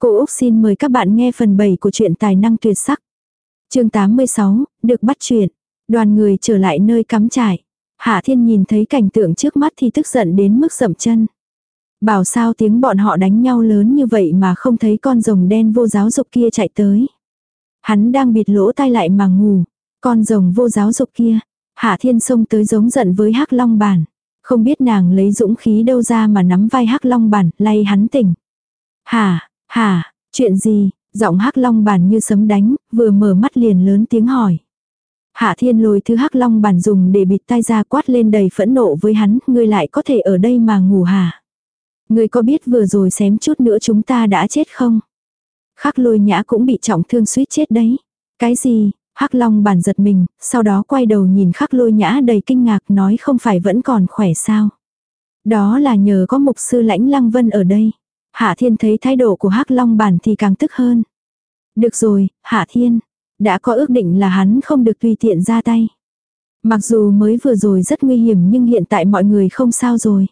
Cô Úc xin mời các bạn nghe phần 7 của truyện tài năng tuyệt sắc. chương 86, được bắt chuyện. Đoàn người trở lại nơi cắm trại. Hạ Thiên nhìn thấy cảnh tượng trước mắt thì tức giận đến mức sậm chân. Bảo sao tiếng bọn họ đánh nhau lớn như vậy mà không thấy con rồng đen vô giáo dục kia chạy tới. Hắn đang bịt lỗ tai lại mà ngủ. Con rồng vô giáo dục kia. Hạ Thiên xông tới giống giận với hắc long bản. Không biết nàng lấy dũng khí đâu ra mà nắm vai hắc long bản, lay hắn tỉnh. Hả, hả, chuyện gì? Giọng hắc long bản như sấm đánh, vừa mở mắt liền lớn tiếng hỏi. Hạ thiên lôi thứ hắc long bản dùng để bịt tai ra quát lên đầy phẫn nộ với hắn, ngươi lại có thể ở đây mà ngủ hả? Ngươi có biết vừa rồi xém chút nữa chúng ta đã chết không? Khắc lôi nhã cũng bị trọng thương suýt chết đấy. Cái gì? Hắc long bản giật mình, sau đó quay đầu nhìn khắc lôi nhã đầy kinh ngạc nói không phải vẫn còn khỏe sao? Đó là nhờ có mục sư lãnh lăng vân ở đây. Hạ thiên thấy thái độ của hắc long bản thì càng tức hơn. Được rồi, Hạ thiên, đã có ước định là hắn không được tùy tiện ra tay. Mặc dù mới vừa rồi rất nguy hiểm nhưng hiện tại mọi người không sao rồi.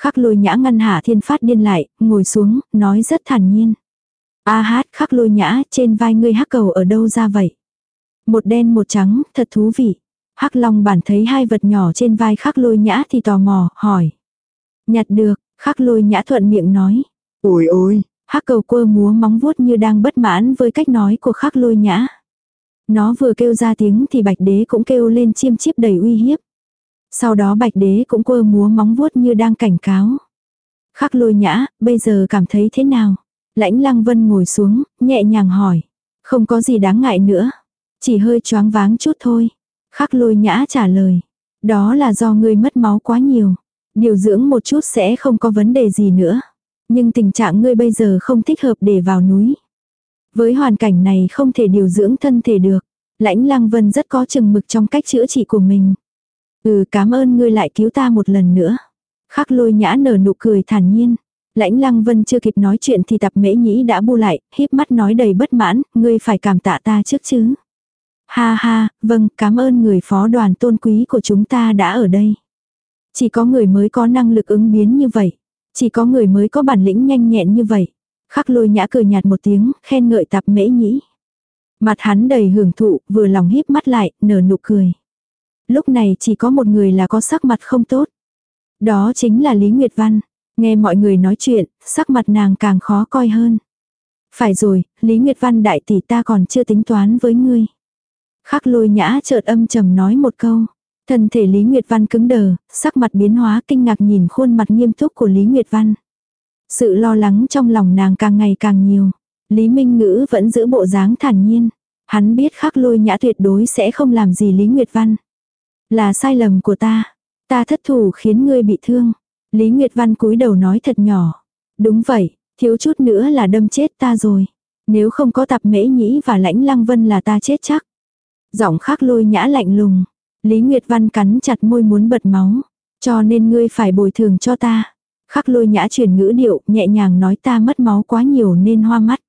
Khắc lôi nhã ngăn hạ thiên phát điên lại, ngồi xuống, nói rất thản nhiên. A hát khắc lôi nhã trên vai ngươi hắc cầu ở đâu ra vậy? Một đen một trắng, thật thú vị. Hắc long bản thấy hai vật nhỏ trên vai khắc lôi nhã thì tò mò, hỏi. Nhặt được, khắc lôi nhã thuận miệng nói. Ôi ôi, hắc cầu quơ múa móng vuốt như đang bất mãn với cách nói của khắc lôi nhã. Nó vừa kêu ra tiếng thì bạch đế cũng kêu lên chiêm chiếp đầy uy hiếp. Sau đó bạch đế cũng quơ múa móng vuốt như đang cảnh cáo. Khắc lôi nhã, bây giờ cảm thấy thế nào? Lãnh lăng vân ngồi xuống, nhẹ nhàng hỏi. Không có gì đáng ngại nữa. Chỉ hơi choáng váng chút thôi. Khắc lôi nhã trả lời. Đó là do ngươi mất máu quá nhiều. Điều dưỡng một chút sẽ không có vấn đề gì nữa. Nhưng tình trạng ngươi bây giờ không thích hợp để vào núi. Với hoàn cảnh này không thể điều dưỡng thân thể được. Lãnh Lăng Vân rất có chừng mực trong cách chữa trị của mình. Ừ cảm ơn ngươi lại cứu ta một lần nữa. Khắc lôi nhã nở nụ cười thản nhiên. Lãnh Lăng Vân chưa kịp nói chuyện thì tập mễ nhĩ đã bu lại, híp mắt nói đầy bất mãn, ngươi phải cảm tạ ta trước chứ. Ha ha, vâng, cảm ơn người phó đoàn tôn quý của chúng ta đã ở đây. Chỉ có người mới có năng lực ứng biến như vậy. Chỉ có người mới có bản lĩnh nhanh nhẹn như vậy. Khắc lôi nhã cười nhạt một tiếng, khen ngợi tạp mễ nhĩ. Mặt hắn đầy hưởng thụ, vừa lòng híp mắt lại, nở nụ cười. Lúc này chỉ có một người là có sắc mặt không tốt. Đó chính là Lý Nguyệt Văn. Nghe mọi người nói chuyện, sắc mặt nàng càng khó coi hơn. Phải rồi, Lý Nguyệt Văn đại tỷ ta còn chưa tính toán với ngươi. Khắc lôi nhã chợt âm trầm nói một câu. Thân thể Lý Nguyệt Văn cứng đờ, sắc mặt biến hóa kinh ngạc nhìn khuôn mặt nghiêm túc của Lý Nguyệt Văn. Sự lo lắng trong lòng nàng càng ngày càng nhiều. Lý Minh Ngữ vẫn giữ bộ dáng thản nhiên. Hắn biết khắc lôi nhã tuyệt đối sẽ không làm gì Lý Nguyệt Văn. Là sai lầm của ta. Ta thất thủ khiến ngươi bị thương. Lý Nguyệt Văn cúi đầu nói thật nhỏ. Đúng vậy, thiếu chút nữa là đâm chết ta rồi. Nếu không có tập mễ nhĩ và lãnh lăng vân là ta chết chắc. Giọng khắc lôi nhã lạnh lùng. Lý Nguyệt Văn cắn chặt môi muốn bật máu. Cho nên ngươi phải bồi thường cho ta. Khắc lôi nhã chuyển ngữ điệu, nhẹ nhàng nói ta mất máu quá nhiều nên hoa mắt.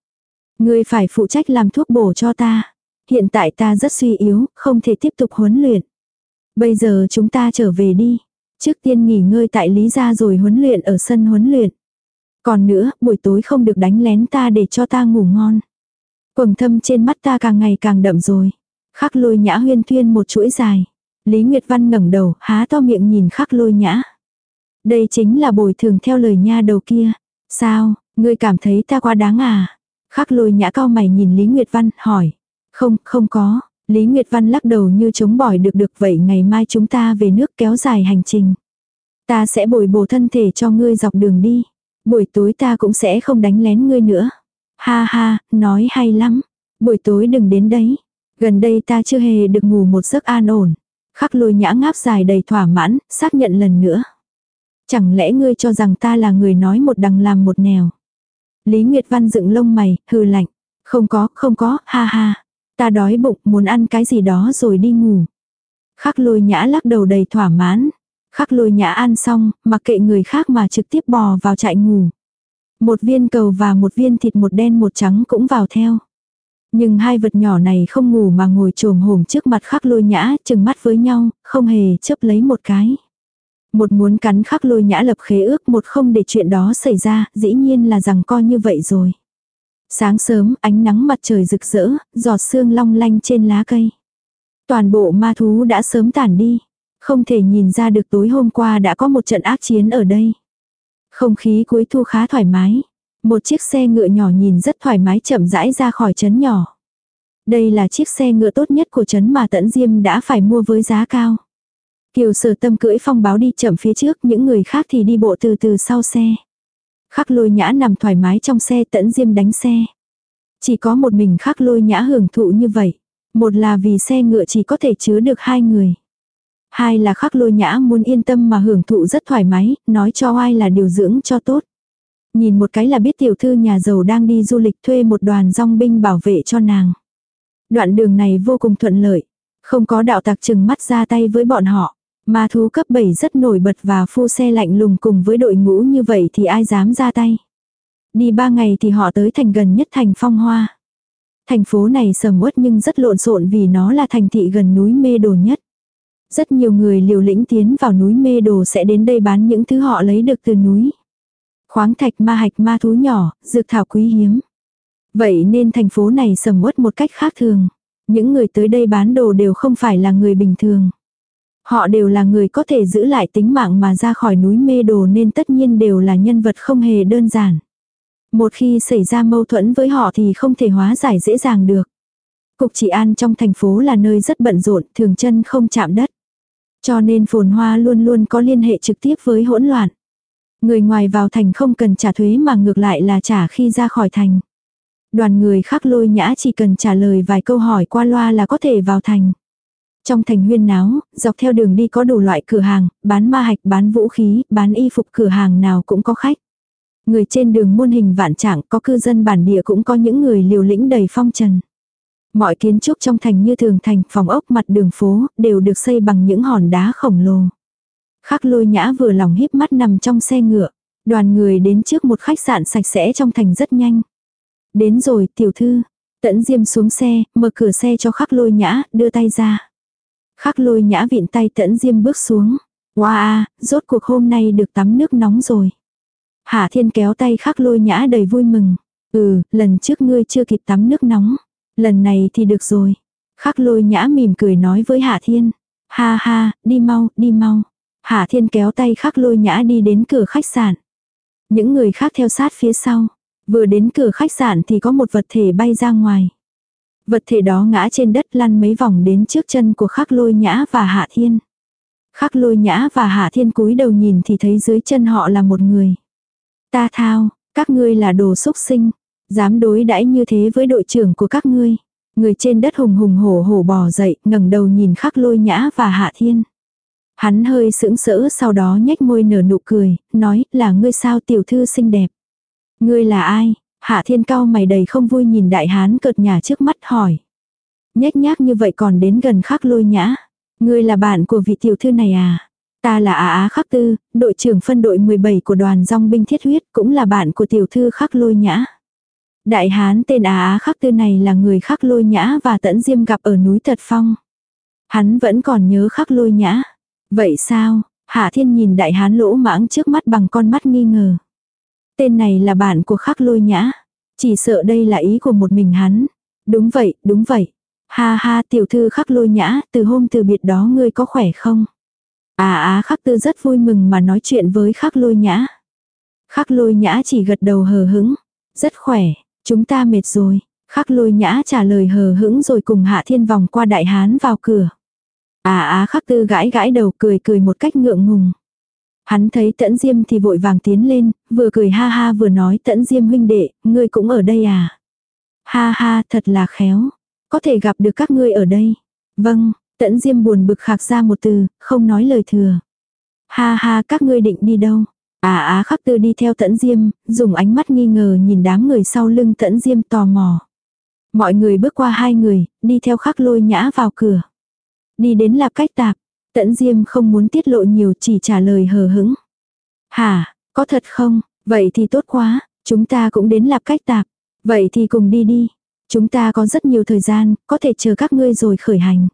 Ngươi phải phụ trách làm thuốc bổ cho ta. Hiện tại ta rất suy yếu, không thể tiếp tục huấn luyện. Bây giờ chúng ta trở về đi. Trước tiên nghỉ ngơi tại Lý gia rồi huấn luyện ở sân huấn luyện. Còn nữa, buổi tối không được đánh lén ta để cho ta ngủ ngon. Quầng thâm trên mắt ta càng ngày càng đậm rồi. Khắc lôi nhã huyên thuyên một chuỗi dài. Lý Nguyệt Văn ngẩng đầu, há to miệng nhìn khắc lôi nhã. Đây chính là bồi thường theo lời nha đầu kia. Sao, ngươi cảm thấy ta quá đáng à? Khắc lôi nhã cao mày nhìn Lý Nguyệt Văn, hỏi. Không, không có. Lý Nguyệt Văn lắc đầu như chống bỏi được được vậy ngày mai chúng ta về nước kéo dài hành trình. Ta sẽ bồi bổ thân thể cho ngươi dọc đường đi. Buổi tối ta cũng sẽ không đánh lén ngươi nữa. Ha ha, nói hay lắm. Buổi tối đừng đến đấy. Gần đây ta chưa hề được ngủ một giấc an ổn. Khắc lôi nhã ngáp dài đầy thỏa mãn, xác nhận lần nữa. Chẳng lẽ ngươi cho rằng ta là người nói một đằng làm một nẻo. Lý Nguyệt Văn dựng lông mày, hừ lạnh. Không có, không có, ha ha. Ta đói bụng, muốn ăn cái gì đó rồi đi ngủ. Khắc lôi nhã lắc đầu đầy thỏa mãn. Khắc lôi nhã ăn xong, mặc kệ người khác mà trực tiếp bò vào trại ngủ. Một viên cầu và một viên thịt một đen một trắng cũng vào theo. Nhưng hai vật nhỏ này không ngủ mà ngồi trồm hổm trước mặt khắc lôi nhã, chừng mắt với nhau, không hề chấp lấy một cái. Một muốn cắn khắc lôi nhã lập khế ước, một không để chuyện đó xảy ra, dĩ nhiên là rằng coi như vậy rồi. Sáng sớm ánh nắng mặt trời rực rỡ, giọt sương long lanh trên lá cây. Toàn bộ ma thú đã sớm tản đi. Không thể nhìn ra được tối hôm qua đã có một trận ác chiến ở đây. Không khí cuối thu khá thoải mái. Một chiếc xe ngựa nhỏ nhìn rất thoải mái chậm rãi ra khỏi trấn nhỏ. Đây là chiếc xe ngựa tốt nhất của trấn mà Tẫn Diêm đã phải mua với giá cao. Kiều sở tâm cưỡi phong báo đi chậm phía trước, những người khác thì đi bộ từ từ sau xe. Khắc lôi nhã nằm thoải mái trong xe Tẫn Diêm đánh xe. Chỉ có một mình khắc lôi nhã hưởng thụ như vậy. Một là vì xe ngựa chỉ có thể chứa được hai người. Hai là khắc lôi nhã muốn yên tâm mà hưởng thụ rất thoải mái, nói cho ai là điều dưỡng cho tốt. Nhìn một cái là biết tiểu thư nhà giàu đang đi du lịch thuê một đoàn dòng binh bảo vệ cho nàng. Đoạn đường này vô cùng thuận lợi. Không có đạo tặc chừng mắt ra tay với bọn họ. Ma thú cấp 7 rất nổi bật và phu xe lạnh lùng cùng với đội ngũ như vậy thì ai dám ra tay. Đi ba ngày thì họ tới thành gần nhất thành phong hoa. Thành phố này sầm uất nhưng rất lộn xộn vì nó là thành thị gần núi mê đồ nhất. Rất nhiều người liều lĩnh tiến vào núi mê đồ sẽ đến đây bán những thứ họ lấy được từ núi. Khoáng thạch ma hạch ma thú nhỏ, dược thảo quý hiếm. Vậy nên thành phố này sầm uất một cách khác thường. Những người tới đây bán đồ đều không phải là người bình thường. Họ đều là người có thể giữ lại tính mạng mà ra khỏi núi mê đồ nên tất nhiên đều là nhân vật không hề đơn giản. Một khi xảy ra mâu thuẫn với họ thì không thể hóa giải dễ dàng được. Cục trị an trong thành phố là nơi rất bận rộn, thường chân không chạm đất. Cho nên phồn hoa luôn luôn có liên hệ trực tiếp với hỗn loạn. Người ngoài vào thành không cần trả thuế mà ngược lại là trả khi ra khỏi thành. Đoàn người khác lôi nhã chỉ cần trả lời vài câu hỏi qua loa là có thể vào thành. Trong thành huyên náo, dọc theo đường đi có đủ loại cửa hàng, bán ma hạch, bán vũ khí, bán y phục cửa hàng nào cũng có khách. Người trên đường muôn hình vạn trạng có cư dân bản địa cũng có những người liều lĩnh đầy phong trần. Mọi kiến trúc trong thành như thường thành, phòng ốc mặt đường phố, đều được xây bằng những hòn đá khổng lồ. Khắc lôi nhã vừa lòng híp mắt nằm trong xe ngựa. Đoàn người đến trước một khách sạn sạch sẽ trong thành rất nhanh. Đến rồi, tiểu thư. Tẫn diêm xuống xe, mở cửa xe cho khắc lôi nhã, đưa tay ra. Khắc lôi nhã viện tay tẫn diêm bước xuống. Wow, rốt cuộc hôm nay được tắm nước nóng rồi. Hạ thiên kéo tay khắc lôi nhã đầy vui mừng. Ừ, lần trước ngươi chưa kịp tắm nước nóng. Lần này thì được rồi. Khắc lôi nhã mỉm cười nói với Hạ thiên. Ha ha, đi mau, đi mau. Hạ thiên kéo tay khắc lôi nhã đi đến cửa khách sạn. Những người khác theo sát phía sau. Vừa đến cửa khách sạn thì có một vật thể bay ra ngoài. Vật thể đó ngã trên đất lăn mấy vòng đến trước chân của khắc lôi nhã và hạ thiên. Khắc lôi nhã và hạ thiên cúi đầu nhìn thì thấy dưới chân họ là một người. Ta thao, các ngươi là đồ xúc sinh. Dám đối đãi như thế với đội trưởng của các ngươi. Người trên đất hùng hùng hổ hổ bò dậy, ngẩng đầu nhìn khắc lôi nhã và hạ thiên. Hắn hơi sững sỡ sau đó nhếch môi nở nụ cười, nói là ngươi sao tiểu thư xinh đẹp. Ngươi là ai? Hạ thiên cao mày đầy không vui nhìn đại hán cợt nhà trước mắt hỏi. Nhếch nhác như vậy còn đến gần khắc lôi nhã. Ngươi là bạn của vị tiểu thư này à? Ta là Á Á Khắc Tư, đội trưởng phân đội 17 của đoàn dòng binh thiết huyết, cũng là bạn của tiểu thư Khắc Lôi Nhã. Đại hán tên Á Á Khắc Tư này là người Khắc Lôi Nhã và Tẫn Diêm gặp ở núi Tật Phong. Hắn vẫn còn nhớ Khắc Lôi Nhã. Vậy sao? Hạ Thiên nhìn đại hán lỗ mãng trước mắt bằng con mắt nghi ngờ. Tên này là bạn của khắc lôi nhã. Chỉ sợ đây là ý của một mình hắn. Đúng vậy, đúng vậy. Ha ha tiểu thư khắc lôi nhã, từ hôm từ biệt đó ngươi có khỏe không? À á khắc tư rất vui mừng mà nói chuyện với khắc lôi nhã. Khắc lôi nhã chỉ gật đầu hờ hững. Rất khỏe, chúng ta mệt rồi. Khắc lôi nhã trả lời hờ hững rồi cùng hạ thiên vòng qua đại hán vào cửa. À á khắc tư gãi gãi đầu cười cười một cách ngượng ngùng. Hắn thấy tẫn diêm thì vội vàng tiến lên, vừa cười ha ha vừa nói tẫn diêm huynh đệ, ngươi cũng ở đây à. Ha ha thật là khéo, có thể gặp được các ngươi ở đây. Vâng, tẫn diêm buồn bực khạc ra một từ, không nói lời thừa. Ha ha các ngươi định đi đâu? À á khắc tư đi theo tẫn diêm, dùng ánh mắt nghi ngờ nhìn đám người sau lưng tẫn diêm tò mò. Mọi người bước qua hai người, đi theo khắc lôi nhã vào cửa. Đi đến lạp cách tạp, Tẫn Diêm không muốn tiết lộ nhiều chỉ trả lời hờ hững. Hả, có thật không? Vậy thì tốt quá, chúng ta cũng đến lạp cách tạp. Vậy thì cùng đi đi. Chúng ta có rất nhiều thời gian, có thể chờ các ngươi rồi khởi hành.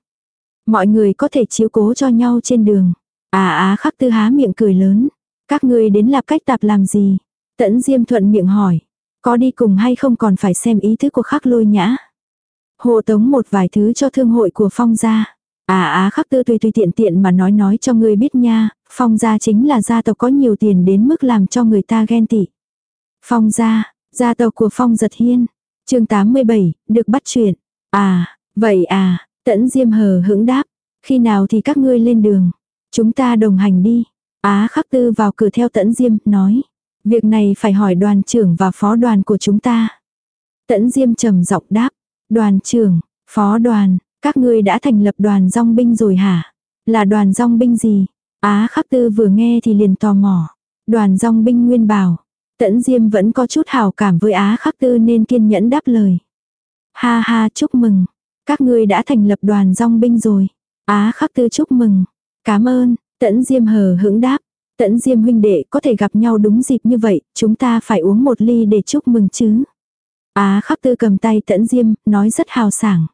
Mọi người có thể chiếu cố cho nhau trên đường. À á khắc tư há miệng cười lớn. Các ngươi đến lạp cách tạp làm gì? Tẫn Diêm thuận miệng hỏi. Có đi cùng hay không còn phải xem ý thức của khắc lôi nhã. Hộ tống một vài thứ cho thương hội của phong gia. À á khắc tư tùy tùy tiện tiện mà nói nói cho ngươi biết nha, phong gia chính là gia tộc có nhiều tiền đến mức làm cho người ta ghen tị. Phong gia, gia tộc của phong giật hiên. chương 87, được bắt chuyện. À, vậy à, tẫn diêm hờ hững đáp. Khi nào thì các ngươi lên đường. Chúng ta đồng hành đi. Á khắc tư vào cửa theo tẫn diêm, nói. Việc này phải hỏi đoàn trưởng và phó đoàn của chúng ta. Tẫn diêm trầm giọng đáp. Đoàn trưởng, phó đoàn, các ngươi đã thành lập đoàn dòng binh rồi hả? Là đoàn dòng binh gì? Á khắc tư vừa nghe thì liền tò mò. Đoàn dòng binh nguyên bảo. Tẫn Diêm vẫn có chút hào cảm với Á khắc tư nên kiên nhẫn đáp lời. Ha ha chúc mừng. Các ngươi đã thành lập đoàn dòng binh rồi. Á khắc tư chúc mừng. Cảm ơn. Tẫn Diêm hờ hững đáp. Tẫn Diêm huynh đệ có thể gặp nhau đúng dịp như vậy, chúng ta phải uống một ly để chúc mừng chứ. Á khắc tư cầm tay Tẫn Diêm, nói rất hào sảng.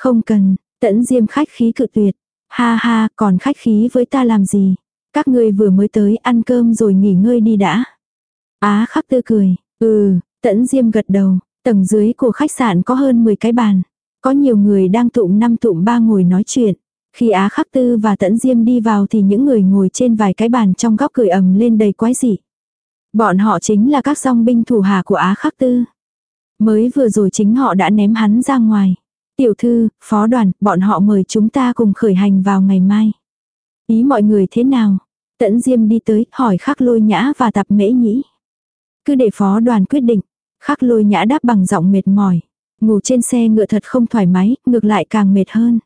Không cần, Tẫn Diêm khách khí cự tuyệt. Ha ha, còn khách khí với ta làm gì? Các ngươi vừa mới tới ăn cơm rồi nghỉ ngơi đi đã. Á khắc tư cười, ừ, Tẫn Diêm gật đầu, tầng dưới của khách sạn có hơn 10 cái bàn. Có nhiều người đang tụm năm tụm ba ngồi nói chuyện. Khi Á Khắc Tư và Tẫn Diêm đi vào thì những người ngồi trên vài cái bàn trong góc cười ầm lên đầy quái dị. Bọn họ chính là các song binh thủ hạ của Á Khắc Tư. Mới vừa rồi chính họ đã ném hắn ra ngoài. Tiểu thư, phó đoàn, bọn họ mời chúng ta cùng khởi hành vào ngày mai. Ý mọi người thế nào? Tẫn Diêm đi tới, hỏi khắc lôi nhã và tạp mễ nhĩ. Cứ để phó đoàn quyết định. Khắc lôi nhã đáp bằng giọng mệt mỏi. Ngủ trên xe ngựa thật không thoải mái, ngược lại càng mệt hơn.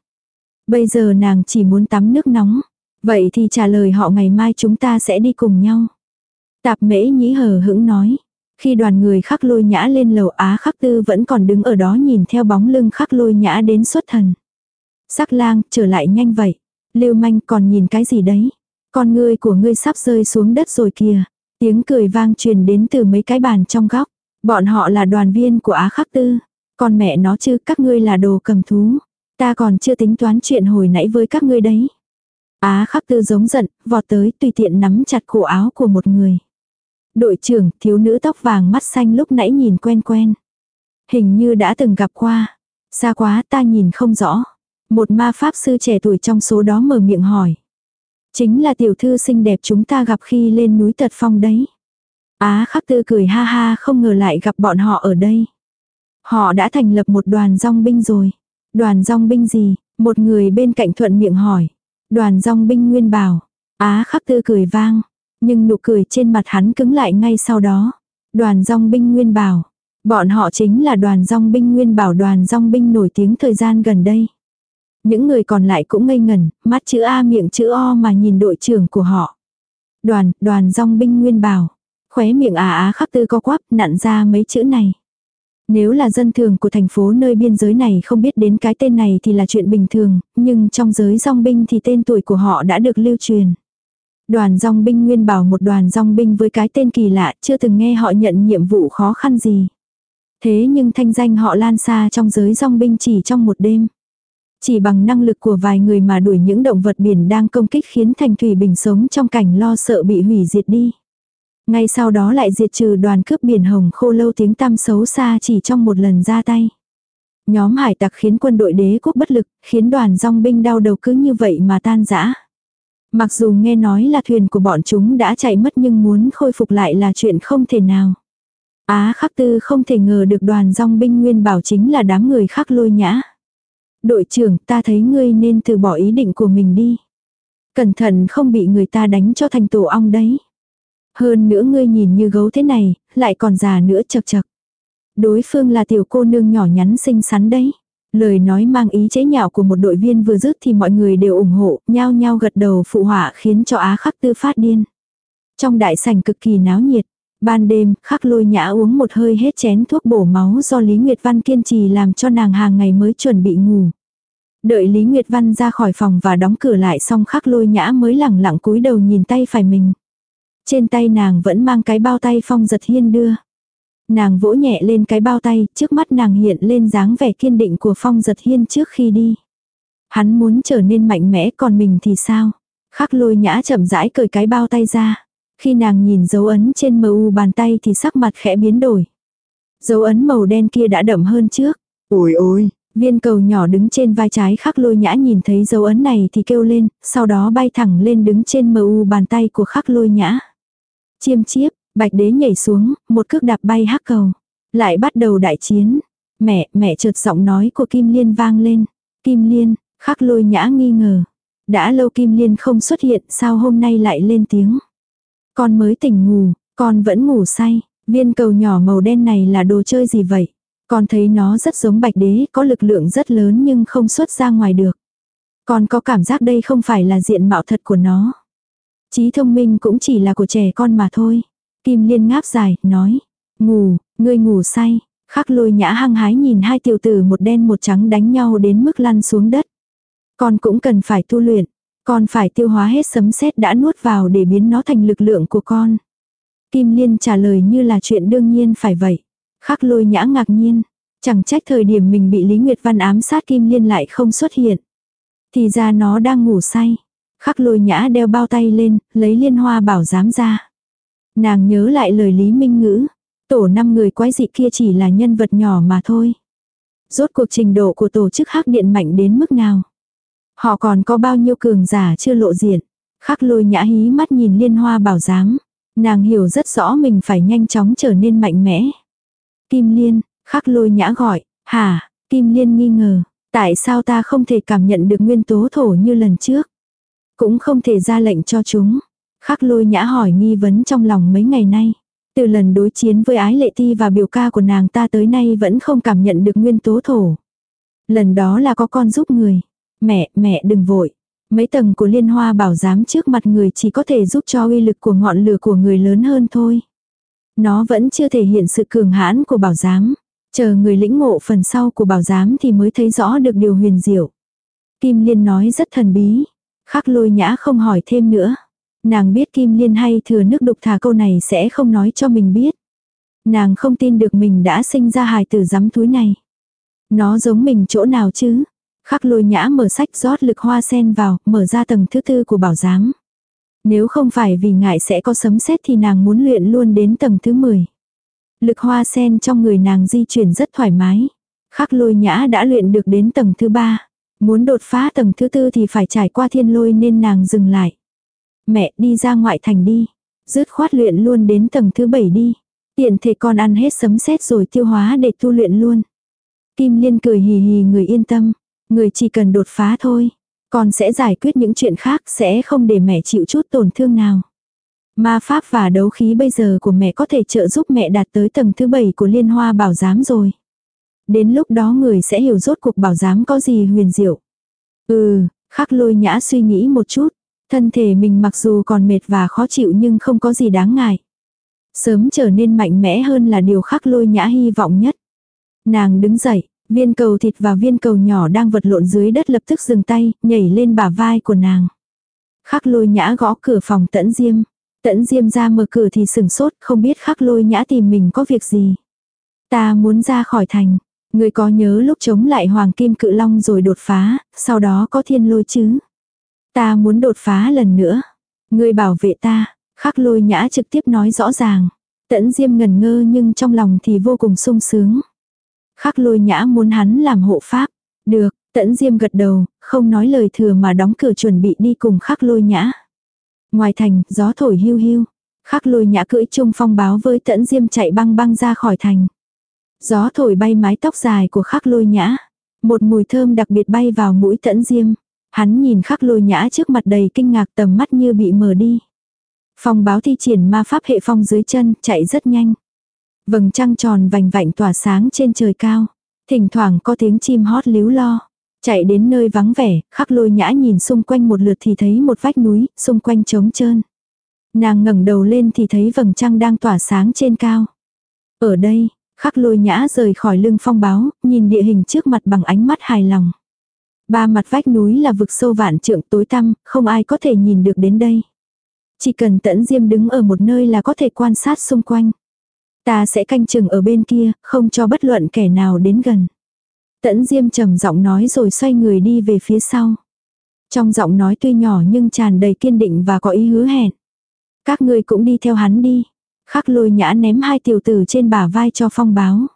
Bây giờ nàng chỉ muốn tắm nước nóng. Vậy thì trả lời họ ngày mai chúng ta sẽ đi cùng nhau. Tạp mễ nhĩ hờ hững nói. Khi đoàn người khắc lôi nhã lên lầu Á khắc tư vẫn còn đứng ở đó nhìn theo bóng lưng khắc lôi nhã đến xuất thần. Sắc lang, trở lại nhanh vậy. Lưu manh còn nhìn cái gì đấy? Con ngươi của ngươi sắp rơi xuống đất rồi kìa. Tiếng cười vang truyền đến từ mấy cái bàn trong góc. Bọn họ là đoàn viên của Á khắc tư. còn mẹ nó chứ các ngươi là đồ cầm thú. Ta còn chưa tính toán chuyện hồi nãy với các ngươi đấy. Á khắc tư giống giận, vọt tới tùy tiện nắm chặt cổ áo của một người. Đội trưởng, thiếu nữ tóc vàng mắt xanh lúc nãy nhìn quen quen. Hình như đã từng gặp qua. Xa quá ta nhìn không rõ. Một ma pháp sư trẻ tuổi trong số đó mở miệng hỏi. Chính là tiểu thư xinh đẹp chúng ta gặp khi lên núi tật phong đấy. Á khắc tư cười ha ha không ngờ lại gặp bọn họ ở đây. Họ đã thành lập một đoàn rong binh rồi. Đoàn rong binh gì? Một người bên cạnh thuận miệng hỏi. Đoàn rong binh nguyên bảo. Á khắc tư cười vang. Nhưng nụ cười trên mặt hắn cứng lại ngay sau đó. Đoàn dòng binh nguyên bảo. Bọn họ chính là đoàn dòng binh nguyên bảo đoàn dòng binh nổi tiếng thời gian gần đây. Những người còn lại cũng ngây ngẩn, mắt chữ A miệng chữ O mà nhìn đội trưởng của họ. Đoàn, đoàn dòng binh nguyên bảo. Khóe miệng à á khắc tư co quắp nặn ra mấy chữ này. Nếu là dân thường của thành phố nơi biên giới này không biết đến cái tên này thì là chuyện bình thường, nhưng trong giới dòng binh thì tên tuổi của họ đã được lưu truyền. Đoàn dòng binh nguyên bảo một đoàn dòng binh với cái tên kỳ lạ chưa từng nghe họ nhận nhiệm vụ khó khăn gì. Thế nhưng thanh danh họ lan xa trong giới dòng binh chỉ trong một đêm. Chỉ bằng năng lực của vài người mà đuổi những động vật biển đang công kích khiến thành thủy bình sống trong cảnh lo sợ bị hủy diệt đi. Ngay sau đó lại diệt trừ đoàn cướp biển hồng khô lâu tiếng tăm xấu xa chỉ trong một lần ra tay. Nhóm hải tặc khiến quân đội đế quốc bất lực, khiến đoàn dòng binh đau đầu cứ như vậy mà tan rã. Mặc dù nghe nói là thuyền của bọn chúng đã chạy mất nhưng muốn khôi phục lại là chuyện không thể nào. Á khắc tư không thể ngờ được đoàn dòng binh nguyên bảo chính là đám người khắc lôi nhã. Đội trưởng ta thấy ngươi nên từ bỏ ý định của mình đi. Cẩn thận không bị người ta đánh cho thành tổ ong đấy. Hơn nữa ngươi nhìn như gấu thế này, lại còn già nữa chật chật. Đối phương là tiểu cô nương nhỏ nhắn xinh xắn đấy. Lời nói mang ý chế nhạo của một đội viên vừa dứt thì mọi người đều ủng hộ, nhao nhao gật đầu phụ họa khiến cho Á Khắc Tư phát điên. Trong đại sảnh cực kỳ náo nhiệt, ban đêm, Khắc Lôi Nhã uống một hơi hết chén thuốc bổ máu do Lý Nguyệt Văn kiên trì làm cho nàng hàng ngày mới chuẩn bị ngủ. Đợi Lý Nguyệt Văn ra khỏi phòng và đóng cửa lại xong Khắc Lôi Nhã mới lẳng lặng cúi đầu nhìn tay phải mình. Trên tay nàng vẫn mang cái bao tay phong giật hiên đưa. Nàng vỗ nhẹ lên cái bao tay, trước mắt nàng hiện lên dáng vẻ kiên định của phong giật hiên trước khi đi. Hắn muốn trở nên mạnh mẽ còn mình thì sao? Khắc lôi nhã chậm rãi cởi cái bao tay ra. Khi nàng nhìn dấu ấn trên mờ u bàn tay thì sắc mặt khẽ biến đổi. Dấu ấn màu đen kia đã đậm hơn trước. Ôi ôi, Viên cầu nhỏ đứng trên vai trái khắc lôi nhã nhìn thấy dấu ấn này thì kêu lên, sau đó bay thẳng lên đứng trên mờ u bàn tay của khắc lôi nhã. Chiêm chiếp, bạch đế nhảy xuống, một cước đạp bay hắc cầu. Lại bắt đầu đại chiến. Mẹ, mẹ chợt giọng nói của Kim Liên vang lên. Kim Liên, khắc lôi nhã nghi ngờ. Đã lâu Kim Liên không xuất hiện, sao hôm nay lại lên tiếng. Con mới tỉnh ngủ, con vẫn ngủ say. Viên cầu nhỏ màu đen này là đồ chơi gì vậy? Con thấy nó rất giống bạch đế, có lực lượng rất lớn nhưng không xuất ra ngoài được. Con có cảm giác đây không phải là diện mạo thật của nó. Trí thông minh cũng chỉ là của trẻ con mà thôi. Kim Liên ngáp dài, nói. Ngủ, ngươi ngủ say. Khắc lôi nhã hăng hái nhìn hai tiểu tử một đen một trắng đánh nhau đến mức lăn xuống đất. Con cũng cần phải tu luyện. Con phải tiêu hóa hết sấm sét đã nuốt vào để biến nó thành lực lượng của con. Kim Liên trả lời như là chuyện đương nhiên phải vậy. Khắc lôi nhã ngạc nhiên. Chẳng trách thời điểm mình bị Lý Nguyệt Văn ám sát Kim Liên lại không xuất hiện. Thì ra nó đang ngủ say. Khắc lôi nhã đeo bao tay lên, lấy liên hoa bảo giám ra. Nàng nhớ lại lời Lý Minh Ngữ. Tổ năm người quái dị kia chỉ là nhân vật nhỏ mà thôi. Rốt cuộc trình độ của tổ chức hắc điện mạnh đến mức nào. Họ còn có bao nhiêu cường giả chưa lộ diện. Khắc lôi nhã hí mắt nhìn liên hoa bảo giám. Nàng hiểu rất rõ mình phải nhanh chóng trở nên mạnh mẽ. Kim Liên, khắc lôi nhã gọi, hả, Kim Liên nghi ngờ, tại sao ta không thể cảm nhận được nguyên tố thổ như lần trước? Cũng không thể ra lệnh cho chúng. Khắc lôi nhã hỏi nghi vấn trong lòng mấy ngày nay. Từ lần đối chiến với ái lệ ti và biểu ca của nàng ta tới nay vẫn không cảm nhận được nguyên tố thổ. Lần đó là có con giúp người. Mẹ, mẹ đừng vội. Mấy tầng của liên hoa bảo giám trước mặt người chỉ có thể giúp cho uy lực của ngọn lửa của người lớn hơn thôi. Nó vẫn chưa thể hiện sự cường hãn của bảo giám. Chờ người lĩnh ngộ phần sau của bảo giám thì mới thấy rõ được điều huyền diệu. Kim Liên nói rất thần bí. Khắc lôi nhã không hỏi thêm nữa. Nàng biết Kim Liên hay thừa nước đục thả câu này sẽ không nói cho mình biết. Nàng không tin được mình đã sinh ra hài tử giám túi này. Nó giống mình chỗ nào chứ? Khắc lôi nhã mở sách rót lực hoa sen vào, mở ra tầng thứ tư của bảo giám. Nếu không phải vì ngại sẽ có sấm sét thì nàng muốn luyện luôn đến tầng thứ 10. Lực hoa sen trong người nàng di chuyển rất thoải mái. Khắc lôi nhã đã luyện được đến tầng thứ 3. Muốn đột phá tầng thứ tư thì phải trải qua thiên lôi nên nàng dừng lại. Mẹ đi ra ngoại thành đi. Dứt khoát luyện luôn đến tầng thứ bảy đi. Tiện thể con ăn hết sấm sét rồi tiêu hóa để tu luyện luôn. Kim Liên cười hì hì người yên tâm. Người chỉ cần đột phá thôi. Con sẽ giải quyết những chuyện khác sẽ không để mẹ chịu chút tổn thương nào. Ma pháp và đấu khí bây giờ của mẹ có thể trợ giúp mẹ đạt tới tầng thứ bảy của liên hoa bảo giám rồi. Đến lúc đó người sẽ hiểu rốt cuộc bảo giám có gì huyền diệu. Ừ, khắc lôi nhã suy nghĩ một chút. Thân thể mình mặc dù còn mệt và khó chịu nhưng không có gì đáng ngại. Sớm trở nên mạnh mẽ hơn là điều khắc lôi nhã hy vọng nhất. Nàng đứng dậy, Viên cầu thịt và viên cầu nhỏ đang vật lộn dưới đất lập tức dừng tay, nhảy lên bả vai của nàng. Khắc lôi nhã gõ cửa phòng tẫn diêm. Tẫn diêm ra mở cửa thì sừng sốt, không biết khắc lôi nhã tìm mình có việc gì. Ta muốn ra khỏi thành. Người có nhớ lúc chống lại hoàng kim cự long rồi đột phá, sau đó có thiên lôi chứ. Ta muốn đột phá lần nữa. ngươi bảo vệ ta, khắc lôi nhã trực tiếp nói rõ ràng. Tẫn diêm ngần ngơ nhưng trong lòng thì vô cùng sung sướng. Khắc lôi nhã muốn hắn làm hộ pháp. Được, tẫn diêm gật đầu, không nói lời thừa mà đóng cửa chuẩn bị đi cùng khắc lôi nhã. Ngoài thành, gió thổi hưu hưu. Khắc lôi nhã cưỡi chung phong báo với tẫn diêm chạy băng băng ra khỏi thành. Gió thổi bay mái tóc dài của khắc lôi nhã. Một mùi thơm đặc biệt bay vào mũi tẫn diêm. Hắn nhìn khắc lôi nhã trước mặt đầy kinh ngạc tầm mắt như bị mờ đi. Phong báo thi triển ma pháp hệ phong dưới chân, chạy rất nhanh. Vầng trăng tròn vành vạnh tỏa sáng trên trời cao. Thỉnh thoảng có tiếng chim hót líu lo. Chạy đến nơi vắng vẻ, khắc lôi nhã nhìn xung quanh một lượt thì thấy một vách núi, xung quanh trống trơn. Nàng ngẩng đầu lên thì thấy vầng trăng đang tỏa sáng trên cao. Ở đây, khắc lôi nhã rời khỏi lưng phong báo, nhìn địa hình trước mặt bằng ánh mắt hài lòng. Ba mặt vách núi là vực sâu vạn trượng tối tăm, không ai có thể nhìn được đến đây. Chỉ cần tẫn diêm đứng ở một nơi là có thể quan sát xung quanh. Ta sẽ canh chừng ở bên kia, không cho bất luận kẻ nào đến gần. Tẫn Diêm trầm giọng nói rồi xoay người đi về phía sau. Trong giọng nói tuy nhỏ nhưng tràn đầy kiên định và có ý hứa hẹn. Các ngươi cũng đi theo hắn đi. Khắc lôi nhã ném hai tiểu tử trên bả vai cho phong báo.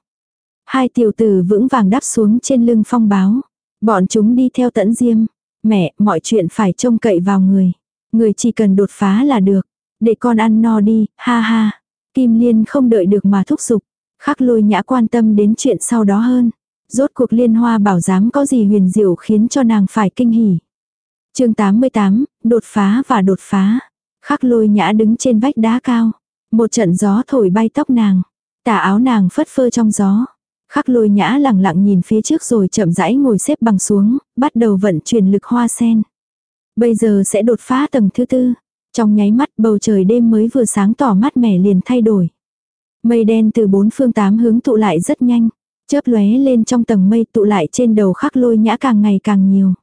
Hai tiểu tử vững vàng đáp xuống trên lưng phong báo. Bọn chúng đi theo tẫn diêm. Mẹ, mọi chuyện phải trông cậy vào người. Người chỉ cần đột phá là được. Để con ăn no đi, ha ha. Kim Liên không đợi được mà thúc giục. Khắc lôi nhã quan tâm đến chuyện sau đó hơn. Rốt cuộc liên hoa bảo giám có gì huyền diệu khiến cho nàng phải kinh hỉ. chương 88, đột phá và đột phá. Khắc lôi nhã đứng trên vách đá cao. Một trận gió thổi bay tóc nàng. Tả áo nàng phất phơ trong gió. Khắc lôi nhã lặng lặng nhìn phía trước rồi chậm rãi ngồi xếp bằng xuống, bắt đầu vận chuyển lực hoa sen. Bây giờ sẽ đột phá tầng thứ tư. Trong nháy mắt bầu trời đêm mới vừa sáng tỏ mắt mẻ liền thay đổi. Mây đen từ bốn phương tám hướng tụ lại rất nhanh. Chớp lóe lên trong tầng mây tụ lại trên đầu khắc lôi nhã càng ngày càng nhiều.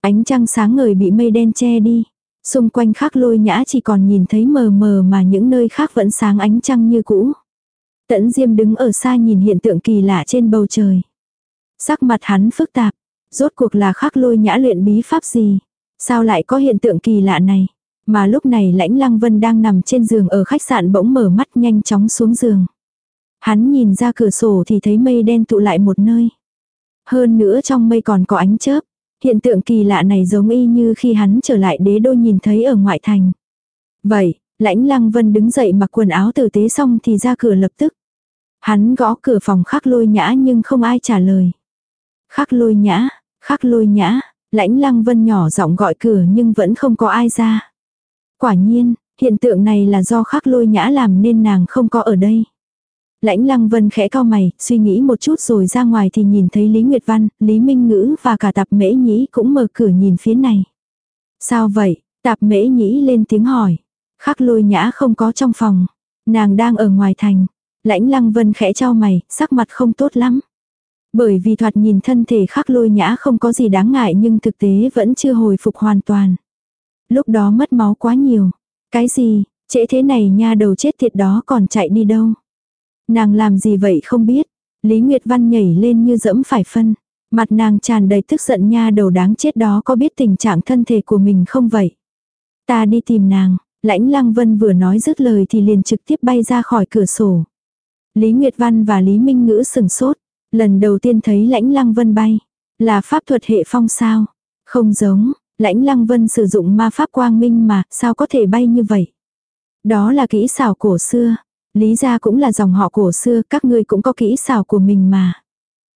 Ánh trăng sáng ngời bị mây đen che đi. Xung quanh khắc lôi nhã chỉ còn nhìn thấy mờ mờ mà những nơi khác vẫn sáng ánh trăng như cũ. Tẫn Diêm đứng ở xa nhìn hiện tượng kỳ lạ trên bầu trời. Sắc mặt hắn phức tạp. Rốt cuộc là khắc lôi nhã luyện bí pháp gì? Sao lại có hiện tượng kỳ lạ này? Mà lúc này lãnh lăng vân đang nằm trên giường ở khách sạn bỗng mở mắt nhanh chóng xuống giường. Hắn nhìn ra cửa sổ thì thấy mây đen tụ lại một nơi. Hơn nữa trong mây còn có ánh chớp. Hiện tượng kỳ lạ này giống y như khi hắn trở lại đế đô nhìn thấy ở ngoại thành. Vậy, lãnh lăng vân đứng dậy mặc quần áo tử tế xong thì ra cửa lập tức. Hắn gõ cửa phòng khắc lôi nhã nhưng không ai trả lời. Khắc lôi nhã, khắc lôi nhã, lãnh lăng vân nhỏ giọng gọi cửa nhưng vẫn không có ai ra. Quả nhiên, hiện tượng này là do khắc lôi nhã làm nên nàng không có ở đây. Lãnh lăng vân khẽ cao mày, suy nghĩ một chút rồi ra ngoài thì nhìn thấy Lý Nguyệt Văn, Lý Minh Ngữ và cả tạp mễ nhĩ cũng mở cửa nhìn phía này. Sao vậy? Tạp mễ nhĩ lên tiếng hỏi. Khắc lôi nhã không có trong phòng. Nàng đang ở ngoài thành. Lãnh lăng vân khẽ trao mày, sắc mặt không tốt lắm. Bởi vì thoạt nhìn thân thể khắc lôi nhã không có gì đáng ngại nhưng thực tế vẫn chưa hồi phục hoàn toàn. Lúc đó mất máu quá nhiều. Cái gì, trễ thế này nha đầu chết tiệt đó còn chạy đi đâu. Nàng làm gì vậy không biết. Lý Nguyệt Văn nhảy lên như dẫm phải phân. Mặt nàng tràn đầy tức giận nha đầu đáng chết đó có biết tình trạng thân thể của mình không vậy. Ta đi tìm nàng, lãnh lăng vân vừa nói dứt lời thì liền trực tiếp bay ra khỏi cửa sổ. Lý Nguyệt Văn và Lý Minh Ngữ sừng sốt. Lần đầu tiên thấy lãnh lăng vân bay. Là pháp thuật hệ phong sao? Không giống, lãnh lăng vân sử dụng ma pháp quang minh mà, sao có thể bay như vậy? Đó là kỹ xảo cổ xưa. Lý gia cũng là dòng họ cổ xưa, các ngươi cũng có kỹ xảo của mình mà.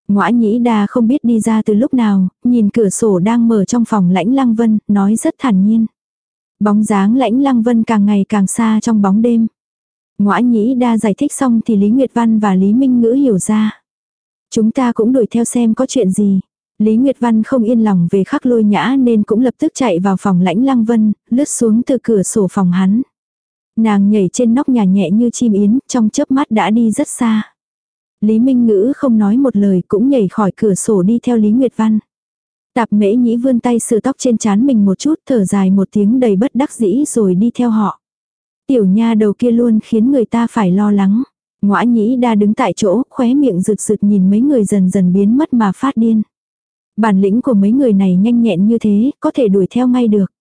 Ngoã nhĩ đa không biết đi ra từ lúc nào, nhìn cửa sổ đang mở trong phòng lãnh lăng vân, nói rất thản nhiên. Bóng dáng lãnh lăng vân càng ngày càng xa trong bóng đêm. Ngoã nhĩ đa giải thích xong thì Lý Nguyệt Văn và Lý Minh Ngữ hiểu ra. Chúng ta cũng đuổi theo xem có chuyện gì. Lý Nguyệt Văn không yên lòng về khắc lôi nhã nên cũng lập tức chạy vào phòng lãnh lăng vân, lướt xuống từ cửa sổ phòng hắn. Nàng nhảy trên nóc nhà nhẹ như chim yến, trong chớp mắt đã đi rất xa. Lý Minh Ngữ không nói một lời cũng nhảy khỏi cửa sổ đi theo Lý Nguyệt Văn. Tạp mễ nhĩ vươn tay sửa tóc trên trán mình một chút thở dài một tiếng đầy bất đắc dĩ rồi đi theo họ. Tiểu nha đầu kia luôn khiến người ta phải lo lắng. Ngoã nhĩ đa đứng tại chỗ, khóe miệng rực rực nhìn mấy người dần dần biến mất mà phát điên. Bản lĩnh của mấy người này nhanh nhẹn như thế, có thể đuổi theo ngay được.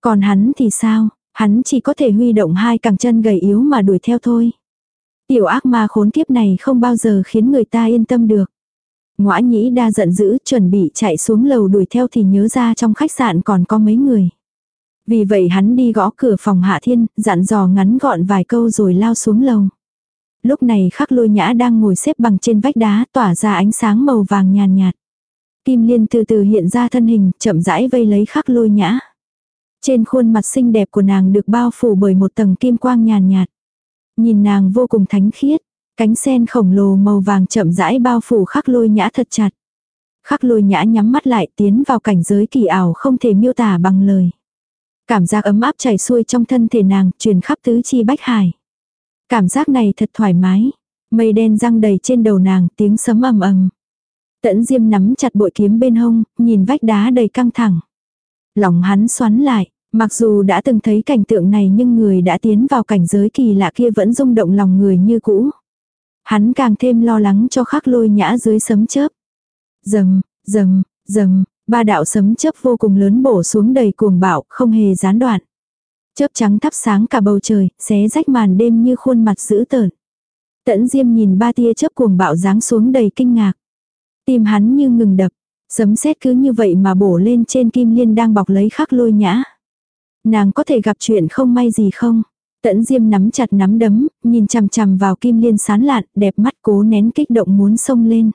Còn hắn thì sao, hắn chỉ có thể huy động hai cẳng chân gầy yếu mà đuổi theo thôi. Tiểu ác ma khốn kiếp này không bao giờ khiến người ta yên tâm được. Ngoã nhĩ đa giận dữ chuẩn bị chạy xuống lầu đuổi theo thì nhớ ra trong khách sạn còn có mấy người. Vì vậy hắn đi gõ cửa phòng Hạ Thiên, dặn dò ngắn gọn vài câu rồi lao xuống lầu. Lúc này khắc lôi nhã đang ngồi xếp bằng trên vách đá tỏa ra ánh sáng màu vàng nhàn nhạt, Kim Liên từ từ hiện ra thân hình, chậm rãi vây lấy khắc lôi nhã. Trên khuôn mặt xinh đẹp của nàng được bao phủ bởi một tầng kim quang nhàn nhạt. Nhìn nàng vô cùng thánh khiết, cánh sen khổng lồ màu vàng chậm rãi bao phủ khắc lôi nhã thật chặt. Khắc lôi nhã nhắm mắt lại tiến vào cảnh giới kỳ ảo không thể miêu tả bằng lời. Cảm giác ấm áp chảy xuôi trong thân thể nàng, truyền khắp tứ chi bách hải. Cảm giác này thật thoải mái. Mây đen răng đầy trên đầu nàng, tiếng sấm ầm ầm. Tẫn Diêm nắm chặt bội kiếm bên hông, nhìn vách đá đầy căng thẳng. Lòng hắn xoắn lại, mặc dù đã từng thấy cảnh tượng này nhưng người đã tiến vào cảnh giới kỳ lạ kia vẫn rung động lòng người như cũ. Hắn càng thêm lo lắng cho khắc lôi nhã dưới sấm chớp. Dầm, dầm, dầm, ba đạo sấm chớp vô cùng lớn bổ xuống đầy cuồng bạo, không hề gián đoạn. Chớp trắng thắp sáng cả bầu trời, xé rách màn đêm như khuôn mặt dữ tợn. Tẫn Diêm nhìn ba tia chớp cuồng bạo giáng xuống đầy kinh ngạc. Tim hắn như ngừng đập, sấm sét cứ như vậy mà bổ lên trên kim liên đang bọc lấy khắc lôi nhã. Nàng có thể gặp chuyện không may gì không? Tẫn Diêm nắm chặt nắm đấm, nhìn chằm chằm vào kim liên sán lạn, đẹp mắt cố nén kích động muốn xông lên.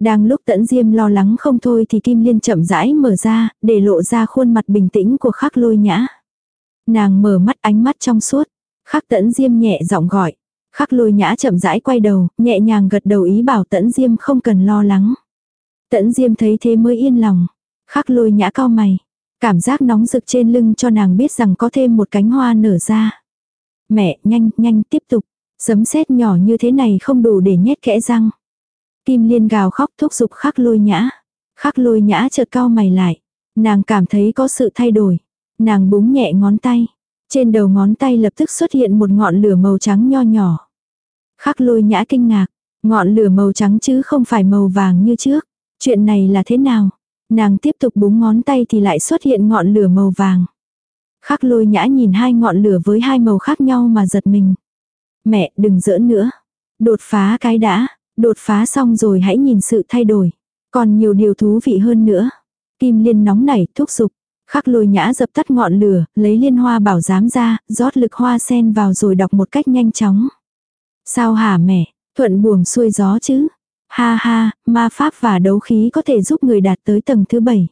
Đang lúc Tẫn Diêm lo lắng không thôi thì kim liên chậm rãi mở ra, để lộ ra khuôn mặt bình tĩnh của khắc lôi nhã. Nàng mở mắt ánh mắt trong suốt. Khắc Tẫn Diêm nhẹ giọng gọi. Khắc lôi nhã chậm rãi quay đầu, nhẹ nhàng gật đầu ý bảo Tẫn Diêm không cần lo lắng. Tẫn Diêm thấy thế mới yên lòng. Khắc lôi nhã cao mày. Cảm giác nóng rực trên lưng cho nàng biết rằng có thêm một cánh hoa nở ra. Mẹ, nhanh, nhanh, tiếp tục. Sấm sét nhỏ như thế này không đủ để nhét kẽ răng. Kim Liên gào khóc thúc giục khắc lôi nhã. Khắc lôi nhã chợt cao mày lại. Nàng cảm thấy có sự thay đổi. Nàng búng nhẹ ngón tay. Trên đầu ngón tay lập tức xuất hiện một ngọn lửa màu trắng nho nhỏ. Khắc lôi nhã kinh ngạc. Ngọn lửa màu trắng chứ không phải màu vàng như trước. Chuyện này là thế nào? Nàng tiếp tục búng ngón tay thì lại xuất hiện ngọn lửa màu vàng. Khắc lôi nhã nhìn hai ngọn lửa với hai màu khác nhau mà giật mình. Mẹ đừng giỡn nữa. Đột phá cái đã. Đột phá xong rồi hãy nhìn sự thay đổi. Còn nhiều điều thú vị hơn nữa. Kim liên nóng nảy thúc giục. Khắc lôi nhã dập tắt ngọn lửa, lấy liên hoa bảo giám ra, rót lực hoa sen vào rồi đọc một cách nhanh chóng. Sao hả mẹ, thuận buồm xuôi gió chứ. Ha ha, ma pháp và đấu khí có thể giúp người đạt tới tầng thứ bảy.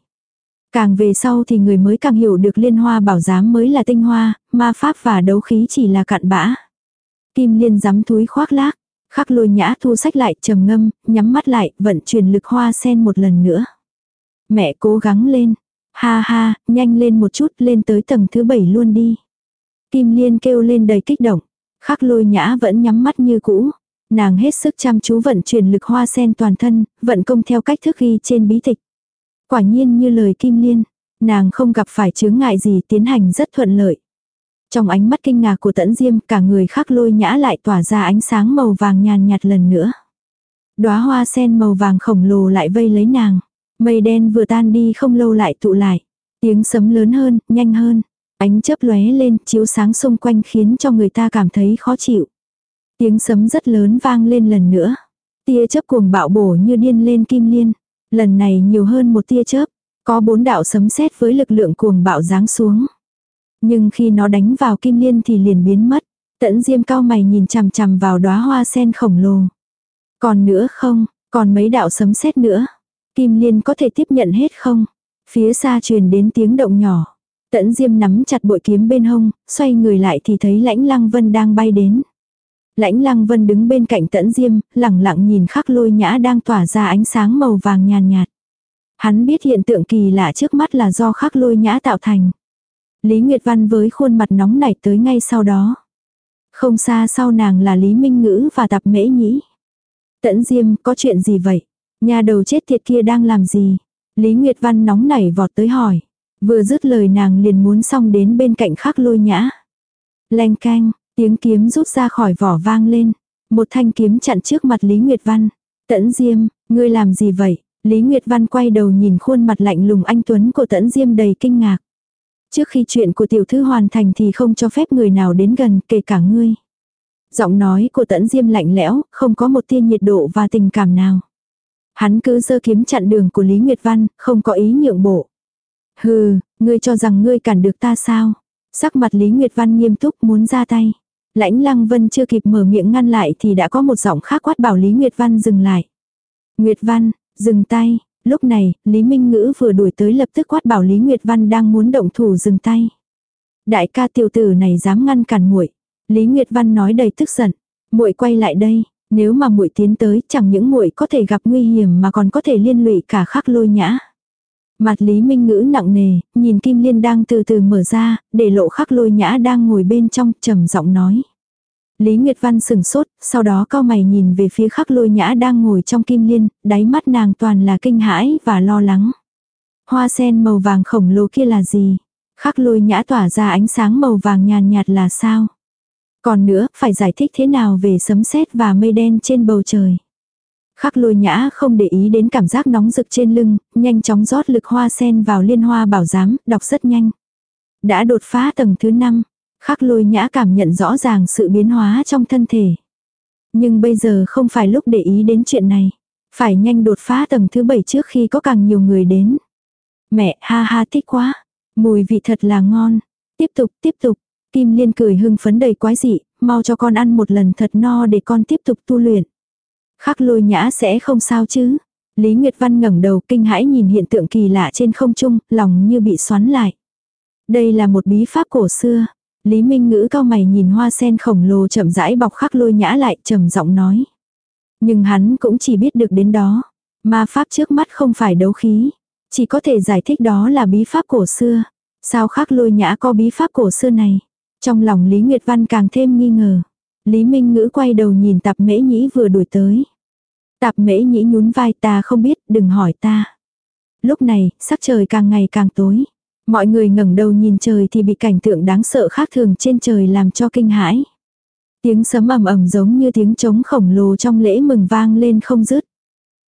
Càng về sau thì người mới càng hiểu được liên hoa bảo giám mới là tinh hoa, ma pháp và đấu khí chỉ là cặn bã. Kim liên giám túi khoác lác, khắc lôi nhã thu sách lại trầm ngâm, nhắm mắt lại, vận chuyển lực hoa sen một lần nữa. Mẹ cố gắng lên, Ha ha, nhanh lên một chút, lên tới tầng thứ bảy luôn đi. Kim Liên kêu lên đầy kích động. Khắc lôi nhã vẫn nhắm mắt như cũ. Nàng hết sức chăm chú vận chuyển lực hoa sen toàn thân, vận công theo cách thức ghi trên bí tịch. Quả nhiên như lời Kim Liên, nàng không gặp phải chướng ngại gì tiến hành rất thuận lợi. Trong ánh mắt kinh ngạc của tẫn diêm cả người khắc lôi nhã lại tỏa ra ánh sáng màu vàng nhàn nhạt lần nữa. đóa hoa sen màu vàng khổng lồ lại vây lấy nàng. Mây đen vừa tan đi không lâu lại tụ lại. Tiếng sấm lớn hơn, nhanh hơn. Ánh chớp lóe lên, chiếu sáng xung quanh khiến cho người ta cảm thấy khó chịu. Tiếng sấm rất lớn vang lên lần nữa. Tia chớp cuồng bạo bổ như điên lên kim liên. Lần này nhiều hơn một tia chớp. Có bốn đạo sấm sét với lực lượng cuồng bạo giáng xuống. Nhưng khi nó đánh vào kim liên thì liền biến mất. Tẫn diêm cao mày nhìn chằm chằm vào đóa hoa sen khổng lồ. Còn nữa không, còn mấy đạo sấm sét nữa. Kim Liên có thể tiếp nhận hết không? Phía xa truyền đến tiếng động nhỏ. Tẫn Diêm nắm chặt bội kiếm bên hông, xoay người lại thì thấy Lãnh Lăng Vân đang bay đến. Lãnh Lăng Vân đứng bên cạnh Tẫn Diêm, lẳng lặng nhìn khắc lôi nhã đang tỏa ra ánh sáng màu vàng nhàn nhạt, Hắn biết hiện tượng kỳ lạ trước mắt là do khắc lôi nhã tạo thành. Lý Nguyệt Văn với khuôn mặt nóng nảy tới ngay sau đó. Không xa sau nàng là Lý Minh Ngữ và tạp Mễ Nhĩ. Tẫn Diêm, có chuyện gì vậy? Nhà đầu chết thiệt kia đang làm gì? Lý Nguyệt Văn nóng nảy vọt tới hỏi. Vừa dứt lời nàng liền muốn xong đến bên cạnh khắc lôi nhã. Lanh canh, tiếng kiếm rút ra khỏi vỏ vang lên. Một thanh kiếm chặn trước mặt Lý Nguyệt Văn. Tẫn Diêm, ngươi làm gì vậy? Lý Nguyệt Văn quay đầu nhìn khuôn mặt lạnh lùng anh Tuấn của Tẫn Diêm đầy kinh ngạc. Trước khi chuyện của tiểu thư hoàn thành thì không cho phép người nào đến gần kể cả ngươi. Giọng nói của Tẫn Diêm lạnh lẽo, không có một tia nhiệt độ và tình cảm nào. Hắn cứ giơ kiếm chặn đường của Lý Nguyệt Văn, không có ý nhượng bộ. Hừ, ngươi cho rằng ngươi cản được ta sao? Sắc mặt Lý Nguyệt Văn nghiêm túc muốn ra tay. Lãnh Lăng Vân chưa kịp mở miệng ngăn lại thì đã có một giọng khác quát bảo Lý Nguyệt Văn dừng lại. Nguyệt Văn, dừng tay. Lúc này, Lý Minh Ngữ vừa đuổi tới lập tức quát bảo Lý Nguyệt Văn đang muốn động thủ dừng tay. Đại ca tiểu tử này dám ngăn cản muội. Lý Nguyệt Văn nói đầy tức giận. Muội quay lại đây, nếu mà muội tiến tới, chẳng những muội có thể gặp nguy hiểm mà còn có thể liên lụy cả khắc lôi nhã. Mặt Lý Minh Ngữ nặng nề, nhìn Kim Liên đang từ từ mở ra, để lộ khắc lôi nhã đang ngồi bên trong, trầm giọng nói. Lý Nguyệt Văn sừng sốt, sau đó cao mày nhìn về phía khắc lôi nhã đang ngồi trong kim liên, đáy mắt nàng toàn là kinh hãi và lo lắng. Hoa sen màu vàng khổng lồ kia là gì? Khắc lôi nhã tỏa ra ánh sáng màu vàng nhàn nhạt là sao? Còn nữa, phải giải thích thế nào về sấm sét và mây đen trên bầu trời. Khắc lôi nhã không để ý đến cảm giác nóng rực trên lưng, nhanh chóng rót lực hoa sen vào liên hoa bảo giám, đọc rất nhanh. Đã đột phá tầng thứ 5, khắc lôi nhã cảm nhận rõ ràng sự biến hóa trong thân thể. Nhưng bây giờ không phải lúc để ý đến chuyện này. Phải nhanh đột phá tầng thứ bảy trước khi có càng nhiều người đến. Mẹ ha ha thích quá. Mùi vị thật là ngon. Tiếp tục, tiếp tục. Kim Liên cười hưng phấn đầy quái dị, mau cho con ăn một lần thật no để con tiếp tục tu luyện. Khắc lôi nhã sẽ không sao chứ. Lý Nguyệt Văn ngẩng đầu kinh hãi nhìn hiện tượng kỳ lạ trên không trung, lòng như bị xoắn lại. Đây là một bí pháp cổ xưa. Lý Minh Ngữ cao mày nhìn hoa sen khổng lồ chậm rãi bọc khắc lôi nhã lại trầm giọng nói. Nhưng hắn cũng chỉ biết được đến đó. Ma pháp trước mắt không phải đấu khí. Chỉ có thể giải thích đó là bí pháp cổ xưa. Sao khắc lôi nhã có bí pháp cổ xưa này? Trong lòng Lý Nguyệt Văn càng thêm nghi ngờ. Lý Minh Ngữ quay đầu nhìn tạp mễ nhĩ vừa đuổi tới. Tạp mễ nhĩ nhún vai ta không biết, đừng hỏi ta. Lúc này, sắc trời càng ngày càng tối. Mọi người ngẩng đầu nhìn trời thì bị cảnh tượng đáng sợ khác thường trên trời làm cho kinh hãi. Tiếng sấm ầm ầm giống như tiếng trống khổng lồ trong lễ mừng vang lên không dứt.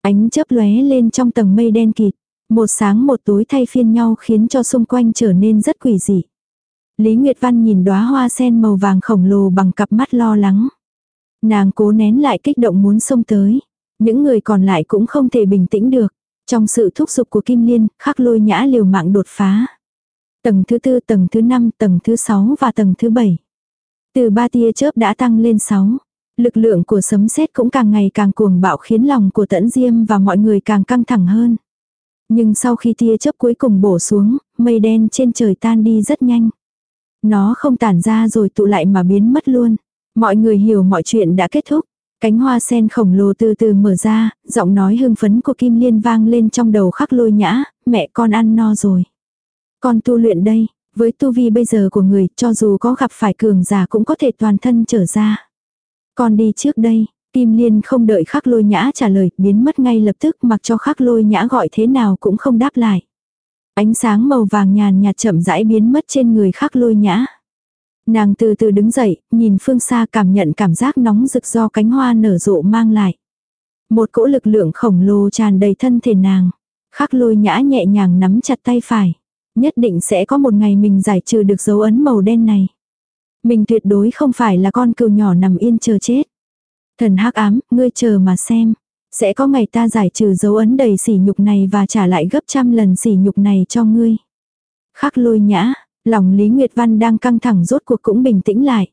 Ánh chớp lóe lên trong tầng mây đen kịt. Một sáng một tối thay phiên nhau khiến cho xung quanh trở nên rất quỷ dị. Lý Nguyệt Văn nhìn đóa hoa sen màu vàng khổng lồ bằng cặp mắt lo lắng. Nàng cố nén lại kích động muốn xông tới. Những người còn lại cũng không thể bình tĩnh được. Trong sự thúc giục của Kim Liên, khắc lôi nhã liều mạng đột phá. Tầng thứ tư, tầng thứ năm, tầng thứ sáu và tầng thứ bảy. Từ ba tia chớp đã tăng lên sáu. Lực lượng của sấm sét cũng càng ngày càng cuồng bạo khiến lòng của tẫn diêm và mọi người càng căng thẳng hơn. Nhưng sau khi tia chớp cuối cùng bổ xuống, mây đen trên trời tan đi rất nhanh. Nó không tản ra rồi tụ lại mà biến mất luôn. Mọi người hiểu mọi chuyện đã kết thúc. Cánh hoa sen khổng lồ từ từ mở ra, giọng nói hưng phấn của Kim Liên vang lên trong đầu khắc lôi nhã, mẹ con ăn no rồi. Con tu luyện đây, với tu vi bây giờ của người, cho dù có gặp phải cường giả cũng có thể toàn thân trở ra. Con đi trước đây, Kim Liên không đợi khắc lôi nhã trả lời, biến mất ngay lập tức mặc cho khắc lôi nhã gọi thế nào cũng không đáp lại. Ánh sáng màu vàng nhàn nhạt chậm rãi biến mất trên người khắc lôi nhã. Nàng từ từ đứng dậy, nhìn phương xa cảm nhận cảm giác nóng rực do cánh hoa nở rộ mang lại. Một cỗ lực lượng khổng lồ tràn đầy thân thể nàng. Khắc lôi nhã nhẹ nhàng nắm chặt tay phải. Nhất định sẽ có một ngày mình giải trừ được dấu ấn màu đen này. Mình tuyệt đối không phải là con cừu nhỏ nằm yên chờ chết. Thần hắc ám, ngươi chờ mà xem. Sẽ có ngày ta giải trừ dấu ấn đầy sỉ nhục này và trả lại gấp trăm lần sỉ nhục này cho ngươi. Khắc lôi nhã, lòng Lý Nguyệt Văn đang căng thẳng rốt cuộc cũng bình tĩnh lại.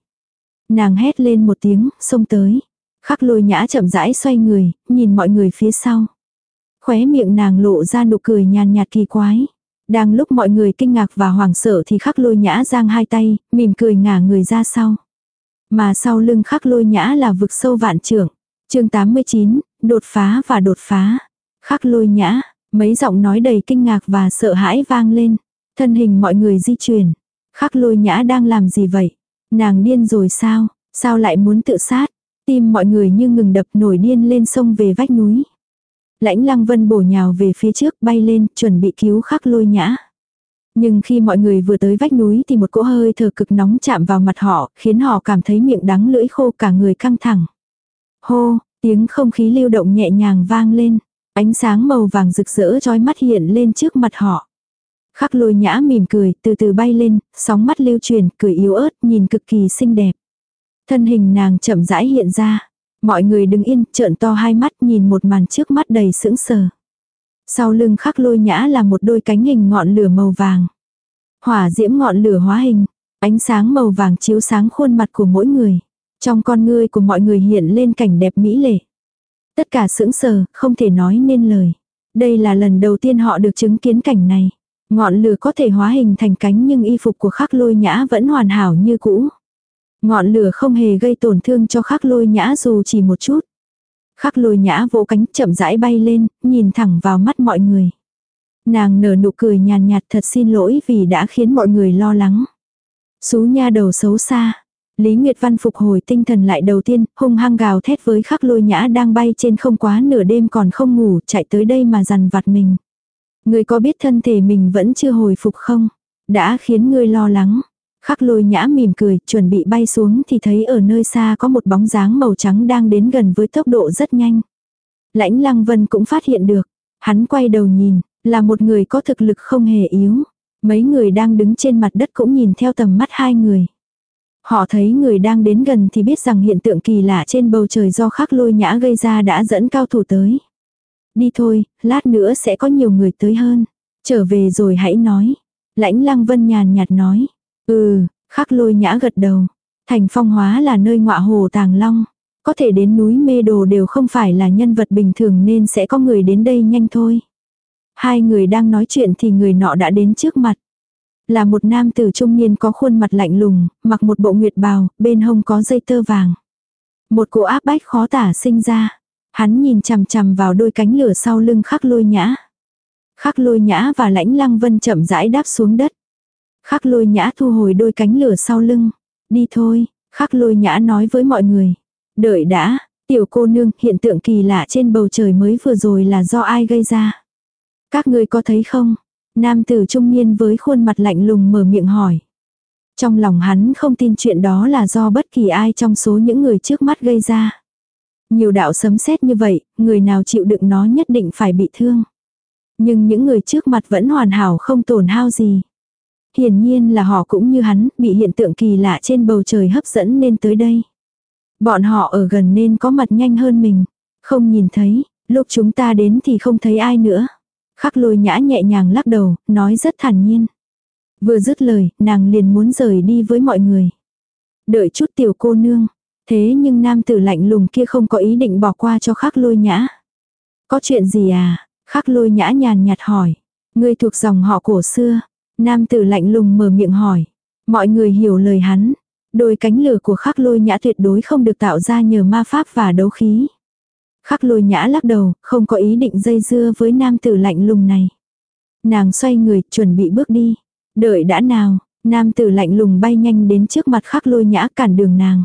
Nàng hét lên một tiếng, xông tới. Khắc lôi nhã chậm rãi xoay người, nhìn mọi người phía sau. Khóe miệng nàng lộ ra nụ cười nhàn nhạt kỳ quái. Đang lúc mọi người kinh ngạc và hoảng sợ thì khắc lôi nhã giang hai tay, mỉm cười ngả người ra sau. Mà sau lưng khắc lôi nhã là vực sâu vạn trưởng chương 89, đột phá và đột phá. Khắc lôi nhã, mấy giọng nói đầy kinh ngạc và sợ hãi vang lên. Thân hình mọi người di chuyển. Khắc lôi nhã đang làm gì vậy? Nàng điên rồi sao? Sao lại muốn tự sát? Tim mọi người như ngừng đập nổi điên lên sông về vách núi. Lãnh lăng vân bổ nhào về phía trước bay lên chuẩn bị cứu khắc lôi nhã. Nhưng khi mọi người vừa tới vách núi thì một cỗ hơi thở cực nóng chạm vào mặt họ, khiến họ cảm thấy miệng đắng lưỡi khô cả người căng thẳng. Hô, tiếng không khí lưu động nhẹ nhàng vang lên. Ánh sáng màu vàng rực rỡ trói mắt hiện lên trước mặt họ. Khắc lôi nhã mỉm cười, từ từ bay lên, sóng mắt lưu truyền, cười yếu ớt, nhìn cực kỳ xinh đẹp. Thân hình nàng chậm rãi hiện ra. Mọi người đứng yên, trợn to hai mắt nhìn một màn trước mắt đầy sững sờ. Sau lưng khắc lôi nhã là một đôi cánh hình ngọn lửa màu vàng. Hỏa diễm ngọn lửa hóa hình, ánh sáng màu vàng chiếu sáng khuôn mặt của mỗi người. Trong con ngươi của mọi người hiện lên cảnh đẹp mỹ lệ. Tất cả sững sờ, không thể nói nên lời. Đây là lần đầu tiên họ được chứng kiến cảnh này. Ngọn lửa có thể hóa hình thành cánh nhưng y phục của khắc lôi nhã vẫn hoàn hảo như cũ. Ngọn lửa không hề gây tổn thương cho khắc lôi nhã dù chỉ một chút. Khắc lôi nhã vỗ cánh chậm rãi bay lên, nhìn thẳng vào mắt mọi người. Nàng nở nụ cười nhàn nhạt thật xin lỗi vì đã khiến mọi người lo lắng. Xú nha đầu xấu xa. Lý Nguyệt Văn phục hồi tinh thần lại đầu tiên, hung hăng gào thét với khắc lôi nhã đang bay trên không quá nửa đêm còn không ngủ, chạy tới đây mà dằn vặt mình. Người có biết thân thể mình vẫn chưa hồi phục không? Đã khiến ngươi lo lắng. Khắc lôi nhã mỉm cười, chuẩn bị bay xuống thì thấy ở nơi xa có một bóng dáng màu trắng đang đến gần với tốc độ rất nhanh. Lãnh lăng vân cũng phát hiện được. Hắn quay đầu nhìn, là một người có thực lực không hề yếu. Mấy người đang đứng trên mặt đất cũng nhìn theo tầm mắt hai người. Họ thấy người đang đến gần thì biết rằng hiện tượng kỳ lạ trên bầu trời do khắc lôi nhã gây ra đã dẫn cao thủ tới. Đi thôi, lát nữa sẽ có nhiều người tới hơn. Trở về rồi hãy nói. Lãnh lăng vân nhàn nhạt nói. Ừ, khắc lôi nhã gật đầu. Thành phong hóa là nơi ngọa hồ tàng long. Có thể đến núi mê đồ đều không phải là nhân vật bình thường nên sẽ có người đến đây nhanh thôi. Hai người đang nói chuyện thì người nọ đã đến trước mặt. Là một nam tử trung niên có khuôn mặt lạnh lùng, mặc một bộ nguyệt bào, bên hông có dây tơ vàng. Một cỗ áp bách khó tả sinh ra. Hắn nhìn chằm chằm vào đôi cánh lửa sau lưng khắc lôi nhã. Khắc lôi nhã và lãnh lăng vân chậm rãi đáp xuống đất. Khắc lôi nhã thu hồi đôi cánh lửa sau lưng. Đi thôi, khắc lôi nhã nói với mọi người. Đợi đã, tiểu cô nương hiện tượng kỳ lạ trên bầu trời mới vừa rồi là do ai gây ra. Các ngươi có thấy không? Nam tử trung niên với khuôn mặt lạnh lùng mở miệng hỏi. Trong lòng hắn không tin chuyện đó là do bất kỳ ai trong số những người trước mắt gây ra. Nhiều đạo sấm sét như vậy, người nào chịu đựng nó nhất định phải bị thương. Nhưng những người trước mặt vẫn hoàn hảo không tổn hao gì. Hiển nhiên là họ cũng như hắn, bị hiện tượng kỳ lạ trên bầu trời hấp dẫn nên tới đây. Bọn họ ở gần nên có mặt nhanh hơn mình. Không nhìn thấy, lúc chúng ta đến thì không thấy ai nữa. Khắc lôi nhã nhẹ nhàng lắc đầu, nói rất thản nhiên. Vừa dứt lời, nàng liền muốn rời đi với mọi người. Đợi chút tiểu cô nương. Thế nhưng nam tử lạnh lùng kia không có ý định bỏ qua cho khắc lôi nhã. Có chuyện gì à? Khắc lôi nhã nhàn nhạt hỏi. Ngươi thuộc dòng họ cổ xưa. Nam tử lạnh lùng mở miệng hỏi. Mọi người hiểu lời hắn. Đôi cánh lửa của khắc lôi nhã tuyệt đối không được tạo ra nhờ ma pháp và đấu khí. Khắc lôi nhã lắc đầu, không có ý định dây dưa với nam tử lạnh lùng này. Nàng xoay người, chuẩn bị bước đi. Đợi đã nào, nam tử lạnh lùng bay nhanh đến trước mặt khắc lôi nhã cản đường nàng.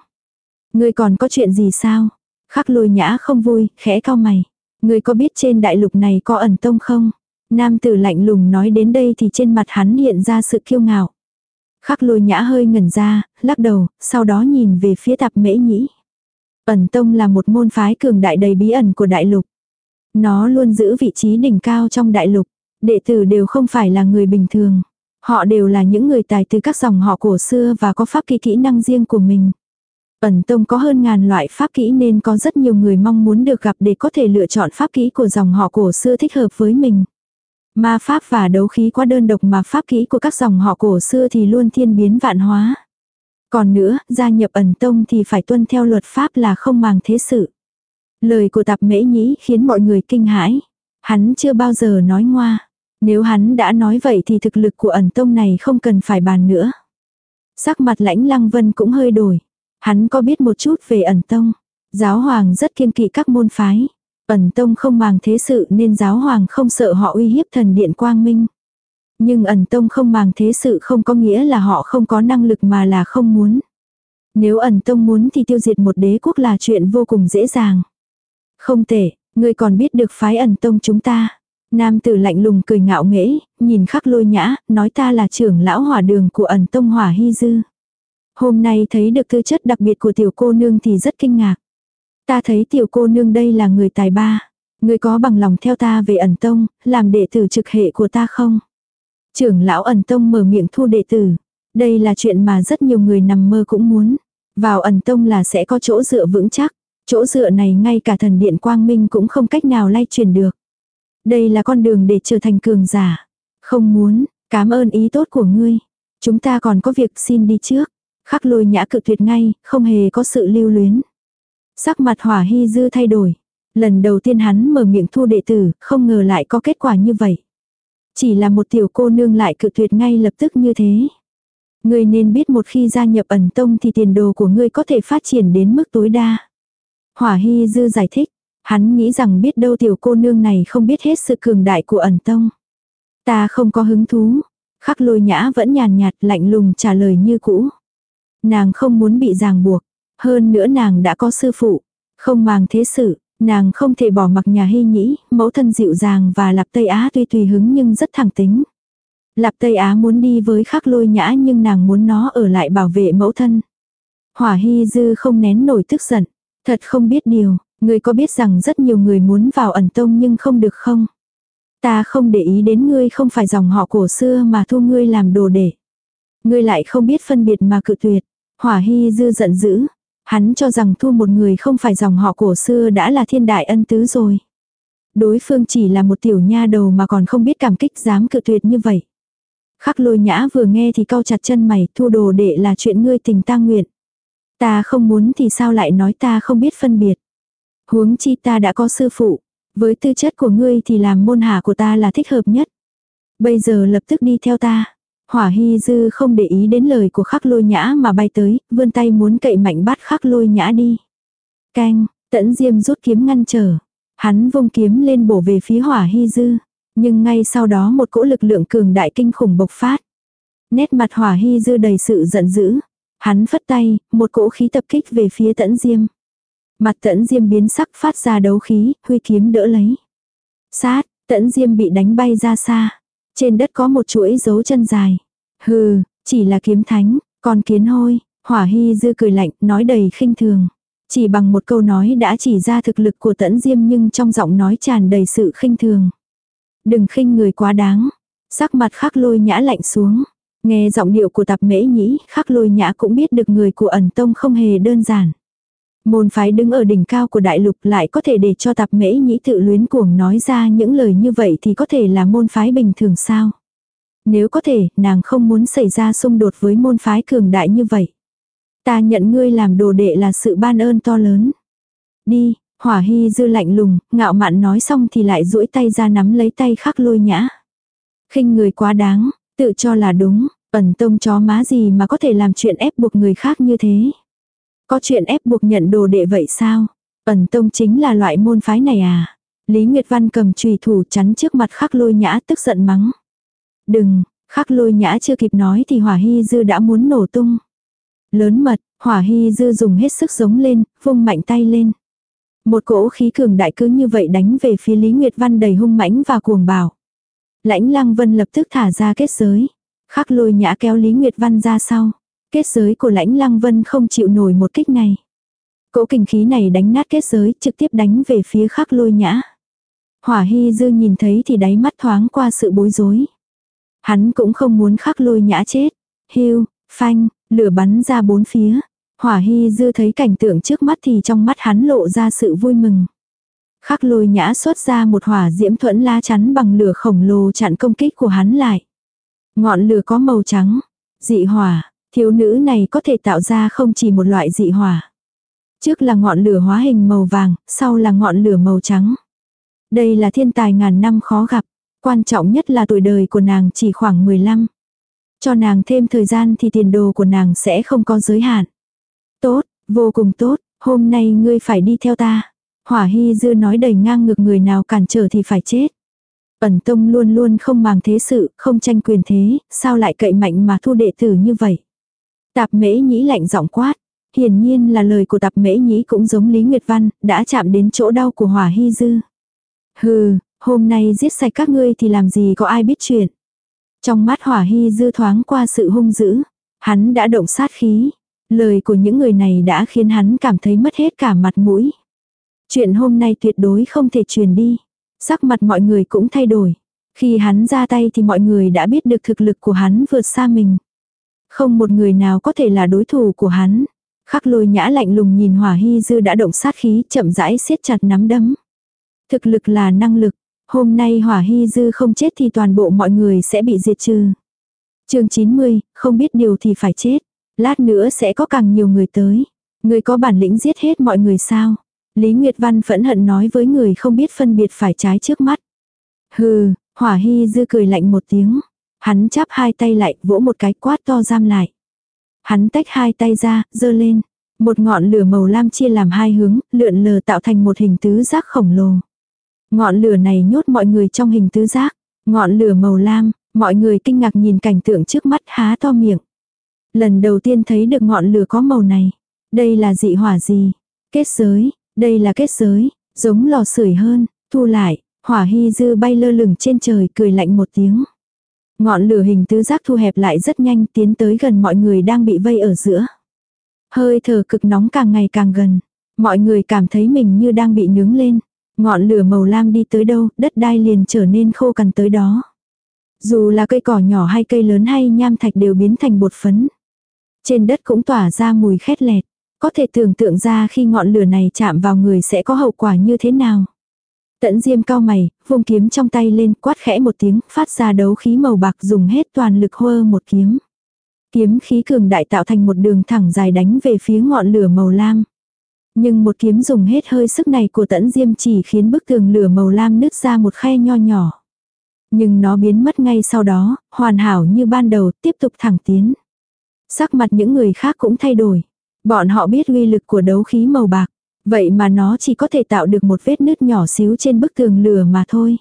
Ngươi còn có chuyện gì sao? Khắc lôi nhã không vui, khẽ cao mày. Ngươi có biết trên đại lục này có ẩn tông không? Nam tử lạnh lùng nói đến đây thì trên mặt hắn hiện ra sự kiêu ngạo. Khắc lôi nhã hơi ngẩn ra, lắc đầu, sau đó nhìn về phía tạp mễ nhĩ. Ẩn tông là một môn phái cường đại đầy bí ẩn của đại lục. Nó luôn giữ vị trí đỉnh cao trong đại lục. Đệ tử đều không phải là người bình thường. Họ đều là những người tài từ các dòng họ cổ xưa và có pháp kỹ kỹ năng riêng của mình. Ẩn tông có hơn ngàn loại pháp kỹ nên có rất nhiều người mong muốn được gặp để có thể lựa chọn pháp kỹ của dòng họ cổ xưa thích hợp với mình. Ma pháp và đấu khí quá đơn độc mà pháp kỹ của các dòng họ cổ xưa thì luôn thiên biến vạn hóa. Còn nữa, gia nhập ẩn tông thì phải tuân theo luật pháp là không màng thế sự. Lời của tạp mễ nhĩ khiến mọi người kinh hãi. Hắn chưa bao giờ nói ngoa. Nếu hắn đã nói vậy thì thực lực của ẩn tông này không cần phải bàn nữa. Sắc mặt lãnh lăng vân cũng hơi đổi. Hắn có biết một chút về ẩn tông. Giáo hoàng rất kiên kỵ các môn phái. Ẩn tông không màng thế sự nên giáo hoàng không sợ họ uy hiếp thần điện quang minh. Nhưng ẩn tông không màng thế sự không có nghĩa là họ không có năng lực mà là không muốn. Nếu ẩn tông muốn thì tiêu diệt một đế quốc là chuyện vô cùng dễ dàng. Không tệ, ngươi còn biết được phái ẩn tông chúng ta. Nam tử lạnh lùng cười ngạo nghễ, nhìn khắc lôi nhã, nói ta là trưởng lão hỏa đường của ẩn tông hỏa hy dư. Hôm nay thấy được tư chất đặc biệt của tiểu cô nương thì rất kinh ngạc. Ta thấy tiểu cô nương đây là người tài ba. Ngươi có bằng lòng theo ta về ẩn tông, làm đệ tử trực hệ của ta không? Trưởng lão ẩn tông mở miệng thu đệ tử. Đây là chuyện mà rất nhiều người nằm mơ cũng muốn. Vào ẩn tông là sẽ có chỗ dựa vững chắc. Chỗ dựa này ngay cả thần điện quang minh cũng không cách nào lay truyền được. Đây là con đường để trở thành cường giả. Không muốn, cảm ơn ý tốt của ngươi. Chúng ta còn có việc xin đi trước. Khắc lôi nhã cự tuyệt ngay, không hề có sự lưu luyến. Sắc mặt hỏa hy dư thay đổi. Lần đầu tiên hắn mở miệng thu đệ tử, không ngờ lại có kết quả như vậy. Chỉ là một tiểu cô nương lại cự tuyệt ngay lập tức như thế. Ngươi nên biết một khi gia nhập ẩn tông thì tiền đồ của ngươi có thể phát triển đến mức tối đa. Hỏa Hy Dư giải thích, hắn nghĩ rằng biết đâu tiểu cô nương này không biết hết sự cường đại của ẩn tông. Ta không có hứng thú. Khắc lôi nhã vẫn nhàn nhạt lạnh lùng trả lời như cũ. Nàng không muốn bị ràng buộc. Hơn nữa nàng đã có sư phụ. Không màng thế sự, Nàng không thể bỏ mặc nhà hy nhĩ, mẫu thân dịu dàng và Lạp Tây Á tuy tùy hứng nhưng rất thẳng tính. Lạp Tây Á muốn đi với khắc lôi nhã nhưng nàng muốn nó ở lại bảo vệ mẫu thân. Hỏa Hy Dư không nén nổi tức giận. Thật không biết điều, ngươi có biết rằng rất nhiều người muốn vào ẩn tông nhưng không được không? Ta không để ý đến ngươi không phải dòng họ cổ xưa mà thu ngươi làm đồ để. Ngươi lại không biết phân biệt mà cự tuyệt. Hỏa hy dư giận dữ. Hắn cho rằng thu một người không phải dòng họ cổ xưa đã là thiên đại ân tứ rồi. Đối phương chỉ là một tiểu nha đầu mà còn không biết cảm kích dám cự tuyệt như vậy. Khắc lôi nhã vừa nghe thì cau chặt chân mày, thu đồ đệ là chuyện ngươi tình ta nguyện. Ta không muốn thì sao lại nói ta không biết phân biệt. Huống chi ta đã có sư phụ, với tư chất của ngươi thì làm môn hạ của ta là thích hợp nhất. Bây giờ lập tức đi theo ta. Hỏa hy dư không để ý đến lời của khắc lôi nhã mà bay tới, vươn tay muốn cậy mạnh bắt khắc lôi nhã đi. Canh, tẫn diêm rút kiếm ngăn trở. Hắn vung kiếm lên bổ về phía hỏa hy dư. Nhưng ngay sau đó một cỗ lực lượng cường đại kinh khủng bộc phát. Nét mặt hỏa hy dư đầy sự giận dữ. Hắn phất tay, một cỗ khí tập kích về phía tẫn diêm. Mặt tẫn diêm biến sắc phát ra đấu khí, huy kiếm đỡ lấy. Sát, tẫn diêm bị đánh bay ra xa. Trên đất có một chuỗi dấu chân dài. Hừ, chỉ là kiếm thánh, còn kiến hôi, hỏa hy dư cười lạnh, nói đầy khinh thường. Chỉ bằng một câu nói đã chỉ ra thực lực của tẫn diêm nhưng trong giọng nói tràn đầy sự khinh thường. Đừng khinh người quá đáng. Sắc mặt khắc lôi nhã lạnh xuống. Nghe giọng điệu của tạp mễ nhĩ, khắc lôi nhã cũng biết được người của ẩn tông không hề đơn giản. Môn phái đứng ở đỉnh cao của đại lục lại có thể để cho tạp mễ nhĩ tự luyến cuồng nói ra những lời như vậy thì có thể là môn phái bình thường sao. Nếu có thể, nàng không muốn xảy ra xung đột với môn phái cường đại như vậy. Ta nhận ngươi làm đồ đệ là sự ban ơn to lớn. Đi, hỏa hy dư lạnh lùng, ngạo mạn nói xong thì lại duỗi tay ra nắm lấy tay khắc lôi nhã. khinh người quá đáng, tự cho là đúng, ẩn tông chó má gì mà có thể làm chuyện ép buộc người khác như thế. Có chuyện ép buộc nhận đồ đệ vậy sao? Ẩn tông chính là loại môn phái này à? Lý Nguyệt Văn cầm chùy thủ chắn trước mặt khắc lôi nhã tức giận mắng. Đừng, khắc lôi nhã chưa kịp nói thì hỏa hy dư đã muốn nổ tung. Lớn mật, hỏa hy dư dùng hết sức giống lên, vung mạnh tay lên. Một cỗ khí cường đại cứ như vậy đánh về phía Lý Nguyệt Văn đầy hung mãnh và cuồng bạo. Lãnh Lăng Vân lập tức thả ra kết giới. Khắc lôi nhã kéo Lý Nguyệt Văn ra sau. Kết giới của lãnh lăng vân không chịu nổi một kích này. Cỗ kinh khí này đánh nát kết giới trực tiếp đánh về phía khắc lôi nhã. Hỏa hy dư nhìn thấy thì đáy mắt thoáng qua sự bối rối. Hắn cũng không muốn khắc lôi nhã chết. Hiu, phanh, lửa bắn ra bốn phía. Hỏa hy dư thấy cảnh tượng trước mắt thì trong mắt hắn lộ ra sự vui mừng. Khắc lôi nhã xuất ra một hỏa diễm thuẫn la chắn bằng lửa khổng lồ chặn công kích của hắn lại. Ngọn lửa có màu trắng, dị hỏa, Thiếu nữ này có thể tạo ra không chỉ một loại dị hỏa. Trước là ngọn lửa hóa hình màu vàng, sau là ngọn lửa màu trắng. Đây là thiên tài ngàn năm khó gặp. Quan trọng nhất là tuổi đời của nàng chỉ khoảng 15. Cho nàng thêm thời gian thì tiền đồ của nàng sẽ không có giới hạn. Tốt, vô cùng tốt, hôm nay ngươi phải đi theo ta. Hỏa hy dư nói đầy ngang ngược người nào cản trở thì phải chết. Ẩn tông luôn luôn không màng thế sự, không tranh quyền thế, sao lại cậy mạnh mà thu đệ tử như vậy. Tạp mễ nhĩ lạnh giọng quát. Hiển nhiên là lời của tạp mễ nhĩ cũng giống Lý Nguyệt Văn, đã chạm đến chỗ đau của hỏa hy dư. Hừ, hôm nay giết sạch các ngươi thì làm gì có ai biết chuyện. Trong mắt hỏa hy dư thoáng qua sự hung dữ. Hắn đã động sát khí. Lời của những người này đã khiến hắn cảm thấy mất hết cả mặt mũi. Chuyện hôm nay tuyệt đối không thể truyền đi. Sắc mặt mọi người cũng thay đổi. Khi hắn ra tay thì mọi người đã biết được thực lực của hắn vượt xa mình. Không một người nào có thể là đối thủ của hắn. Khắc lôi nhã lạnh lùng nhìn hỏa hy dư đã động sát khí chậm rãi siết chặt nắm đấm. Thực lực là năng lực. Hôm nay hỏa hy dư không chết thì toàn bộ mọi người sẽ bị diệt trừ. chương 90, không biết điều thì phải chết. Lát nữa sẽ có càng nhiều người tới. Người có bản lĩnh giết hết mọi người sao? Lý Nguyệt Văn phẫn hận nói với người không biết phân biệt phải trái trước mắt. Hừ, hỏa hy dư cười lạnh một tiếng. Hắn chắp hai tay lại, vỗ một cái quát to giam lại. Hắn tách hai tay ra, dơ lên. Một ngọn lửa màu lam chia làm hai hướng, lượn lờ tạo thành một hình tứ giác khổng lồ. Ngọn lửa này nhốt mọi người trong hình tứ giác. Ngọn lửa màu lam, mọi người kinh ngạc nhìn cảnh tượng trước mắt há to miệng. Lần đầu tiên thấy được ngọn lửa có màu này. Đây là dị hỏa gì? Kết giới, đây là kết giới, giống lò sưởi hơn, thu lại, hỏa hy dư bay lơ lửng trên trời cười lạnh một tiếng. Ngọn lửa hình tứ giác thu hẹp lại rất nhanh tiến tới gần mọi người đang bị vây ở giữa. Hơi thở cực nóng càng ngày càng gần. Mọi người cảm thấy mình như đang bị nướng lên. Ngọn lửa màu lam đi tới đâu, đất đai liền trở nên khô cằn tới đó. Dù là cây cỏ nhỏ hay cây lớn hay nham thạch đều biến thành bột phấn. Trên đất cũng tỏa ra mùi khét lẹt. Có thể tưởng tượng ra khi ngọn lửa này chạm vào người sẽ có hậu quả như thế nào. Tẫn diêm cao mày, vùng kiếm trong tay lên quát khẽ một tiếng, phát ra đấu khí màu bạc dùng hết toàn lực hơ một kiếm. Kiếm khí cường đại tạo thành một đường thẳng dài đánh về phía ngọn lửa màu lam. Nhưng một kiếm dùng hết hơi sức này của tẫn diêm chỉ khiến bức tường lửa màu lam nứt ra một khe nho nhỏ. Nhưng nó biến mất ngay sau đó, hoàn hảo như ban đầu, tiếp tục thẳng tiến. Sắc mặt những người khác cũng thay đổi. Bọn họ biết uy lực của đấu khí màu bạc. Vậy mà nó chỉ có thể tạo được một vết nứt nhỏ xíu trên bức tường lửa mà thôi.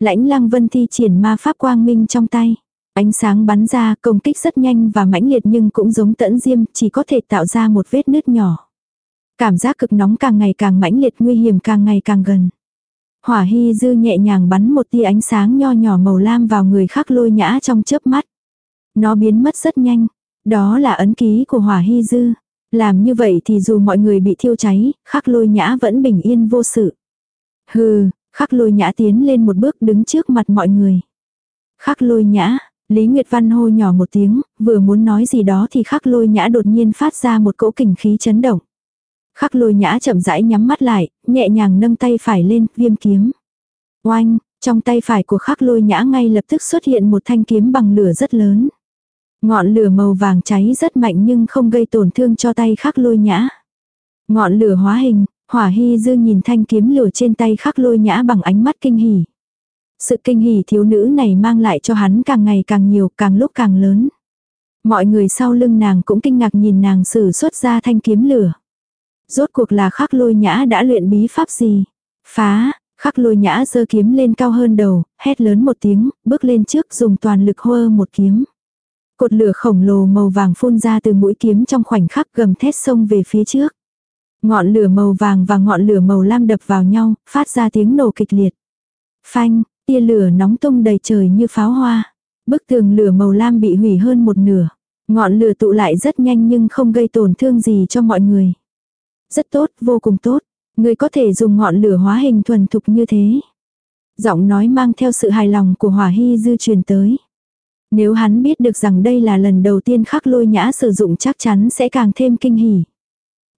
Lãnh lăng vân thi triển ma pháp quang minh trong tay. Ánh sáng bắn ra, công kích rất nhanh và mãnh liệt nhưng cũng giống tẫn diêm, chỉ có thể tạo ra một vết nứt nhỏ. Cảm giác cực nóng càng ngày càng mãnh liệt, nguy hiểm càng ngày càng gần. Hỏa hy dư nhẹ nhàng bắn một tia ánh sáng nho nhỏ màu lam vào người khác lôi nhã trong chớp mắt. Nó biến mất rất nhanh. Đó là ấn ký của hỏa hy dư. Làm như vậy thì dù mọi người bị thiêu cháy, khắc lôi nhã vẫn bình yên vô sự. Hừ, khắc lôi nhã tiến lên một bước đứng trước mặt mọi người. Khắc lôi nhã, Lý Nguyệt Văn hô nhỏ một tiếng, vừa muốn nói gì đó thì khắc lôi nhã đột nhiên phát ra một cỗ kình khí chấn động. Khắc lôi nhã chậm rãi nhắm mắt lại, nhẹ nhàng nâng tay phải lên, viêm kiếm. Oanh, trong tay phải của khắc lôi nhã ngay lập tức xuất hiện một thanh kiếm bằng lửa rất lớn. Ngọn lửa màu vàng cháy rất mạnh nhưng không gây tổn thương cho tay khắc lôi nhã. Ngọn lửa hóa hình, hỏa hy dư nhìn thanh kiếm lửa trên tay khắc lôi nhã bằng ánh mắt kinh hỉ. Sự kinh hỉ thiếu nữ này mang lại cho hắn càng ngày càng nhiều, càng lúc càng lớn. Mọi người sau lưng nàng cũng kinh ngạc nhìn nàng sử xuất ra thanh kiếm lửa. Rốt cuộc là khắc lôi nhã đã luyện bí pháp gì? Phá, khắc lôi nhã giơ kiếm lên cao hơn đầu, hét lớn một tiếng, bước lên trước dùng toàn lực hơ một kiếm. Cột lửa khổng lồ màu vàng phun ra từ mũi kiếm trong khoảnh khắc gầm thét sông về phía trước. Ngọn lửa màu vàng và ngọn lửa màu lam đập vào nhau, phát ra tiếng nổ kịch liệt. Phanh, tia lửa nóng tung đầy trời như pháo hoa. Bức tường lửa màu lam bị hủy hơn một nửa. Ngọn lửa tụ lại rất nhanh nhưng không gây tổn thương gì cho mọi người. Rất tốt, vô cùng tốt. Người có thể dùng ngọn lửa hóa hình thuần thục như thế. Giọng nói mang theo sự hài lòng của hỏa hy dư truyền tới. Nếu hắn biết được rằng đây là lần đầu tiên khắc lôi nhã sử dụng chắc chắn sẽ càng thêm kinh hỉ.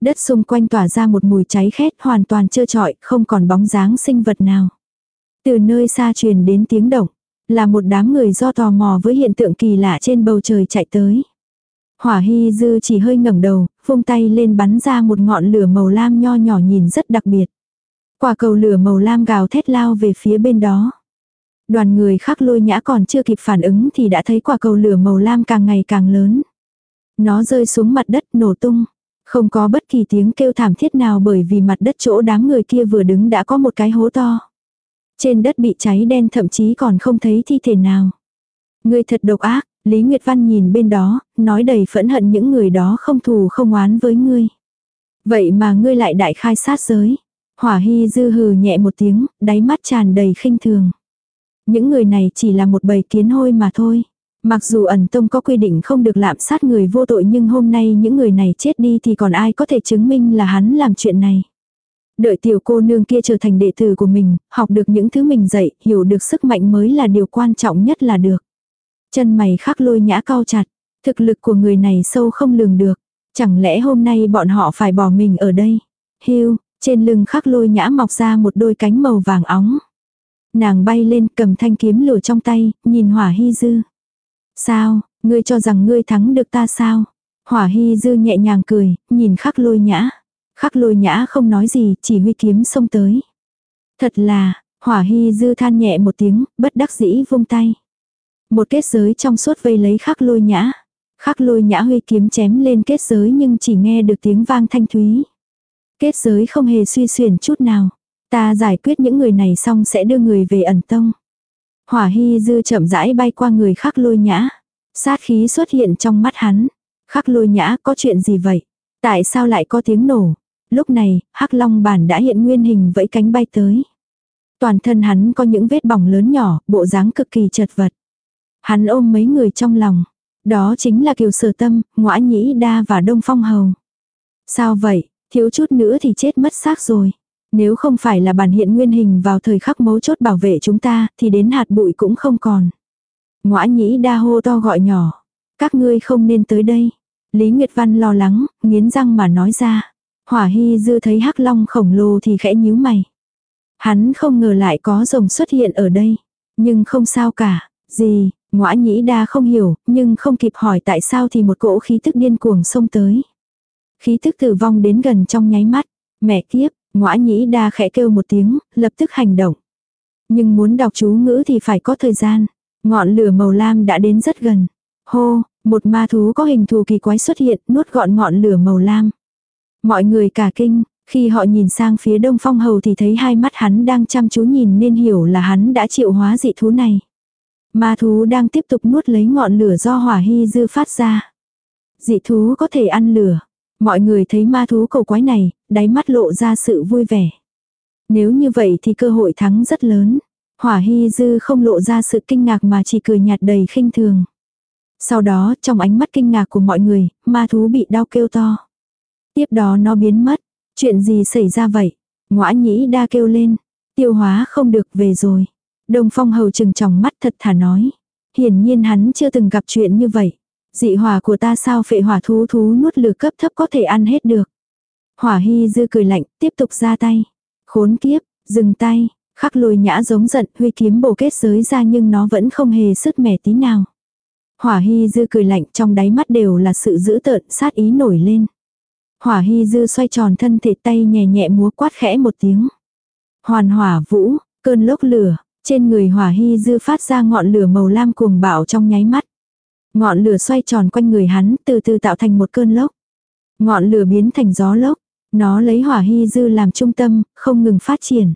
Đất xung quanh tỏa ra một mùi cháy khét hoàn toàn trơ trọi, không còn bóng dáng sinh vật nào. Từ nơi xa truyền đến tiếng động, là một đám người do tò mò với hiện tượng kỳ lạ trên bầu trời chạy tới. Hỏa hy dư chỉ hơi ngẩng đầu, vung tay lên bắn ra một ngọn lửa màu lam nho nhỏ nhìn rất đặc biệt. Quả cầu lửa màu lam gào thét lao về phía bên đó. Đoàn người khác lôi nhã còn chưa kịp phản ứng thì đã thấy quả cầu lửa màu lam càng ngày càng lớn. Nó rơi xuống mặt đất nổ tung. Không có bất kỳ tiếng kêu thảm thiết nào bởi vì mặt đất chỗ đám người kia vừa đứng đã có một cái hố to. Trên đất bị cháy đen thậm chí còn không thấy thi thể nào. Người thật độc ác, Lý Nguyệt Văn nhìn bên đó, nói đầy phẫn hận những người đó không thù không oán với ngươi. Vậy mà ngươi lại đại khai sát giới. Hỏa hy dư hừ nhẹ một tiếng, đáy mắt tràn đầy khinh thường. Những người này chỉ là một bầy kiến hôi mà thôi. Mặc dù ẩn tông có quy định không được lạm sát người vô tội nhưng hôm nay những người này chết đi thì còn ai có thể chứng minh là hắn làm chuyện này. Đợi tiểu cô nương kia trở thành đệ tử của mình, học được những thứ mình dạy, hiểu được sức mạnh mới là điều quan trọng nhất là được. Chân mày khắc lôi nhã cao chặt, thực lực của người này sâu không lường được. Chẳng lẽ hôm nay bọn họ phải bỏ mình ở đây? Hiu, trên lưng khắc lôi nhã mọc ra một đôi cánh màu vàng óng. Nàng bay lên cầm thanh kiếm lửa trong tay, nhìn hỏa hy dư. Sao, ngươi cho rằng ngươi thắng được ta sao? Hỏa hy dư nhẹ nhàng cười, nhìn khắc lôi nhã. Khắc lôi nhã không nói gì, chỉ huy kiếm xông tới. Thật là, hỏa hy dư than nhẹ một tiếng, bất đắc dĩ vung tay. Một kết giới trong suốt vây lấy khắc lôi nhã. Khắc lôi nhã huy kiếm chém lên kết giới nhưng chỉ nghe được tiếng vang thanh thúy. Kết giới không hề suy xuyển chút nào. Ta giải quyết những người này xong sẽ đưa người về ẩn tông. Hỏa hy dư chậm rãi bay qua người khắc lôi nhã. Sát khí xuất hiện trong mắt hắn. Khắc lôi nhã có chuyện gì vậy? Tại sao lại có tiếng nổ? Lúc này, hắc long bản đã hiện nguyên hình vẫy cánh bay tới. Toàn thân hắn có những vết bỏng lớn nhỏ, bộ dáng cực kỳ chật vật. Hắn ôm mấy người trong lòng. Đó chính là kiều sở tâm, ngõa nhĩ đa và đông phong hầu. Sao vậy, thiếu chút nữa thì chết mất xác rồi. Nếu không phải là bản hiện nguyên hình vào thời khắc mấu chốt bảo vệ chúng ta, thì đến hạt bụi cũng không còn. Ngoã nhĩ đa hô to gọi nhỏ. Các ngươi không nên tới đây. Lý Nguyệt Văn lo lắng, nghiến răng mà nói ra. Hỏa Hy Dư thấy hắc long khổng lồ thì khẽ nhíu mày. Hắn không ngờ lại có rồng xuất hiện ở đây. Nhưng không sao cả. Gì, ngõa nhĩ đa không hiểu, nhưng không kịp hỏi tại sao thì một cỗ khí tức điên cuồng xông tới. Khí tức tử vong đến gần trong nháy mắt. Mẹ kiếp, ngõa nhĩ đa khẽ kêu một tiếng, lập tức hành động. Nhưng muốn đọc chú ngữ thì phải có thời gian. Ngọn lửa màu lam đã đến rất gần. Hô, một ma thú có hình thù kỳ quái xuất hiện, nuốt gọn ngọn lửa màu lam. Mọi người cả kinh, khi họ nhìn sang phía đông phong hầu thì thấy hai mắt hắn đang chăm chú nhìn nên hiểu là hắn đã triệu hóa dị thú này. Ma thú đang tiếp tục nuốt lấy ngọn lửa do hỏa hy dư phát ra. Dị thú có thể ăn lửa. Mọi người thấy ma thú cầu quái này, đáy mắt lộ ra sự vui vẻ. Nếu như vậy thì cơ hội thắng rất lớn. Hỏa hy dư không lộ ra sự kinh ngạc mà chỉ cười nhạt đầy khinh thường. Sau đó, trong ánh mắt kinh ngạc của mọi người, ma thú bị đau kêu to. Tiếp đó nó biến mất. Chuyện gì xảy ra vậy? Ngoã nhĩ đa kêu lên. Tiêu hóa không được về rồi. Đông phong hầu chừng tròng mắt thật thà nói. Hiển nhiên hắn chưa từng gặp chuyện như vậy. Dị hỏa của ta sao phệ hỏa thú thú nuốt lửa cấp thấp có thể ăn hết được. Hỏa hy dư cười lạnh, tiếp tục ra tay. Khốn kiếp, dừng tay, khắc lôi nhã giống giận, huy kiếm bổ kết giới ra nhưng nó vẫn không hề sứt mẻ tí nào. Hỏa hy dư cười lạnh trong đáy mắt đều là sự dữ tợn, sát ý nổi lên. Hỏa hy dư xoay tròn thân thể tay nhẹ nhẹ múa quát khẽ một tiếng. Hoàn hỏa vũ, cơn lốc lửa, trên người hỏa hy dư phát ra ngọn lửa màu lam cuồng bạo trong nháy mắt. Ngọn lửa xoay tròn quanh người hắn từ từ tạo thành một cơn lốc. Ngọn lửa biến thành gió lốc. Nó lấy hỏa hy dư làm trung tâm, không ngừng phát triển.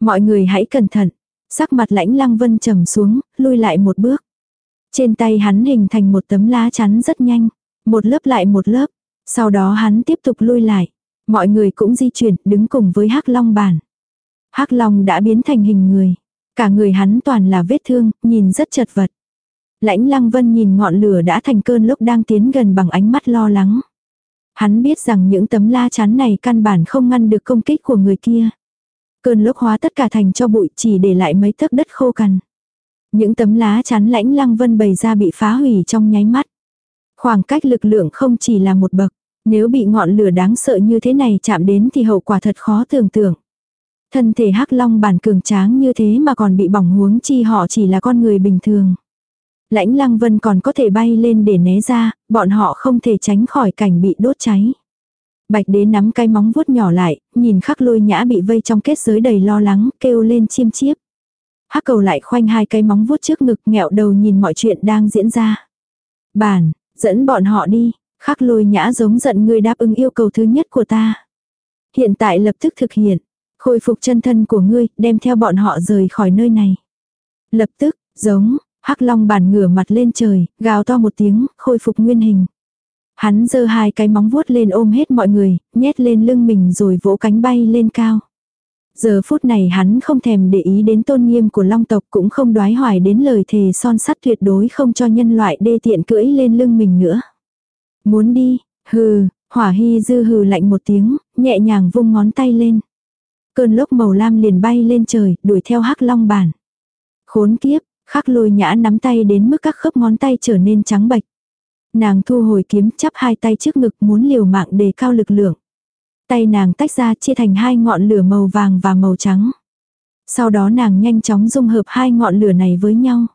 Mọi người hãy cẩn thận. Sắc mặt lãnh lăng vân trầm xuống, lui lại một bước. Trên tay hắn hình thành một tấm lá chắn rất nhanh. Một lớp lại một lớp. Sau đó hắn tiếp tục lui lại. Mọi người cũng di chuyển, đứng cùng với hắc long bản. hắc long đã biến thành hình người. Cả người hắn toàn là vết thương, nhìn rất chật vật. Lãnh lăng vân nhìn ngọn lửa đã thành cơn lốc đang tiến gần bằng ánh mắt lo lắng. Hắn biết rằng những tấm la chắn này căn bản không ngăn được công kích của người kia. Cơn lốc hóa tất cả thành cho bụi chỉ để lại mấy tấc đất khô cằn. Những tấm lá chắn lãnh lăng vân bày ra bị phá hủy trong nháy mắt. Khoảng cách lực lượng không chỉ là một bậc. Nếu bị ngọn lửa đáng sợ như thế này chạm đến thì hậu quả thật khó tưởng tượng. Thân thể hắc long bản cường tráng như thế mà còn bị bỏng huống chi họ chỉ là con người bình thường. Lãnh lăng vân còn có thể bay lên để né ra, bọn họ không thể tránh khỏi cảnh bị đốt cháy. Bạch đế nắm cái móng vuốt nhỏ lại, nhìn khắc lôi nhã bị vây trong kết giới đầy lo lắng, kêu lên chiêm chiếp. Hắc cầu lại khoanh hai cái móng vuốt trước ngực nghẹo đầu nhìn mọi chuyện đang diễn ra. Bản, dẫn bọn họ đi, khắc lôi nhã giống giận người đáp ứng yêu cầu thứ nhất của ta. Hiện tại lập tức thực hiện, khôi phục chân thân của ngươi, đem theo bọn họ rời khỏi nơi này. Lập tức, giống, Hắc Long bản ngửa mặt lên trời, gào to một tiếng, khôi phục nguyên hình. Hắn giơ hai cái móng vuốt lên ôm hết mọi người, nhét lên lưng mình rồi vỗ cánh bay lên cao. Giờ phút này hắn không thèm để ý đến tôn nghiêm của long tộc cũng không đoái hoài đến lời thề son sắt tuyệt đối không cho nhân loại đê tiện cưỡi lên lưng mình nữa. Muốn đi, hừ, hỏa hy dư hừ lạnh một tiếng, nhẹ nhàng vung ngón tay lên. Cơn lốc màu lam liền bay lên trời, đuổi theo hắc long bản. Khốn kiếp, Khắc lôi nhã nắm tay đến mức các khớp ngón tay trở nên trắng bạch. Nàng thu hồi kiếm chắp hai tay trước ngực muốn liều mạng đề cao lực lượng. Tay nàng tách ra chia thành hai ngọn lửa màu vàng và màu trắng. Sau đó nàng nhanh chóng dung hợp hai ngọn lửa này với nhau.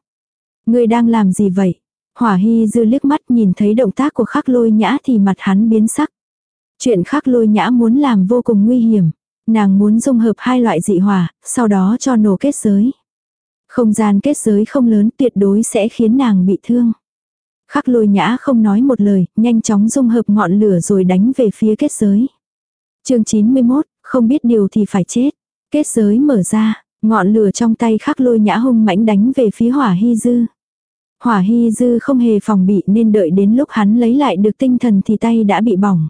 Người đang làm gì vậy? Hỏa hy dư liếc mắt nhìn thấy động tác của khắc lôi nhã thì mặt hắn biến sắc. Chuyện khắc lôi nhã muốn làm vô cùng nguy hiểm. Nàng muốn dung hợp hai loại dị hỏa, sau đó cho nổ kết giới. Không gian kết giới không lớn tuyệt đối sẽ khiến nàng bị thương. Khắc lôi nhã không nói một lời, nhanh chóng dung hợp ngọn lửa rồi đánh về phía kết giới. chương 91, không biết điều thì phải chết. Kết giới mở ra, ngọn lửa trong tay khắc lôi nhã hung mãnh đánh về phía hỏa hy dư. Hỏa hy dư không hề phòng bị nên đợi đến lúc hắn lấy lại được tinh thần thì tay đã bị bỏng.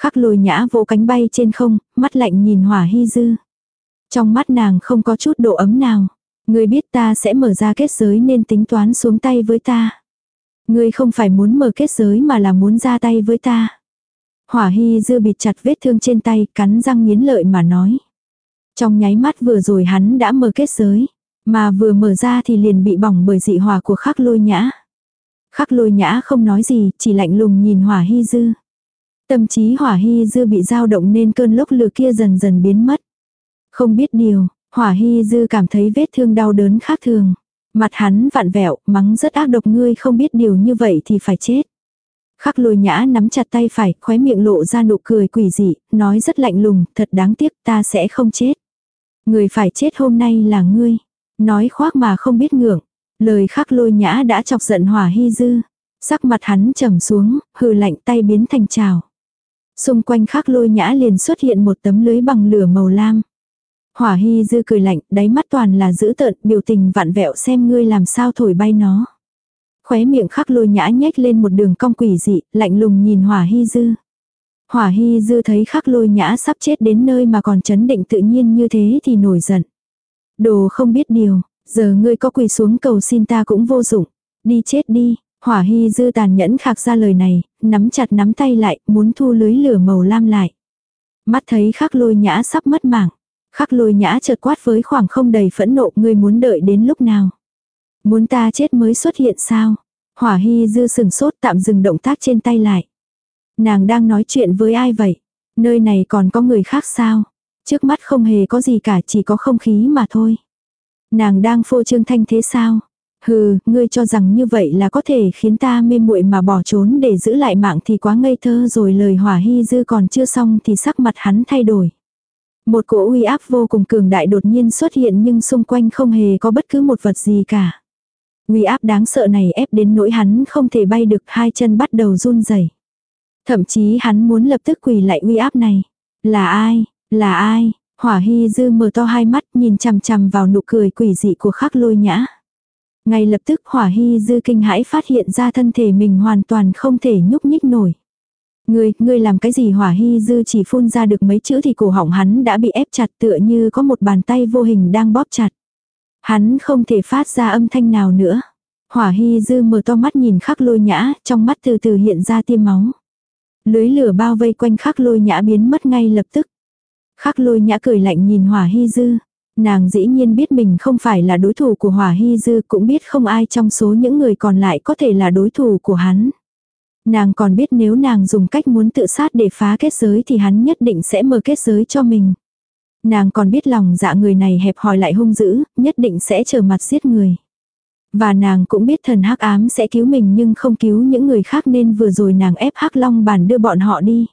Khắc lôi nhã vỗ cánh bay trên không, mắt lạnh nhìn hỏa hy dư. Trong mắt nàng không có chút độ ấm nào. Ngươi biết ta sẽ mở ra kết giới nên tính toán xuống tay với ta. Ngươi không phải muốn mở kết giới mà là muốn ra tay với ta. Hỏa hy dư bịt chặt vết thương trên tay, cắn răng nghiến lợi mà nói. Trong nháy mắt vừa rồi hắn đã mở kết giới. Mà vừa mở ra thì liền bị bỏng bởi dị hỏa của khắc lôi nhã. Khắc lôi nhã không nói gì, chỉ lạnh lùng nhìn hỏa hy dư. Tâm trí hỏa hy dư bị dao động nên cơn lốc lửa kia dần dần biến mất. Không biết điều, hỏa hy dư cảm thấy vết thương đau đớn khác thường. Mặt hắn vặn vẹo, mắng rất ác độc ngươi không biết điều như vậy thì phải chết. Khắc lôi nhã nắm chặt tay phải, khóe miệng lộ ra nụ cười quỷ dị, nói rất lạnh lùng, thật đáng tiếc ta sẽ không chết. Người phải chết hôm nay là ngươi. Nói khoác mà không biết ngưỡng. Lời khắc lôi nhã đã chọc giận hỏa hy dư. Sắc mặt hắn trầm xuống, hừ lạnh tay biến thành trào. Xung quanh khắc lôi nhã liền xuất hiện một tấm lưới bằng lửa màu lam. Hỏa hy dư cười lạnh, đáy mắt toàn là dữ tợn, biểu tình vặn vẹo xem ngươi làm sao thổi bay nó. Khóe miệng khắc lôi nhã nhếch lên một đường cong quỷ dị, lạnh lùng nhìn hỏa hy dư. Hỏa hy dư thấy khắc lôi nhã sắp chết đến nơi mà còn chấn định tự nhiên như thế thì nổi giận. Đồ không biết điều, giờ ngươi có quỳ xuống cầu xin ta cũng vô dụng. Đi chết đi, hỏa hy dư tàn nhẫn khạc ra lời này, nắm chặt nắm tay lại, muốn thu lưới lửa màu lam lại. Mắt thấy khắc lôi nhã sắp mất mạng. Khắc lôi nhã chợt quát với khoảng không đầy phẫn nộ ngươi muốn đợi đến lúc nào. Muốn ta chết mới xuất hiện sao? Hỏa hy dư sừng sốt tạm dừng động tác trên tay lại. Nàng đang nói chuyện với ai vậy? Nơi này còn có người khác sao? Trước mắt không hề có gì cả chỉ có không khí mà thôi. Nàng đang phô trương thanh thế sao? Hừ, ngươi cho rằng như vậy là có thể khiến ta mê muội mà bỏ trốn để giữ lại mạng thì quá ngây thơ rồi lời hỏa hy dư còn chưa xong thì sắc mặt hắn thay đổi. Một cỗ uy áp vô cùng cường đại đột nhiên xuất hiện nhưng xung quanh không hề có bất cứ một vật gì cả. Uy áp đáng sợ này ép đến nỗi hắn không thể bay được, hai chân bắt đầu run rẩy. Thậm chí hắn muốn lập tức quỳ lại uy áp này. Là ai? Là ai? Hỏa hy dư mở to hai mắt, nhìn chằm chằm vào nụ cười quỷ dị của khắc lôi nhã. Ngay lập tức hỏa hy dư kinh hãi phát hiện ra thân thể mình hoàn toàn không thể nhúc nhích nổi. Ngươi, ngươi làm cái gì hỏa hy dư chỉ phun ra được mấy chữ thì cổ họng hắn đã bị ép chặt tựa như có một bàn tay vô hình đang bóp chặt. Hắn không thể phát ra âm thanh nào nữa. Hỏa hy dư mở to mắt nhìn khắc lôi nhã, trong mắt từ từ hiện ra tiêm máu. Lưới lửa bao vây quanh khắc lôi nhã biến mất ngay lập tức. Khắc lôi nhã cười lạnh nhìn hỏa hy dư. Nàng dĩ nhiên biết mình không phải là đối thủ của hỏa hy dư cũng biết không ai trong số những người còn lại có thể là đối thủ của hắn. Nàng còn biết nếu nàng dùng cách muốn tự sát để phá kết giới thì hắn nhất định sẽ mở kết giới cho mình. Nàng còn biết lòng dạ người này hẹp hòi lại hung dữ, nhất định sẽ trở mặt giết người. Và nàng cũng biết thần hắc ám sẽ cứu mình nhưng không cứu những người khác nên vừa rồi nàng ép hắc long bàn đưa bọn họ đi.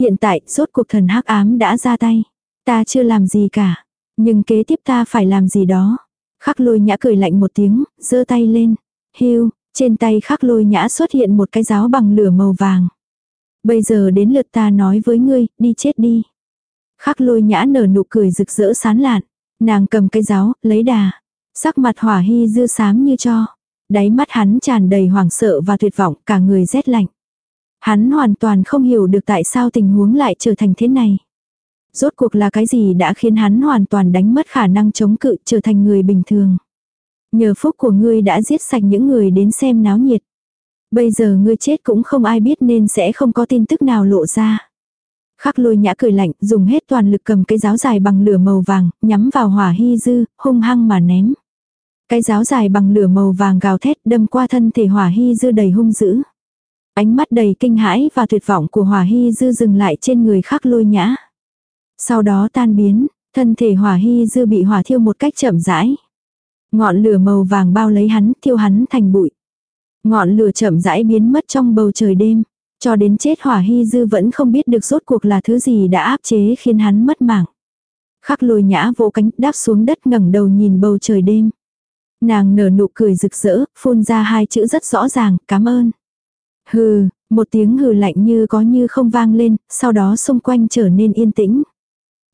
Hiện tại, rốt cuộc thần hắc ám đã ra tay. Ta chưa làm gì cả. Nhưng kế tiếp ta phải làm gì đó. Khắc lôi nhã cười lạnh một tiếng, giơ tay lên. Hiu, trên tay khắc lôi nhã xuất hiện một cái giáo bằng lửa màu vàng. Bây giờ đến lượt ta nói với ngươi, đi chết đi. Khắc lôi nhã nở nụ cười rực rỡ sán lạn. Nàng cầm cái giáo, lấy đà. Sắc mặt hỏa hy dư sám như cho. Đáy mắt hắn tràn đầy hoảng sợ và tuyệt vọng, cả người rét lạnh. Hắn hoàn toàn không hiểu được tại sao tình huống lại trở thành thế này. Rốt cuộc là cái gì đã khiến hắn hoàn toàn đánh mất khả năng chống cự trở thành người bình thường. Nhờ phúc của ngươi đã giết sạch những người đến xem náo nhiệt. Bây giờ ngươi chết cũng không ai biết nên sẽ không có tin tức nào lộ ra. Khắc lôi nhã cười lạnh, dùng hết toàn lực cầm cái giáo dài bằng lửa màu vàng, nhắm vào hỏa hy dư, hung hăng mà ném. Cái giáo dài bằng lửa màu vàng gào thét đâm qua thân thể hỏa hy dư đầy hung dữ. Ánh mắt đầy kinh hãi và tuyệt vọng của hỏa hy dư dừng lại trên người khắc lôi nhã. Sau đó tan biến, thân thể hỏa hy dư bị hỏa thiêu một cách chậm rãi. Ngọn lửa màu vàng bao lấy hắn, thiêu hắn thành bụi. Ngọn lửa chậm rãi biến mất trong bầu trời đêm. Cho đến chết hỏa hy dư vẫn không biết được rốt cuộc là thứ gì đã áp chế khiến hắn mất mạng. Khắc lôi nhã vỗ cánh đáp xuống đất ngẩng đầu nhìn bầu trời đêm. Nàng nở nụ cười rực rỡ, phun ra hai chữ rất rõ ràng, cảm ơn. Hừ, một tiếng hừ lạnh như có như không vang lên, sau đó xung quanh trở nên yên tĩnh.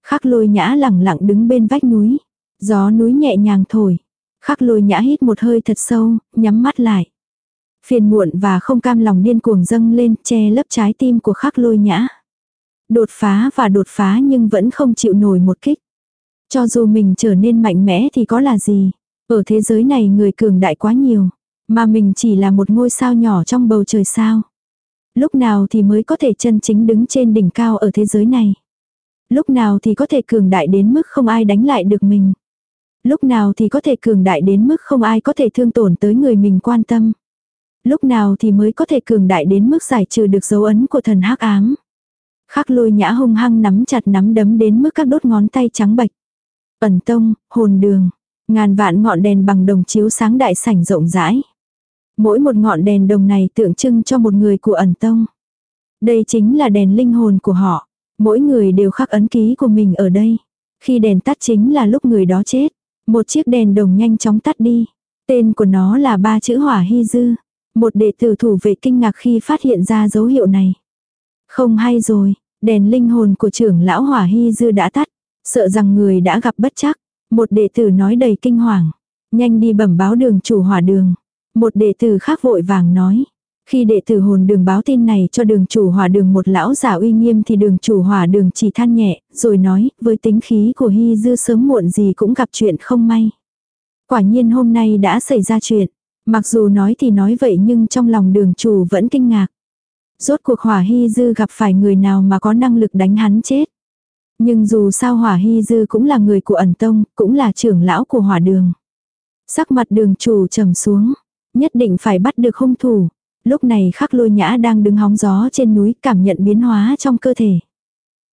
Khắc lôi nhã lẳng lặng đứng bên vách núi. Gió núi nhẹ nhàng thổi. Khắc lôi nhã hít một hơi thật sâu, nhắm mắt lại. Phiền muộn và không cam lòng điên cuồng dâng lên che lấp trái tim của khắc lôi nhã. Đột phá và đột phá nhưng vẫn không chịu nổi một kích. Cho dù mình trở nên mạnh mẽ thì có là gì. Ở thế giới này người cường đại quá nhiều. Mà mình chỉ là một ngôi sao nhỏ trong bầu trời sao. Lúc nào thì mới có thể chân chính đứng trên đỉnh cao ở thế giới này. Lúc nào thì có thể cường đại đến mức không ai đánh lại được mình. Lúc nào thì có thể cường đại đến mức không ai có thể thương tổn tới người mình quan tâm. Lúc nào thì mới có thể cường đại đến mức giải trừ được dấu ấn của thần hắc ám. Khắc lôi nhã hung hăng nắm chặt nắm đấm đến mức các đốt ngón tay trắng bạch. Ẩn tông, hồn đường, ngàn vạn ngọn đèn bằng đồng chiếu sáng đại sảnh rộng rãi. Mỗi một ngọn đèn đồng này tượng trưng cho một người của ẩn tông. Đây chính là đèn linh hồn của họ. Mỗi người đều khắc ấn ký của mình ở đây. Khi đèn tắt chính là lúc người đó chết. Một chiếc đèn đồng nhanh chóng tắt đi. Tên của nó là ba chữ hỏa hy dư. Một đệ tử thủ vệ kinh ngạc khi phát hiện ra dấu hiệu này. Không hay rồi, đèn linh hồn của trưởng lão hỏa hy dư đã tắt. Sợ rằng người đã gặp bất chắc. Một đệ tử nói đầy kinh hoàng. Nhanh đi bẩm báo đường chủ hỏa đường. Một đệ tử khác vội vàng nói. Khi đệ tử hồn đường báo tin này cho đường chủ hỏa đường một lão giả uy nghiêm thì đường chủ hỏa đường chỉ than nhẹ, rồi nói, với tính khí của Hy Dư sớm muộn gì cũng gặp chuyện không may. Quả nhiên hôm nay đã xảy ra chuyện. Mặc dù nói thì nói vậy nhưng trong lòng đường chủ vẫn kinh ngạc. Rốt cuộc hỏa hy dư gặp phải người nào mà có năng lực đánh hắn chết. Nhưng dù sao hỏa hy dư cũng là người của ẩn tông, cũng là trưởng lão của hỏa đường. Sắc mặt đường chủ trầm xuống. Nhất định phải bắt được hung thủ. Lúc này khắc lôi nhã đang đứng hóng gió trên núi cảm nhận biến hóa trong cơ thể.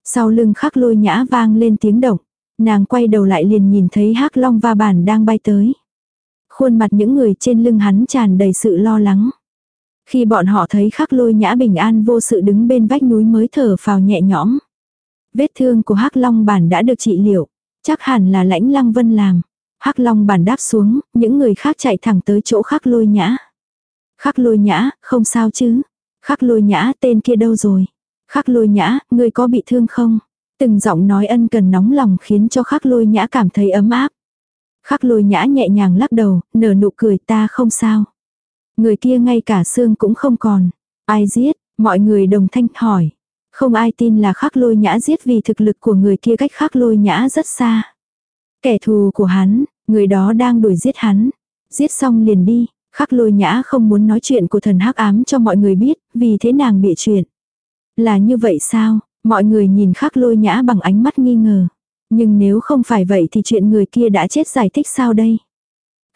Sau lưng khắc lôi nhã vang lên tiếng động. Nàng quay đầu lại liền nhìn thấy hắc long va bản đang bay tới. Khuôn mặt những người trên lưng hắn tràn đầy sự lo lắng. Khi bọn họ thấy khắc lôi nhã bình an vô sự đứng bên vách núi mới thở phào nhẹ nhõm. Vết thương của hắc long bản đã được trị liệu. Chắc hẳn là lãnh lăng vân làm. hắc long bản đáp xuống, những người khác chạy thẳng tới chỗ khắc lôi nhã. Khắc lôi nhã, không sao chứ. Khắc lôi nhã, tên kia đâu rồi? Khắc lôi nhã, người có bị thương không? Từng giọng nói ân cần nóng lòng khiến cho khắc lôi nhã cảm thấy ấm áp. Khắc lôi nhã nhẹ nhàng lắc đầu, nở nụ cười ta không sao. Người kia ngay cả xương cũng không còn. Ai giết? Mọi người đồng thanh hỏi. Không ai tin là khắc lôi nhã giết vì thực lực của người kia cách khắc lôi nhã rất xa. Kẻ thù của hắn, người đó đang đuổi giết hắn. Giết xong liền đi, khắc lôi nhã không muốn nói chuyện của thần hắc ám cho mọi người biết, vì thế nàng bị chuyện. Là như vậy sao? Mọi người nhìn khắc lôi nhã bằng ánh mắt nghi ngờ. Nhưng nếu không phải vậy thì chuyện người kia đã chết giải thích sao đây?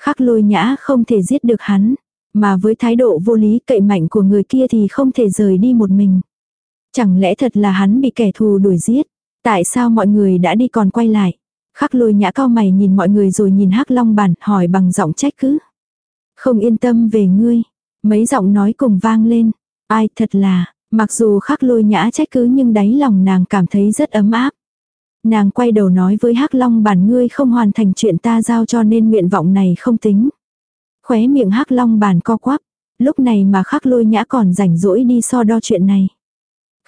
Khắc lôi nhã không thể giết được hắn. Mà với thái độ vô lý cậy mạnh của người kia thì không thể rời đi một mình. Chẳng lẽ thật là hắn bị kẻ thù đuổi giết? Tại sao mọi người đã đi còn quay lại? Khắc lôi nhã cao mày nhìn mọi người rồi nhìn hắc long bản hỏi bằng giọng trách cứ. Không yên tâm về ngươi. Mấy giọng nói cùng vang lên. Ai thật là, mặc dù khắc lôi nhã trách cứ nhưng đáy lòng nàng cảm thấy rất ấm áp. Nàng quay đầu nói với hắc long bản ngươi không hoàn thành chuyện ta giao cho nên nguyện vọng này không tính. Khóe miệng hắc long bản co quắp. Lúc này mà khắc lôi nhã còn rảnh rỗi đi so đo chuyện này.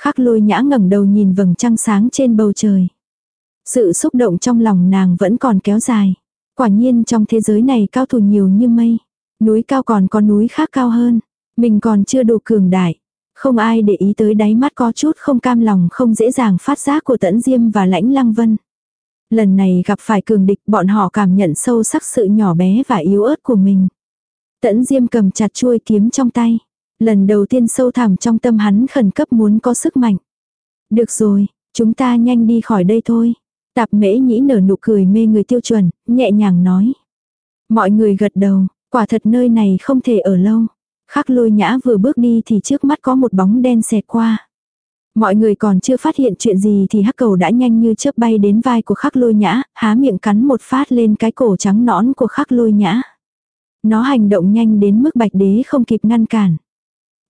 Khắc lôi nhã ngẩng đầu nhìn vầng trăng sáng trên bầu trời. Sự xúc động trong lòng nàng vẫn còn kéo dài. Quả nhiên trong thế giới này cao thủ nhiều như mây. Núi cao còn có núi khác cao hơn. Mình còn chưa đủ cường đại. Không ai để ý tới đáy mắt có chút không cam lòng không dễ dàng phát giác của tẫn diêm và lãnh lăng vân. Lần này gặp phải cường địch bọn họ cảm nhận sâu sắc sự nhỏ bé và yếu ớt của mình. Tẫn diêm cầm chặt chuôi kiếm trong tay. Lần đầu tiên sâu thẳm trong tâm hắn khẩn cấp muốn có sức mạnh. Được rồi, chúng ta nhanh đi khỏi đây thôi. Tạp mễ nhĩ nở nụ cười mê người tiêu chuẩn, nhẹ nhàng nói. Mọi người gật đầu, quả thật nơi này không thể ở lâu. Khắc lôi nhã vừa bước đi thì trước mắt có một bóng đen xẹt qua. Mọi người còn chưa phát hiện chuyện gì thì hắc cầu đã nhanh như chớp bay đến vai của khắc lôi nhã, há miệng cắn một phát lên cái cổ trắng nõn của khắc lôi nhã. Nó hành động nhanh đến mức bạch đế không kịp ngăn cản.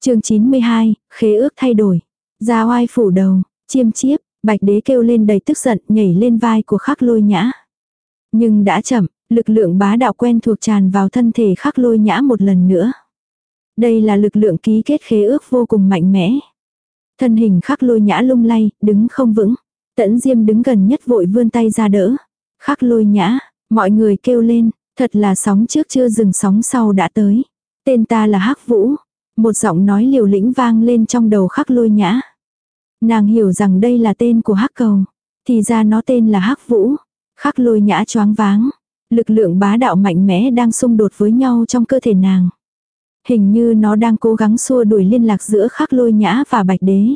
chương 92, khế ước thay đổi. Ra oai phủ đầu, chiêm chiếp, bạch đế kêu lên đầy tức giận nhảy lên vai của khắc lôi nhã. Nhưng đã chậm, lực lượng bá đạo quen thuộc tràn vào thân thể khắc lôi nhã một lần nữa. Đây là lực lượng ký kết khế ước vô cùng mạnh mẽ. Thân hình khắc lôi nhã lung lay, đứng không vững. Tẫn diêm đứng gần nhất vội vươn tay ra đỡ. Khắc lôi nhã, mọi người kêu lên, thật là sóng trước chưa dừng sóng sau đã tới. Tên ta là hắc vũ. Một giọng nói liều lĩnh vang lên trong đầu khắc lôi nhã. Nàng hiểu rằng đây là tên của hắc cầu. Thì ra nó tên là hắc vũ. Khắc lôi nhã choáng váng. Lực lượng bá đạo mạnh mẽ đang xung đột với nhau trong cơ thể nàng. Hình như nó đang cố gắng xua đuổi liên lạc giữa khắc lôi nhã và bạch đế.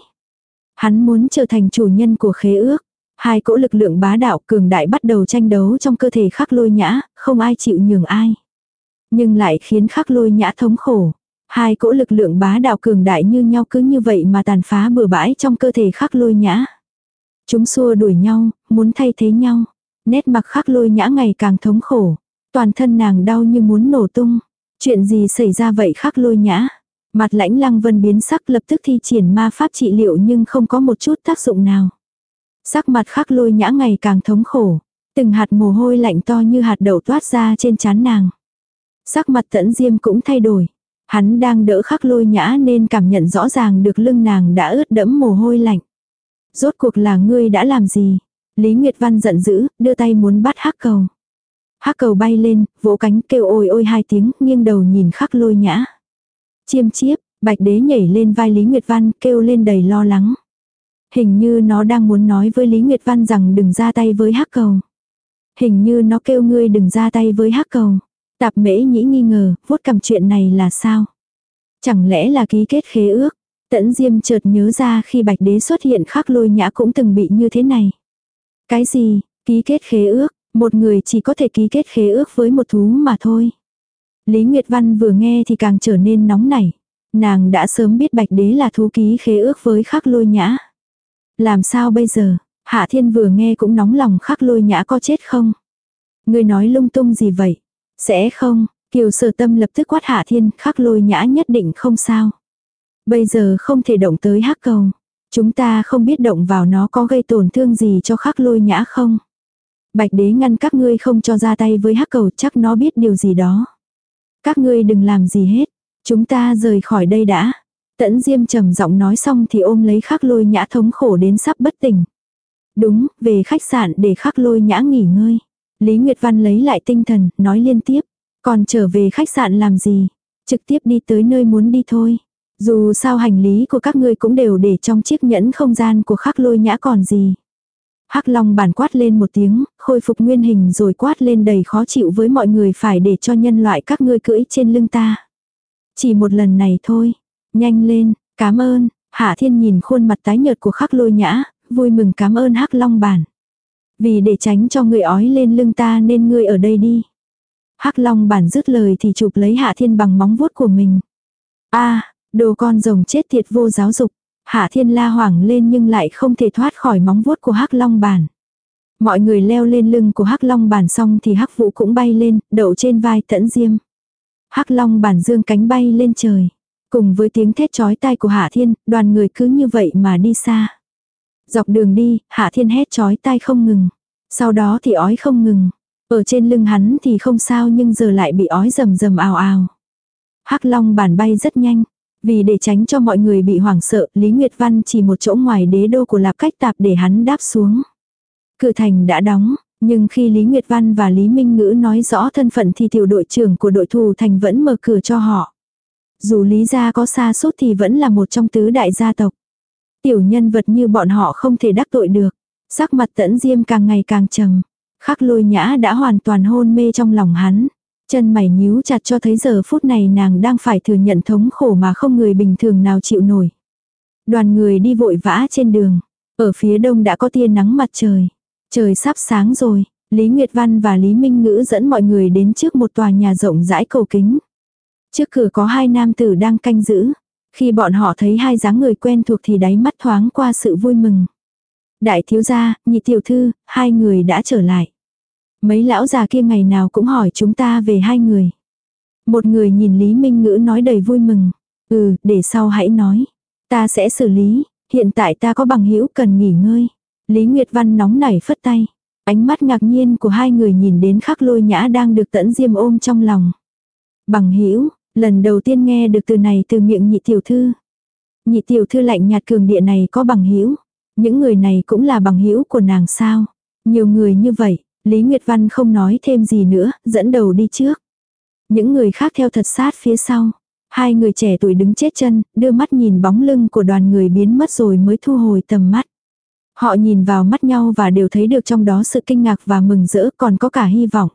Hắn muốn trở thành chủ nhân của khế ước. Hai cỗ lực lượng bá đạo cường đại bắt đầu tranh đấu trong cơ thể khắc lôi nhã, không ai chịu nhường ai. Nhưng lại khiến khắc lôi nhã thống khổ. Hai cỗ lực lượng bá đạo cường đại như nhau cứ như vậy mà tàn phá bừa bãi trong cơ thể khắc lôi nhã. Chúng xua đuổi nhau, muốn thay thế nhau. Nét mặt khắc lôi nhã ngày càng thống khổ. Toàn thân nàng đau như muốn nổ tung. Chuyện gì xảy ra vậy khắc lôi nhã? Mặt lãnh lăng vân biến sắc lập tức thi triển ma pháp trị liệu nhưng không có một chút tác dụng nào. Sắc mặt khắc lôi nhã ngày càng thống khổ. Từng hạt mồ hôi lạnh to như hạt đậu toát ra trên trán nàng. Sắc mặt tẫn diêm cũng thay đổi. Hắn đang đỡ khắc lôi nhã nên cảm nhận rõ ràng được lưng nàng đã ướt đẫm mồ hôi lạnh. Rốt cuộc là ngươi đã làm gì? Lý Nguyệt Văn giận dữ, đưa tay muốn bắt hắc cầu. Hắc cầu bay lên, vỗ cánh kêu ôi ôi hai tiếng, nghiêng đầu nhìn khắc lôi nhã. Chiêm chiếp, bạch đế nhảy lên vai Lý Nguyệt Văn, kêu lên đầy lo lắng. Hình như nó đang muốn nói với Lý Nguyệt Văn rằng đừng ra tay với hắc cầu. Hình như nó kêu ngươi đừng ra tay với hắc cầu. Tạp mễ nhĩ nghi ngờ, vuốt cầm chuyện này là sao? Chẳng lẽ là ký kết khế ước? Tẫn Diêm chợt nhớ ra khi Bạch Đế xuất hiện khắc lôi nhã cũng từng bị như thế này. Cái gì, ký kết khế ước, một người chỉ có thể ký kết khế ước với một thú mà thôi. Lý Nguyệt Văn vừa nghe thì càng trở nên nóng nảy. Nàng đã sớm biết Bạch Đế là thú ký khế ước với khắc lôi nhã. Làm sao bây giờ, Hạ Thiên vừa nghe cũng nóng lòng khắc lôi nhã có chết không? Người nói lung tung gì vậy? Sẽ không, Kiều sở tâm lập tức quát Hạ Thiên khắc lôi nhã nhất định không sao. Bây giờ không thể động tới hắc cầu. Chúng ta không biết động vào nó có gây tổn thương gì cho khắc lôi nhã không. Bạch đế ngăn các ngươi không cho ra tay với hắc cầu chắc nó biết điều gì đó. Các ngươi đừng làm gì hết. Chúng ta rời khỏi đây đã. Tẫn Diêm trầm giọng nói xong thì ôm lấy khắc lôi nhã thống khổ đến sắp bất tỉnh. Đúng, về khách sạn để khắc lôi nhã nghỉ ngơi. Lý Nguyệt Văn lấy lại tinh thần, nói liên tiếp. Còn trở về khách sạn làm gì? Trực tiếp đi tới nơi muốn đi thôi. Dù sao hành lý của các ngươi cũng đều để trong chiếc nhẫn không gian của khắc lôi nhã còn gì. Hắc Long bản quát lên một tiếng, khôi phục nguyên hình rồi quát lên đầy khó chịu với mọi người phải để cho nhân loại các ngươi cưỡi trên lưng ta. Chỉ một lần này thôi. Nhanh lên, cảm ơn. Hạ Thiên nhìn khuôn mặt tái nhợt của khắc lôi nhã, vui mừng cảm ơn Hắc Long bản. Vì để tránh cho người ói lên lưng ta nên ngươi ở đây đi. Hắc Long bản dứt lời thì chụp lấy Hạ Thiên bằng móng vuốt của mình. a đồ con rồng chết tiệt vô giáo dục. Hạ Thiên la hoảng lên nhưng lại không thể thoát khỏi móng vuốt của Hắc Long bản. Mọi người leo lên lưng của Hắc Long bản xong thì Hắc Vũ cũng bay lên, đậu trên vai Tẫn Diêm. Hắc Long bản dương cánh bay lên trời. Cùng với tiếng thét chói tai của Hạ Thiên, đoàn người cứ như vậy mà đi xa. Dọc đường đi, Hạ Thiên hét chói tai không ngừng. Sau đó thì ói không ngừng. Ở trên lưng hắn thì không sao nhưng giờ lại bị ói rầm rầm ào ào. Hắc Long bản bay rất nhanh. Vì để tránh cho mọi người bị hoảng sợ, Lý Nguyệt Văn chỉ một chỗ ngoài đế đô của Lạp Cách Tạp để hắn đáp xuống. Cửa thành đã đóng, nhưng khi Lý Nguyệt Văn và Lý Minh Ngữ nói rõ thân phận thì tiểu đội trưởng của đội thù thành vẫn mở cửa cho họ. Dù Lý gia có xa sốt thì vẫn là một trong tứ đại gia tộc. Tiểu nhân vật như bọn họ không thể đắc tội được. Sắc mặt tẫn diêm càng ngày càng trầm. Khắc lôi nhã đã hoàn toàn hôn mê trong lòng hắn. Chân mày nhíu chặt cho thấy giờ phút này nàng đang phải thừa nhận thống khổ mà không người bình thường nào chịu nổi. Đoàn người đi vội vã trên đường. Ở phía đông đã có tia nắng mặt trời. Trời sắp sáng rồi. Lý Nguyệt Văn và Lý Minh Ngữ dẫn mọi người đến trước một tòa nhà rộng rãi cầu kính. Trước cửa có hai nam tử đang canh giữ. Khi bọn họ thấy hai dáng người quen thuộc thì đáy mắt thoáng qua sự vui mừng. Đại thiếu gia, nhị tiểu thư, hai người đã trở lại. Mấy lão già kia ngày nào cũng hỏi chúng ta về hai người. Một người nhìn Lý Minh Ngữ nói đầy vui mừng. Ừ, để sau hãy nói. Ta sẽ xử lý, hiện tại ta có bằng hữu cần nghỉ ngơi. Lý Nguyệt Văn nóng nảy phất tay. Ánh mắt ngạc nhiên của hai người nhìn đến khắc lôi nhã đang được tẫn diêm ôm trong lòng. Bằng hữu lần đầu tiên nghe được từ này từ miệng nhị tiểu thư. Nhị tiểu thư lạnh nhạt cường địa này có bằng hữu Những người này cũng là bằng hữu của nàng sao. Nhiều người như vậy, Lý Nguyệt Văn không nói thêm gì nữa, dẫn đầu đi trước. Những người khác theo thật sát phía sau. Hai người trẻ tuổi đứng chết chân, đưa mắt nhìn bóng lưng của đoàn người biến mất rồi mới thu hồi tầm mắt. Họ nhìn vào mắt nhau và đều thấy được trong đó sự kinh ngạc và mừng rỡ còn có cả hy vọng.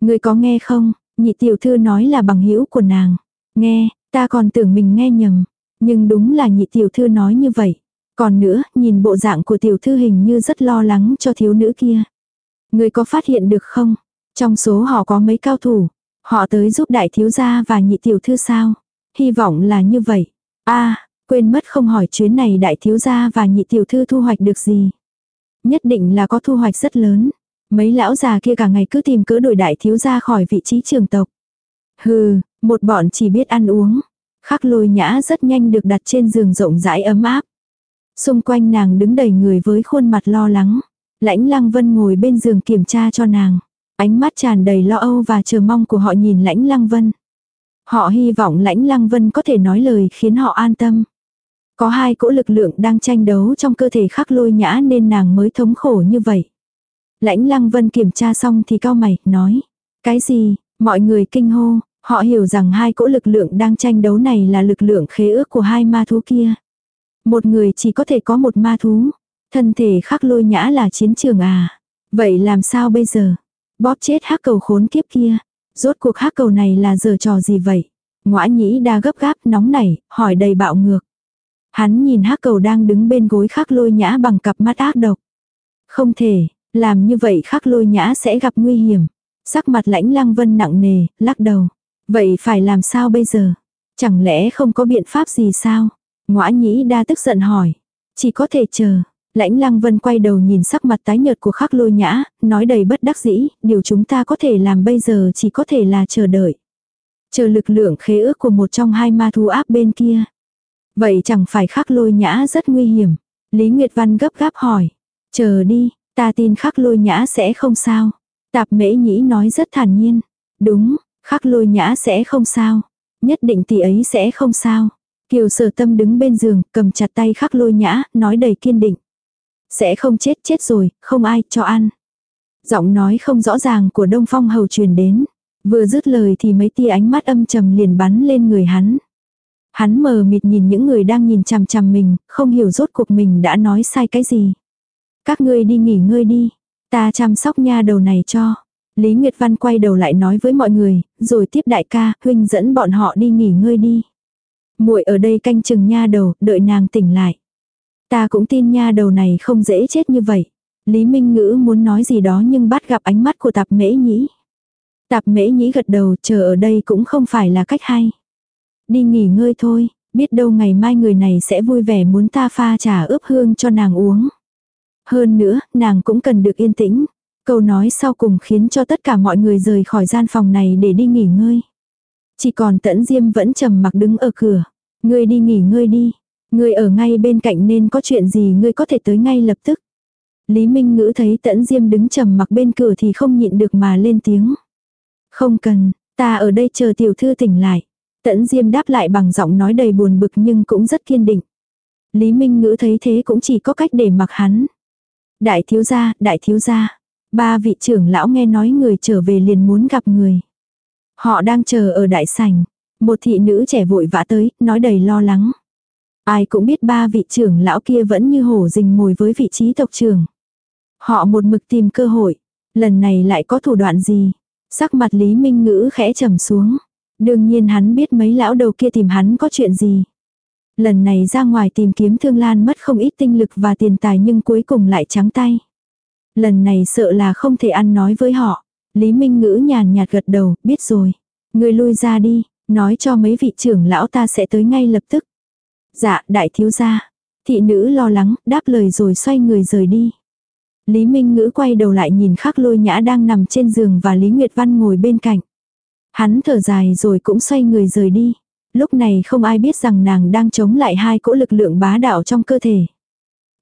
Người có nghe không? Nhị tiểu thư nói là bằng hữu của nàng. Nghe, ta còn tưởng mình nghe nhầm. Nhưng đúng là nhị tiểu thư nói như vậy. Còn nữa, nhìn bộ dạng của tiểu thư hình như rất lo lắng cho thiếu nữ kia. Người có phát hiện được không? Trong số họ có mấy cao thủ. Họ tới giúp đại thiếu gia và nhị tiểu thư sao? hy vọng là như vậy. a quên mất không hỏi chuyến này đại thiếu gia và nhị tiểu thư thu hoạch được gì. Nhất định là có thu hoạch rất lớn. Mấy lão già kia cả ngày cứ tìm cỡ đổi đại thiếu gia khỏi vị trí trường tộc. Hừ, một bọn chỉ biết ăn uống. Khắc lôi nhã rất nhanh được đặt trên giường rộng rãi ấm áp. Xung quanh nàng đứng đầy người với khuôn mặt lo lắng. Lãnh lăng vân ngồi bên giường kiểm tra cho nàng. Ánh mắt tràn đầy lo âu và chờ mong của họ nhìn lãnh lăng vân. Họ hy vọng lãnh lăng vân có thể nói lời khiến họ an tâm. Có hai cỗ lực lượng đang tranh đấu trong cơ thể khắc lôi nhã nên nàng mới thống khổ như vậy. Lãnh lăng vân kiểm tra xong thì cao mày, nói. Cái gì, mọi người kinh hô, họ hiểu rằng hai cỗ lực lượng đang tranh đấu này là lực lượng khế ước của hai ma thú kia. Một người chỉ có thể có một ma thú. Thân thể khắc lôi nhã là chiến trường à. Vậy làm sao bây giờ? Bóp chết hắc cầu khốn kiếp kia. Rốt cuộc hắc cầu này là giờ trò gì vậy? Ngoã nhĩ đa gấp gáp nóng nảy, hỏi đầy bạo ngược. Hắn nhìn hắc cầu đang đứng bên gối khắc lôi nhã bằng cặp mắt ác độc. Không thể, làm như vậy khắc lôi nhã sẽ gặp nguy hiểm. Sắc mặt lãnh lăng vân nặng nề, lắc đầu. Vậy phải làm sao bây giờ? Chẳng lẽ không có biện pháp gì sao? Ngoã nhĩ đa tức giận hỏi. Chỉ có thể chờ. Lãnh lăng vân quay đầu nhìn sắc mặt tái nhợt của khắc lôi nhã, nói đầy bất đắc dĩ, điều chúng ta có thể làm bây giờ chỉ có thể là chờ đợi. Chờ lực lượng khế ước của một trong hai ma thú áp bên kia. Vậy chẳng phải khắc lôi nhã rất nguy hiểm. Lý Nguyệt Văn gấp gáp hỏi. Chờ đi, ta tin khắc lôi nhã sẽ không sao. Tạp mễ nhĩ nói rất thản nhiên. Đúng, khắc lôi nhã sẽ không sao. Nhất định tỷ ấy sẽ không sao. Kiều sở tâm đứng bên giường, cầm chặt tay khắc lôi nhã, nói đầy kiên định. Sẽ không chết chết rồi, không ai cho ăn. Giọng nói không rõ ràng của Đông Phong Hầu truyền đến. Vừa dứt lời thì mấy tia ánh mắt âm trầm liền bắn lên người hắn. Hắn mờ mịt nhìn những người đang nhìn chằm chằm mình, không hiểu rốt cuộc mình đã nói sai cái gì. Các ngươi đi nghỉ ngơi đi, ta chăm sóc nha đầu này cho. Lý Nguyệt Văn quay đầu lại nói với mọi người, rồi tiếp đại ca, huynh dẫn bọn họ đi nghỉ ngơi đi. muội ở đây canh chừng nha đầu, đợi nàng tỉnh lại. Ta cũng tin nha đầu này không dễ chết như vậy. Lý Minh Ngữ muốn nói gì đó nhưng bắt gặp ánh mắt của tạp mễ nhĩ. Tạp mễ nhĩ gật đầu chờ ở đây cũng không phải là cách hay. Đi nghỉ ngơi thôi, biết đâu ngày mai người này sẽ vui vẻ muốn ta pha trà ướp hương cho nàng uống. Hơn nữa, nàng cũng cần được yên tĩnh. Câu nói sau cùng khiến cho tất cả mọi người rời khỏi gian phòng này để đi nghỉ ngơi. Chỉ còn tẫn diêm vẫn trầm mặc đứng ở cửa. Ngươi đi nghỉ ngơi đi. Ngươi ở ngay bên cạnh nên có chuyện gì ngươi có thể tới ngay lập tức. Lý Minh Ngữ thấy tẫn diêm đứng trầm mặc bên cửa thì không nhịn được mà lên tiếng. Không cần, ta ở đây chờ tiểu thư tỉnh lại. Tẫn Diêm đáp lại bằng giọng nói đầy buồn bực nhưng cũng rất kiên định. Lý Minh Ngữ thấy thế cũng chỉ có cách để mặc hắn. Đại thiếu gia, đại thiếu gia. Ba vị trưởng lão nghe nói người trở về liền muốn gặp người. Họ đang chờ ở đại sảnh. Một thị nữ trẻ vội vã tới, nói đầy lo lắng. Ai cũng biết ba vị trưởng lão kia vẫn như hổ rình mồi với vị trí tộc trưởng. Họ một mực tìm cơ hội. Lần này lại có thủ đoạn gì? Sắc mặt Lý Minh Ngữ khẽ trầm xuống. Đương nhiên hắn biết mấy lão đầu kia tìm hắn có chuyện gì. Lần này ra ngoài tìm kiếm thương lan mất không ít tinh lực và tiền tài nhưng cuối cùng lại trắng tay. Lần này sợ là không thể ăn nói với họ. Lý Minh Ngữ nhàn nhạt gật đầu, biết rồi. Người lui ra đi, nói cho mấy vị trưởng lão ta sẽ tới ngay lập tức. Dạ, đại thiếu gia. Thị nữ lo lắng, đáp lời rồi xoay người rời đi. Lý Minh Ngữ quay đầu lại nhìn khắc lôi nhã đang nằm trên giường và Lý Nguyệt Văn ngồi bên cạnh. Hắn thở dài rồi cũng xoay người rời đi. Lúc này không ai biết rằng nàng đang chống lại hai cỗ lực lượng bá đạo trong cơ thể.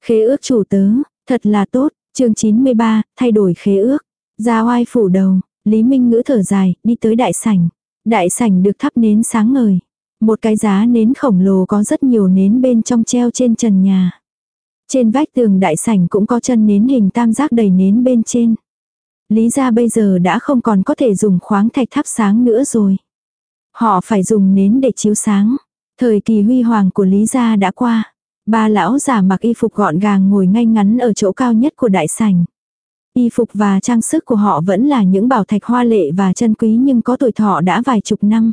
Khế ước chủ tớ, thật là tốt, chương 93, thay đổi khế ước. Ra oai phủ đầu, Lý Minh ngữ thở dài, đi tới đại sảnh. Đại sảnh được thắp nến sáng ngời. Một cái giá nến khổng lồ có rất nhiều nến bên trong treo trên trần nhà. Trên vách tường đại sảnh cũng có chân nến hình tam giác đầy nến bên trên. Lý gia bây giờ đã không còn có thể dùng khoáng thạch thắp sáng nữa rồi. Họ phải dùng nến để chiếu sáng. Thời kỳ huy hoàng của Lý gia đã qua. Ba lão giả mặc y phục gọn gàng ngồi ngay ngắn ở chỗ cao nhất của đại sảnh. Y phục và trang sức của họ vẫn là những bảo thạch hoa lệ và chân quý nhưng có tuổi thọ đã vài chục năm.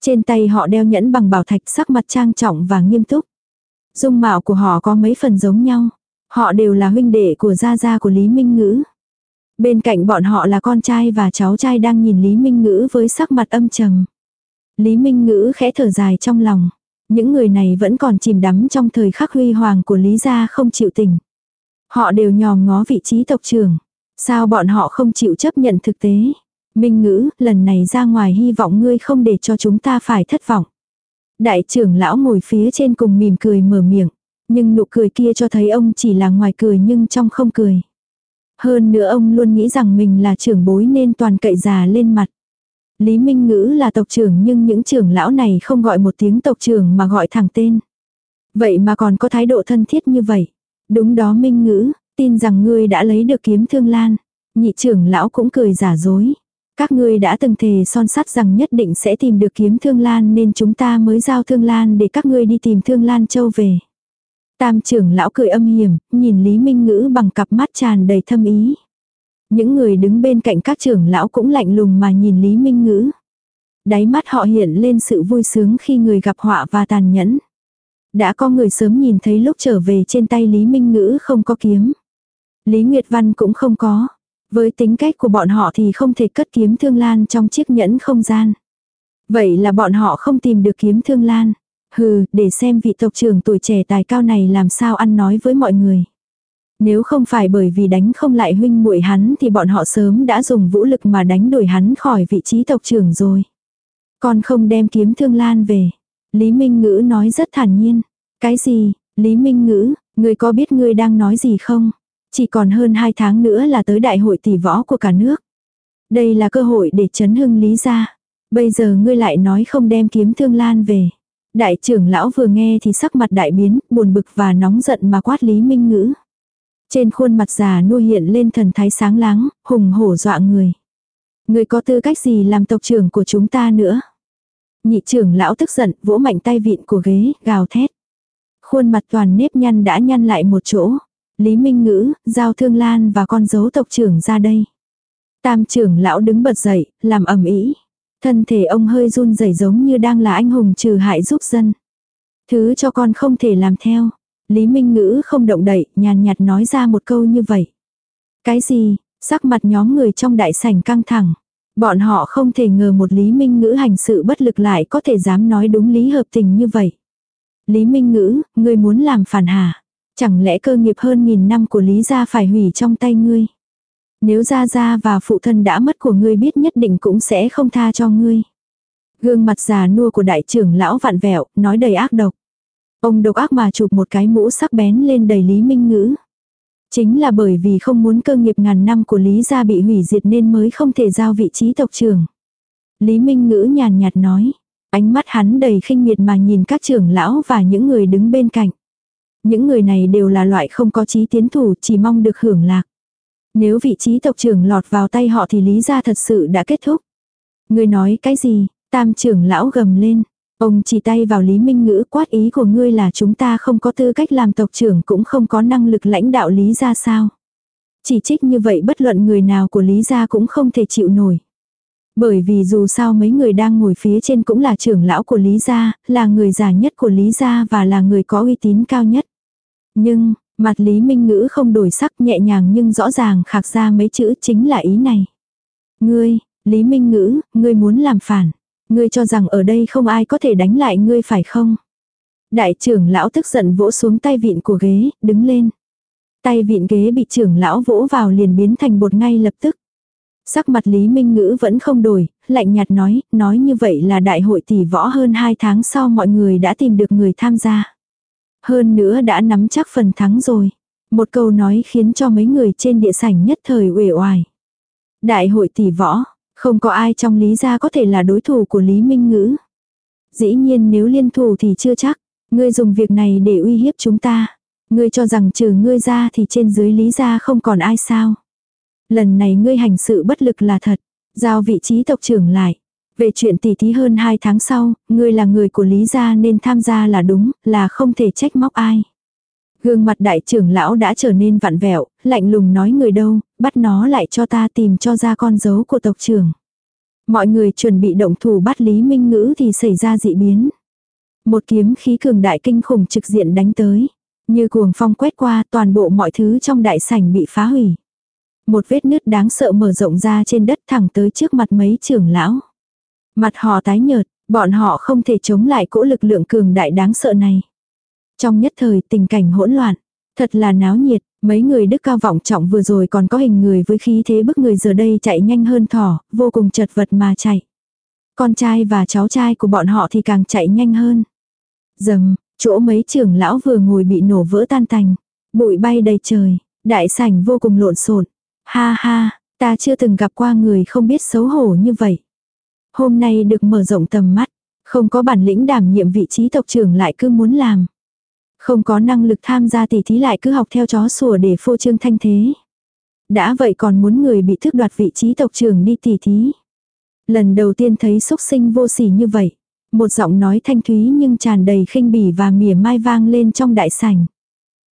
Trên tay họ đeo nhẫn bằng bảo thạch sắc mặt trang trọng và nghiêm túc. Dung mạo của họ có mấy phần giống nhau. Họ đều là huynh đệ của gia gia của Lý Minh Ngữ. Bên cạnh bọn họ là con trai và cháu trai đang nhìn Lý Minh Ngữ với sắc mặt âm trầm. Lý Minh Ngữ khẽ thở dài trong lòng. Những người này vẫn còn chìm đắm trong thời khắc huy hoàng của Lý gia không chịu tỉnh. Họ đều nhòm ngó vị trí tộc trưởng. Sao bọn họ không chịu chấp nhận thực tế? Minh Ngữ, lần này ra ngoài hy vọng ngươi không để cho chúng ta phải thất vọng. Đại trưởng lão ngồi phía trên cùng mỉm cười mở miệng. Nhưng nụ cười kia cho thấy ông chỉ là ngoài cười nhưng trong không cười. Hơn nữa ông luôn nghĩ rằng mình là trưởng bối nên toàn cậy già lên mặt. Lý Minh Ngữ là tộc trưởng nhưng những trưởng lão này không gọi một tiếng tộc trưởng mà gọi thẳng tên. Vậy mà còn có thái độ thân thiết như vậy. Đúng đó Minh Ngữ, tin rằng ngươi đã lấy được kiếm thương lan. Nhị trưởng lão cũng cười giả dối. Các ngươi đã từng thề son sắt rằng nhất định sẽ tìm được kiếm thương lan nên chúng ta mới giao thương lan để các ngươi đi tìm thương lan châu về. Tam trưởng lão cười âm hiểm, nhìn Lý Minh Ngữ bằng cặp mắt tràn đầy thâm ý. Những người đứng bên cạnh các trưởng lão cũng lạnh lùng mà nhìn Lý Minh Ngữ. Đáy mắt họ hiện lên sự vui sướng khi người gặp họa và tàn nhẫn. Đã có người sớm nhìn thấy lúc trở về trên tay Lý Minh Ngữ không có kiếm. Lý Nguyệt Văn cũng không có. Với tính cách của bọn họ thì không thể cất kiếm thương lan trong chiếc nhẫn không gian. Vậy là bọn họ không tìm được kiếm thương lan. Hừ, để xem vị tộc trưởng tuổi trẻ tài cao này làm sao ăn nói với mọi người. Nếu không phải bởi vì đánh không lại huynh muội hắn thì bọn họ sớm đã dùng vũ lực mà đánh đuổi hắn khỏi vị trí tộc trưởng rồi. Con không đem kiếm thương lan về. Lý Minh Ngữ nói rất thản nhiên. Cái gì, Lý Minh Ngữ, người có biết ngươi đang nói gì không? Chỉ còn hơn 2 tháng nữa là tới đại hội tỷ võ của cả nước. Đây là cơ hội để chấn hưng Lý ra. Bây giờ ngươi lại nói không đem kiếm thương lan về. Đại trưởng lão vừa nghe thì sắc mặt đại biến, buồn bực và nóng giận mà quát Lý Minh Ngữ. Trên khuôn mặt già nua hiện lên thần thái sáng láng, hùng hổ dọa người. Người có tư cách gì làm tộc trưởng của chúng ta nữa? Nhị trưởng lão tức giận, vỗ mạnh tay vịn của ghế, gào thét. Khuôn mặt toàn nếp nhăn đã nhăn lại một chỗ. Lý Minh Ngữ, giao thương lan và con dấu tộc trưởng ra đây. Tam trưởng lão đứng bật dậy, làm ẩm ý. Thân thể ông hơi run rẩy giống như đang là anh hùng trừ hại giúp dân. Thứ cho con không thể làm theo. Lý Minh Ngữ không động đậy, nhàn nhạt nói ra một câu như vậy. Cái gì, sắc mặt nhóm người trong đại sảnh căng thẳng. Bọn họ không thể ngờ một Lý Minh Ngữ hành sự bất lực lại có thể dám nói đúng lý hợp tình như vậy. Lý Minh Ngữ, ngươi muốn làm phản hả? Chẳng lẽ cơ nghiệp hơn nghìn năm của Lý gia phải hủy trong tay ngươi? Nếu Gia Gia và phụ thân đã mất của ngươi biết nhất định cũng sẽ không tha cho ngươi. Gương mặt già nua của đại trưởng lão vạn vẹo, nói đầy ác độc. Ông độc ác mà chụp một cái mũ sắc bén lên đầy Lý Minh Ngữ. Chính là bởi vì không muốn cơ nghiệp ngàn năm của Lý gia bị hủy diệt nên mới không thể giao vị trí tộc trưởng. Lý Minh Ngữ nhàn nhạt nói. Ánh mắt hắn đầy khinh miệt mà nhìn các trưởng lão và những người đứng bên cạnh. Những người này đều là loại không có trí tiến thủ, chỉ mong được hưởng lạc. Nếu vị trí tộc trưởng lọt vào tay họ thì lý gia thật sự đã kết thúc. Ngươi nói cái gì? Tam trưởng lão gầm lên. Ông chỉ tay vào Lý Minh Ngữ, quát ý của ngươi là chúng ta không có tư cách làm tộc trưởng cũng không có năng lực lãnh đạo Lý gia sao. Chỉ trích như vậy bất luận người nào của Lý gia cũng không thể chịu nổi. Bởi vì dù sao mấy người đang ngồi phía trên cũng là trưởng lão của Lý gia, là người già nhất của Lý gia và là người có uy tín cao nhất. Nhưng, Mặt Lý Minh Ngữ không đổi sắc nhẹ nhàng nhưng rõ ràng khạc ra mấy chữ chính là ý này. Ngươi, Lý Minh Ngữ, ngươi muốn làm phản. Ngươi cho rằng ở đây không ai có thể đánh lại ngươi phải không? Đại trưởng lão tức giận vỗ xuống tay vịn của ghế, đứng lên. Tay vịn ghế bị trưởng lão vỗ vào liền biến thành bột ngay lập tức. Sắc mặt Lý Minh Ngữ vẫn không đổi, lạnh nhạt nói, nói như vậy là đại hội tỷ võ hơn 2 tháng sau mọi người đã tìm được người tham gia. Hơn nữa đã nắm chắc phần thắng rồi. Một câu nói khiến cho mấy người trên địa sảnh nhất thời uể oải. Đại hội tỷ võ, không có ai trong Lý gia có thể là đối thủ của Lý Minh Ngữ. Dĩ nhiên nếu liên thủ thì chưa chắc, ngươi dùng việc này để uy hiếp chúng ta. Ngươi cho rằng trừ ngươi ra thì trên dưới Lý gia không còn ai sao. Lần này ngươi hành sự bất lực là thật, giao vị trí tộc trưởng lại. Về chuyện tỷ thí hơn 2 tháng sau, ngươi là người của Lý gia nên tham gia là đúng, là không thể trách móc ai. Gương mặt đại trưởng lão đã trở nên vặn vẹo, lạnh lùng nói người đâu, bắt nó lại cho ta tìm cho ra con dấu của tộc trưởng. Mọi người chuẩn bị động thủ bắt Lý Minh Ngữ thì xảy ra dị biến. Một kiếm khí cường đại kinh khủng trực diện đánh tới. Như cuồng phong quét qua toàn bộ mọi thứ trong đại sảnh bị phá hủy. Một vết nứt đáng sợ mở rộng ra trên đất thẳng tới trước mặt mấy trưởng lão. Mặt họ tái nhợt, Bọn họ không thể chống lại cỗ lực lượng cường đại đáng sợ này. Trong nhất thời tình cảnh hỗn loạn, thật là náo nhiệt, mấy người đức cao vọng trọng vừa rồi còn có hình người với khí thế bức người giờ đây chạy nhanh hơn thỏ, vô cùng chật vật mà chạy. Con trai và cháu trai của bọn họ thì càng chạy nhanh hơn. Dầm, chỗ mấy trưởng lão vừa ngồi bị nổ vỡ tan tành. Bụi bay đầy trời, đại sảnh vô cùng lộn xộn. Ha ha, ta chưa từng gặp qua người không biết xấu hổ như vậy. Hôm nay được mở rộng tầm mắt, không có bản lĩnh đảm nhiệm vị trí tộc trưởng lại cứ muốn làm. Không có năng lực tham gia tỷ thí lại cứ học theo chó sủa để phô trương thanh thế. Đã vậy còn muốn người bị thức đoạt vị trí tộc trưởng đi tỷ thí. Lần đầu tiên thấy xúc sinh vô sỉ như vậy. Một giọng nói thanh thúy nhưng tràn đầy khinh bỉ và mỉa mai vang lên trong đại sảnh.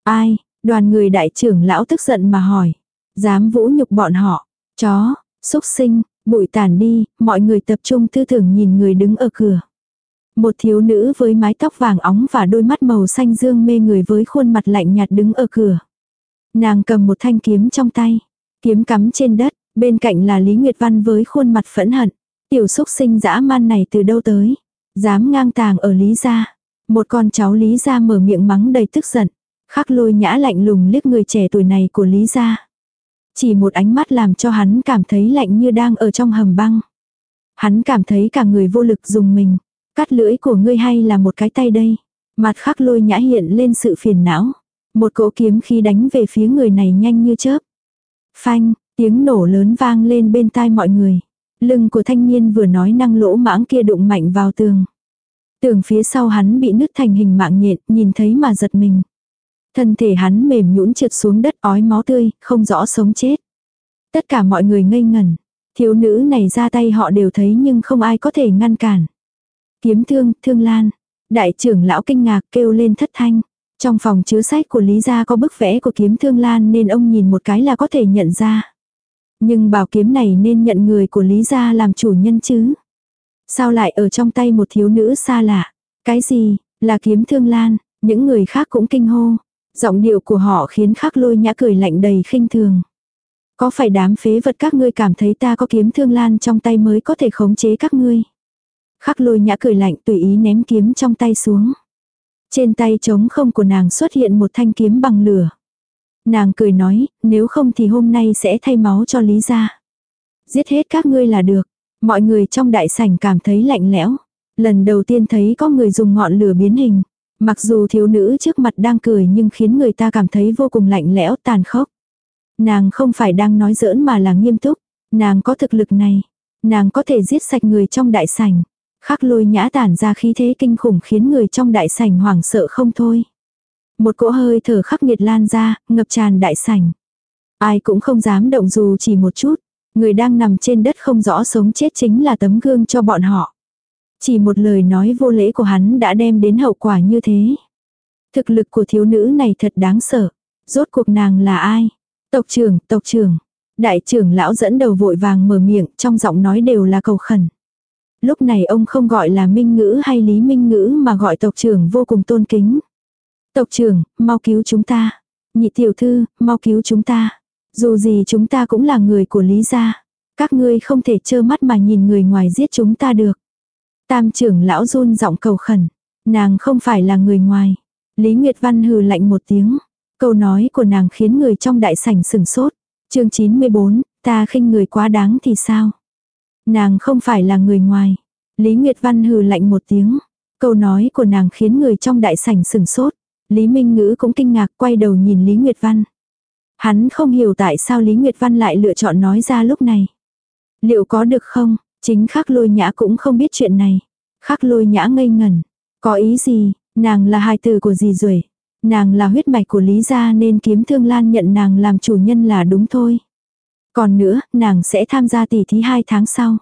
Ai, đoàn người đại trưởng lão tức giận mà hỏi. Dám vũ nhục bọn họ. Chó, xúc sinh, bụi tàn đi, mọi người tập trung tư tưởng nhìn người đứng ở cửa. Một thiếu nữ với mái tóc vàng óng và đôi mắt màu xanh dương mê người với khuôn mặt lạnh nhạt đứng ở cửa. Nàng cầm một thanh kiếm trong tay. Kiếm cắm trên đất, bên cạnh là Lý Nguyệt Văn với khuôn mặt phẫn hận. Tiểu xúc sinh dã man này từ đâu tới? Dám ngang tàng ở Lý gia. Một con cháu Lý gia mở miệng mắng đầy tức giận. Khắc lôi nhã lạnh lùng liếc người trẻ tuổi này của Lý gia. Chỉ một ánh mắt làm cho hắn cảm thấy lạnh như đang ở trong hầm băng. Hắn cảm thấy cả người vô lực dùng mình. Cắt lưỡi của ngươi hay là một cái tay đây. Mặt khắc lôi nhã hiện lên sự phiền não. Một cỗ kiếm khi đánh về phía người này nhanh như chớp. Phanh, tiếng nổ lớn vang lên bên tai mọi người. Lưng của thanh niên vừa nói năng lỗ mãng kia đụng mạnh vào tường. Tường phía sau hắn bị nứt thành hình mạng nhện, nhìn thấy mà giật mình. Thân thể hắn mềm nhũn trượt xuống đất ói máu tươi, không rõ sống chết. Tất cả mọi người ngây ngẩn. Thiếu nữ này ra tay họ đều thấy nhưng không ai có thể ngăn cản. Kiếm thương, thương lan. Đại trưởng lão kinh ngạc kêu lên thất thanh. Trong phòng chứa sách của Lý gia có bức vẽ của kiếm thương lan nên ông nhìn một cái là có thể nhận ra. Nhưng bảo kiếm này nên nhận người của Lý gia làm chủ nhân chứ. Sao lại ở trong tay một thiếu nữ xa lạ? Cái gì, là kiếm thương lan, những người khác cũng kinh hô. Giọng điệu của họ khiến khắc lôi nhã cười lạnh đầy khinh thường. Có phải đám phế vật các ngươi cảm thấy ta có kiếm thương lan trong tay mới có thể khống chế các ngươi? Khắc lôi nhã cười lạnh tùy ý ném kiếm trong tay xuống. Trên tay trống không của nàng xuất hiện một thanh kiếm bằng lửa. Nàng cười nói, nếu không thì hôm nay sẽ thay máu cho Lý gia. Giết hết các ngươi là được. Mọi người trong đại sảnh cảm thấy lạnh lẽo. Lần đầu tiên thấy có người dùng ngọn lửa biến hình. Mặc dù thiếu nữ trước mặt đang cười nhưng khiến người ta cảm thấy vô cùng lạnh lẽo tàn khốc. Nàng không phải đang nói giỡn mà là nghiêm túc. Nàng có thực lực này. Nàng có thể giết sạch người trong đại sảnh. Khắc lôi nhã tản ra khí thế kinh khủng khiến người trong đại sảnh hoảng sợ không thôi. Một cỗ hơi thở khắc nghiệt lan ra, ngập tràn đại sảnh. Ai cũng không dám động dù chỉ một chút. Người đang nằm trên đất không rõ sống chết chính là tấm gương cho bọn họ. Chỉ một lời nói vô lễ của hắn đã đem đến hậu quả như thế. Thực lực của thiếu nữ này thật đáng sợ. Rốt cuộc nàng là ai? Tộc trưởng, tộc trưởng. Đại trưởng lão dẫn đầu vội vàng mở miệng, trong giọng nói đều là cầu khẩn. Lúc này ông không gọi là minh ngữ hay lý minh ngữ mà gọi tộc trưởng vô cùng tôn kính. Tộc trưởng, mau cứu chúng ta. Nhị tiểu thư, mau cứu chúng ta. Dù gì chúng ta cũng là người của Lý gia. Các ngươi không thể trơ mắt mà nhìn người ngoài giết chúng ta được. Tam trưởng lão run giọng cầu khẩn. Nàng không phải là người ngoài. Lý Nguyệt Văn hừ lạnh một tiếng. Câu nói của nàng khiến người trong đại sảnh sừng sốt. chương 94, ta khinh người quá đáng thì sao? Nàng không phải là người ngoài. Lý Nguyệt Văn hừ lạnh một tiếng. Câu nói của nàng khiến người trong đại sảnh sừng sốt. Lý Minh Ngữ cũng kinh ngạc quay đầu nhìn Lý Nguyệt Văn. Hắn không hiểu tại sao Lý Nguyệt Văn lại lựa chọn nói ra lúc này. Liệu có được không? Chính khắc lôi nhã cũng không biết chuyện này. Khắc lôi nhã ngây ngẩn. Có ý gì? Nàng là hài tử của dì rồi? Nàng là huyết mạch của Lý gia nên kiếm thương lan nhận nàng làm chủ nhân là đúng thôi. Còn nữa, nàng sẽ tham gia tỷ thí hai tháng sau.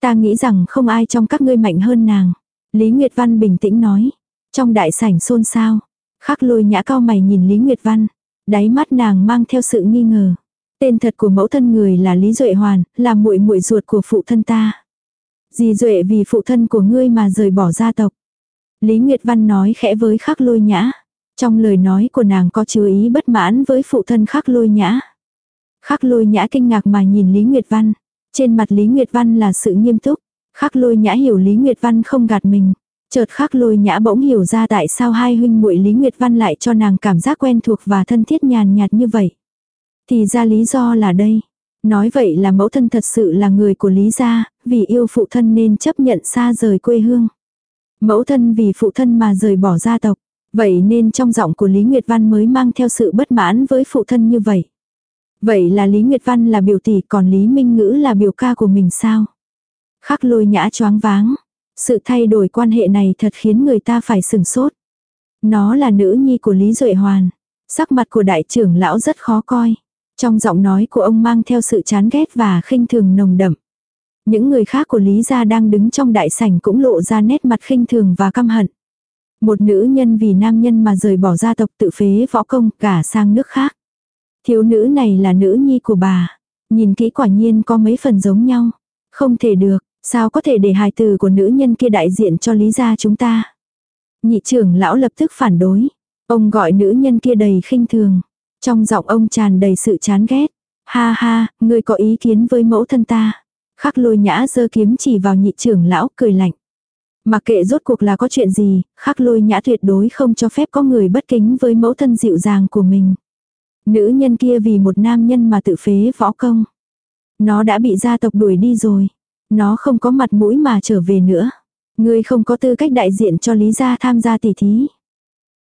Ta nghĩ rằng không ai trong các ngươi mạnh hơn nàng. Lý Nguyệt Văn bình tĩnh nói. Trong đại sảnh xôn xao. Khắc lôi nhã cao mày nhìn Lý Nguyệt Văn. Đáy mắt nàng mang theo sự nghi ngờ. Tên thật của mẫu thân người là Lý Duệ Hoàn, là muội muội ruột của phụ thân ta. Dì Duệ vì phụ thân của ngươi mà rời bỏ gia tộc. Lý Nguyệt Văn nói khẽ với khắc lôi nhã. Trong lời nói của nàng có chứa ý bất mãn với phụ thân khắc lôi nhã. Khắc lôi nhã kinh ngạc mà nhìn Lý Nguyệt Văn. Trên mặt Lý Nguyệt Văn là sự nghiêm túc. Khắc lôi nhã hiểu Lý Nguyệt Văn không gạt mình. Chợt khắc lôi nhã bỗng hiểu ra tại sao hai huynh muội Lý Nguyệt Văn lại cho nàng cảm giác quen thuộc và thân thiết nhàn nhạt như vậy. Thì ra lý do là đây. Nói vậy là mẫu thân thật sự là người của Lý gia, vì yêu phụ thân nên chấp nhận xa rời quê hương. Mẫu thân vì phụ thân mà rời bỏ gia tộc. Vậy nên trong giọng của Lý Nguyệt Văn mới mang theo sự bất mãn với phụ thân như vậy. Vậy là Lý Nguyệt Văn là biểu tỷ còn Lý Minh Ngữ là biểu ca của mình sao? Khắc lôi nhã choáng váng. Sự thay đổi quan hệ này thật khiến người ta phải sừng sốt. Nó là nữ nhi của Lý Duệ Hoàn. Sắc mặt của đại trưởng lão rất khó coi. Trong giọng nói của ông mang theo sự chán ghét và khinh thường nồng đậm. Những người khác của Lý gia đang đứng trong đại sảnh cũng lộ ra nét mặt khinh thường và căm hận. Một nữ nhân vì nam nhân mà rời bỏ gia tộc tự phế võ công cả sang nước khác. Thiếu nữ này là nữ nhi của bà. Nhìn kỹ quả nhiên có mấy phần giống nhau. Không thể được, sao có thể để hài từ của nữ nhân kia đại diện cho lý gia chúng ta. Nhị trưởng lão lập tức phản đối. Ông gọi nữ nhân kia đầy khinh thường. Trong giọng ông tràn đầy sự chán ghét. Ha ha, ngươi có ý kiến với mẫu thân ta. Khắc lôi nhã giơ kiếm chỉ vào nhị trưởng lão cười lạnh. Mặc kệ rốt cuộc là có chuyện gì, khắc lôi nhã tuyệt đối không cho phép có người bất kính với mẫu thân dịu dàng của mình. Nữ nhân kia vì một nam nhân mà tự phế võ công. Nó đã bị gia tộc đuổi đi rồi. Nó không có mặt mũi mà trở về nữa. Ngươi không có tư cách đại diện cho Lý gia tham gia tỷ thí.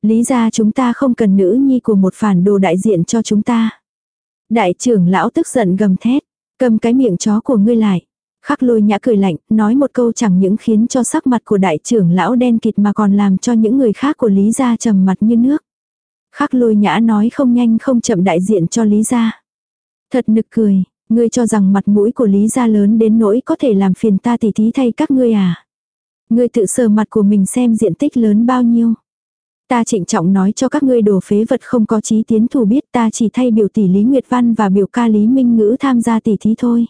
Lý gia chúng ta không cần nữ nhi của một phản đồ đại diện cho chúng ta. Đại trưởng lão tức giận gầm thét. Cầm cái miệng chó của ngươi lại. Khắc lôi nhã cười lạnh, nói một câu chẳng những khiến cho sắc mặt của đại trưởng lão đen kịt mà còn làm cho những người khác của Lý gia trầm mặt như nước. Khắc lôi nhã nói không nhanh không chậm đại diện cho Lý gia. Thật nực cười, ngươi cho rằng mặt mũi của Lý gia lớn đến nỗi có thể làm phiền ta tỉ thí thay các ngươi à. Ngươi tự sờ mặt của mình xem diện tích lớn bao nhiêu. Ta trịnh trọng nói cho các ngươi đồ phế vật không có chí tiến thủ biết, ta chỉ thay biểu tỷ Lý Nguyệt Văn và biểu ca Lý Minh Ngữ tham gia tỷ thí thôi.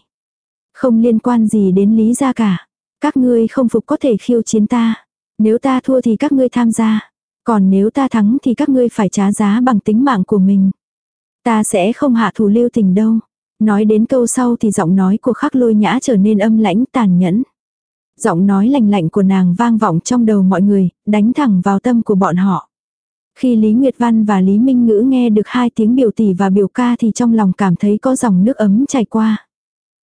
Không liên quan gì đến Lý gia cả. Các ngươi không phục có thể khiêu chiến ta. Nếu ta thua thì các ngươi tham gia. Còn nếu ta thắng thì các ngươi phải trả giá bằng tính mạng của mình. Ta sẽ không hạ thủ lưu tình đâu. Nói đến câu sau thì giọng nói của khắc lôi nhã trở nên âm lãnh tàn nhẫn. Giọng nói lành lạnh của nàng vang vọng trong đầu mọi người, đánh thẳng vào tâm của bọn họ. Khi Lý Nguyệt Văn và Lý Minh Ngữ nghe được hai tiếng biểu tỷ và biểu ca thì trong lòng cảm thấy có dòng nước ấm chảy qua.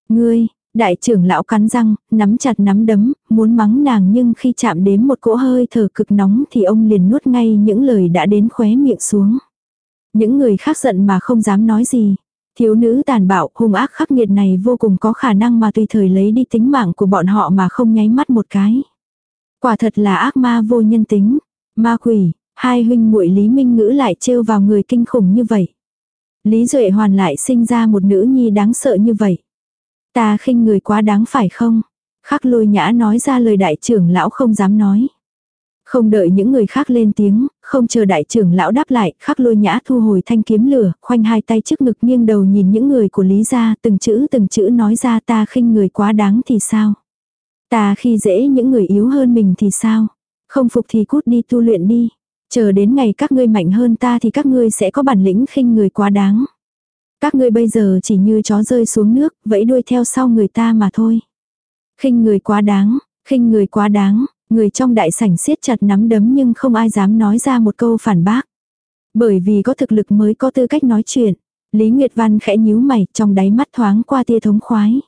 Ngươi, đại trưởng lão cắn răng, nắm chặt nắm đấm, muốn mắng nàng nhưng khi chạm đến một cỗ hơi thở cực nóng thì ông liền nuốt ngay những lời đã đến khóe miệng xuống. Những người khác giận mà không dám nói gì. Thiếu nữ tàn bạo hung ác khắc nghiệt này vô cùng có khả năng mà tùy thời lấy đi tính mạng của bọn họ mà không nháy mắt một cái. Quả thật là ác ma vô nhân tính. Ma quỷ, hai huynh muội Lý Minh Ngữ lại trêu vào người kinh khủng như vậy. Lý Duệ Hoàn lại sinh ra một nữ nhi đáng sợ như vậy. Ta khinh người quá đáng phải không? Khắc lôi nhã nói ra lời đại trưởng lão không dám nói. Không đợi những người khác lên tiếng, không chờ đại trưởng lão đáp lại, khắc lôi nhã thu hồi thanh kiếm lửa, khoanh hai tay trước ngực nghiêng đầu nhìn những người của Lý gia, từng chữ từng chữ nói ra ta khinh người quá đáng thì sao? Ta khi dễ những người yếu hơn mình thì sao? Không phục thì cút đi tu luyện đi. Chờ đến ngày các ngươi mạnh hơn ta thì các ngươi sẽ có bản lĩnh khinh người quá đáng. Các ngươi bây giờ chỉ như chó rơi xuống nước, vẫy đuôi theo sau người ta mà thôi. khinh người quá đáng, khinh người quá đáng, Người trong đại sảnh siết chặt nắm đấm nhưng không ai dám nói ra một câu phản bác. Bởi vì có thực lực mới có tư cách nói chuyện. Lý Nguyệt Văn khẽ nhíu mày trong đáy mắt thoáng qua tia thống khoái.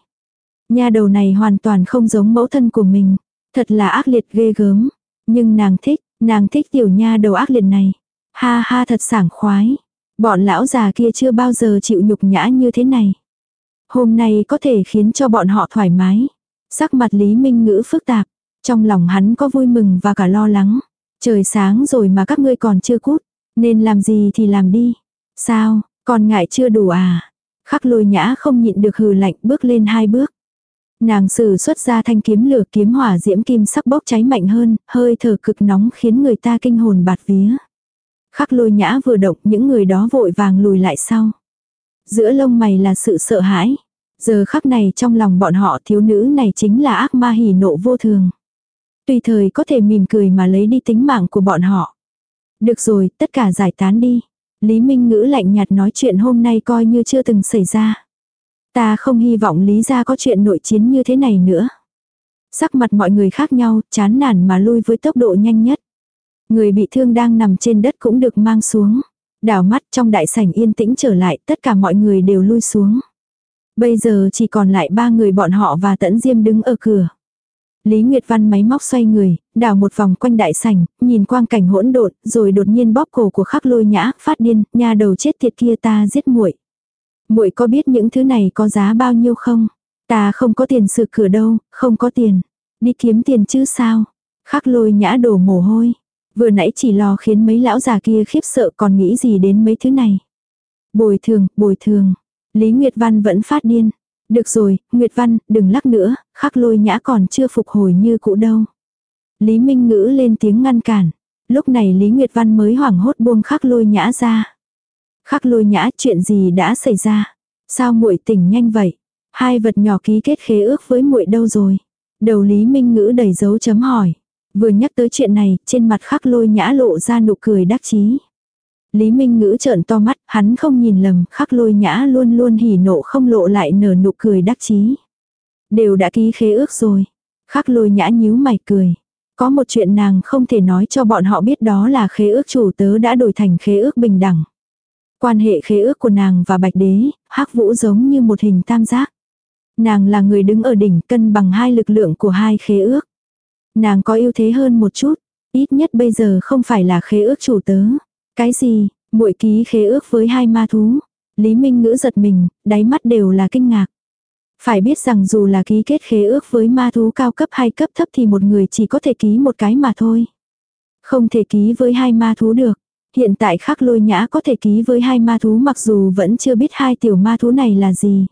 Nha đầu này hoàn toàn không giống mẫu thân của mình. Thật là ác liệt ghê gớm. Nhưng nàng thích, nàng thích tiểu nha đầu ác liệt này. Ha ha thật sảng khoái. Bọn lão già kia chưa bao giờ chịu nhục nhã như thế này. Hôm nay có thể khiến cho bọn họ thoải mái. Sắc mặt Lý Minh Ngữ phức tạp. Trong lòng hắn có vui mừng và cả lo lắng. Trời sáng rồi mà các ngươi còn chưa cút. Nên làm gì thì làm đi. Sao, còn ngại chưa đủ à? Khắc lôi nhã không nhịn được hừ lạnh bước lên hai bước. Nàng sử xuất ra thanh kiếm lửa kiếm hỏa diễm kim sắc bốc cháy mạnh hơn, hơi thở cực nóng khiến người ta kinh hồn bạt vía. Khắc lôi nhã vừa động những người đó vội vàng lùi lại sau. Giữa lông mày là sự sợ hãi. Giờ khắc này trong lòng bọn họ thiếu nữ này chính là ác ma hỉ nộ vô thường. Tùy thời có thể mỉm cười mà lấy đi tính mạng của bọn họ. Được rồi, tất cả giải tán đi. Lý Minh Ngữ lạnh nhạt nói chuyện hôm nay coi như chưa từng xảy ra. Ta không hy vọng Lý gia có chuyện nội chiến như thế này nữa. Sắc mặt mọi người khác nhau, chán nản mà lui với tốc độ nhanh nhất. Người bị thương đang nằm trên đất cũng được mang xuống. Đảo mắt trong đại sảnh yên tĩnh trở lại, tất cả mọi người đều lui xuống. Bây giờ chỉ còn lại ba người bọn họ và tẫn diêm đứng ở cửa. Lý Nguyệt Văn máy móc xoay người, đảo một vòng quanh đại sảnh, nhìn quang cảnh hỗn độn, rồi đột nhiên bóp cổ của khắc lôi nhã, phát điên, nha đầu chết tiệt kia ta giết muội. Muội có biết những thứ này có giá bao nhiêu không? Ta không có tiền sửa cửa đâu, không có tiền. Đi kiếm tiền chứ sao? Khắc lôi nhã đổ mồ hôi. Vừa nãy chỉ lo khiến mấy lão già kia khiếp sợ còn nghĩ gì đến mấy thứ này. Bồi thường, bồi thường. Lý Nguyệt Văn vẫn phát điên. Được rồi, Nguyệt Văn, đừng lắc nữa, khắc lôi nhã còn chưa phục hồi như cũ đâu. Lý Minh Ngữ lên tiếng ngăn cản. Lúc này Lý Nguyệt Văn mới hoảng hốt buông khắc lôi nhã ra. Khắc lôi nhã chuyện gì đã xảy ra? Sao muội tỉnh nhanh vậy? Hai vật nhỏ ký kết khế ước với muội đâu rồi? Đầu Lý Minh Ngữ đầy dấu chấm hỏi. Vừa nhắc tới chuyện này, trên mặt khắc lôi nhã lộ ra nụ cười đắc chí. Lý Minh Ngữ trợn to mắt, hắn không nhìn lầm, khắc lôi nhã luôn luôn hỉ nộ không lộ lại nở nụ cười đắc chí. Đều đã ký khế ước rồi. Khắc lôi nhã nhíu mày cười. Có một chuyện nàng không thể nói cho bọn họ biết đó là khế ước chủ tớ đã đổi thành khế ước bình đẳng. Quan hệ khế ước của nàng và bạch đế, hắc vũ giống như một hình tam giác. Nàng là người đứng ở đỉnh cân bằng hai lực lượng của hai khế ước. Nàng có ưu thế hơn một chút, ít nhất bây giờ không phải là khế ước chủ tớ. Cái gì, muội ký khế ước với hai ma thú. Lý Minh Ngữ giật mình, đáy mắt đều là kinh ngạc. Phải biết rằng dù là ký kết khế ước với ma thú cao cấp hay cấp thấp thì một người chỉ có thể ký một cái mà thôi. Không thể ký với hai ma thú được. Hiện tại khắc lôi nhã có thể ký với hai ma thú mặc dù vẫn chưa biết hai tiểu ma thú này là gì.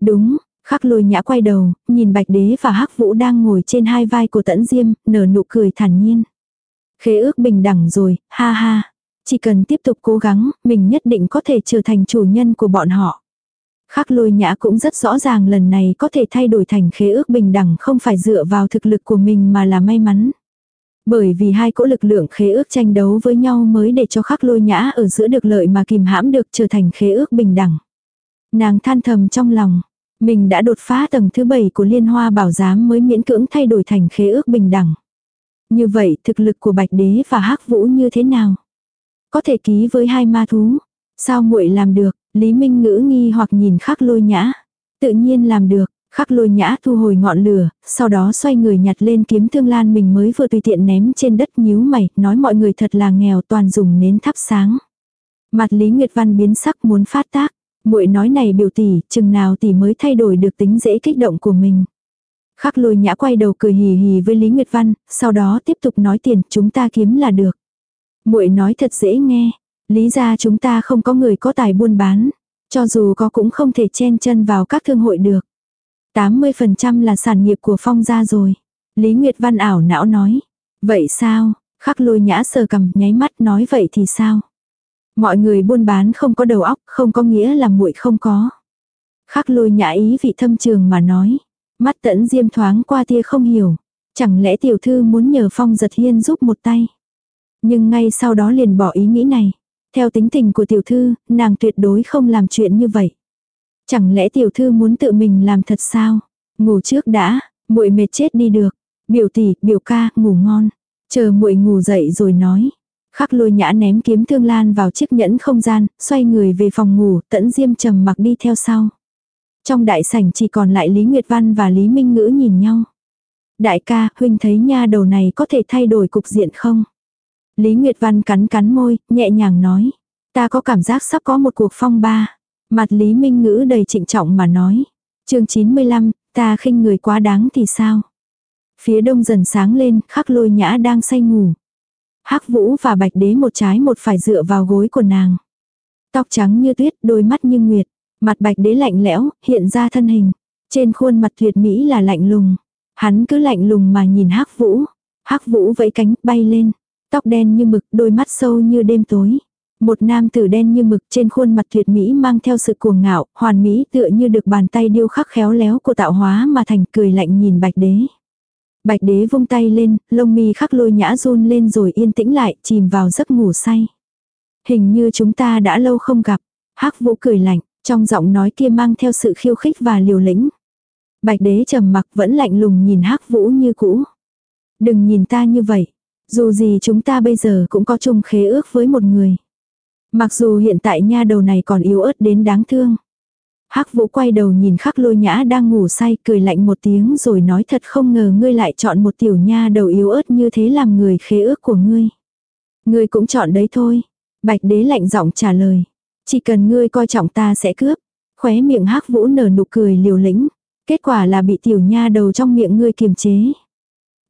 Đúng, khắc lôi nhã quay đầu, nhìn bạch đế và hắc vũ đang ngồi trên hai vai của tẫn diêm, nở nụ cười thản nhiên. Khế ước bình đẳng rồi, ha ha. Chỉ cần tiếp tục cố gắng, mình nhất định có thể trở thành chủ nhân của bọn họ. Khắc lôi nhã cũng rất rõ ràng lần này có thể thay đổi thành khế ước bình đẳng không phải dựa vào thực lực của mình mà là may mắn. Bởi vì hai cỗ lực lượng khế ước tranh đấu với nhau mới để cho khắc lôi nhã ở giữa được lợi mà kìm hãm được trở thành khế ước bình đẳng. Nàng than thầm trong lòng, mình đã đột phá tầng thứ bảy của liên hoa bảo giám mới miễn cưỡng thay đổi thành khế ước bình đẳng. Như vậy thực lực của bạch đế và hắc vũ như thế nào? Có thể ký với hai ma thú. Sao muội làm được? Lý Minh ngữ nghi hoặc nhìn khắc lôi nhã. Tự nhiên làm được. Khắc lôi nhã thu hồi ngọn lửa, sau đó xoay người nhặt lên kiếm thương lan mình mới vừa tùy tiện ném trên đất nhíu mày, nói mọi người thật là nghèo toàn dùng nến thắp sáng. Mặt Lý Nguyệt Văn biến sắc muốn phát tác. muội nói này biểu tỷ, chừng nào tỷ mới thay đổi được tính dễ kích động của mình. Khắc lôi nhã quay đầu cười hì hì với Lý Nguyệt Văn, sau đó tiếp tục nói tiền chúng ta kiếm là được muội nói thật dễ nghe. Lý ra chúng ta không có người có tài buôn bán. Cho dù có cũng không thể chen chân vào các thương hội được. 80% là sản nghiệp của phong gia rồi. Lý Nguyệt Văn ảo não nói. Vậy sao? Khắc lôi nhã sờ cầm nháy mắt nói vậy thì sao? Mọi người buôn bán không có đầu óc, không có nghĩa là muội không có. Khắc lôi nhã ý vị thâm trường mà nói. Mắt tẫn diêm thoáng qua tia không hiểu. Chẳng lẽ tiểu thư muốn nhờ phong giật hiên giúp một tay? Nhưng ngay sau đó liền bỏ ý nghĩ này. Theo tính tình của tiểu thư, nàng tuyệt đối không làm chuyện như vậy. Chẳng lẽ tiểu thư muốn tự mình làm thật sao? Ngủ trước đã, muội mệt chết đi được. Biểu tỷ, biểu ca, ngủ ngon. Chờ muội ngủ dậy rồi nói. Khắc lôi nhã ném kiếm thương lan vào chiếc nhẫn không gian, xoay người về phòng ngủ, tẫn diêm trầm mặc đi theo sau. Trong đại sảnh chỉ còn lại Lý Nguyệt Văn và Lý Minh Ngữ nhìn nhau. Đại ca, huynh thấy nha đầu này có thể thay đổi cục diện không? Lý Nguyệt Văn cắn cắn môi, nhẹ nhàng nói. Ta có cảm giác sắp có một cuộc phong ba. Mặt Lý Minh Ngữ đầy trịnh trọng mà nói. chương 95, ta khinh người quá đáng thì sao? Phía đông dần sáng lên, khắc lôi nhã đang say ngủ. hắc vũ và bạch đế một trái một phải dựa vào gối của nàng. Tóc trắng như tuyết, đôi mắt như nguyệt. Mặt bạch đế lạnh lẽo, hiện ra thân hình. Trên khuôn mặt tuyệt mỹ là lạnh lùng. Hắn cứ lạnh lùng mà nhìn hắc vũ. hắc vũ vẫy cánh, bay lên. Tóc đen như mực, đôi mắt sâu như đêm tối. Một nam tử đen như mực trên khuôn mặt tuyệt mỹ mang theo sự cuồng ngạo, hoàn mỹ tựa như được bàn tay điêu khắc khéo léo của tạo hóa mà thành cười lạnh nhìn bạch đế. Bạch đế vung tay lên, lông mi khắc lôi nhã run lên rồi yên tĩnh lại, chìm vào giấc ngủ say. Hình như chúng ta đã lâu không gặp. hắc vũ cười lạnh, trong giọng nói kia mang theo sự khiêu khích và liều lĩnh. Bạch đế trầm mặc vẫn lạnh lùng nhìn hắc vũ như cũ. Đừng nhìn ta như vậy. Dù gì chúng ta bây giờ cũng có chung khế ước với một người. Mặc dù hiện tại nha đầu này còn yếu ớt đến đáng thương. Hắc vũ quay đầu nhìn khắc lôi nhã đang ngủ say, cười lạnh một tiếng rồi nói thật không ngờ ngươi lại chọn một tiểu nha đầu yếu ớt như thế làm người khế ước của ngươi. Ngươi cũng chọn đấy thôi. Bạch đế lạnh giọng trả lời. Chỉ cần ngươi coi trọng ta sẽ cướp. Khóe miệng hắc vũ nở nụ cười liều lĩnh. Kết quả là bị tiểu nha đầu trong miệng ngươi kiềm chế.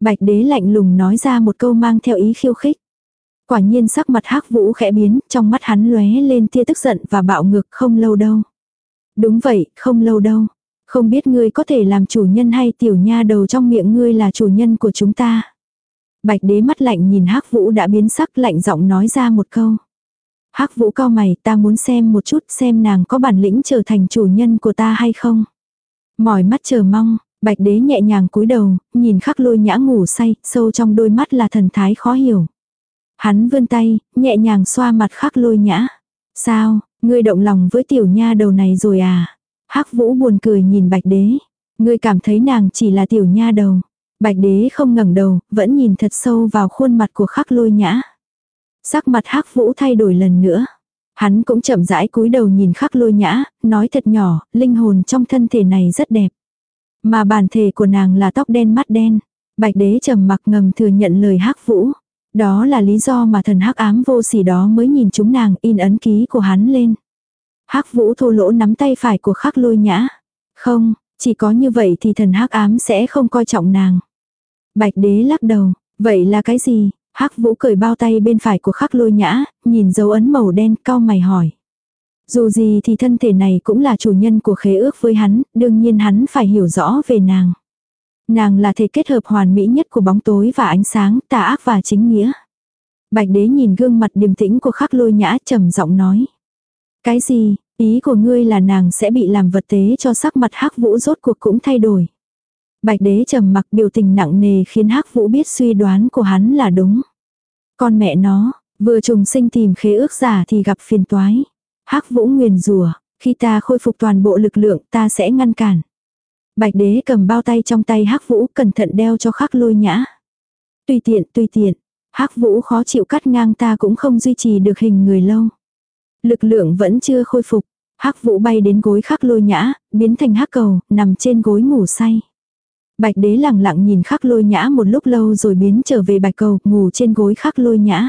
Bạch đế lạnh lùng nói ra một câu mang theo ý khiêu khích. Quả nhiên sắc mặt hắc vũ khẽ biến, trong mắt hắn lóe lên tia tức giận và bạo ngược không lâu đâu. Đúng vậy, không lâu đâu. Không biết ngươi có thể làm chủ nhân hay tiểu nha đầu trong miệng ngươi là chủ nhân của chúng ta. Bạch đế mắt lạnh nhìn hắc vũ đã biến sắc lạnh giọng nói ra một câu. hắc vũ cao mày ta muốn xem một chút xem nàng có bản lĩnh trở thành chủ nhân của ta hay không. Mỏi mắt chờ mong, bạch đế nhẹ nhàng cúi đầu, nhìn khắc lôi nhã ngủ say, sâu trong đôi mắt là thần thái khó hiểu. Hắn vươn tay, nhẹ nhàng xoa mặt khắc lôi nhã. Sao, ngươi động lòng với tiểu nha đầu này rồi à? hắc vũ buồn cười nhìn bạch đế. Ngươi cảm thấy nàng chỉ là tiểu nha đầu. Bạch đế không ngẩng đầu, vẫn nhìn thật sâu vào khuôn mặt của khắc lôi nhã. Sắc mặt hắc vũ thay đổi lần nữa. Hắn cũng chậm rãi cúi đầu nhìn khắc lôi nhã, nói thật nhỏ, linh hồn trong thân thể này rất đẹp. Mà bản thể của nàng là tóc đen mắt đen. Bạch đế trầm mặc ngầm thừa nhận lời hắc vũ. Đó là lý do mà thần hắc ám vô sỉ đó mới nhìn chúng nàng in ấn ký của hắn lên. hắc vũ thô lỗ nắm tay phải của khắc lôi nhã. Không, chỉ có như vậy thì thần hắc ám sẽ không coi trọng nàng. Bạch đế lắc đầu, vậy là cái gì? hắc vũ cởi bao tay bên phải của khắc lôi nhã, nhìn dấu ấn màu đen cao mày hỏi. Dù gì thì thân thể này cũng là chủ nhân của khế ước với hắn, đương nhiên hắn phải hiểu rõ về nàng. Nàng là thể kết hợp hoàn mỹ nhất của bóng tối và ánh sáng, tà ác và chính nghĩa. Bạch đế nhìn gương mặt điềm tĩnh của khắc lôi nhã trầm giọng nói. Cái gì, ý của ngươi là nàng sẽ bị làm vật tế cho sắc mặt hắc vũ rốt cuộc cũng thay đổi. Bạch đế trầm mặc biểu tình nặng nề khiến hắc vũ biết suy đoán của hắn là đúng. Con mẹ nó, vừa trùng sinh tìm khế ước giả thì gặp phiền toái hắc vũ nguyền rùa, khi ta khôi phục toàn bộ lực lượng ta sẽ ngăn cản. Bạch đế cầm bao tay trong tay hắc vũ cẩn thận đeo cho khắc lôi nhã. Tùy tiện, tùy tiện. hắc vũ khó chịu cắt ngang ta cũng không duy trì được hình người lâu. Lực lượng vẫn chưa khôi phục. hắc vũ bay đến gối khắc lôi nhã, biến thành hắc cầu, nằm trên gối ngủ say. Bạch đế lặng lặng nhìn khắc lôi nhã một lúc lâu rồi biến trở về bạch cầu, ngủ trên gối khắc lôi nhã.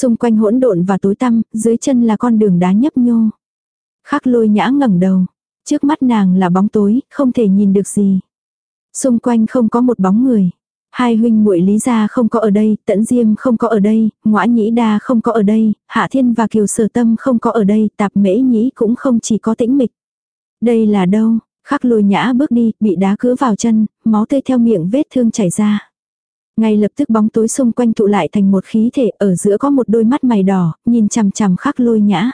Xung quanh hỗn độn và tối tăm, dưới chân là con đường đá nhấp nhô. Khắc lôi nhã ngẩng đầu. Trước mắt nàng là bóng tối, không thể nhìn được gì. Xung quanh không có một bóng người. Hai huynh muội Lý gia không có ở đây, Tẫn Diêm không có ở đây, Ngõa Nhĩ Đa không có ở đây, Hạ Thiên và Kiều Sở Tâm không có ở đây, Tạp Mễ Nhĩ cũng không chỉ có tĩnh mịch. Đây là đâu? Khắc lôi nhã bước đi, bị đá cứa vào chân, máu tươi theo miệng vết thương chảy ra. Ngay lập tức bóng tối xung quanh tụ lại thành một khí thể, ở giữa có một đôi mắt mày đỏ, nhìn chằm chằm khắc lôi nhã.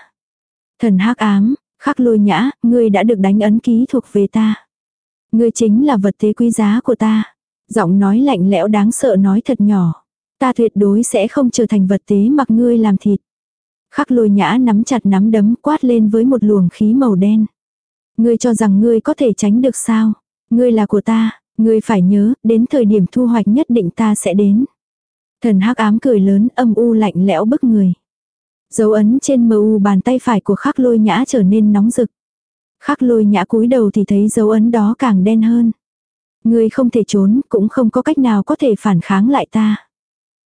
Thần hắc ám, khắc lôi nhã, ngươi đã được đánh ấn ký thuộc về ta. Ngươi chính là vật thế quý giá của ta. Giọng nói lạnh lẽo đáng sợ nói thật nhỏ. Ta tuyệt đối sẽ không trở thành vật tế mặc ngươi làm thịt. Khắc lôi nhã nắm chặt nắm đấm quát lên với một luồng khí màu đen. Ngươi cho rằng ngươi có thể tránh được sao? Ngươi là của ta, ngươi phải nhớ, đến thời điểm thu hoạch nhất định ta sẽ đến. Thần hắc ám cười lớn âm u lạnh lẽo bức người. Dấu ấn trên mờ u bàn tay phải của khắc lôi nhã trở nên nóng rực. Khắc lôi nhã cúi đầu thì thấy dấu ấn đó càng đen hơn. Ngươi không thể trốn, cũng không có cách nào có thể phản kháng lại ta.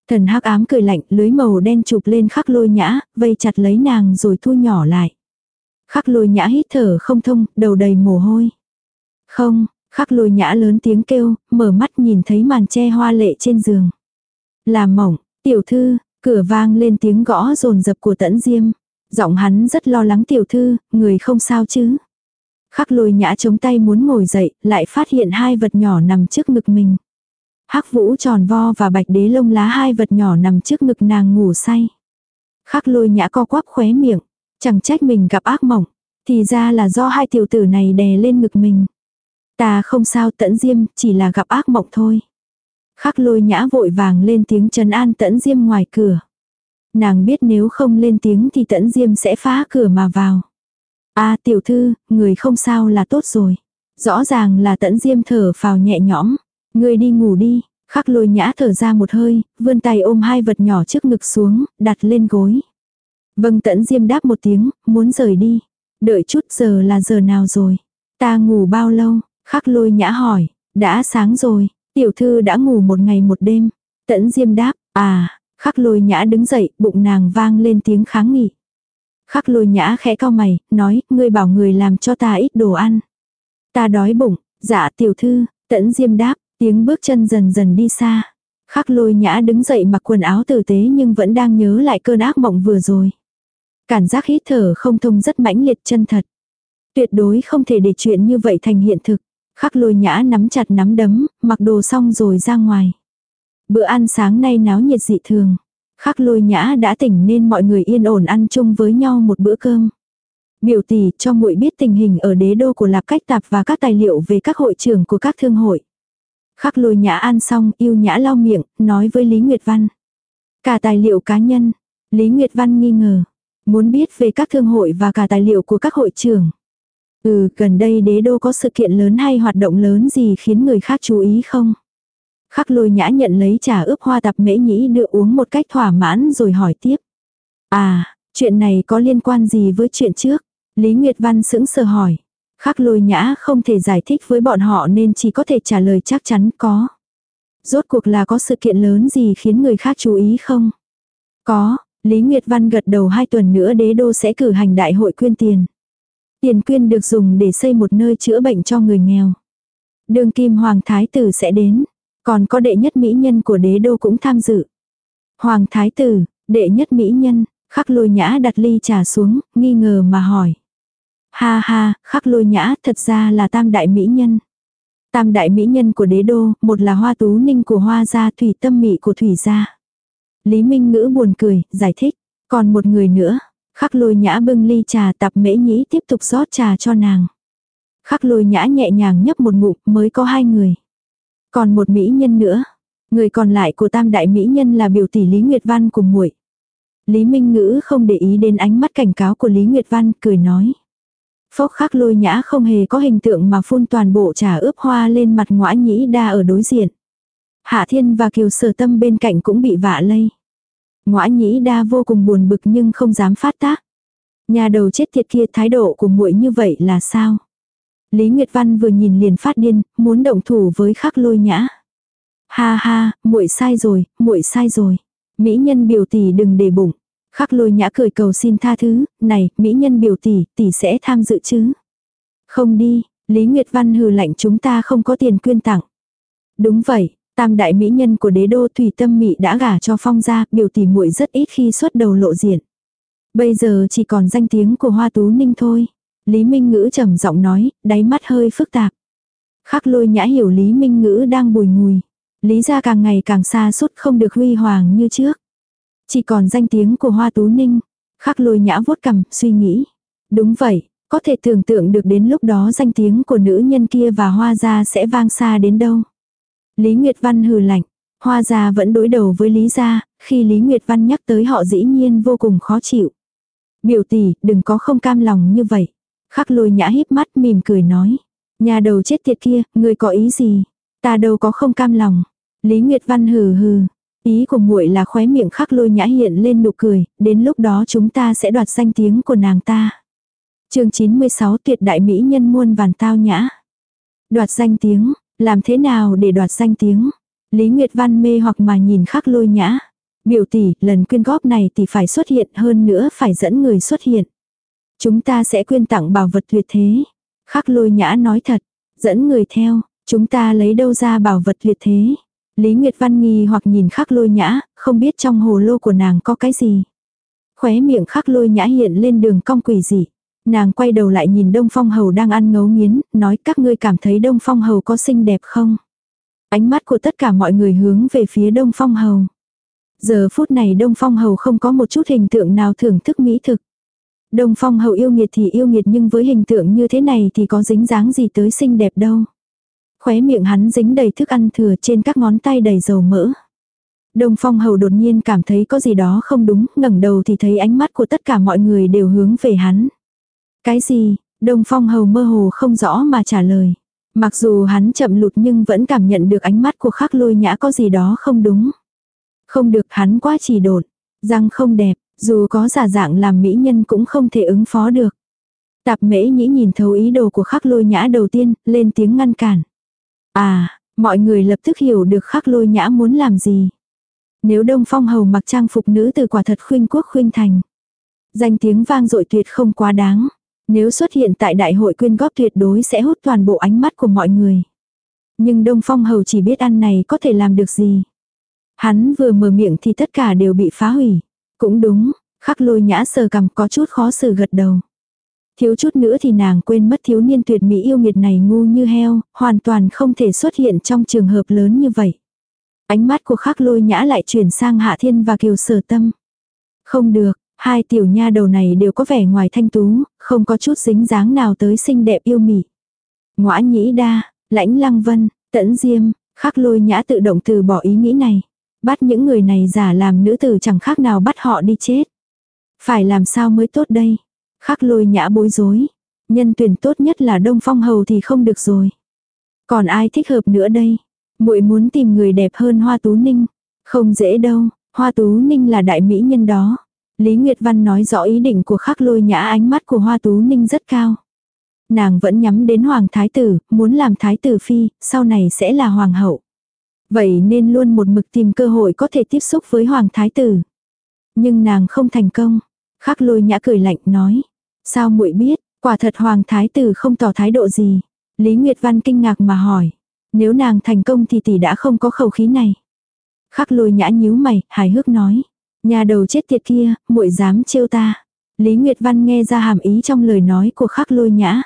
Thần hắc ám cười lạnh, lưới màu đen chụp lên khắc lôi nhã, vây chặt lấy nàng rồi thu nhỏ lại. Khắc lôi nhã hít thở không thông, đầu đầy mồ hôi. Không, khắc lôi nhã lớn tiếng kêu, mở mắt nhìn thấy màn che hoa lệ trên giường. Là mỏng, tiểu thư, cửa vang lên tiếng gõ rồn rập của tẫn diêm. Giọng hắn rất lo lắng tiểu thư, người không sao chứ. Khắc lôi nhã chống tay muốn ngồi dậy, lại phát hiện hai vật nhỏ nằm trước ngực mình. Hắc vũ tròn vo và bạch đế lông lá hai vật nhỏ nằm trước ngực nàng ngủ say. Khắc lôi nhã co quắp khóe miệng, Chẳng trách mình gặp ác mộng. Thì ra là do hai tiểu tử này đè lên ngực mình. Ta không sao tẫn diêm, chỉ là gặp ác mộng thôi. Khắc lôi nhã vội vàng lên tiếng trấn an tẫn diêm ngoài cửa. Nàng biết nếu không lên tiếng thì tẫn diêm sẽ phá cửa mà vào. a tiểu thư, người không sao là tốt rồi. Rõ ràng là tẫn diêm thở phào nhẹ nhõm. Người đi ngủ đi, khắc lôi nhã thở ra một hơi, vươn tay ôm hai vật nhỏ trước ngực xuống, đặt lên gối. Vâng tẫn diêm đáp một tiếng, muốn rời đi. Đợi chút giờ là giờ nào rồi? Ta ngủ bao lâu? Khắc lôi nhã hỏi. Đã sáng rồi, tiểu thư đã ngủ một ngày một đêm. Tẫn diêm đáp, à, khắc lôi nhã đứng dậy, bụng nàng vang lên tiếng kháng nghị. Khắc lôi nhã khẽ cao mày, nói, ngươi bảo người làm cho ta ít đồ ăn. Ta đói bụng, dạ tiểu thư, tẫn diêm đáp, tiếng bước chân dần dần đi xa. Khắc lôi nhã đứng dậy mặc quần áo tử tế nhưng vẫn đang nhớ lại cơn ác mộng vừa rồi. Cảm giác hít thở không thông rất mãnh liệt chân thật. Tuyệt đối không thể để chuyện như vậy thành hiện thực. Khắc lôi nhã nắm chặt nắm đấm, mặc đồ xong rồi ra ngoài. Bữa ăn sáng nay náo nhiệt dị thường. Khắc lôi nhã đã tỉnh nên mọi người yên ổn ăn chung với nhau một bữa cơm. Biểu tỷ cho muội biết tình hình ở đế đô của Lạp Cách Tạp và các tài liệu về các hội trưởng của các thương hội. Khắc lôi nhã ăn xong yêu nhã lau miệng, nói với Lý Nguyệt Văn. Cả tài liệu cá nhân. Lý Nguyệt Văn nghi ngờ. Muốn biết về các thương hội và cả tài liệu của các hội trưởng. Ừ, gần đây đế đô có sự kiện lớn hay hoạt động lớn gì khiến người khác chú ý không? Khắc lôi nhã nhận lấy trà ướp hoa tạp mễ nhĩ đưa uống một cách thỏa mãn rồi hỏi tiếp. À, chuyện này có liên quan gì với chuyện trước? Lý Nguyệt Văn sững sờ hỏi. Khắc lôi nhã không thể giải thích với bọn họ nên chỉ có thể trả lời chắc chắn có. Rốt cuộc là có sự kiện lớn gì khiến người khác chú ý không? Có, Lý Nguyệt Văn gật đầu hai tuần nữa đế đô sẽ cử hành đại hội quyên tiền. Tiền quyên được dùng để xây một nơi chữa bệnh cho người nghèo. Đường kim hoàng thái tử sẽ đến. Còn có đệ nhất mỹ nhân của đế đô cũng tham dự. Hoàng thái tử, đệ nhất mỹ nhân, khắc lôi nhã đặt ly trà xuống, nghi ngờ mà hỏi. Ha ha, khắc lôi nhã thật ra là tam đại mỹ nhân. Tam đại mỹ nhân của đế đô, một là hoa tú ninh của hoa gia thủy tâm mỹ của thủy gia. Lý Minh Ngữ buồn cười, giải thích. Còn một người nữa, khắc lôi nhã bưng ly trà tập mễ nhĩ tiếp tục rót trà cho nàng. Khắc lôi nhã nhẹ nhàng nhấp một ngụm mới có hai người. Còn một mỹ nhân nữa. Người còn lại của tam đại mỹ nhân là biểu tỷ Lý Nguyệt Văn cùng muội. Lý Minh Ngữ không để ý đến ánh mắt cảnh cáo của Lý Nguyệt Văn, cười nói. Phốc khắc lôi nhã không hề có hình tượng mà phun toàn bộ trà ướp hoa lên mặt ngõa nhĩ đa ở đối diện. Hạ Thiên và Kiều Sở Tâm bên cạnh cũng bị vạ lây. Ngõa nhĩ đa vô cùng buồn bực nhưng không dám phát tác. Nhà đầu chết thiệt kia thái độ của muội như vậy là sao? Lý Nguyệt Văn vừa nhìn liền phát điên, muốn động thủ với khắc lôi nhã. Ha ha, muội sai rồi, muội sai rồi. Mỹ nhân biểu tỷ đừng để bụng. Khắc lôi nhã cười cầu xin tha thứ, này, mỹ nhân biểu tỷ, tỷ sẽ tham dự chứ. Không đi, Lý Nguyệt Văn hừ lạnh chúng ta không có tiền quyên tặng. Đúng vậy, tam đại mỹ nhân của đế đô Thủy Tâm Mị đã gả cho phong gia, biểu tỷ muội rất ít khi xuất đầu lộ diện. Bây giờ chỉ còn danh tiếng của Hoa Tú Ninh thôi. Lý Minh Ngữ trầm giọng nói, đáy mắt hơi phức tạp. Khắc lôi nhã hiểu Lý Minh Ngữ đang bùi ngùi. Lý gia càng ngày càng xa suốt không được huy hoàng như trước. Chỉ còn danh tiếng của Hoa Tú Ninh. Khắc lôi nhã vuốt cầm, suy nghĩ. Đúng vậy, có thể tưởng tượng được đến lúc đó danh tiếng của nữ nhân kia và Hoa gia sẽ vang xa đến đâu. Lý Nguyệt Văn hừ lạnh. Hoa gia vẫn đối đầu với Lý gia, khi Lý Nguyệt Văn nhắc tới họ dĩ nhiên vô cùng khó chịu. Biểu tỷ, đừng có không cam lòng như vậy. Khắc lôi nhã híp mắt mỉm cười nói. Nhà đầu chết tiệt kia, người có ý gì? Ta đâu có không cam lòng. Lý Nguyệt Văn hừ hừ. Ý của muội là khóe miệng khắc lôi nhã hiện lên nụ cười, đến lúc đó chúng ta sẽ đoạt danh tiếng của nàng ta. chương 96 tuyệt đại mỹ nhân muôn vàn tao nhã. Đoạt danh tiếng, làm thế nào để đoạt danh tiếng? Lý Nguyệt Văn mê hoặc mà nhìn khắc lôi nhã. Biểu tỷ, lần quyên góp này thì phải xuất hiện hơn nữa phải dẫn người xuất hiện. Chúng ta sẽ quyên tặng bảo vật tuyệt thế. Khắc lôi nhã nói thật, dẫn người theo, chúng ta lấy đâu ra bảo vật tuyệt thế. Lý Nguyệt Văn nghi hoặc nhìn khắc lôi nhã, không biết trong hồ lô của nàng có cái gì. Khóe miệng khắc lôi nhã hiện lên đường cong quỷ dị. Nàng quay đầu lại nhìn Đông Phong Hầu đang ăn ngấu nghiến, nói các ngươi cảm thấy Đông Phong Hầu có xinh đẹp không? Ánh mắt của tất cả mọi người hướng về phía Đông Phong Hầu. Giờ phút này Đông Phong Hầu không có một chút hình tượng nào thưởng thức mỹ thực. Đông Phong Hầu yêu nghiệt thì yêu nghiệt nhưng với hình tượng như thế này thì có dính dáng gì tới xinh đẹp đâu. Khóe miệng hắn dính đầy thức ăn thừa trên các ngón tay đầy dầu mỡ. Đông Phong Hầu đột nhiên cảm thấy có gì đó không đúng, ngẩng đầu thì thấy ánh mắt của tất cả mọi người đều hướng về hắn. Cái gì? Đông Phong Hầu mơ hồ không rõ mà trả lời. Mặc dù hắn chậm lụt nhưng vẫn cảm nhận được ánh mắt của khắc lôi nhã có gì đó không đúng. Không được hắn quá chỉ đột, răng không đẹp, dù có giả dạng làm mỹ nhân cũng không thể ứng phó được. Tạp mễ nhĩ nhìn thấu ý đồ của khắc lôi nhã đầu tiên, lên tiếng ngăn cản. À, mọi người lập tức hiểu được khắc lôi nhã muốn làm gì. Nếu Đông Phong Hầu mặc trang phục nữ từ quả thật khuyên quốc khuyên thành. Danh tiếng vang dội tuyệt không quá đáng. Nếu xuất hiện tại đại hội quyên góp tuyệt đối sẽ hút toàn bộ ánh mắt của mọi người. Nhưng Đông Phong Hầu chỉ biết ăn này có thể làm được gì. Hắn vừa mở miệng thì tất cả đều bị phá hủy. Cũng đúng, khắc lôi nhã sờ cầm có chút khó xử gật đầu. Thiếu chút nữa thì nàng quên mất thiếu niên tuyệt mỹ yêu nghiệt này ngu như heo, hoàn toàn không thể xuất hiện trong trường hợp lớn như vậy. Ánh mắt của khắc lôi nhã lại chuyển sang hạ thiên và kiều sở tâm. Không được, hai tiểu nha đầu này đều có vẻ ngoài thanh tú, không có chút dính dáng nào tới xinh đẹp yêu mị. Ngoã nhĩ đa, lãnh lăng vân, tẫn diêm, khắc lôi nhã tự động từ bỏ ý nghĩ này. Bắt những người này giả làm nữ tử chẳng khác nào bắt họ đi chết. Phải làm sao mới tốt đây? Khắc lôi nhã bối rối. Nhân tuyển tốt nhất là Đông Phong Hầu thì không được rồi. Còn ai thích hợp nữa đây? muội muốn tìm người đẹp hơn Hoa Tú Ninh. Không dễ đâu, Hoa Tú Ninh là đại mỹ nhân đó. Lý Nguyệt Văn nói rõ ý định của khắc lôi nhã ánh mắt của Hoa Tú Ninh rất cao. Nàng vẫn nhắm đến Hoàng Thái Tử, muốn làm Thái Tử Phi, sau này sẽ là Hoàng hậu. Vậy nên luôn một mực tìm cơ hội có thể tiếp xúc với Hoàng Thái Tử. Nhưng nàng không thành công. Khắc lôi nhã cười lạnh nói. Sao muội biết, quả thật Hoàng Thái Tử không tỏ thái độ gì. Lý Nguyệt Văn kinh ngạc mà hỏi. Nếu nàng thành công thì tỷ đã không có khẩu khí này. Khắc lôi nhã nhíu mày, hài hước nói. Nhà đầu chết tiệt kia, muội dám trêu ta. Lý Nguyệt Văn nghe ra hàm ý trong lời nói của khắc lôi nhã.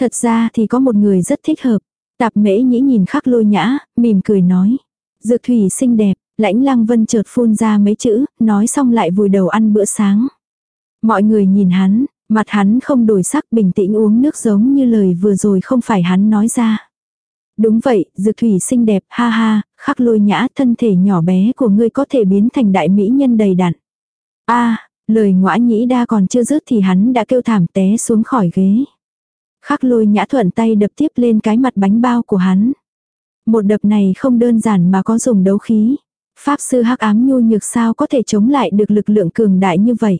Thật ra thì có một người rất thích hợp. Tạp mễ nhĩ nhìn khắc lôi nhã, mỉm cười nói. Dược thủy xinh đẹp, lãnh lăng vân chợt phun ra mấy chữ, nói xong lại vùi đầu ăn bữa sáng. Mọi người nhìn hắn, mặt hắn không đổi sắc bình tĩnh uống nước giống như lời vừa rồi không phải hắn nói ra. Đúng vậy, dược thủy xinh đẹp, ha ha, khắc lôi nhã thân thể nhỏ bé của ngươi có thể biến thành đại mỹ nhân đầy đặn. a, lời ngõa nhĩ đa còn chưa dứt thì hắn đã kêu thảm té xuống khỏi ghế. Khắc lôi nhã thuận tay đập tiếp lên cái mặt bánh bao của hắn. Một đập này không đơn giản mà có dùng đấu khí. Pháp sư hắc ám nhu nhược sao có thể chống lại được lực lượng cường đại như vậy.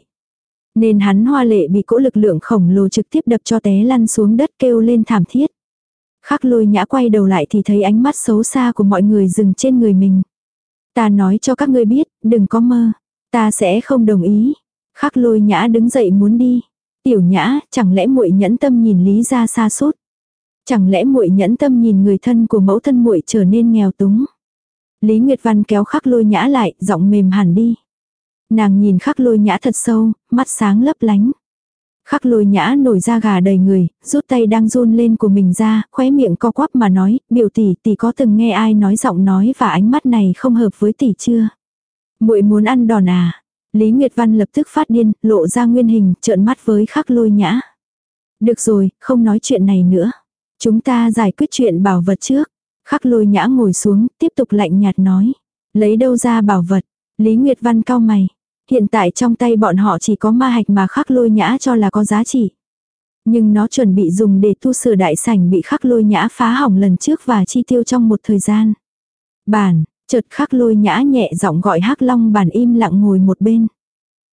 Nên hắn hoa lệ bị cỗ lực lượng khổng lồ trực tiếp đập cho té lăn xuống đất kêu lên thảm thiết. Khắc lôi nhã quay đầu lại thì thấy ánh mắt xấu xa của mọi người dừng trên người mình. Ta nói cho các ngươi biết, đừng có mơ. Ta sẽ không đồng ý. Khắc lôi nhã đứng dậy muốn đi. Tiểu nhã, chẳng lẽ muội nhẫn tâm nhìn lý ra xa suốt. Chẳng lẽ muội nhẫn tâm nhìn người thân của mẫu thân muội trở nên nghèo túng. Lý Nguyệt Văn kéo khắc lôi nhã lại, giọng mềm hẳn đi. Nàng nhìn khắc lôi nhã thật sâu, mắt sáng lấp lánh. Khắc lôi nhã nổi ra gà đầy người, rút tay đang run lên của mình ra, khóe miệng co quắp mà nói, biểu tỷ tỷ có từng nghe ai nói giọng nói và ánh mắt này không hợp với tỷ chưa? muội muốn ăn đòn à? Lý Nguyệt Văn lập tức phát điên, lộ ra nguyên hình, trợn mắt với khắc lôi nhã. Được rồi, không nói chuyện này nữa. Chúng ta giải quyết chuyện bảo vật trước. Khắc lôi nhã ngồi xuống, tiếp tục lạnh nhạt nói. Lấy đâu ra bảo vật? Lý Nguyệt Văn cao mày. Hiện tại trong tay bọn họ chỉ có ma hạch mà khắc lôi nhã cho là có giá trị. Nhưng nó chuẩn bị dùng để tu sửa đại sảnh bị khắc lôi nhã phá hỏng lần trước và chi tiêu trong một thời gian. Bản, chợt khắc lôi nhã nhẹ giọng gọi hắc long bản im lặng ngồi một bên.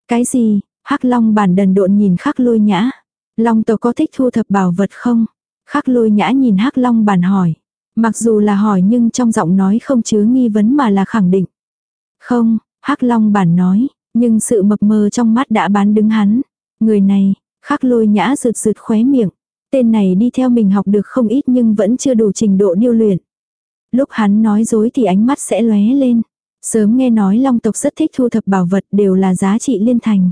Cái gì, hắc long bản đần độn nhìn khắc lôi nhã. Long tộc có thích thu thập bảo vật không? Khắc lôi nhã nhìn hắc long bản hỏi. Mặc dù là hỏi nhưng trong giọng nói không chứa nghi vấn mà là khẳng định. Không, hắc long bản nói, nhưng sự mập mờ trong mắt đã bán đứng hắn. Người này, khắc lôi nhã rượt rượt khóe miệng. Tên này đi theo mình học được không ít nhưng vẫn chưa đủ trình độ điêu luyện. Lúc hắn nói dối thì ánh mắt sẽ lóe lên. Sớm nghe nói long tộc rất thích thu thập bảo vật đều là giá trị liên thành.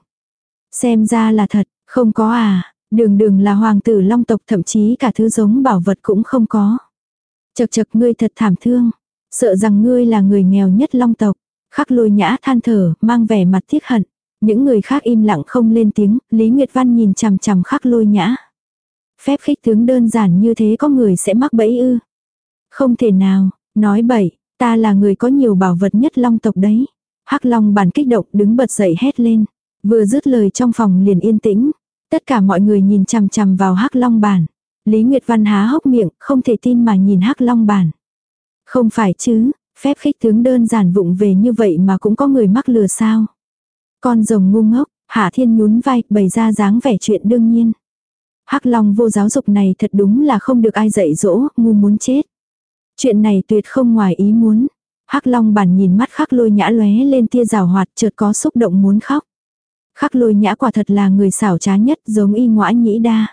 Xem ra là thật, không có à, đường đường là hoàng tử long tộc thậm chí cả thứ giống bảo vật cũng không có. Chật chật ngươi thật thảm thương, sợ rằng ngươi là người nghèo nhất long tộc. Khắc lôi nhã than thở, mang vẻ mặt tiếc hận. Những người khác im lặng không lên tiếng, Lý Nguyệt Văn nhìn chằm chằm khắc lôi nhã. Phép khích tướng đơn giản như thế có người sẽ mắc bẫy ư. Không thể nào, nói bậy, ta là người có nhiều bảo vật nhất long tộc đấy. Hắc long bản kích động đứng bật dậy hét lên. Vừa dứt lời trong phòng liền yên tĩnh. Tất cả mọi người nhìn chằm chằm vào hắc long bản. Lý Nguyệt Văn há hốc miệng, không thể tin mà nhìn hắc long bản. Không phải chứ, phép khích tướng đơn giản vụng về như vậy mà cũng có người mắc lừa sao. Con rồng ngu ngốc, Hạ Thiên nhún vai, bày ra dáng vẻ chuyện đương nhiên. Hắc Long vô giáo dục này thật đúng là không được ai dạy dỗ, ngu muốn chết. Chuyện này tuyệt không ngoài ý muốn. Hắc Long bản nhìn mắt khắc lôi nhã lóe lên tia rào hoạt chợt có xúc động muốn khóc. Khắc lôi nhã quả thật là người xảo trá nhất giống y ngoã nhĩ đa.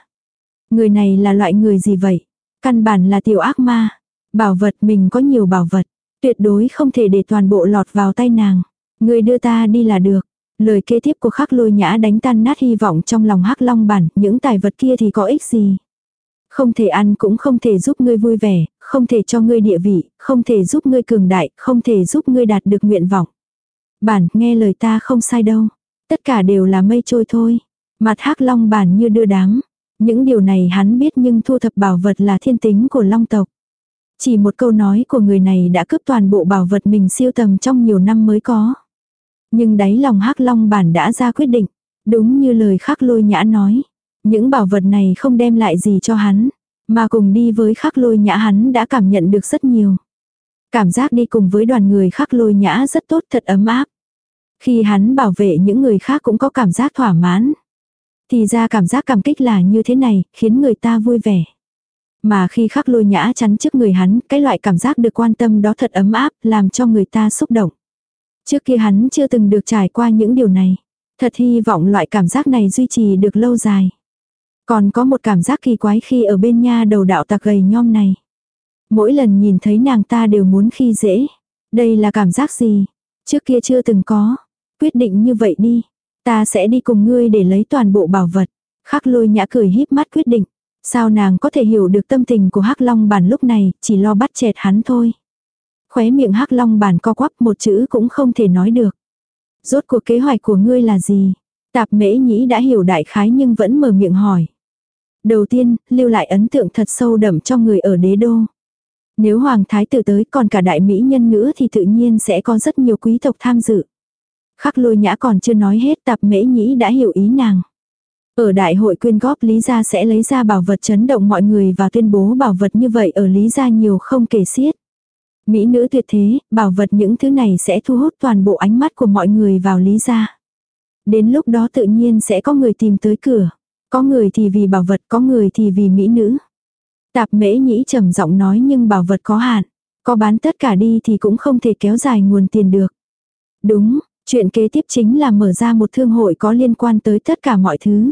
Người này là loại người gì vậy? Căn bản là tiểu ác ma. Bảo vật mình có nhiều bảo vật. Tuyệt đối không thể để toàn bộ lọt vào tay nàng. Người đưa ta đi là được. Lời kế tiếp của khắc lôi nhã đánh tan nát hy vọng trong lòng hắc long bản, những tài vật kia thì có ích gì. Không thể ăn cũng không thể giúp ngươi vui vẻ, không thể cho ngươi địa vị, không thể giúp ngươi cường đại, không thể giúp ngươi đạt được nguyện vọng. Bản, nghe lời ta không sai đâu. Tất cả đều là mây trôi thôi. Mặt hắc long bản như đưa đám. Những điều này hắn biết nhưng thu thập bảo vật là thiên tính của long tộc. Chỉ một câu nói của người này đã cướp toàn bộ bảo vật mình siêu tầm trong nhiều năm mới có. Nhưng đáy lòng hắc long bản đã ra quyết định. Đúng như lời khắc lôi nhã nói. Những bảo vật này không đem lại gì cho hắn. Mà cùng đi với khắc lôi nhã hắn đã cảm nhận được rất nhiều. Cảm giác đi cùng với đoàn người khắc lôi nhã rất tốt thật ấm áp. Khi hắn bảo vệ những người khác cũng có cảm giác thỏa mãn. Thì ra cảm giác cảm kích là như thế này, khiến người ta vui vẻ. Mà khi khắc lôi nhã chắn trước người hắn, cái loại cảm giác được quan tâm đó thật ấm áp, làm cho người ta xúc động. Trước kia hắn chưa từng được trải qua những điều này. Thật hy vọng loại cảm giác này duy trì được lâu dài. Còn có một cảm giác kỳ quái khi ở bên nha đầu đạo tạc gầy nhom này. Mỗi lần nhìn thấy nàng ta đều muốn khi dễ. Đây là cảm giác gì? Trước kia chưa từng có. Quyết định như vậy đi. Ta sẽ đi cùng ngươi để lấy toàn bộ bảo vật. Khắc lôi nhã cười híp mắt quyết định. Sao nàng có thể hiểu được tâm tình của Hắc Long bản lúc này, chỉ lo bắt chẹt hắn thôi. Khóe miệng Hắc Long bản co quắp một chữ cũng không thể nói được. Rốt cuộc kế hoạch của ngươi là gì? Tạp mễ nhĩ đã hiểu đại khái nhưng vẫn mở miệng hỏi. Đầu tiên, lưu lại ấn tượng thật sâu đậm cho người ở đế đô. Nếu hoàng thái tử tới còn cả đại mỹ nhân nữa thì tự nhiên sẽ có rất nhiều quý tộc tham dự. Khắc lôi nhã còn chưa nói hết tạp mễ nhĩ đã hiểu ý nàng. Ở đại hội quyên góp Lý Gia sẽ lấy ra bảo vật chấn động mọi người và tuyên bố bảo vật như vậy ở Lý Gia nhiều không kể xiết. Mỹ nữ tuyệt thế, bảo vật những thứ này sẽ thu hút toàn bộ ánh mắt của mọi người vào Lý Gia. Đến lúc đó tự nhiên sẽ có người tìm tới cửa. Có người thì vì bảo vật, có người thì vì mỹ nữ. Tạp mễ nhĩ trầm giọng nói nhưng bảo vật có hạn. Có bán tất cả đi thì cũng không thể kéo dài nguồn tiền được. Đúng, chuyện kế tiếp chính là mở ra một thương hội có liên quan tới tất cả mọi thứ.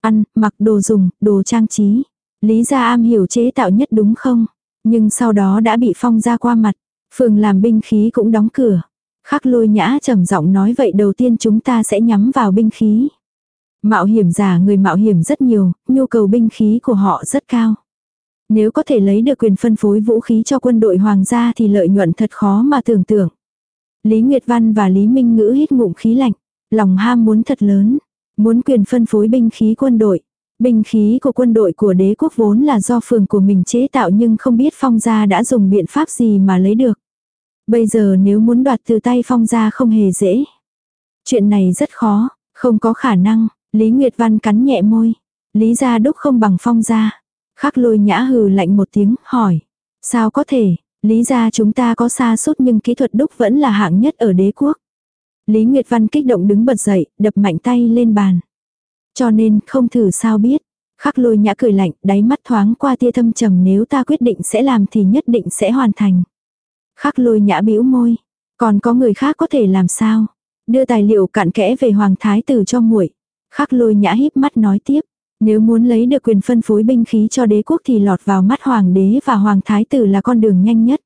Ăn, mặc đồ dùng, đồ trang trí. Lý gia am hiểu chế tạo nhất đúng không? Nhưng sau đó đã bị phong ra qua mặt. Phường làm binh khí cũng đóng cửa. Khắc lôi nhã trầm giọng nói vậy đầu tiên chúng ta sẽ nhắm vào binh khí. Mạo hiểm giả người mạo hiểm rất nhiều, nhu cầu binh khí của họ rất cao. Nếu có thể lấy được quyền phân phối vũ khí cho quân đội hoàng gia thì lợi nhuận thật khó mà tưởng tượng. Lý Nguyệt Văn và Lý Minh Ngữ hít ngụm khí lạnh, lòng ham muốn thật lớn, muốn quyền phân phối binh khí quân đội. Binh khí của quân đội của đế quốc vốn là do phường của mình chế tạo nhưng không biết phong gia đã dùng biện pháp gì mà lấy được. Bây giờ nếu muốn đoạt từ tay phong gia không hề dễ. Chuyện này rất khó, không có khả năng, Lý Nguyệt Văn cắn nhẹ môi. Lý gia đúc không bằng phong gia. Khắc lôi nhã hừ lạnh một tiếng, hỏi. Sao có thể, Lý gia chúng ta có xa suốt nhưng kỹ thuật đúc vẫn là hạng nhất ở đế quốc. Lý Nguyệt Văn kích động đứng bật dậy, đập mạnh tay lên bàn. Cho nên, không thử sao biết. Khắc lôi nhã cười lạnh, đáy mắt thoáng qua tia thâm trầm nếu ta quyết định sẽ làm thì nhất định sẽ hoàn thành. Khắc lôi nhã bĩu môi. Còn có người khác có thể làm sao? Đưa tài liệu cặn kẽ về Hoàng Thái Tử cho muội Khắc lôi nhã híp mắt nói tiếp. Nếu muốn lấy được quyền phân phối binh khí cho đế quốc thì lọt vào mắt hoàng đế và hoàng thái tử là con đường nhanh nhất.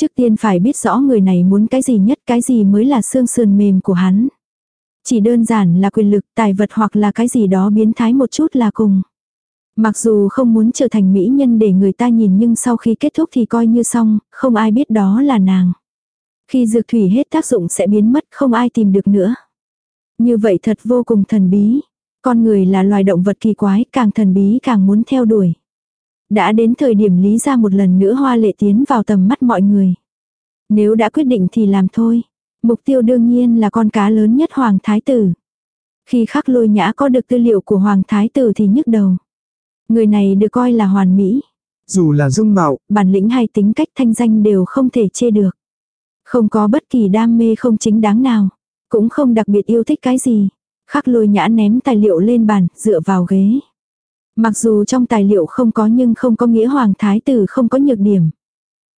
Trước tiên phải biết rõ người này muốn cái gì nhất, cái gì mới là xương sườn mềm của hắn. Chỉ đơn giản là quyền lực, tài vật hoặc là cái gì đó biến thái một chút là cùng. Mặc dù không muốn trở thành mỹ nhân để người ta nhìn nhưng sau khi kết thúc thì coi như xong, không ai biết đó là nàng. Khi dược thủy hết tác dụng sẽ biến mất không ai tìm được nữa. Như vậy thật vô cùng thần bí. Con người là loài động vật kỳ quái, càng thần bí càng muốn theo đuổi. Đã đến thời điểm lý ra một lần nữa hoa lệ tiến vào tầm mắt mọi người. Nếu đã quyết định thì làm thôi. Mục tiêu đương nhiên là con cá lớn nhất Hoàng Thái Tử. Khi khắc lôi nhã có được tư liệu của Hoàng Thái Tử thì nhức đầu. Người này được coi là hoàn mỹ. Dù là dung mạo, bản lĩnh hay tính cách thanh danh đều không thể chê được. Không có bất kỳ đam mê không chính đáng nào. Cũng không đặc biệt yêu thích cái gì. Khắc lôi nhã ném tài liệu lên bàn, dựa vào ghế. Mặc dù trong tài liệu không có nhưng không có nghĩa hoàng thái tử không có nhược điểm.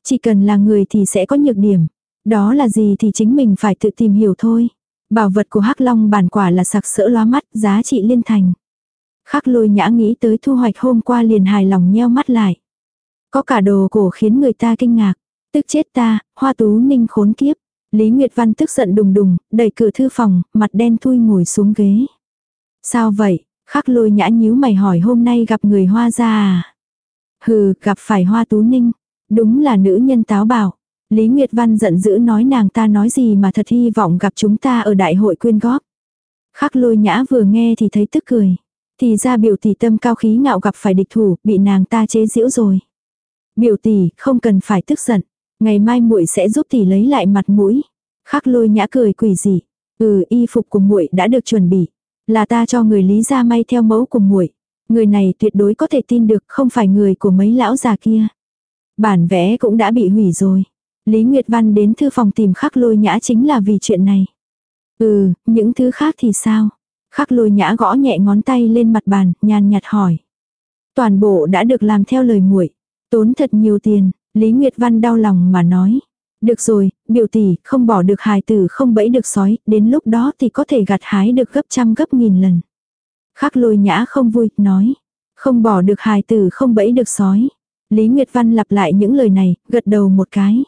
Chỉ cần là người thì sẽ có nhược điểm. Đó là gì thì chính mình phải tự tìm hiểu thôi. Bảo vật của Hắc Long bản quả là sặc sỡ loa mắt, giá trị liên thành. Khắc lôi nhã nghĩ tới thu hoạch hôm qua liền hài lòng nheo mắt lại. Có cả đồ cổ khiến người ta kinh ngạc. Tức chết ta, hoa tú ninh khốn kiếp. Lý Nguyệt Văn tức giận đùng đùng, đẩy cửa thư phòng, mặt đen thui ngồi xuống ghế. Sao vậy? Khắc lôi nhã nhíu mày hỏi hôm nay gặp người hoa ra à? Hừ, gặp phải hoa tú ninh. Đúng là nữ nhân táo bảo. Lý Nguyệt Văn giận dữ nói nàng ta nói gì mà thật hy vọng gặp chúng ta ở đại hội quyên góp. Khắc lôi nhã vừa nghe thì thấy tức cười. Thì ra biểu tỷ tâm cao khí ngạo gặp phải địch thủ, bị nàng ta chế giễu rồi. Biểu tỷ, không cần phải tức giận. Ngày mai muội sẽ giúp tỷ lấy lại mặt mũi. Khắc lôi nhã cười quỷ gì. Ừ, y phục của muội đã được chuẩn bị. Là ta cho người lý ra may theo mẫu của muội. Người này tuyệt đối có thể tin được không phải người của mấy lão già kia. Bản vẽ cũng đã bị hủy rồi. Lý Nguyệt Văn đến thư phòng tìm khắc lôi nhã chính là vì chuyện này. Ừ, những thứ khác thì sao? Khắc lôi nhã gõ nhẹ ngón tay lên mặt bàn, nhàn nhạt hỏi. Toàn bộ đã được làm theo lời muội Tốn thật nhiều tiền, Lý Nguyệt Văn đau lòng mà nói. Được rồi, biểu tỷ, không bỏ được hài tử không bẫy được sói, đến lúc đó thì có thể gặt hái được gấp trăm gấp nghìn lần. Khắc lôi nhã không vui, nói. Không bỏ được hài tử không bẫy được sói. Lý Nguyệt Văn lặp lại những lời này, gật đầu một cái.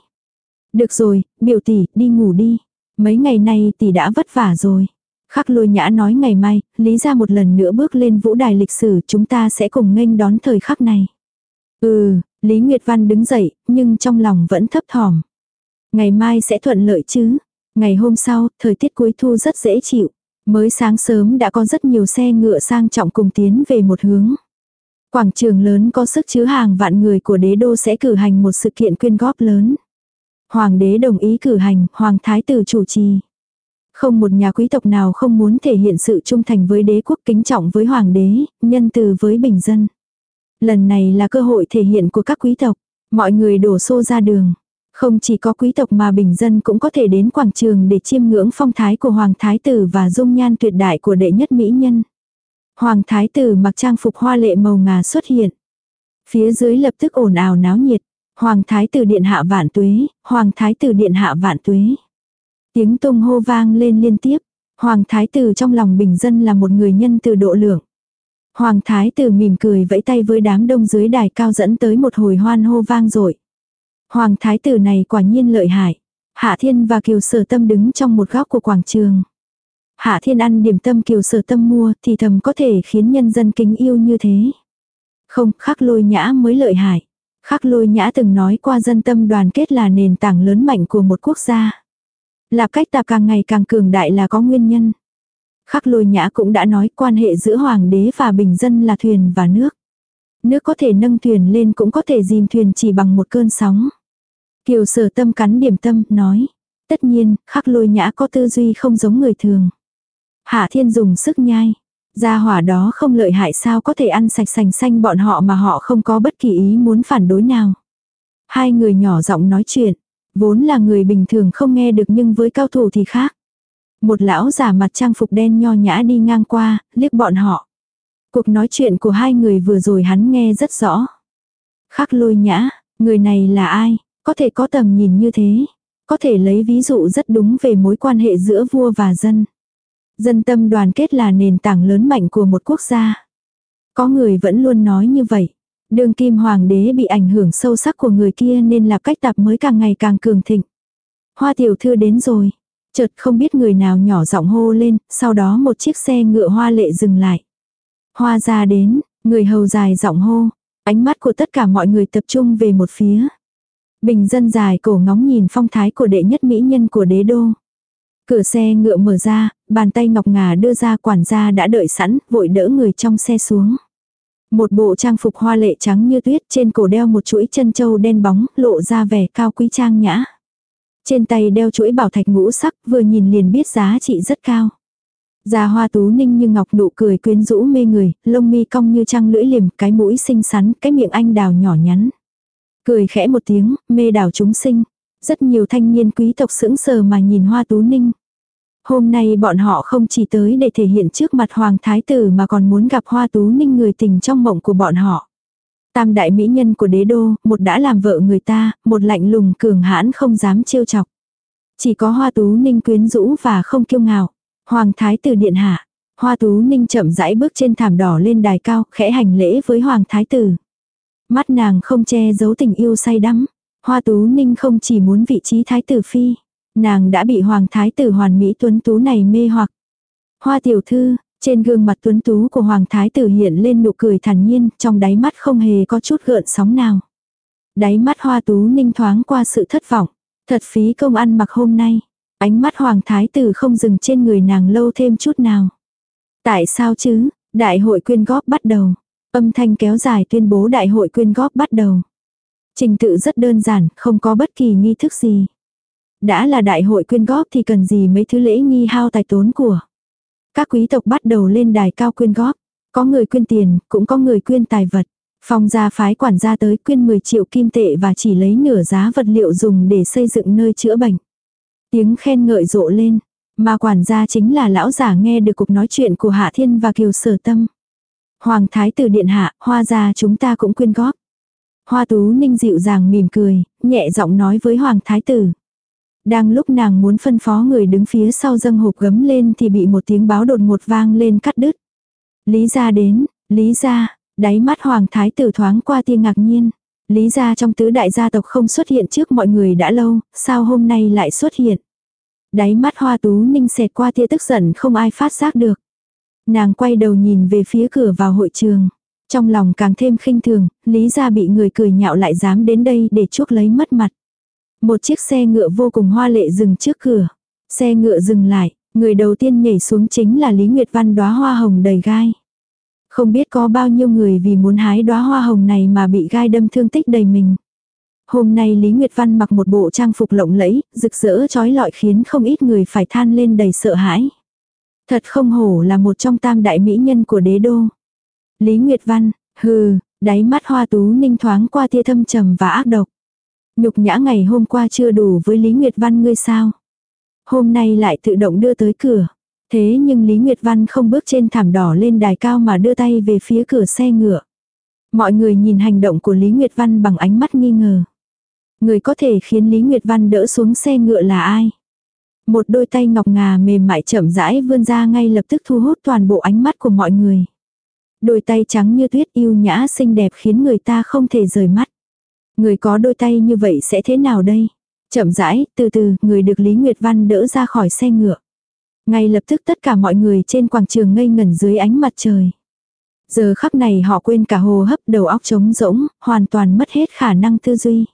Được rồi, biểu tỷ, đi ngủ đi. Mấy ngày nay tỷ đã vất vả rồi. Khắc lôi nhã nói ngày mai, Lý ra một lần nữa bước lên vũ đài lịch sử chúng ta sẽ cùng nghênh đón thời khắc này. Ừ, Lý Nguyệt Văn đứng dậy, nhưng trong lòng vẫn thấp thỏm. Ngày mai sẽ thuận lợi chứ. Ngày hôm sau, thời tiết cuối thu rất dễ chịu. Mới sáng sớm đã có rất nhiều xe ngựa sang trọng cùng tiến về một hướng. Quảng trường lớn có sức chứa hàng vạn người của đế đô sẽ cử hành một sự kiện quyên góp lớn. Hoàng đế đồng ý cử hành, hoàng thái tử chủ trì. Không một nhà quý tộc nào không muốn thể hiện sự trung thành với đế quốc kính trọng với hoàng đế, nhân từ với bình dân. Lần này là cơ hội thể hiện của các quý tộc. Mọi người đổ xô ra đường. Không chỉ có quý tộc mà bình dân cũng có thể đến quảng trường để chiêm ngưỡng phong thái của Hoàng Thái Tử và dung nhan tuyệt đại của đệ nhất mỹ nhân. Hoàng Thái Tử mặc trang phục hoa lệ màu ngà xuất hiện. Phía dưới lập tức ồn ào náo nhiệt. Hoàng Thái Tử Điện Hạ Vạn Tuế, Hoàng Thái Tử Điện Hạ Vạn Tuế. Tiếng tung hô vang lên liên tiếp. Hoàng Thái Tử trong lòng bình dân là một người nhân từ độ lượng. Hoàng thái tử mỉm cười vẫy tay với đám đông dưới đài cao dẫn tới một hồi hoan hô vang dội. Hoàng thái tử này quả nhiên lợi hại. Hạ thiên và kiều sở tâm đứng trong một góc của quảng trường. Hạ thiên ăn điểm tâm kiều sở tâm mua thì thầm có thể khiến nhân dân kính yêu như thế. Không, khắc lôi nhã mới lợi hại. Khắc lôi nhã từng nói qua dân tâm đoàn kết là nền tảng lớn mạnh của một quốc gia. Lạp cách tạp càng ngày càng cường đại là có nguyên nhân. Khắc lôi nhã cũng đã nói quan hệ giữa hoàng đế và bình dân là thuyền và nước. Nước có thể nâng thuyền lên cũng có thể dìm thuyền chỉ bằng một cơn sóng. Kiều sở tâm cắn điểm tâm, nói. Tất nhiên, khắc lôi nhã có tư duy không giống người thường. Hạ thiên dùng sức nhai. Gia hỏa đó không lợi hại sao có thể ăn sạch sành xanh bọn họ mà họ không có bất kỳ ý muốn phản đối nào. Hai người nhỏ giọng nói chuyện. Vốn là người bình thường không nghe được nhưng với cao thủ thì khác. Một lão giả mặt trang phục đen nho nhã đi ngang qua, liếc bọn họ. Cuộc nói chuyện của hai người vừa rồi hắn nghe rất rõ. Khắc lôi nhã, người này là ai, có thể có tầm nhìn như thế. Có thể lấy ví dụ rất đúng về mối quan hệ giữa vua và dân. Dân tâm đoàn kết là nền tảng lớn mạnh của một quốc gia. Có người vẫn luôn nói như vậy. Đường kim hoàng đế bị ảnh hưởng sâu sắc của người kia nên là cách tạp mới càng ngày càng cường thịnh. Hoa tiểu thư đến rồi. Chợt không biết người nào nhỏ giọng hô lên, sau đó một chiếc xe ngựa hoa lệ dừng lại. Hoa ra đến, người hầu dài giọng hô, ánh mắt của tất cả mọi người tập trung về một phía. Bình dân dài cổ ngóng nhìn phong thái của đệ nhất mỹ nhân của đế đô. Cửa xe ngựa mở ra, bàn tay ngọc ngà đưa ra quản gia đã đợi sẵn, vội đỡ người trong xe xuống. Một bộ trang phục hoa lệ trắng như tuyết trên cổ đeo một chuỗi chân châu đen bóng, lộ ra vẻ cao quý trang nhã. Trên tay đeo chuỗi bảo thạch ngũ sắc, vừa nhìn liền biết giá trị rất cao. Già hoa tú ninh như ngọc nụ cười quyến rũ mê người, lông mi cong như trăng lưỡi liềm, cái mũi xinh xắn, cái miệng anh đào nhỏ nhắn. Cười khẽ một tiếng, mê đào chúng sinh. Rất nhiều thanh niên quý tộc sững sờ mà nhìn hoa tú ninh. Hôm nay bọn họ không chỉ tới để thể hiện trước mặt hoàng thái tử mà còn muốn gặp hoa tú ninh người tình trong mộng của bọn họ. Tam đại mỹ nhân của đế đô, một đã làm vợ người ta, một lạnh lùng cường hãn không dám trêu chọc. Chỉ có hoa tú ninh quyến rũ và không kiêu ngạo. Hoàng thái tử điện hạ. Hoa tú ninh chậm rãi bước trên thảm đỏ lên đài cao, khẽ hành lễ với hoàng thái tử. Mắt nàng không che giấu tình yêu say đắm. Hoa tú ninh không chỉ muốn vị trí thái tử phi. Nàng đã bị hoàng thái tử hoàn mỹ tuấn tú này mê hoặc. Hoa tiểu thư, trên gương mặt tuấn tú của hoàng thái tử hiện lên nụ cười thản nhiên, trong đáy mắt không hề có chút gợn sóng nào. Đáy mắt hoa tú ninh thoáng qua sự thất vọng. Thật phí công ăn mặc hôm nay. Ánh mắt hoàng thái tử không dừng trên người nàng lâu thêm chút nào. Tại sao chứ? Đại hội quyên góp bắt đầu. Âm thanh kéo dài tuyên bố đại hội quyên góp bắt đầu. Trình tự rất đơn giản, không có bất kỳ nghi thức gì. Đã là đại hội quyên góp thì cần gì mấy thứ lễ nghi hao tài tốn của. Các quý tộc bắt đầu lên đài cao quyên góp. Có người quyên tiền, cũng có người quyên tài vật. Phong gia phái quản gia tới quyên 10 triệu kim tệ và chỉ lấy nửa giá vật liệu dùng để xây dựng nơi chữa bệnh. Tiếng khen ngợi rộ lên. Mà quản gia chính là lão giả nghe được cuộc nói chuyện của Hạ Thiên và Kiều Sở Tâm. Hoàng thái tử điện hạ, hoa gia chúng ta cũng quyên góp. Hoa tú ninh dịu dàng mỉm cười, nhẹ giọng nói với hoàng thái tử. Đang lúc nàng muốn phân phó người đứng phía sau dâng hộp gấm lên thì bị một tiếng báo đột ngột vang lên cắt đứt. Lý gia đến, lý gia, đáy mắt hoàng thái tử thoáng qua tia ngạc nhiên. Lý gia trong tứ đại gia tộc không xuất hiện trước mọi người đã lâu, sao hôm nay lại xuất hiện. Đáy mắt hoa tú ninh xẹt qua tia tức giận không ai phát giác được. Nàng quay đầu nhìn về phía cửa vào hội trường. Trong lòng càng thêm khinh thường, lý gia bị người cười nhạo lại dám đến đây để chuốc lấy mất mặt. Một chiếc xe ngựa vô cùng hoa lệ dừng trước cửa. Xe ngựa dừng lại, người đầu tiên nhảy xuống chính là Lý Nguyệt Văn đóa hoa hồng đầy gai. Không biết có bao nhiêu người vì muốn hái đóa hoa hồng này mà bị gai đâm thương tích đầy mình. Hôm nay Lý Nguyệt Văn mặc một bộ trang phục lộng lẫy, rực rỡ trói lọi khiến không ít người phải than lên đầy sợ hãi. Thật không hổ là một trong tam đại mỹ nhân của đế đô. Lý Nguyệt Văn, hừ, đáy mắt hoa tú ninh thoáng qua tia thâm trầm và ác độc. Nhục nhã ngày hôm qua chưa đủ với Lý Nguyệt Văn ngươi sao? Hôm nay lại tự động đưa tới cửa. Thế nhưng Lý Nguyệt Văn không bước trên thảm đỏ lên đài cao mà đưa tay về phía cửa xe ngựa. Mọi người nhìn hành động của Lý Nguyệt Văn bằng ánh mắt nghi ngờ. Người có thể khiến Lý Nguyệt Văn đỡ xuống xe ngựa là ai? Một đôi tay ngọc ngà mềm mại chậm rãi vươn ra ngay lập tức thu hút toàn bộ ánh mắt của mọi người. Đôi tay trắng như tuyết yêu nhã xinh đẹp khiến người ta không thể rời mắt. Người có đôi tay như vậy sẽ thế nào đây? Chậm rãi, từ từ, người được Lý Nguyệt Văn đỡ ra khỏi xe ngựa. Ngay lập tức tất cả mọi người trên quảng trường ngây ngẩn dưới ánh mặt trời. Giờ khắc này họ quên cả hồ hấp đầu óc trống rỗng, hoàn toàn mất hết khả năng tư duy.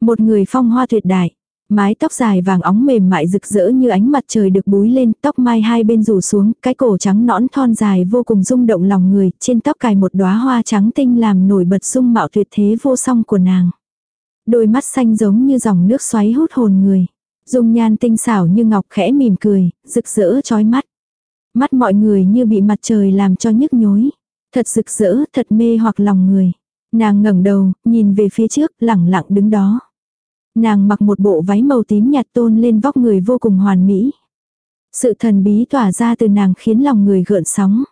Một người phong hoa tuyệt đại, Mái tóc dài vàng óng mềm mại rực rỡ như ánh mặt trời được búi lên, tóc mai hai bên rủ xuống, cái cổ trắng nõn thon dài vô cùng rung động lòng người, trên tóc cài một đóa hoa trắng tinh làm nổi bật dung mạo tuyệt thế vô song của nàng. Đôi mắt xanh giống như dòng nước xoáy hút hồn người. Dung nhan tinh xảo như ngọc khẽ mỉm cười, rực rỡ chói mắt. Mắt mọi người như bị mặt trời làm cho nhức nhối. Thật rực rỡ, thật mê hoặc lòng người. Nàng ngẩng đầu, nhìn về phía trước, lẳng lặng đứng đó. Nàng mặc một bộ váy màu tím nhạt tôn lên vóc người vô cùng hoàn mỹ. Sự thần bí tỏa ra từ nàng khiến lòng người gợn sóng.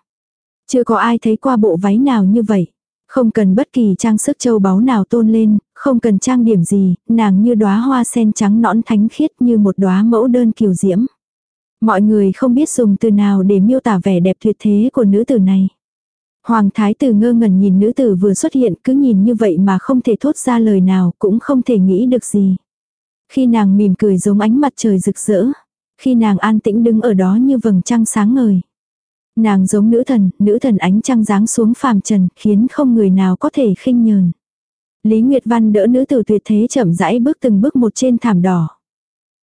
Chưa có ai thấy qua bộ váy nào như vậy. Không cần bất kỳ trang sức châu báu nào tôn lên, không cần trang điểm gì, nàng như đóa hoa sen trắng nõn thánh khiết như một đóa mẫu đơn kiều diễm. Mọi người không biết dùng từ nào để miêu tả vẻ đẹp tuyệt thế của nữ tử này. Hoàng thái tử ngơ ngẩn nhìn nữ tử vừa xuất hiện cứ nhìn như vậy mà không thể thốt ra lời nào cũng không thể nghĩ được gì. Khi nàng mỉm cười giống ánh mặt trời rực rỡ. Khi nàng an tĩnh đứng ở đó như vầng trăng sáng ngời. Nàng giống nữ thần, nữ thần ánh trăng giáng xuống phàm trần khiến không người nào có thể khinh nhờn. Lý Nguyệt Văn đỡ nữ tử tuyệt thế chậm rãi bước từng bước một trên thảm đỏ.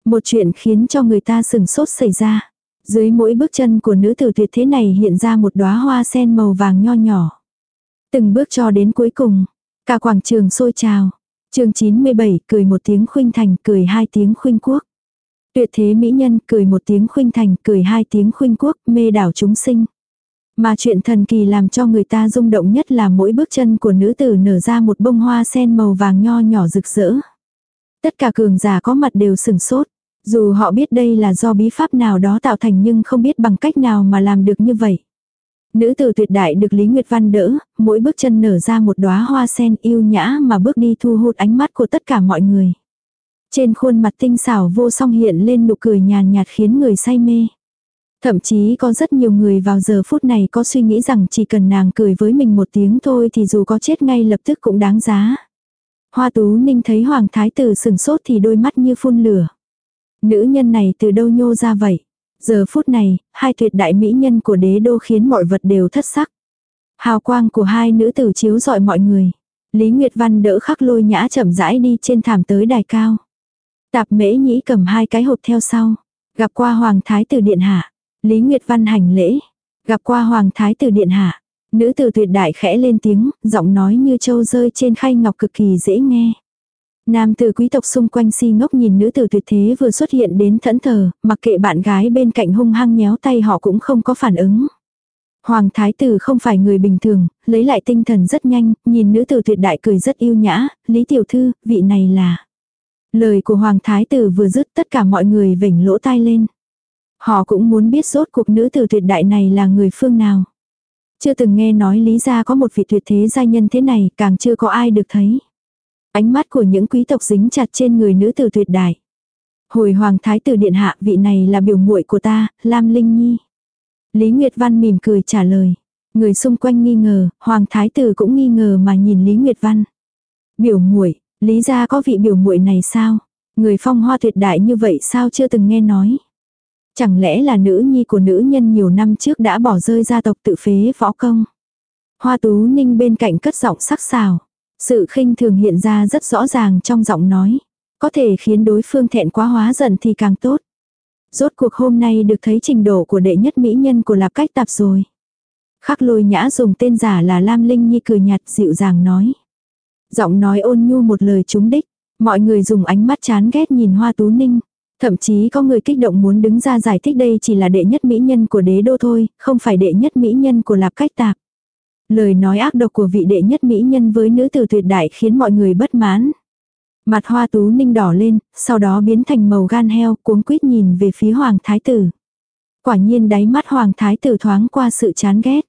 Một chuyện khiến cho người ta sừng sốt xảy ra. Dưới mỗi bước chân của nữ tử tuyệt thế này hiện ra một đóa hoa sen màu vàng nho nhỏ. Từng bước cho đến cuối cùng, cả quảng trường sôi trào. chương 97 cười một tiếng khuynh thành, cười hai tiếng khuynh quốc. Tuyệt thế mỹ nhân cười một tiếng khuynh thành, cười hai tiếng khuynh quốc, mê đảo chúng sinh. Mà chuyện thần kỳ làm cho người ta rung động nhất là mỗi bước chân của nữ tử nở ra một bông hoa sen màu vàng nho nhỏ rực rỡ. Tất cả cường giả có mặt đều sừng sốt. Dù họ biết đây là do bí pháp nào đó tạo thành nhưng không biết bằng cách nào mà làm được như vậy. Nữ tử tuyệt đại được Lý Nguyệt Văn đỡ, mỗi bước chân nở ra một đóa hoa sen yêu nhã mà bước đi thu hút ánh mắt của tất cả mọi người. Trên khuôn mặt tinh xảo vô song hiện lên nụ cười nhàn nhạt khiến người say mê. Thậm chí có rất nhiều người vào giờ phút này có suy nghĩ rằng chỉ cần nàng cười với mình một tiếng thôi thì dù có chết ngay lập tức cũng đáng giá. Hoa tú ninh thấy hoàng thái tử sừng sốt thì đôi mắt như phun lửa. Nữ nhân này từ đâu nhô ra vậy? Giờ phút này, hai tuyệt đại mỹ nhân của đế đô khiến mọi vật đều thất sắc. Hào quang của hai nữ tử chiếu rọi mọi người. Lý Nguyệt Văn đỡ khắc lôi nhã chậm rãi đi trên thảm tới đài cao. Tạp mễ nhĩ cầm hai cái hộp theo sau. Gặp qua Hoàng Thái tử Điện Hạ. Lý Nguyệt Văn hành lễ. Gặp qua Hoàng Thái tử Điện Hạ. Nữ tử tuyệt đại khẽ lên tiếng, giọng nói như châu rơi trên khay ngọc cực kỳ dễ nghe. Nam tử quý tộc xung quanh si ngốc nhìn nữ tử tuyệt thế vừa xuất hiện đến thẫn thờ, mặc kệ bạn gái bên cạnh hung hăng nhéo tay họ cũng không có phản ứng. Hoàng thái tử không phải người bình thường, lấy lại tinh thần rất nhanh, nhìn nữ tử tuyệt đại cười rất yêu nhã, Lý tiểu thư, vị này là. Lời của Hoàng thái tử vừa dứt tất cả mọi người vểnh lỗ tai lên. Họ cũng muốn biết rốt cuộc nữ tử tuyệt đại này là người phương nào. Chưa từng nghe nói Lý gia có một vị tuyệt thế gia nhân thế này, càng chưa có ai được thấy. Ánh mắt của những quý tộc dính chặt trên người nữ tử tuyệt đại. Hồi hoàng thái tử điện hạ vị này là biểu muội của ta, Lam Linh Nhi. Lý Nguyệt Văn mỉm cười trả lời. Người xung quanh nghi ngờ, hoàng thái tử cũng nghi ngờ mà nhìn Lý Nguyệt Văn. Biểu muội, Lý gia có vị biểu muội này sao? Người phong hoa tuyệt đại như vậy sao chưa từng nghe nói? Chẳng lẽ là nữ nhi của nữ nhân nhiều năm trước đã bỏ rơi gia tộc tự phế võ công? Hoa tú ninh bên cạnh cất giọng sắc sảo. Sự khinh thường hiện ra rất rõ ràng trong giọng nói. Có thể khiến đối phương thẹn quá hóa giận thì càng tốt. Rốt cuộc hôm nay được thấy trình độ của đệ nhất mỹ nhân của lạp cách tạp rồi. Khắc lôi nhã dùng tên giả là Lam Linh Nhi cười nhạt dịu dàng nói. Giọng nói ôn nhu một lời trúng đích. Mọi người dùng ánh mắt chán ghét nhìn hoa tú ninh. Thậm chí có người kích động muốn đứng ra giải thích đây chỉ là đệ nhất mỹ nhân của đế đô thôi, không phải đệ nhất mỹ nhân của lạp cách tạp. Lời nói ác độc của vị đệ nhất mỹ nhân với nữ tử tuyệt đại khiến mọi người bất mãn. Mặt hoa tú ninh đỏ lên, sau đó biến thành màu gan heo, cuống quýt nhìn về phía hoàng thái tử. Quả nhiên đáy mắt hoàng thái tử thoáng qua sự chán ghét.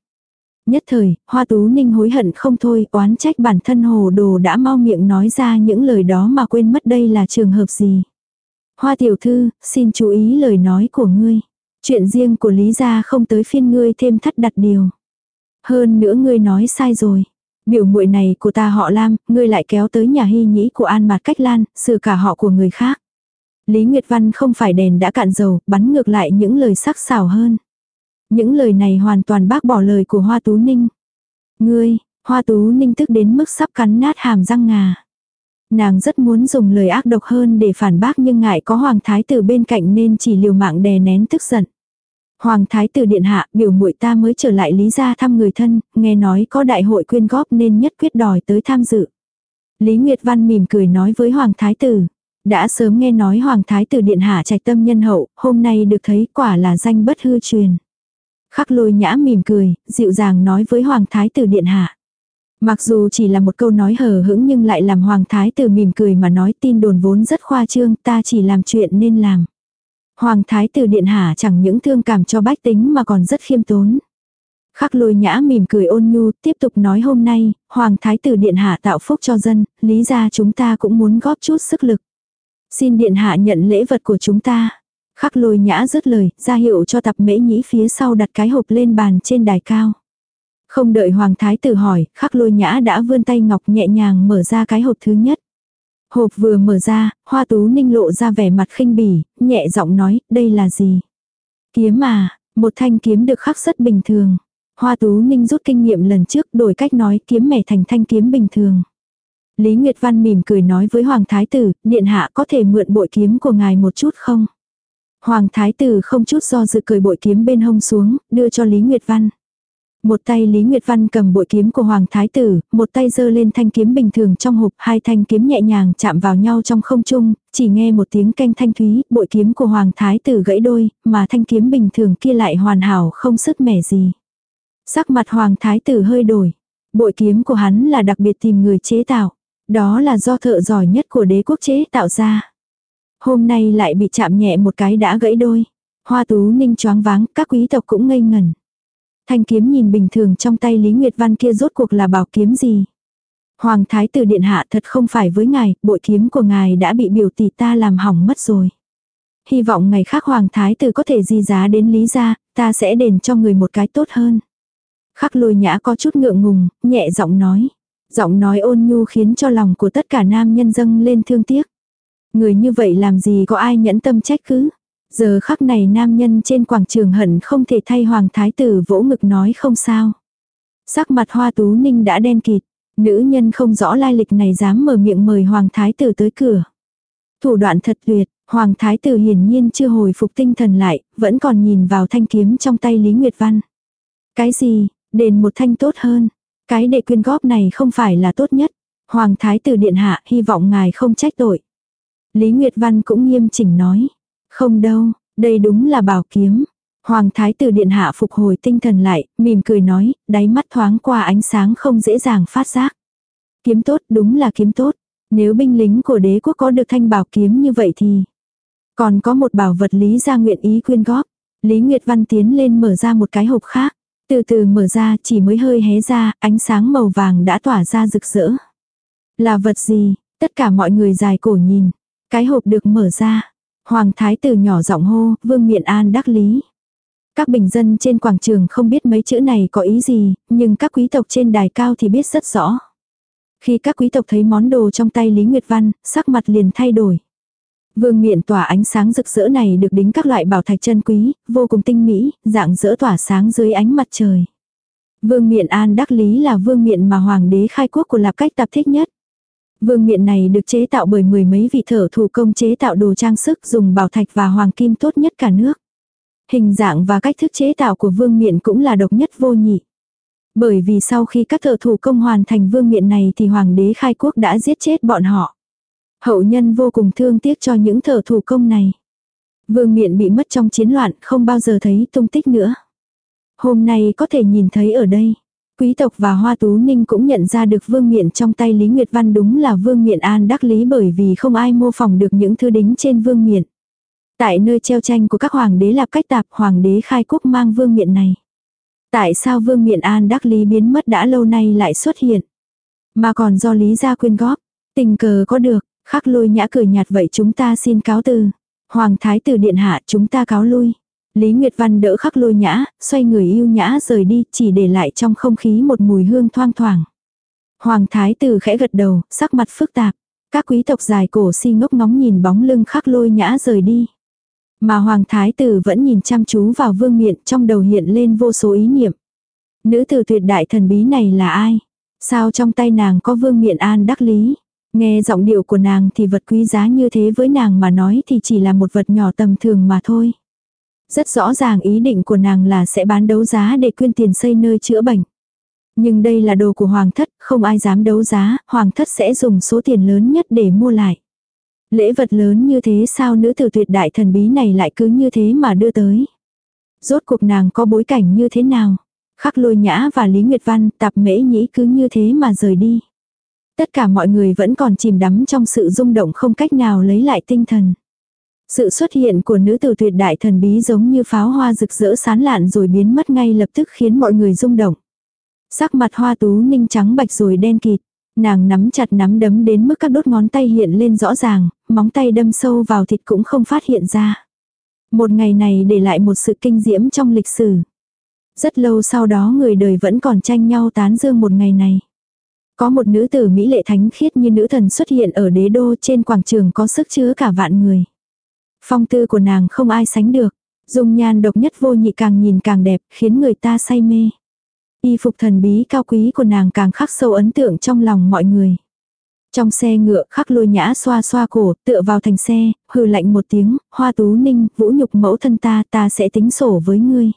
Nhất thời, hoa tú ninh hối hận không thôi, oán trách bản thân hồ đồ đã mau miệng nói ra những lời đó mà quên mất đây là trường hợp gì. Hoa tiểu thư, xin chú ý lời nói của ngươi. Chuyện riêng của Lý gia không tới phiên ngươi thêm thắt đặt điều. Hơn nữa ngươi nói sai rồi. Biểu muội này của ta họ Lam, ngươi lại kéo tới nhà hy nhĩ của An Mạt Cách Lan, sửa cả họ của người khác. Lý Nguyệt Văn không phải đèn đã cạn dầu, bắn ngược lại những lời sắc sảo hơn. Những lời này hoàn toàn bác bỏ lời của Hoa Tú Ninh. Ngươi, Hoa Tú Ninh tức đến mức sắp cắn nát hàm răng ngà. Nàng rất muốn dùng lời ác độc hơn để phản bác nhưng ngại có Hoàng Thái tử bên cạnh nên chỉ liều mạng đè nén tức giận. Hoàng thái tử điện hạ, biểu muội ta mới trở lại Lý gia thăm người thân, nghe nói có đại hội quyên góp nên nhất quyết đòi tới tham dự. Lý Nguyệt Văn mỉm cười nói với Hoàng thái tử. Đã sớm nghe nói Hoàng thái tử điện hạ trạch tâm nhân hậu, hôm nay được thấy quả là danh bất hư truyền. Khắc lôi nhã mỉm cười, dịu dàng nói với Hoàng thái tử điện hạ. Mặc dù chỉ là một câu nói hờ hững nhưng lại làm Hoàng thái tử mỉm cười mà nói tin đồn vốn rất khoa trương, ta chỉ làm chuyện nên làm. Hoàng thái tử điện hạ chẳng những thương cảm cho bách tính mà còn rất khiêm tốn. Khắc lôi nhã mỉm cười ôn nhu, tiếp tục nói hôm nay, Hoàng thái tử điện hạ tạo phúc cho dân, lý ra chúng ta cũng muốn góp chút sức lực. Xin điện hạ nhận lễ vật của chúng ta. Khắc lôi nhã dứt lời, ra hiệu cho tập mễ nhĩ phía sau đặt cái hộp lên bàn trên đài cao. Không đợi hoàng thái tử hỏi, khắc lôi nhã đã vươn tay ngọc nhẹ nhàng mở ra cái hộp thứ nhất. Hộp vừa mở ra, hoa tú ninh lộ ra vẻ mặt khinh bỉ, nhẹ giọng nói, đây là gì? Kiếm à, một thanh kiếm được khắc rất bình thường. Hoa tú ninh rút kinh nghiệm lần trước đổi cách nói kiếm mẻ thành thanh kiếm bình thường. Lý Nguyệt Văn mỉm cười nói với Hoàng Thái Tử, điện hạ có thể mượn bội kiếm của ngài một chút không? Hoàng Thái Tử không chút do dự cười bội kiếm bên hông xuống, đưa cho Lý Nguyệt Văn. Một tay Lý Nguyệt Văn cầm bội kiếm của Hoàng Thái Tử, một tay giơ lên thanh kiếm bình thường trong hộp, hai thanh kiếm nhẹ nhàng chạm vào nhau trong không trung, chỉ nghe một tiếng canh thanh thúy, bội kiếm của Hoàng Thái tử gãy đôi, mà thanh kiếm bình thường kia lại hoàn hảo không sức mẻ gì. Sắc mặt Hoàng Thái tử hơi đổi. Bội kiếm của hắn là đặc biệt tìm người chế tạo. Đó là do thợ giỏi nhất của đế quốc chế tạo ra. Hôm nay lại bị chạm nhẹ một cái đã gãy đôi. Hoa tú ninh choáng váng, các quý tộc cũng ngây ngẩn. Thanh kiếm nhìn bình thường trong tay Lý Nguyệt Văn kia rốt cuộc là bảo kiếm gì. Hoàng thái tử điện hạ thật không phải với ngài, bội kiếm của ngài đã bị biểu tỷ ta làm hỏng mất rồi. Hy vọng ngày khác hoàng thái tử có thể di giá đến lý gia, ta sẽ đền cho người một cái tốt hơn. Khắc lôi nhã có chút ngượng ngùng, nhẹ giọng nói. Giọng nói ôn nhu khiến cho lòng của tất cả nam nhân dâng lên thương tiếc. Người như vậy làm gì có ai nhẫn tâm trách cứ. Giờ khắc này nam nhân trên quảng trường hận không thể thay hoàng thái tử vỗ ngực nói không sao. Sắc mặt hoa tú ninh đã đen kịt. Nữ nhân không rõ lai lịch này dám mở miệng mời hoàng thái tử tới cửa. Thủ đoạn thật tuyệt, hoàng thái tử hiển nhiên chưa hồi phục tinh thần lại, vẫn còn nhìn vào thanh kiếm trong tay Lý Nguyệt Văn. Cái gì, đền một thanh tốt hơn. Cái để quyên góp này không phải là tốt nhất. Hoàng thái tử điện hạ hy vọng ngài không trách tội. Lý Nguyệt Văn cũng nghiêm chỉnh nói. Không đâu, đây đúng là bảo kiếm. Hoàng thái tử điện hạ phục hồi tinh thần lại, mỉm cười nói, đáy mắt thoáng qua ánh sáng không dễ dàng phát giác. Kiếm tốt đúng là kiếm tốt. Nếu binh lính của đế quốc có được thanh bảo kiếm như vậy thì... Còn có một bảo vật lý gia nguyện ý quyên góp. Lý Nguyệt Văn tiến lên mở ra một cái hộp khác. Từ từ mở ra chỉ mới hơi hé ra, ánh sáng màu vàng đã tỏa ra rực rỡ. Là vật gì? Tất cả mọi người dài cổ nhìn. Cái hộp được mở ra. Hoàng thái tử nhỏ giọng hô, vương miện an đắc lý. Các bình dân trên quảng trường không biết mấy chữ này có ý gì, nhưng các quý tộc trên đài cao thì biết rất rõ. Khi các quý tộc thấy món đồ trong tay Lý Nguyệt Văn, sắc mặt liền thay đổi. Vương miện tỏa ánh sáng rực rỡ này được đính các loại bảo thạch chân quý, vô cùng tinh mỹ, dạng rỡ tỏa sáng dưới ánh mặt trời. Vương miện an đắc lý là vương miện mà hoàng đế khai quốc của lạp cách tập thích nhất. Vương miện này được chế tạo bởi mười mấy vị thợ thủ công chế tạo đồ trang sức dùng bảo thạch và hoàng kim tốt nhất cả nước. Hình dạng và cách thức chế tạo của vương miện cũng là độc nhất vô nhị. Bởi vì sau khi các thợ thủ công hoàn thành vương miện này thì hoàng đế khai quốc đã giết chết bọn họ. Hậu nhân vô cùng thương tiếc cho những thợ thủ công này. Vương miện bị mất trong chiến loạn, không bao giờ thấy tung tích nữa. Hôm nay có thể nhìn thấy ở đây. Quý tộc và Hoa Tú Ninh cũng nhận ra được vương miện trong tay Lý Nguyệt Văn đúng là vương miện an đắc lý bởi vì không ai mô phỏng được những thứ đính trên vương miện. Tại nơi treo tranh của các hoàng đế lạp cách tạp hoàng đế khai quốc mang vương miện này. Tại sao vương miện an đắc lý biến mất đã lâu nay lại xuất hiện? Mà còn do lý gia quyên góp. Tình cờ có được, khắc lôi nhã cười nhạt vậy chúng ta xin cáo từ. Hoàng thái tử điện hạ chúng ta cáo lui. Lý Nguyệt Văn đỡ khắc lôi nhã, xoay người yêu nhã rời đi, chỉ để lại trong không khí một mùi hương thoang thoảng. Hoàng thái tử khẽ gật đầu, sắc mặt phức tạp. Các quý tộc dài cổ si ngốc ngóng nhìn bóng lưng khắc lôi nhã rời đi. Mà Hoàng thái tử vẫn nhìn chăm chú vào vương miện trong đầu hiện lên vô số ý niệm. Nữ tử tuyệt đại thần bí này là ai? Sao trong tay nàng có vương miện an đắc lý? Nghe giọng điệu của nàng thì vật quý giá như thế với nàng mà nói thì chỉ là một vật nhỏ tầm thường mà thôi. Rất rõ ràng ý định của nàng là sẽ bán đấu giá để quyên tiền xây nơi chữa bệnh. Nhưng đây là đồ của hoàng thất, không ai dám đấu giá, hoàng thất sẽ dùng số tiền lớn nhất để mua lại. Lễ vật lớn như thế sao nữ tử tuyệt đại thần bí này lại cứ như thế mà đưa tới. Rốt cuộc nàng có bối cảnh như thế nào? Khắc lôi nhã và Lý Nguyệt Văn tạp mễ nhĩ cứ như thế mà rời đi. Tất cả mọi người vẫn còn chìm đắm trong sự rung động không cách nào lấy lại tinh thần. Sự xuất hiện của nữ tử tuyệt đại thần bí giống như pháo hoa rực rỡ sán lạn rồi biến mất ngay lập tức khiến mọi người rung động. Sắc mặt hoa tú ninh trắng bạch rồi đen kịt. Nàng nắm chặt nắm đấm đến mức các đốt ngón tay hiện lên rõ ràng, móng tay đâm sâu vào thịt cũng không phát hiện ra. Một ngày này để lại một sự kinh diễm trong lịch sử. Rất lâu sau đó người đời vẫn còn tranh nhau tán dương một ngày này. Có một nữ tử Mỹ lệ thánh khiết như nữ thần xuất hiện ở đế đô trên quảng trường có sức chứa cả vạn người. Phong tư của nàng không ai sánh được. Dung nhan độc nhất vô nhị càng nhìn càng đẹp, khiến người ta say mê. Y phục thần bí cao quý của nàng càng khắc sâu ấn tượng trong lòng mọi người. Trong xe ngựa khắc lôi nhã xoa xoa cổ, tựa vào thành xe, hừ lạnh một tiếng, hoa tú ninh, vũ nhục mẫu thân ta, ta sẽ tính sổ với ngươi.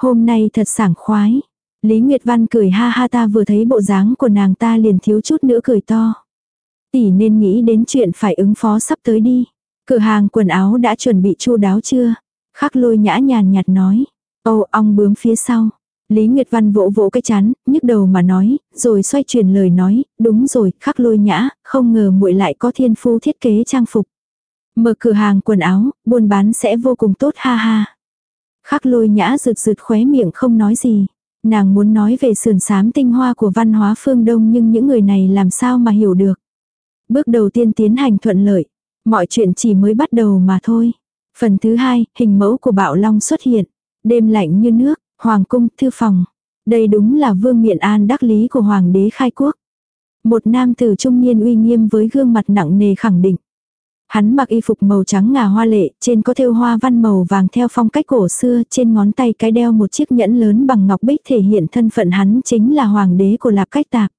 Hôm nay thật sảng khoái. Lý Nguyệt Văn cười ha ha ta vừa thấy bộ dáng của nàng ta liền thiếu chút nữa cười to. Tỷ nên nghĩ đến chuyện phải ứng phó sắp tới đi. Cửa hàng quần áo đã chuẩn bị chu đáo chưa? Khắc lôi nhã nhàn nhạt nói. Âu ong bướm phía sau. Lý Nguyệt Văn vỗ vỗ cái chán, nhức đầu mà nói, rồi xoay chuyển lời nói, đúng rồi, khắc lôi nhã, không ngờ muội lại có thiên phu thiết kế trang phục. Mở cửa hàng quần áo, buôn bán sẽ vô cùng tốt ha ha. Khắc lôi nhã rực rực khóe miệng không nói gì. Nàng muốn nói về sườn sám tinh hoa của văn hóa phương Đông nhưng những người này làm sao mà hiểu được. Bước đầu tiên tiến hành thuận lợi. Mọi chuyện chỉ mới bắt đầu mà thôi. Phần thứ hai, hình mẫu của bạo long xuất hiện. Đêm lạnh như nước, hoàng cung, thư phòng. Đây đúng là vương miện an đắc lý của hoàng đế khai quốc. Một nam tử trung niên uy nghiêm với gương mặt nặng nề khẳng định. Hắn mặc y phục màu trắng ngà hoa lệ, trên có thêu hoa văn màu vàng theo phong cách cổ xưa, trên ngón tay cái đeo một chiếc nhẫn lớn bằng ngọc bích thể hiện thân phận hắn chính là hoàng đế của Lạp Cách Tạp.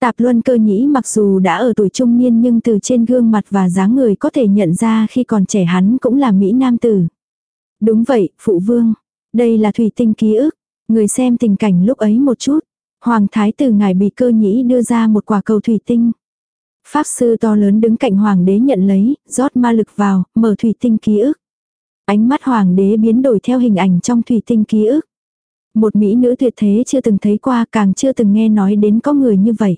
Tạp Luân cơ nhĩ mặc dù đã ở tuổi trung niên nhưng từ trên gương mặt và dáng người có thể nhận ra khi còn trẻ hắn cũng là Mỹ Nam tử. Đúng vậy, Phụ Vương. Đây là thủy tinh ký ức. Người xem tình cảnh lúc ấy một chút. Hoàng thái tử ngài bị cơ nhĩ đưa ra một quả cầu thủy tinh. Pháp sư to lớn đứng cạnh hoàng đế nhận lấy, rót ma lực vào, mở thủy tinh ký ức. Ánh mắt hoàng đế biến đổi theo hình ảnh trong thủy tinh ký ức. Một mỹ nữ tuyệt thế chưa từng thấy qua càng chưa từng nghe nói đến có người như vậy.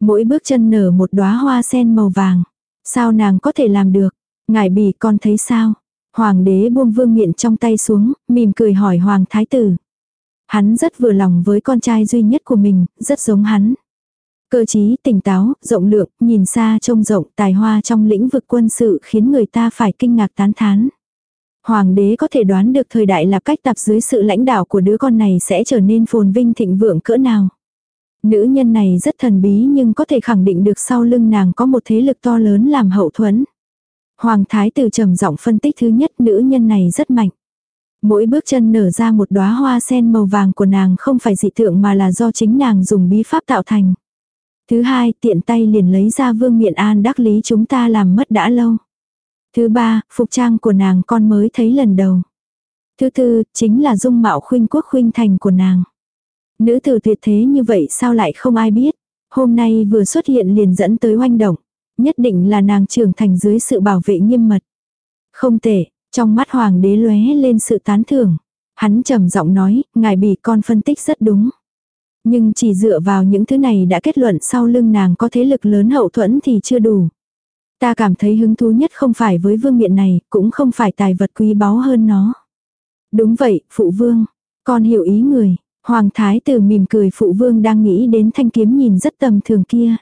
Mỗi bước chân nở một đóa hoa sen màu vàng. Sao nàng có thể làm được? Ngài bì con thấy sao? Hoàng đế buông vương miện trong tay xuống, mỉm cười hỏi hoàng thái tử. Hắn rất vừa lòng với con trai duy nhất của mình, rất giống hắn. Cơ trí, tỉnh táo, rộng lượng, nhìn xa trông rộng, tài hoa trong lĩnh vực quân sự khiến người ta phải kinh ngạc tán thán. Hoàng đế có thể đoán được thời đại là cách tập dưới sự lãnh đạo của đứa con này sẽ trở nên phồn vinh thịnh vượng cỡ nào. Nữ nhân này rất thần bí nhưng có thể khẳng định được sau lưng nàng có một thế lực to lớn làm hậu thuẫn. Hoàng thái tử trầm giọng phân tích thứ nhất nữ nhân này rất mạnh. Mỗi bước chân nở ra một đóa hoa sen màu vàng của nàng không phải dị tượng mà là do chính nàng dùng bí pháp tạo thành. Thứ hai, tiện tay liền lấy ra vương miện an đắc lý chúng ta làm mất đã lâu. Thứ ba, phục trang của nàng con mới thấy lần đầu. Thứ tư, chính là dung mạo khuynh quốc khuynh thành của nàng. Nữ tử tuyệt thế như vậy sao lại không ai biết. Hôm nay vừa xuất hiện liền dẫn tới oanh động. Nhất định là nàng trưởng thành dưới sự bảo vệ nghiêm mật. Không tệ, trong mắt hoàng đế lóe lên sự tán thưởng. Hắn trầm giọng nói, ngài bị con phân tích rất đúng. Nhưng chỉ dựa vào những thứ này đã kết luận sau lưng nàng có thế lực lớn hậu thuẫn thì chưa đủ. Ta cảm thấy hứng thú nhất không phải với vương miện này, cũng không phải tài vật quý báu hơn nó. Đúng vậy, phụ vương. Con hiểu ý người. Hoàng thái tử mỉm cười phụ vương đang nghĩ đến thanh kiếm nhìn rất tầm thường kia.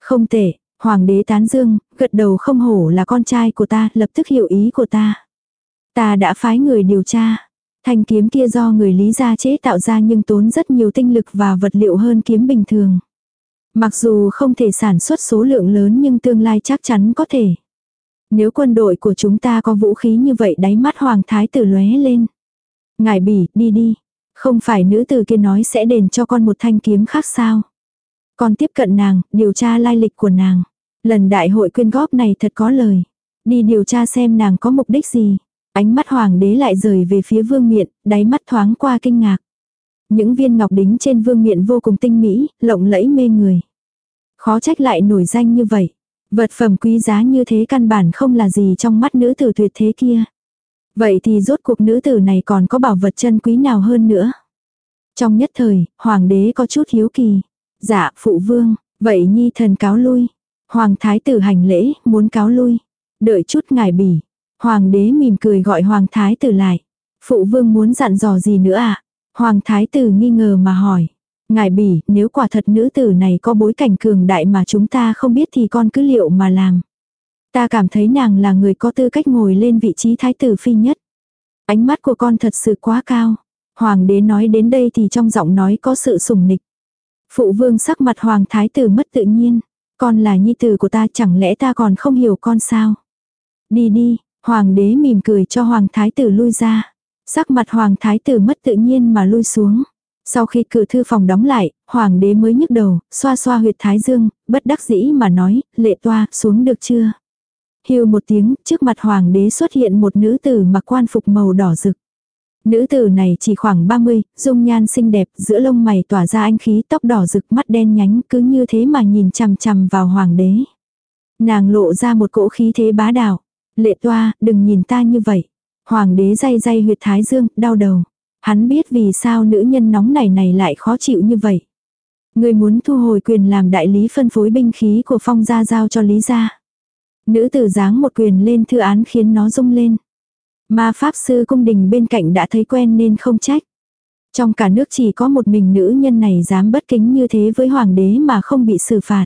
Không tệ, hoàng đế tán dương, gật đầu không hổ là con trai của ta, lập tức hiểu ý của ta. Ta đã phái người điều tra. Thanh kiếm kia do người lý gia chế tạo ra nhưng tốn rất nhiều tinh lực và vật liệu hơn kiếm bình thường. Mặc dù không thể sản xuất số lượng lớn nhưng tương lai chắc chắn có thể. Nếu quân đội của chúng ta có vũ khí như vậy đáy mắt hoàng thái tử lóe lên. Ngài bỉ, đi đi. Không phải nữ tử kia nói sẽ đền cho con một thanh kiếm khác sao. Con tiếp cận nàng, điều tra lai lịch của nàng. Lần đại hội quyên góp này thật có lời. Đi điều tra xem nàng có mục đích gì. Ánh mắt hoàng đế lại rời về phía vương miện, đáy mắt thoáng qua kinh ngạc. Những viên ngọc đính trên vương miện vô cùng tinh mỹ, lộng lẫy mê người. Khó trách lại nổi danh như vậy. Vật phẩm quý giá như thế căn bản không là gì trong mắt nữ tử tuyệt thế kia. Vậy thì rốt cuộc nữ tử này còn có bảo vật chân quý nào hơn nữa. Trong nhất thời, hoàng đế có chút hiếu kỳ. Dạ, phụ vương, vậy nhi thần cáo lui. Hoàng thái tử hành lễ, muốn cáo lui. Đợi chút ngài bỉ. Hoàng đế mỉm cười gọi hoàng thái tử lại. Phụ vương muốn dặn dò gì nữa à? Hoàng thái tử nghi ngờ mà hỏi. Ngài bỉ, nếu quả thật nữ tử này có bối cảnh cường đại mà chúng ta không biết thì con cứ liệu mà làm. Ta cảm thấy nàng là người có tư cách ngồi lên vị trí thái tử phi nhất. Ánh mắt của con thật sự quá cao. Hoàng đế nói đến đây thì trong giọng nói có sự sùng nịch. Phụ vương sắc mặt hoàng thái tử mất tự nhiên. Con là nhi tử của ta chẳng lẽ ta còn không hiểu con sao? Đi đi, hoàng đế mỉm cười cho hoàng thái tử lui ra. Sắc mặt hoàng thái tử mất tự nhiên mà lui xuống. Sau khi cửa thư phòng đóng lại, hoàng đế mới nhức đầu, xoa xoa huyệt thái dương, bất đắc dĩ mà nói, lệ toa, xuống được chưa? Hưu một tiếng, trước mặt hoàng đế xuất hiện một nữ tử mặc quan phục màu đỏ rực. Nữ tử này chỉ khoảng 30, dung nhan xinh đẹp, giữa lông mày tỏa ra anh khí tóc đỏ rực mắt đen nhánh cứ như thế mà nhìn chằm chằm vào hoàng đế. Nàng lộ ra một cỗ khí thế bá đạo. Lệ toa, đừng nhìn ta như vậy. Hoàng đế day day huyệt thái dương, đau đầu. Hắn biết vì sao nữ nhân nóng này này lại khó chịu như vậy. Người muốn thu hồi quyền làm đại lý phân phối binh khí của phong gia giao cho lý gia. Nữ tử giáng một quyền lên thư án khiến nó rung lên. Ma pháp sư cung đình bên cạnh đã thấy quen nên không trách. Trong cả nước chỉ có một mình nữ nhân này dám bất kính như thế với hoàng đế mà không bị xử phạt.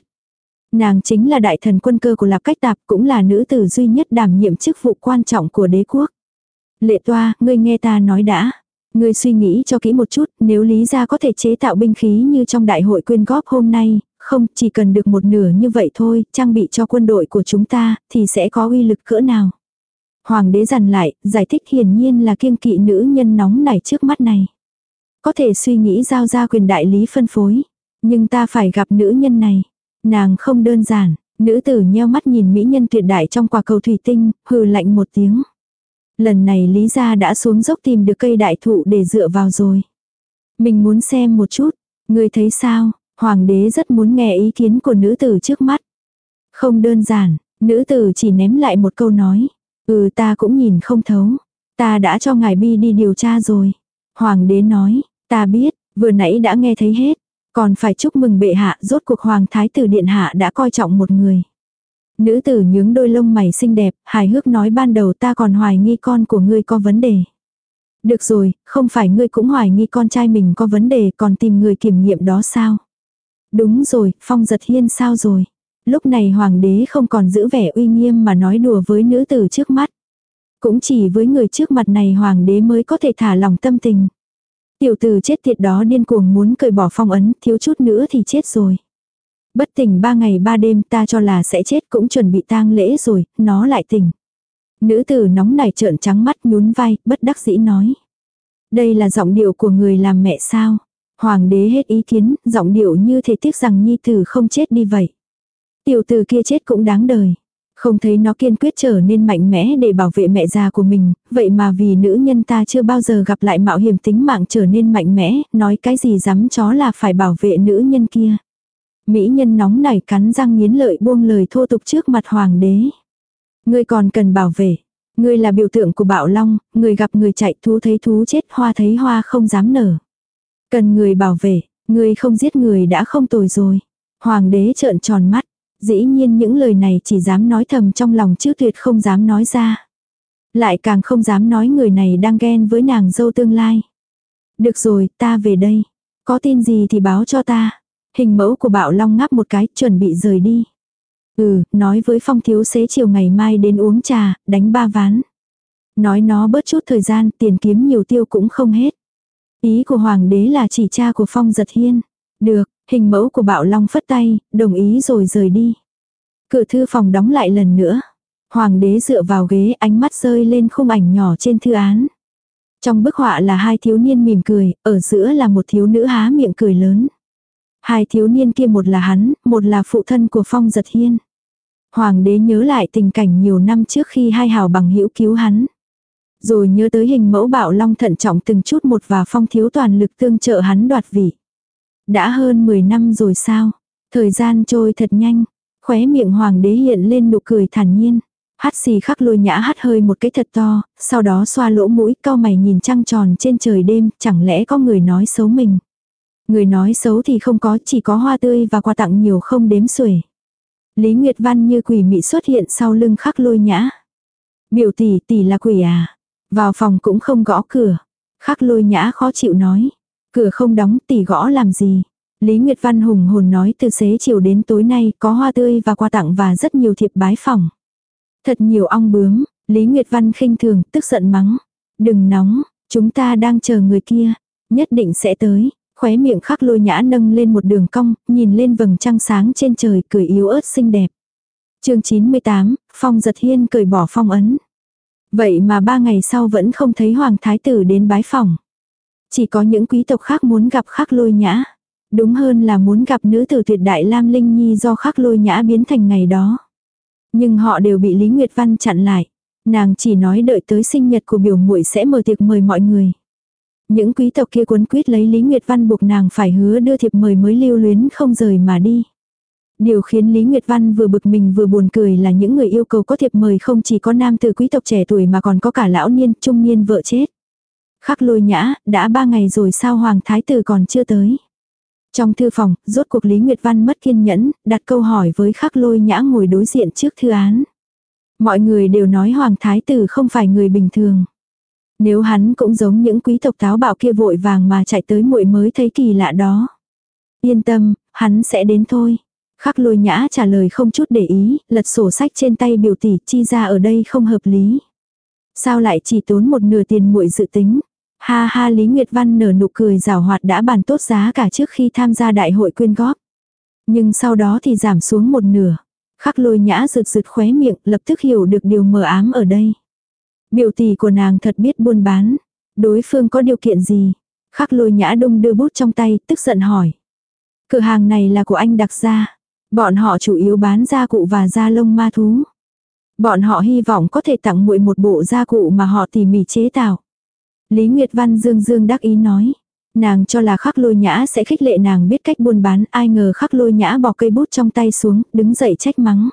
Nàng chính là đại thần quân cơ của Lạp Cách Tạp cũng là nữ tử duy nhất đảm nhiệm chức vụ quan trọng của đế quốc. Lệ toa, ngươi nghe ta nói đã. Ngươi suy nghĩ cho kỹ một chút, nếu Lý gia có thể chế tạo binh khí như trong đại hội quyên góp hôm nay, không, chỉ cần được một nửa như vậy thôi, trang bị cho quân đội của chúng ta, thì sẽ có uy lực cỡ nào. Hoàng đế dằn lại, giải thích hiển nhiên là kiêng kỵ nữ nhân nóng nảy trước mắt này. Có thể suy nghĩ giao ra quyền đại lý phân phối. Nhưng ta phải gặp nữ nhân này. Nàng không đơn giản, nữ tử nheo mắt nhìn mỹ nhân tuyệt đại trong quả cầu thủy tinh, hừ lạnh một tiếng. Lần này Lý gia đã xuống dốc tìm được cây đại thụ để dựa vào rồi. Mình muốn xem một chút, người thấy sao, hoàng đế rất muốn nghe ý kiến của nữ tử trước mắt. Không đơn giản, nữ tử chỉ ném lại một câu nói. Ừ ta cũng nhìn không thấu. Ta đã cho ngài bi đi điều tra rồi. Hoàng đế nói, ta biết, vừa nãy đã nghe thấy hết. Còn phải chúc mừng bệ hạ rốt cuộc hoàng thái tử điện hạ đã coi trọng một người. Nữ tử nhướng đôi lông mày xinh đẹp, hài hước nói ban đầu ta còn hoài nghi con của ngươi có vấn đề. Được rồi, không phải ngươi cũng hoài nghi con trai mình có vấn đề còn tìm người kiểm nghiệm đó sao? Đúng rồi, phong giật hiên sao rồi? Lúc này hoàng đế không còn giữ vẻ uy nghiêm mà nói đùa với nữ tử trước mắt. Cũng chỉ với người trước mặt này hoàng đế mới có thể thả lòng tâm tình. Tiểu tử chết tiệt đó điên cuồng muốn cởi bỏ phong ấn, thiếu chút nữa thì chết rồi. Bất tỉnh ba ngày ba đêm ta cho là sẽ chết cũng chuẩn bị tang lễ rồi, nó lại tỉnh. Nữ tử nóng nảy trợn trắng mắt nhún vai, bất đắc dĩ nói. Đây là giọng điệu của người làm mẹ sao? Hoàng đế hết ý kiến, giọng điệu như thể tiếc rằng nhi tử không chết đi vậy. Tiểu tử kia chết cũng đáng đời. Không thấy nó kiên quyết trở nên mạnh mẽ để bảo vệ mẹ già của mình, vậy mà vì nữ nhân ta chưa bao giờ gặp lại mạo hiểm tính mạng trở nên mạnh mẽ, nói cái gì dám chó là phải bảo vệ nữ nhân kia. Mỹ nhân nóng nảy cắn răng nghiến lợi buông lời thô tục trước mặt hoàng đế. Ngươi còn cần bảo vệ. Ngươi là biểu tượng của bạo long, người gặp người chạy thú thấy thú chết hoa thấy hoa không dám nở. Cần người bảo vệ, người không giết người đã không tồi rồi. Hoàng đế trợn tròn mắt, Dĩ nhiên những lời này chỉ dám nói thầm trong lòng chứ tuyệt không dám nói ra. Lại càng không dám nói người này đang ghen với nàng dâu tương lai. Được rồi, ta về đây. Có tin gì thì báo cho ta. Hình mẫu của bạo long ngắp một cái, chuẩn bị rời đi. Ừ, nói với phong thiếu xế chiều ngày mai đến uống trà, đánh ba ván. Nói nó bớt chút thời gian, tiền kiếm nhiều tiêu cũng không hết. Ý của hoàng đế là chỉ cha của phong giật hiên. Được, Hình mẫu của bạo long phất tay, đồng ý rồi rời đi. Cửa thư phòng đóng lại lần nữa. Hoàng đế dựa vào ghế ánh mắt rơi lên khung ảnh nhỏ trên thư án. Trong bức họa là hai thiếu niên mỉm cười, ở giữa là một thiếu nữ há miệng cười lớn. Hai thiếu niên kia một là hắn, một là phụ thân của Phong Giật Hiên. Hoàng đế nhớ lại tình cảnh nhiều năm trước khi hai hào bằng hữu cứu hắn. Rồi nhớ tới hình mẫu bạo long thận trọng từng chút một và Phong thiếu toàn lực tương trợ hắn đoạt vị. Đã hơn 10 năm rồi sao? Thời gian trôi thật nhanh. Khóe miệng hoàng đế hiện lên nụ cười thản nhiên. Hát xì khắc lôi nhã hát hơi một cái thật to, sau đó xoa lỗ mũi cao mày nhìn trăng tròn trên trời đêm, chẳng lẽ có người nói xấu mình. Người nói xấu thì không có, chỉ có hoa tươi và quà tặng nhiều không đếm xuể. Lý Nguyệt Văn như quỷ mị xuất hiện sau lưng khắc lôi nhã. Biểu tỷ tỷ là quỷ à. Vào phòng cũng không gõ cửa. Khắc lôi nhã khó chịu nói. Cửa không đóng tỷ gõ làm gì. Lý Nguyệt Văn hùng hồn nói từ xế chiều đến tối nay có hoa tươi và quà tặng và rất nhiều thiệp bái phòng. Thật nhiều ong bướm, Lý Nguyệt Văn khinh thường, tức giận mắng. Đừng nóng, chúng ta đang chờ người kia, nhất định sẽ tới. Khóe miệng khắc lôi nhã nâng lên một đường cong, nhìn lên vầng trăng sáng trên trời cười yếu ớt xinh đẹp. chương 98, Phong giật hiên cười bỏ phong ấn. Vậy mà ba ngày sau vẫn không thấy Hoàng Thái Tử đến bái phòng. Chỉ có những quý tộc khác muốn gặp khắc lôi nhã. Đúng hơn là muốn gặp nữ tử tuyệt đại Lam Linh Nhi do khắc lôi nhã biến thành ngày đó. Nhưng họ đều bị Lý Nguyệt Văn chặn lại. Nàng chỉ nói đợi tới sinh nhật của biểu muội sẽ mở tiệc mời mọi người. Những quý tộc kia cuốn quyết lấy Lý Nguyệt Văn buộc nàng phải hứa đưa thiệp mời mới lưu luyến không rời mà đi. Điều khiến Lý Nguyệt Văn vừa bực mình vừa buồn cười là những người yêu cầu có thiệp mời không chỉ có nam từ quý tộc trẻ tuổi mà còn có cả lão niên, trung niên vợ chết. Khắc lôi nhã, đã ba ngày rồi sao Hoàng Thái Tử còn chưa tới. Trong thư phòng, rốt cuộc Lý Nguyệt Văn mất kiên nhẫn, đặt câu hỏi với khắc lôi nhã ngồi đối diện trước thư án. Mọi người đều nói Hoàng Thái Tử không phải người bình thường. Nếu hắn cũng giống những quý tộc táo bạo kia vội vàng mà chạy tới muội mới thấy kỳ lạ đó. Yên tâm, hắn sẽ đến thôi. Khắc lôi nhã trả lời không chút để ý, lật sổ sách trên tay biểu tỷ chi ra ở đây không hợp lý. Sao lại chỉ tốn một nửa tiền muội dự tính. Ha ha Lý Nguyệt Văn nở nụ cười rào hoạt đã bàn tốt giá cả trước khi tham gia đại hội quyên góp. Nhưng sau đó thì giảm xuống một nửa. Khắc lôi nhã rực rực khóe miệng lập tức hiểu được điều mờ ám ở đây. Biểu tỷ của nàng thật biết buôn bán. Đối phương có điều kiện gì? Khắc lôi nhã đông đưa bút trong tay tức giận hỏi. Cửa hàng này là của anh đặc gia. Bọn họ chủ yếu bán gia cụ và da lông ma thú. Bọn họ hy vọng có thể tặng muội một bộ gia cụ mà họ tỉ mỉ chế tạo. Lý Nguyệt Văn dương dương đắc ý nói. Nàng cho là khắc lôi nhã sẽ khích lệ nàng biết cách buôn bán, ai ngờ khắc lôi nhã bỏ cây bút trong tay xuống, đứng dậy trách mắng.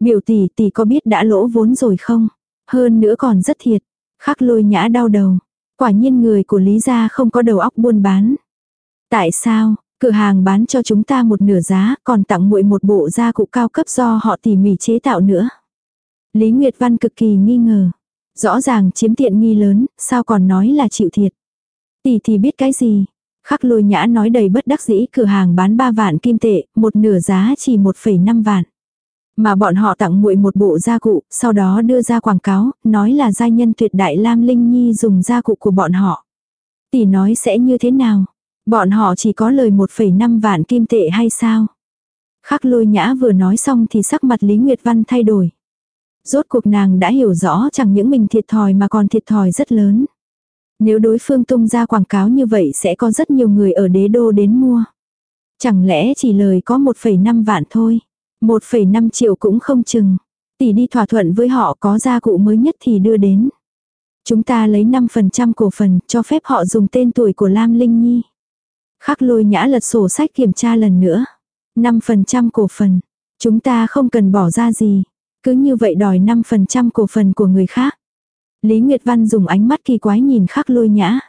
Biểu tỷ tỷ có biết đã lỗ vốn rồi không? Hơn nữa còn rất thiệt. Khắc lôi nhã đau đầu. Quả nhiên người của Lý gia không có đầu óc buôn bán. Tại sao, cửa hàng bán cho chúng ta một nửa giá, còn tặng muội một bộ gia cụ cao cấp do họ tỉ mỉ chế tạo nữa. Lý Nguyệt Văn cực kỳ nghi ngờ. Rõ ràng chiếm tiện nghi lớn, sao còn nói là chịu thiệt. Tỷ thì biết cái gì. Khắc lôi nhã nói đầy bất đắc dĩ cửa hàng bán 3 vạn kim tệ, một nửa giá chỉ 1,5 vạn. Mà bọn họ tặng muội một bộ gia cụ, sau đó đưa ra quảng cáo, nói là gia nhân tuyệt đại Lam Linh Nhi dùng gia cụ của bọn họ. Tỷ nói sẽ như thế nào? Bọn họ chỉ có lời 1,5 vạn kim tệ hay sao? Khắc lôi nhã vừa nói xong thì sắc mặt Lý Nguyệt Văn thay đổi. Rốt cuộc nàng đã hiểu rõ chẳng những mình thiệt thòi mà còn thiệt thòi rất lớn. Nếu đối phương tung ra quảng cáo như vậy sẽ có rất nhiều người ở đế đô đến mua. Chẳng lẽ chỉ lời có 1,5 vạn thôi. 1,5 triệu cũng không chừng. Tỷ đi thỏa thuận với họ có gia cụ mới nhất thì đưa đến. Chúng ta lấy 5% cổ phần cho phép họ dùng tên tuổi của Lam Linh Nhi. Khắc lôi nhã lật sổ sách kiểm tra lần nữa. 5% cổ phần. Chúng ta không cần bỏ ra gì. Cứ như vậy đòi 5% cổ phần của người khác. Lý Nguyệt Văn dùng ánh mắt kỳ quái nhìn khắc lôi nhã.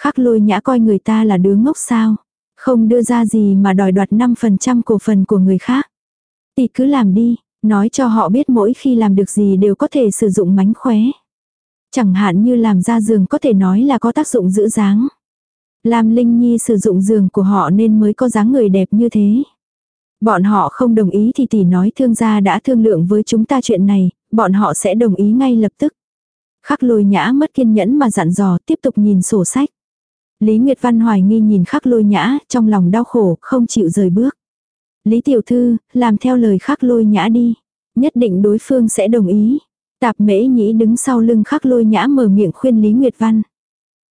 Khắc lôi nhã coi người ta là đứa ngốc sao. Không đưa ra gì mà đòi đoạt 5% cổ phần của người khác. Tỷ cứ làm đi, nói cho họ biết mỗi khi làm được gì đều có thể sử dụng mánh khóe. Chẳng hạn như làm ra giường có thể nói là có tác dụng giữ dáng. Lam Linh Nhi sử dụng giường của họ nên mới có dáng người đẹp như thế. Bọn họ không đồng ý thì tỷ nói thương gia đã thương lượng với chúng ta chuyện này, bọn họ sẽ đồng ý ngay lập tức. Khắc lôi nhã mất kiên nhẫn mà dặn dò tiếp tục nhìn sổ sách. Lý Nguyệt Văn hoài nghi nhìn khắc lôi nhã, trong lòng đau khổ, không chịu rời bước. Lý Tiểu Thư, làm theo lời khắc lôi nhã đi. Nhất định đối phương sẽ đồng ý. Tạp mễ nhĩ đứng sau lưng khắc lôi nhã mở miệng khuyên Lý Nguyệt Văn.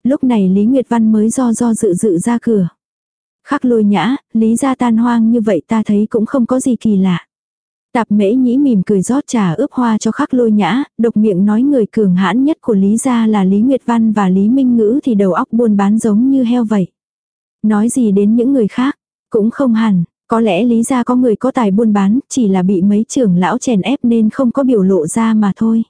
Lúc này Lý Nguyệt Văn mới do do dự dự ra cửa. Khắc lôi nhã, Lý gia tan hoang như vậy ta thấy cũng không có gì kỳ lạ. Tạp mễ nhĩ mỉm cười rót trà ướp hoa cho khắc lôi nhã, độc miệng nói người cường hãn nhất của Lý gia là Lý Nguyệt Văn và Lý Minh Ngữ thì đầu óc buôn bán giống như heo vậy. Nói gì đến những người khác, cũng không hẳn, có lẽ Lý gia có người có tài buôn bán, chỉ là bị mấy trưởng lão chèn ép nên không có biểu lộ ra mà thôi.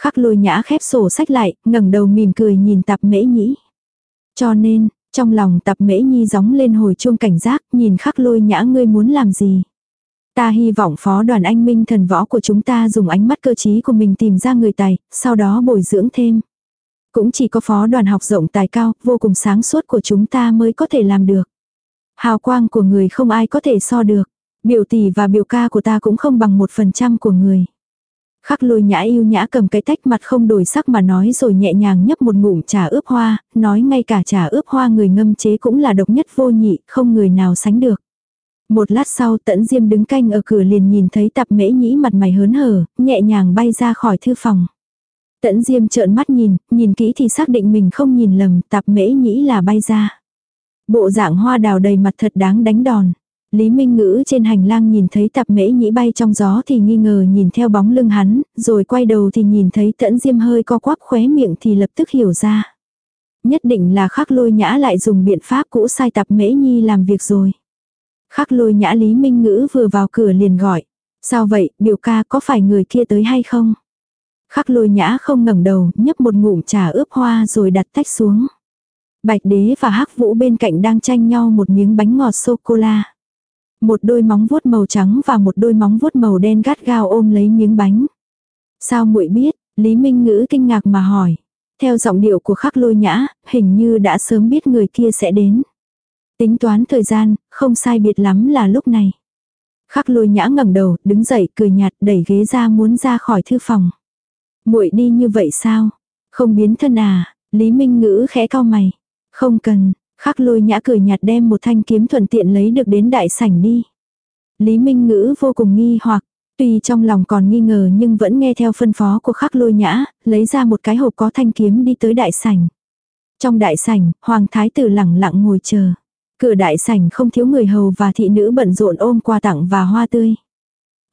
Khắc lôi nhã khép sổ sách lại, ngẩng đầu mỉm cười nhìn tạp mễ nhĩ. Cho nên, trong lòng tạp mễ nhi gióng lên hồi chuông cảnh giác, nhìn khắc lôi nhã ngươi muốn làm gì. Ta hy vọng phó đoàn anh minh thần võ của chúng ta dùng ánh mắt cơ trí của mình tìm ra người tài, sau đó bồi dưỡng thêm. Cũng chỉ có phó đoàn học rộng tài cao, vô cùng sáng suốt của chúng ta mới có thể làm được. Hào quang của người không ai có thể so được. Biểu tỷ và biểu ca của ta cũng không bằng một phần trăm của người. Khắc lôi nhã yêu nhã cầm cái tách mặt không đổi sắc mà nói rồi nhẹ nhàng nhấp một ngụm trà ướp hoa, nói ngay cả trà ướp hoa người ngâm chế cũng là độc nhất vô nhị, không người nào sánh được. Một lát sau tẫn diêm đứng canh ở cửa liền nhìn thấy tạp mễ nhĩ mặt mày hớn hở, nhẹ nhàng bay ra khỏi thư phòng. Tẫn diêm trợn mắt nhìn, nhìn kỹ thì xác định mình không nhìn lầm, tạp mễ nhĩ là bay ra. Bộ dạng hoa đào đầy mặt thật đáng đánh đòn. Lý Minh Ngữ trên hành lang nhìn thấy tạp mễ nhĩ bay trong gió thì nghi ngờ nhìn theo bóng lưng hắn, rồi quay đầu thì nhìn thấy tẫn diêm hơi co quắp khóe miệng thì lập tức hiểu ra. Nhất định là khắc lôi nhã lại dùng biện pháp cũ sai tạp mễ nhi làm việc rồi. Khắc lôi nhã Lý Minh Ngữ vừa vào cửa liền gọi. Sao vậy, biểu ca có phải người kia tới hay không? Khắc lôi nhã không ngẩng đầu, nhấp một ngụm trà ướp hoa rồi đặt tách xuống. Bạch đế và hắc vũ bên cạnh đang tranh nhau một miếng bánh ngọt sô-cô-la. Một đôi móng vuốt màu trắng và một đôi móng vuốt màu đen gắt gao ôm lấy miếng bánh. Sao muội biết, Lý Minh Ngữ kinh ngạc mà hỏi. Theo giọng điệu của khắc lôi nhã, hình như đã sớm biết người kia sẽ đến. Tính toán thời gian, không sai biệt lắm là lúc này. Khắc lôi nhã ngẩng đầu, đứng dậy, cười nhạt, đẩy ghế ra muốn ra khỏi thư phòng. muội đi như vậy sao? Không biến thân à? Lý Minh Ngữ khẽ cau mày. Không cần, khắc lôi nhã cười nhạt đem một thanh kiếm thuận tiện lấy được đến đại sảnh đi. Lý Minh Ngữ vô cùng nghi hoặc, tuy trong lòng còn nghi ngờ nhưng vẫn nghe theo phân phó của khắc lôi nhã, lấy ra một cái hộp có thanh kiếm đi tới đại sảnh. Trong đại sảnh, Hoàng Thái tử lẳng lặng ngồi chờ. Cửa đại sảnh không thiếu người hầu và thị nữ bận rộn ôm quà tặng và hoa tươi.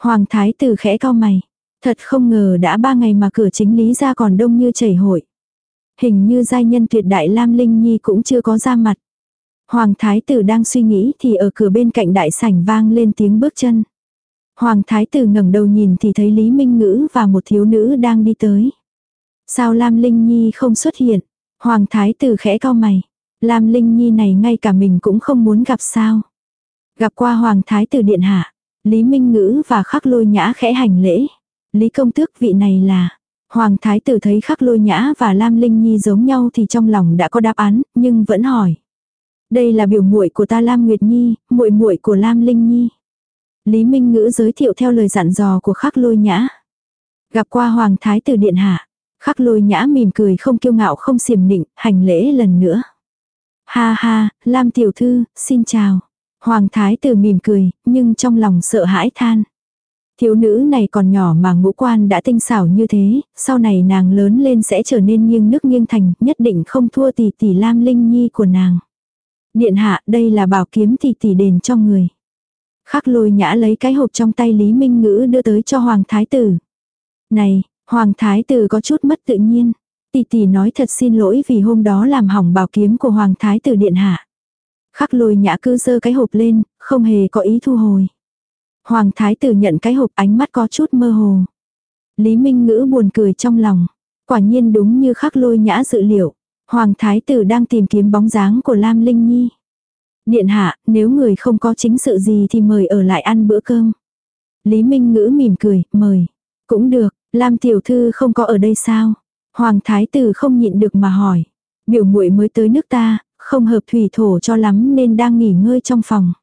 Hoàng thái tử khẽ cao mày. Thật không ngờ đã ba ngày mà cửa chính lý ra còn đông như chảy hội. Hình như giai nhân tuyệt đại Lam Linh Nhi cũng chưa có ra mặt. Hoàng thái tử đang suy nghĩ thì ở cửa bên cạnh đại sảnh vang lên tiếng bước chân. Hoàng thái tử ngẩng đầu nhìn thì thấy Lý Minh Ngữ và một thiếu nữ đang đi tới. Sao Lam Linh Nhi không xuất hiện? Hoàng thái tử khẽ cau mày. Lam Linh Nhi này ngay cả mình cũng không muốn gặp sao. Gặp qua Hoàng Thái tử Điện Hạ, Lý Minh Ngữ và khắc lôi nhã khẽ hành lễ. Lý công tước vị này là, Hoàng Thái tử thấy khắc lôi nhã và Lam Linh Nhi giống nhau thì trong lòng đã có đáp án, nhưng vẫn hỏi. Đây là biểu muội của ta Lam Nguyệt Nhi, muội muội của Lam Linh Nhi. Lý Minh Ngữ giới thiệu theo lời dặn dò của khắc lôi nhã. Gặp qua Hoàng Thái tử Điện Hạ, khắc lôi nhã mỉm cười không kiêu ngạo không xiềm nịnh, hành lễ lần nữa. Ha ha, Lam tiểu thư, xin chào. Hoàng thái tử mỉm cười, nhưng trong lòng sợ hãi than. Thiếu nữ này còn nhỏ mà ngũ quan đã tinh xảo như thế, sau này nàng lớn lên sẽ trở nên nghiêng nước nghiêng thành, nhất định không thua tỷ tỷ Lam Linh Nhi của nàng. Điện hạ, đây là bảo kiếm tỷ tỷ đền cho người. Khắc lôi nhã lấy cái hộp trong tay Lý Minh Ngữ đưa tới cho Hoàng Thái Tử. Này, Hoàng Thái Tử có chút mất tự nhiên. Tỷ tỷ nói thật xin lỗi vì hôm đó làm hỏng bảo kiếm của Hoàng Thái tử Điện Hạ. Khắc lôi nhã cứ giơ cái hộp lên, không hề có ý thu hồi. Hoàng Thái tử nhận cái hộp ánh mắt có chút mơ hồ. Lý Minh Ngữ buồn cười trong lòng. Quả nhiên đúng như khắc lôi nhã dự liệu. Hoàng Thái tử đang tìm kiếm bóng dáng của Lam Linh Nhi. Điện hạ, nếu người không có chính sự gì thì mời ở lại ăn bữa cơm. Lý Minh Ngữ mỉm cười, mời. Cũng được, Lam tiểu thư không có ở đây sao? Hoàng thái tử không nhịn được mà hỏi. Biểu muội mới tới nước ta, không hợp thủy thổ cho lắm nên đang nghỉ ngơi trong phòng.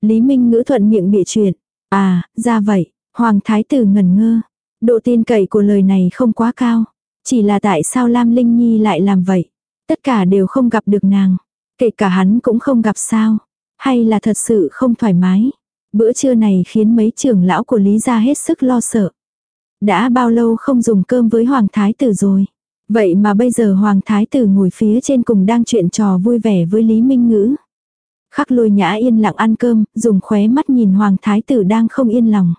Lý Minh ngữ thuận miệng bịa chuyện. À, ra vậy. Hoàng thái tử ngẩn ngơ. Độ tin cậy của lời này không quá cao. Chỉ là tại sao Lam Linh Nhi lại làm vậy. Tất cả đều không gặp được nàng. Kể cả hắn cũng không gặp sao. Hay là thật sự không thoải mái. Bữa trưa này khiến mấy trưởng lão của Lý gia hết sức lo sợ. Đã bao lâu không dùng cơm với Hoàng Thái Tử rồi. Vậy mà bây giờ Hoàng Thái Tử ngồi phía trên cùng đang chuyện trò vui vẻ với Lý Minh Ngữ. Khắc lôi nhã yên lặng ăn cơm, dùng khóe mắt nhìn Hoàng Thái Tử đang không yên lòng.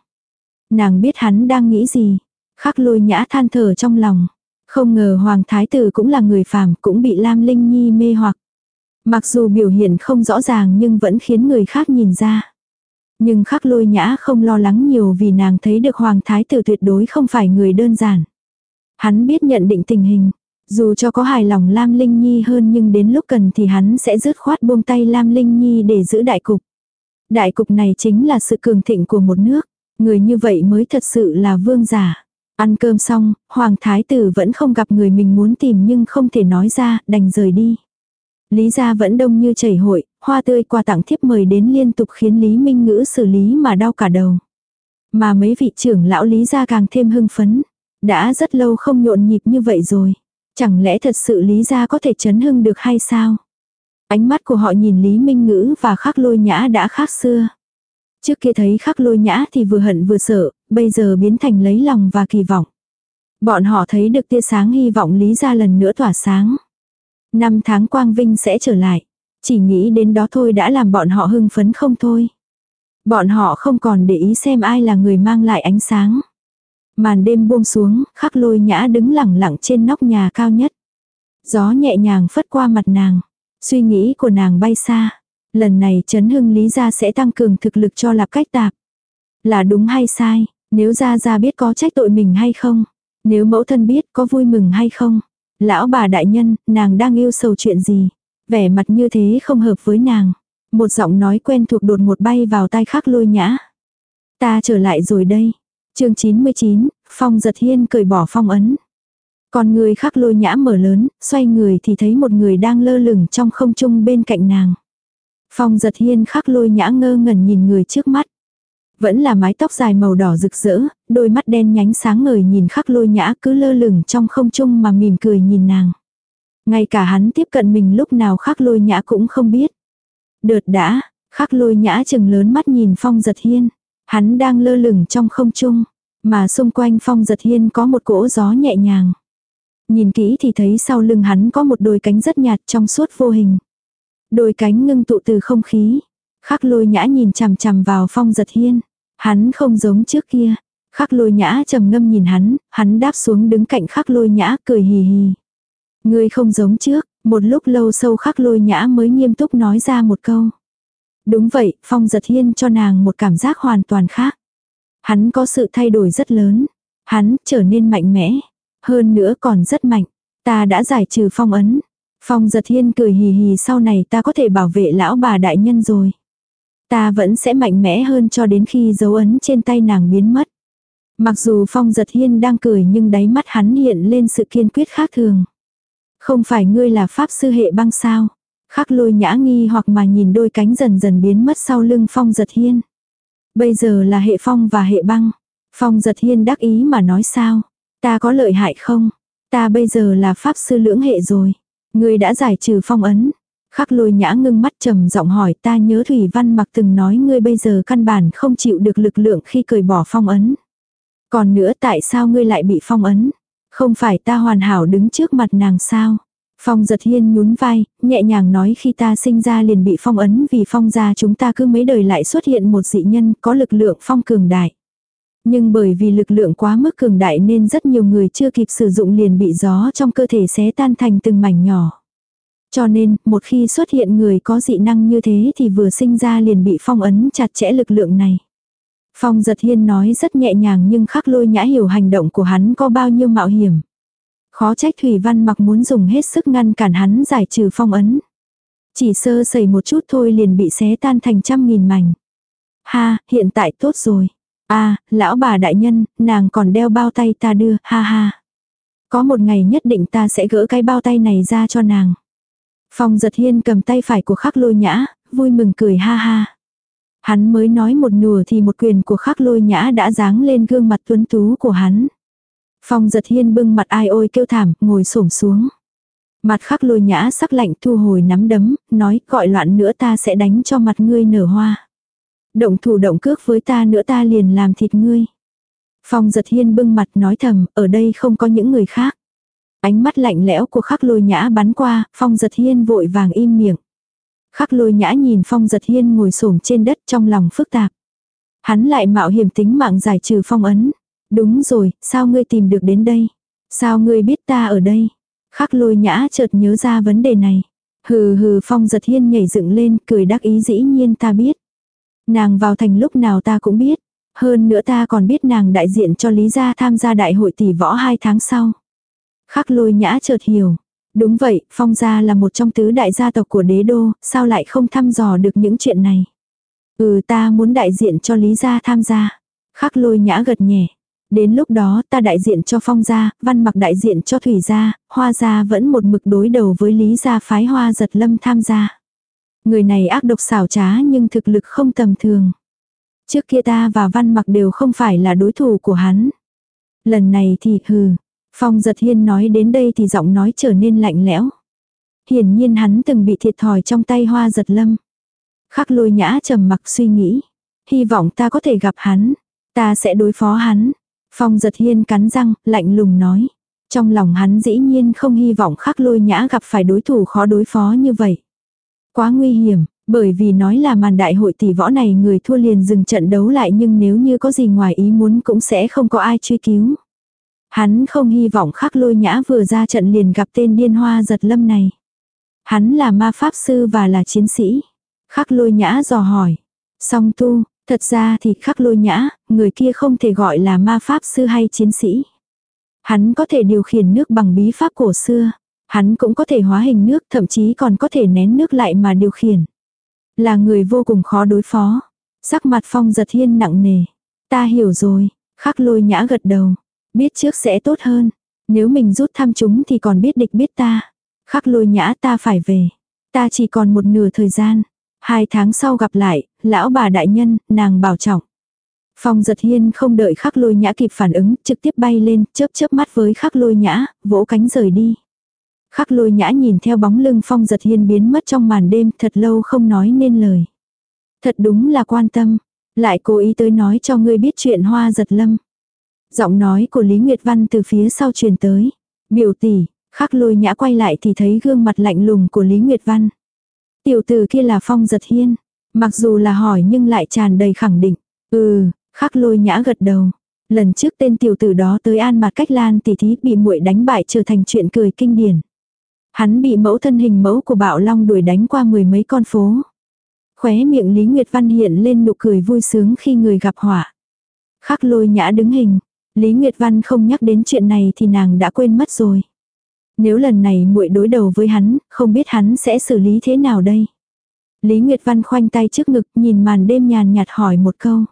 Nàng biết hắn đang nghĩ gì. Khắc lôi nhã than thở trong lòng. Không ngờ Hoàng Thái Tử cũng là người phàm, cũng bị Lam Linh Nhi mê hoặc. Mặc dù biểu hiện không rõ ràng nhưng vẫn khiến người khác nhìn ra. Nhưng khắc lôi nhã không lo lắng nhiều vì nàng thấy được hoàng thái tử tuyệt đối không phải người đơn giản. Hắn biết nhận định tình hình. Dù cho có hài lòng Lam Linh Nhi hơn nhưng đến lúc cần thì hắn sẽ dứt khoát buông tay Lam Linh Nhi để giữ đại cục. Đại cục này chính là sự cường thịnh của một nước. Người như vậy mới thật sự là vương giả. Ăn cơm xong, Hoàng Thái tử vẫn không gặp người mình muốn tìm nhưng không thể nói ra, đành rời đi. Lý gia vẫn đông như chảy hội, hoa tươi quà tặng thiếp mời đến liên tục khiến Lý Minh Ngữ xử lý mà đau cả đầu. Mà mấy vị trưởng lão Lý gia càng thêm hưng phấn. Đã rất lâu không nhộn nhịp như vậy rồi. Chẳng lẽ thật sự Lý gia có thể chấn hưng được hay sao? Ánh mắt của họ nhìn Lý Minh Ngữ và khắc lôi nhã đã khác xưa. Trước kia thấy khắc lôi nhã thì vừa hận vừa sợ, bây giờ biến thành lấy lòng và kỳ vọng. Bọn họ thấy được tia sáng hy vọng Lý gia lần nữa tỏa sáng. Năm tháng quang vinh sẽ trở lại. Chỉ nghĩ đến đó thôi đã làm bọn họ hưng phấn không thôi. Bọn họ không còn để ý xem ai là người mang lại ánh sáng. Màn đêm buông xuống, khắc lôi nhã đứng lẳng lặng trên nóc nhà cao nhất. Gió nhẹ nhàng phất qua mặt nàng. Suy nghĩ của nàng bay xa. Lần này Trấn Hưng Lý gia sẽ tăng cường thực lực cho Lạp Cách Tạp. Là đúng hay sai, nếu Gia Gia biết có trách tội mình hay không, nếu mẫu thân biết có vui mừng hay không. Lão bà đại nhân, nàng đang yêu sầu chuyện gì, vẻ mặt như thế không hợp với nàng. Một giọng nói quen thuộc đột ngột bay vào tai khắc lôi nhã. Ta trở lại rồi đây chương 99, Phong giật hiên cởi bỏ phong ấn. Còn người khắc lôi nhã mở lớn, xoay người thì thấy một người đang lơ lửng trong không trung bên cạnh nàng. Phong giật hiên khắc lôi nhã ngơ ngẩn nhìn người trước mắt. Vẫn là mái tóc dài màu đỏ rực rỡ, đôi mắt đen nhánh sáng ngời nhìn khắc lôi nhã cứ lơ lửng trong không trung mà mỉm cười nhìn nàng. Ngay cả hắn tiếp cận mình lúc nào khắc lôi nhã cũng không biết. Đợt đã, khắc lôi nhã chừng lớn mắt nhìn phong giật hiên. Hắn đang lơ lửng trong không trung, mà xung quanh phong giật hiên có một cỗ gió nhẹ nhàng. Nhìn kỹ thì thấy sau lưng hắn có một đôi cánh rất nhạt trong suốt vô hình. Đôi cánh ngưng tụ từ không khí. Khắc lôi nhã nhìn chằm chằm vào phong giật hiên. Hắn không giống trước kia. Khắc lôi nhã trầm ngâm nhìn hắn, hắn đáp xuống đứng cạnh khắc lôi nhã cười hì hì. Ngươi không giống trước, một lúc lâu sâu khắc lôi nhã mới nghiêm túc nói ra một câu. Đúng vậy, phong giật hiên cho nàng một cảm giác hoàn toàn khác. Hắn có sự thay đổi rất lớn. Hắn trở nên mạnh mẽ. Hơn nữa còn rất mạnh. Ta đã giải trừ phong ấn. Phong giật hiên cười hì hì sau này ta có thể bảo vệ lão bà đại nhân rồi. Ta vẫn sẽ mạnh mẽ hơn cho đến khi dấu ấn trên tay nàng biến mất. Mặc dù Phong giật hiên đang cười nhưng đáy mắt hắn hiện lên sự kiên quyết khác thường. Không phải ngươi là pháp sư hệ băng sao? Khắc lôi nhã nghi hoặc mà nhìn đôi cánh dần dần biến mất sau lưng Phong giật hiên. Bây giờ là hệ phong và hệ băng. Phong giật hiên đắc ý mà nói sao? Ta có lợi hại không? Ta bây giờ là pháp sư lưỡng hệ rồi. Ngươi đã giải trừ phong ấn. Khắc lôi nhã ngưng mắt trầm giọng hỏi ta nhớ Thủy Văn mặc từng nói ngươi bây giờ căn bản không chịu được lực lượng khi cởi bỏ phong ấn. Còn nữa tại sao ngươi lại bị phong ấn? Không phải ta hoàn hảo đứng trước mặt nàng sao? Phong giật hiên nhún vai, nhẹ nhàng nói khi ta sinh ra liền bị phong ấn vì phong gia chúng ta cứ mấy đời lại xuất hiện một dị nhân có lực lượng phong cường đại. Nhưng bởi vì lực lượng quá mức cường đại nên rất nhiều người chưa kịp sử dụng liền bị gió trong cơ thể xé tan thành từng mảnh nhỏ. Cho nên, một khi xuất hiện người có dị năng như thế thì vừa sinh ra liền bị phong ấn chặt chẽ lực lượng này. Phong giật hiên nói rất nhẹ nhàng nhưng khắc lôi nhã hiểu hành động của hắn có bao nhiêu mạo hiểm. Khó trách Thủy Văn mặc muốn dùng hết sức ngăn cản hắn giải trừ phong ấn. Chỉ sơ sẩy một chút thôi liền bị xé tan thành trăm nghìn mảnh. Ha, hiện tại tốt rồi. a à, lão bà đại nhân, nàng còn đeo bao tay ta đưa, ha ha. Có một ngày nhất định ta sẽ gỡ cái bao tay này ra cho nàng. Phong giật hiên cầm tay phải của khắc lôi nhã, vui mừng cười ha ha. Hắn mới nói một nửa thì một quyền của khắc lôi nhã đã giáng lên gương mặt tuấn tú của hắn. Phong giật hiên bưng mặt ai ôi kêu thảm, ngồi xổm xuống. Mặt khắc lôi nhã sắc lạnh thu hồi nắm đấm, nói gọi loạn nữa ta sẽ đánh cho mặt ngươi nở hoa. Động thủ động cước với ta nữa ta liền làm thịt ngươi. Phong giật hiên bưng mặt nói thầm, ở đây không có những người khác. Ánh mắt lạnh lẽo của khắc lôi nhã bắn qua, phong giật hiên vội vàng im miệng. Khắc lôi nhã nhìn phong giật hiên ngồi xổm trên đất trong lòng phức tạp. Hắn lại mạo hiểm tính mạng giải trừ phong ấn. Đúng rồi, sao ngươi tìm được đến đây? Sao ngươi biết ta ở đây? Khắc lôi nhã chợt nhớ ra vấn đề này. Hừ hừ phong giật hiên nhảy dựng lên, cười đắc ý dĩ nhiên ta biết. Nàng vào thành lúc nào ta cũng biết. Hơn nữa ta còn biết nàng đại diện cho Lý Gia tham gia đại hội tỷ võ hai tháng sau. Khắc lôi nhã chợt hiểu. Đúng vậy, Phong gia là một trong tứ đại gia tộc của đế đô, sao lại không thăm dò được những chuyện này. Ừ ta muốn đại diện cho Lý gia tham gia. Khắc lôi nhã gật nhẹ. Đến lúc đó ta đại diện cho Phong gia, văn mặc đại diện cho Thủy gia, Hoa gia vẫn một mực đối đầu với Lý gia phái Hoa giật lâm tham gia. Người này ác độc xảo trá nhưng thực lực không tầm thường. Trước kia ta và văn mặc đều không phải là đối thủ của hắn. Lần này thì hừ, Phong giật hiên nói đến đây thì giọng nói trở nên lạnh lẽo. Hiển nhiên hắn từng bị thiệt thòi trong tay hoa giật lâm. Khắc lôi nhã trầm mặc suy nghĩ. Hy vọng ta có thể gặp hắn. Ta sẽ đối phó hắn. Phong giật hiên cắn răng, lạnh lùng nói. Trong lòng hắn dĩ nhiên không hy vọng khắc lôi nhã gặp phải đối thủ khó đối phó như vậy. Quá nguy hiểm, bởi vì nói là màn đại hội tỷ võ này người thua liền dừng trận đấu lại nhưng nếu như có gì ngoài ý muốn cũng sẽ không có ai truy cứu. Hắn không hy vọng khắc lôi nhã vừa ra trận liền gặp tên điên hoa giật lâm này. Hắn là ma pháp sư và là chiến sĩ. Khắc lôi nhã dò hỏi. Song tu, thật ra thì khắc lôi nhã, người kia không thể gọi là ma pháp sư hay chiến sĩ. Hắn có thể điều khiển nước bằng bí pháp cổ xưa. Hắn cũng có thể hóa hình nước, thậm chí còn có thể nén nước lại mà điều khiển. Là người vô cùng khó đối phó. Sắc mặt phong giật hiên nặng nề. Ta hiểu rồi, khắc lôi nhã gật đầu. Biết trước sẽ tốt hơn. Nếu mình rút thăm chúng thì còn biết địch biết ta. Khắc lôi nhã ta phải về. Ta chỉ còn một nửa thời gian. Hai tháng sau gặp lại, lão bà đại nhân, nàng bảo trọng. Phong giật hiên không đợi khắc lôi nhã kịp phản ứng, trực tiếp bay lên, chớp chớp mắt với khắc lôi nhã, vỗ cánh rời đi. Khắc lôi nhã nhìn theo bóng lưng phong giật hiên biến mất trong màn đêm thật lâu không nói nên lời. Thật đúng là quan tâm, lại cố ý tới nói cho ngươi biết chuyện hoa giật lâm. Giọng nói của Lý Nguyệt Văn từ phía sau truyền tới. Biểu tỷ, khắc lôi nhã quay lại thì thấy gương mặt lạnh lùng của Lý Nguyệt Văn. Tiểu tử kia là phong giật hiên. Mặc dù là hỏi nhưng lại tràn đầy khẳng định. Ừ, khắc lôi nhã gật đầu. Lần trước tên tiểu tử đó tới an mặt cách lan tỷ thí bị muội đánh bại trở thành chuyện cười kinh điển. Hắn bị mẫu thân hình mẫu của bạo long đuổi đánh qua mười mấy con phố. Khóe miệng Lý Nguyệt Văn hiện lên nụ cười vui sướng khi người gặp họa. Khắc lôi nhã đứng hình. Lý Nguyệt Văn không nhắc đến chuyện này thì nàng đã quên mất rồi. Nếu lần này muội đối đầu với hắn, không biết hắn sẽ xử lý thế nào đây. Lý Nguyệt Văn khoanh tay trước ngực nhìn màn đêm nhàn nhạt hỏi một câu.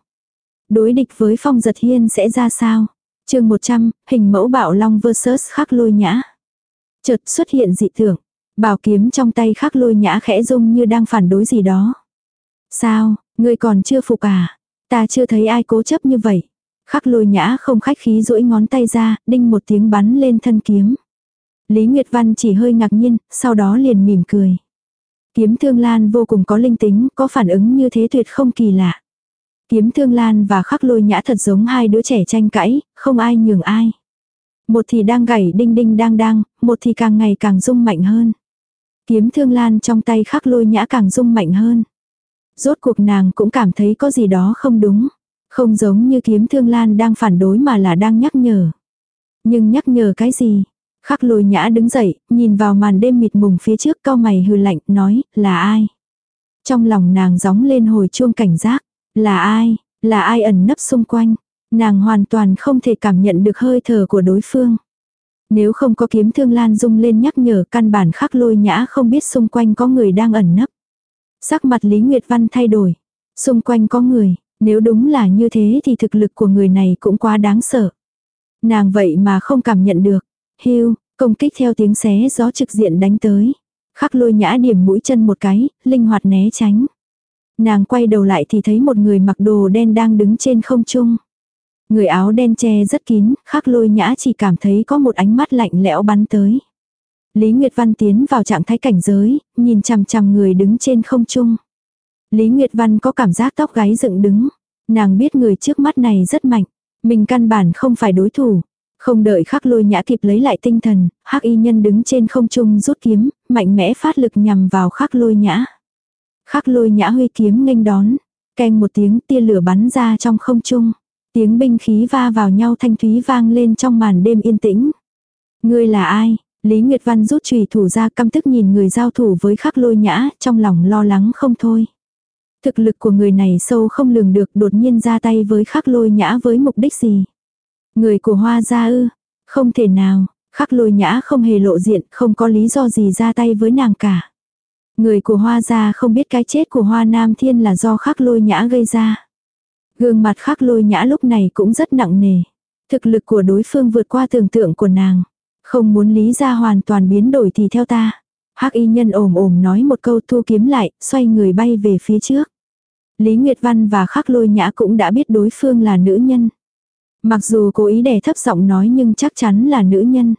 Đối địch với phong giật hiên sẽ ra sao? chương 100, hình mẫu bạo long vs khắc lôi nhã. Chợt xuất hiện dị tưởng. Bảo kiếm trong tay khắc lôi nhã khẽ rung như đang phản đối gì đó. Sao, ngươi còn chưa phục à? Ta chưa thấy ai cố chấp như vậy. Khắc lôi nhã không khách khí duỗi ngón tay ra, đinh một tiếng bắn lên thân kiếm. Lý Nguyệt Văn chỉ hơi ngạc nhiên, sau đó liền mỉm cười. Kiếm thương lan vô cùng có linh tính, có phản ứng như thế tuyệt không kỳ lạ. Kiếm thương lan và khắc lôi nhã thật giống hai đứa trẻ tranh cãi, không ai nhường ai. Một thì đang gảy đinh đinh đang đang, một thì càng ngày càng rung mạnh hơn. Kiếm thương lan trong tay khắc lôi nhã càng rung mạnh hơn. Rốt cuộc nàng cũng cảm thấy có gì đó không đúng. Không giống như kiếm thương lan đang phản đối mà là đang nhắc nhở. Nhưng nhắc nhở cái gì? Khắc lôi nhã đứng dậy, nhìn vào màn đêm mịt mùng phía trước cao mày hừ lạnh, nói, là ai? Trong lòng nàng gióng lên hồi chuông cảnh giác, là ai, là ai ẩn nấp xung quanh? Nàng hoàn toàn không thể cảm nhận được hơi thở của đối phương. Nếu không có kiếm thương lan dung lên nhắc nhở căn bản khắc lôi nhã không biết xung quanh có người đang ẩn nấp. Sắc mặt Lý Nguyệt Văn thay đổi. Xung quanh có người, nếu đúng là như thế thì thực lực của người này cũng quá đáng sợ. Nàng vậy mà không cảm nhận được. Hiu, công kích theo tiếng xé gió trực diện đánh tới. Khắc lôi nhã điểm mũi chân một cái, linh hoạt né tránh. Nàng quay đầu lại thì thấy một người mặc đồ đen đang đứng trên không trung. Người áo đen che rất kín, khắc lôi nhã chỉ cảm thấy có một ánh mắt lạnh lẽo bắn tới. Lý Nguyệt Văn tiến vào trạng thái cảnh giới, nhìn chằm chằm người đứng trên không trung. Lý Nguyệt Văn có cảm giác tóc gáy dựng đứng. Nàng biết người trước mắt này rất mạnh. Mình căn bản không phải đối thủ. Không đợi khắc lôi nhã kịp lấy lại tinh thần, hắc y nhân đứng trên không trung rút kiếm, mạnh mẽ phát lực nhằm vào khắc lôi nhã. Khắc lôi nhã huy kiếm nghênh đón, keng một tiếng tia lửa bắn ra trong không trung. Tiếng binh khí va vào nhau thanh thúy vang lên trong màn đêm yên tĩnh. Ngươi là ai? Lý Nguyệt Văn rút chùy thủ ra căm tức nhìn người giao thủ với khắc lôi nhã, trong lòng lo lắng không thôi. Thực lực của người này sâu không lường được đột nhiên ra tay với khắc lôi nhã với mục đích gì. Người của hoa gia ư, không thể nào, khắc lôi nhã không hề lộ diện, không có lý do gì ra tay với nàng cả. Người của hoa gia không biết cái chết của hoa nam thiên là do khắc lôi nhã gây ra. Gương mặt khắc lôi nhã lúc này cũng rất nặng nề. Thực lực của đối phương vượt qua tưởng tượng của nàng. Không muốn lý ra hoàn toàn biến đổi thì theo ta. hắc y nhân ồm ồm nói một câu thu kiếm lại, xoay người bay về phía trước. Lý Nguyệt Văn và khắc lôi nhã cũng đã biết đối phương là nữ nhân. Mặc dù cố ý đè thấp giọng nói nhưng chắc chắn là nữ nhân.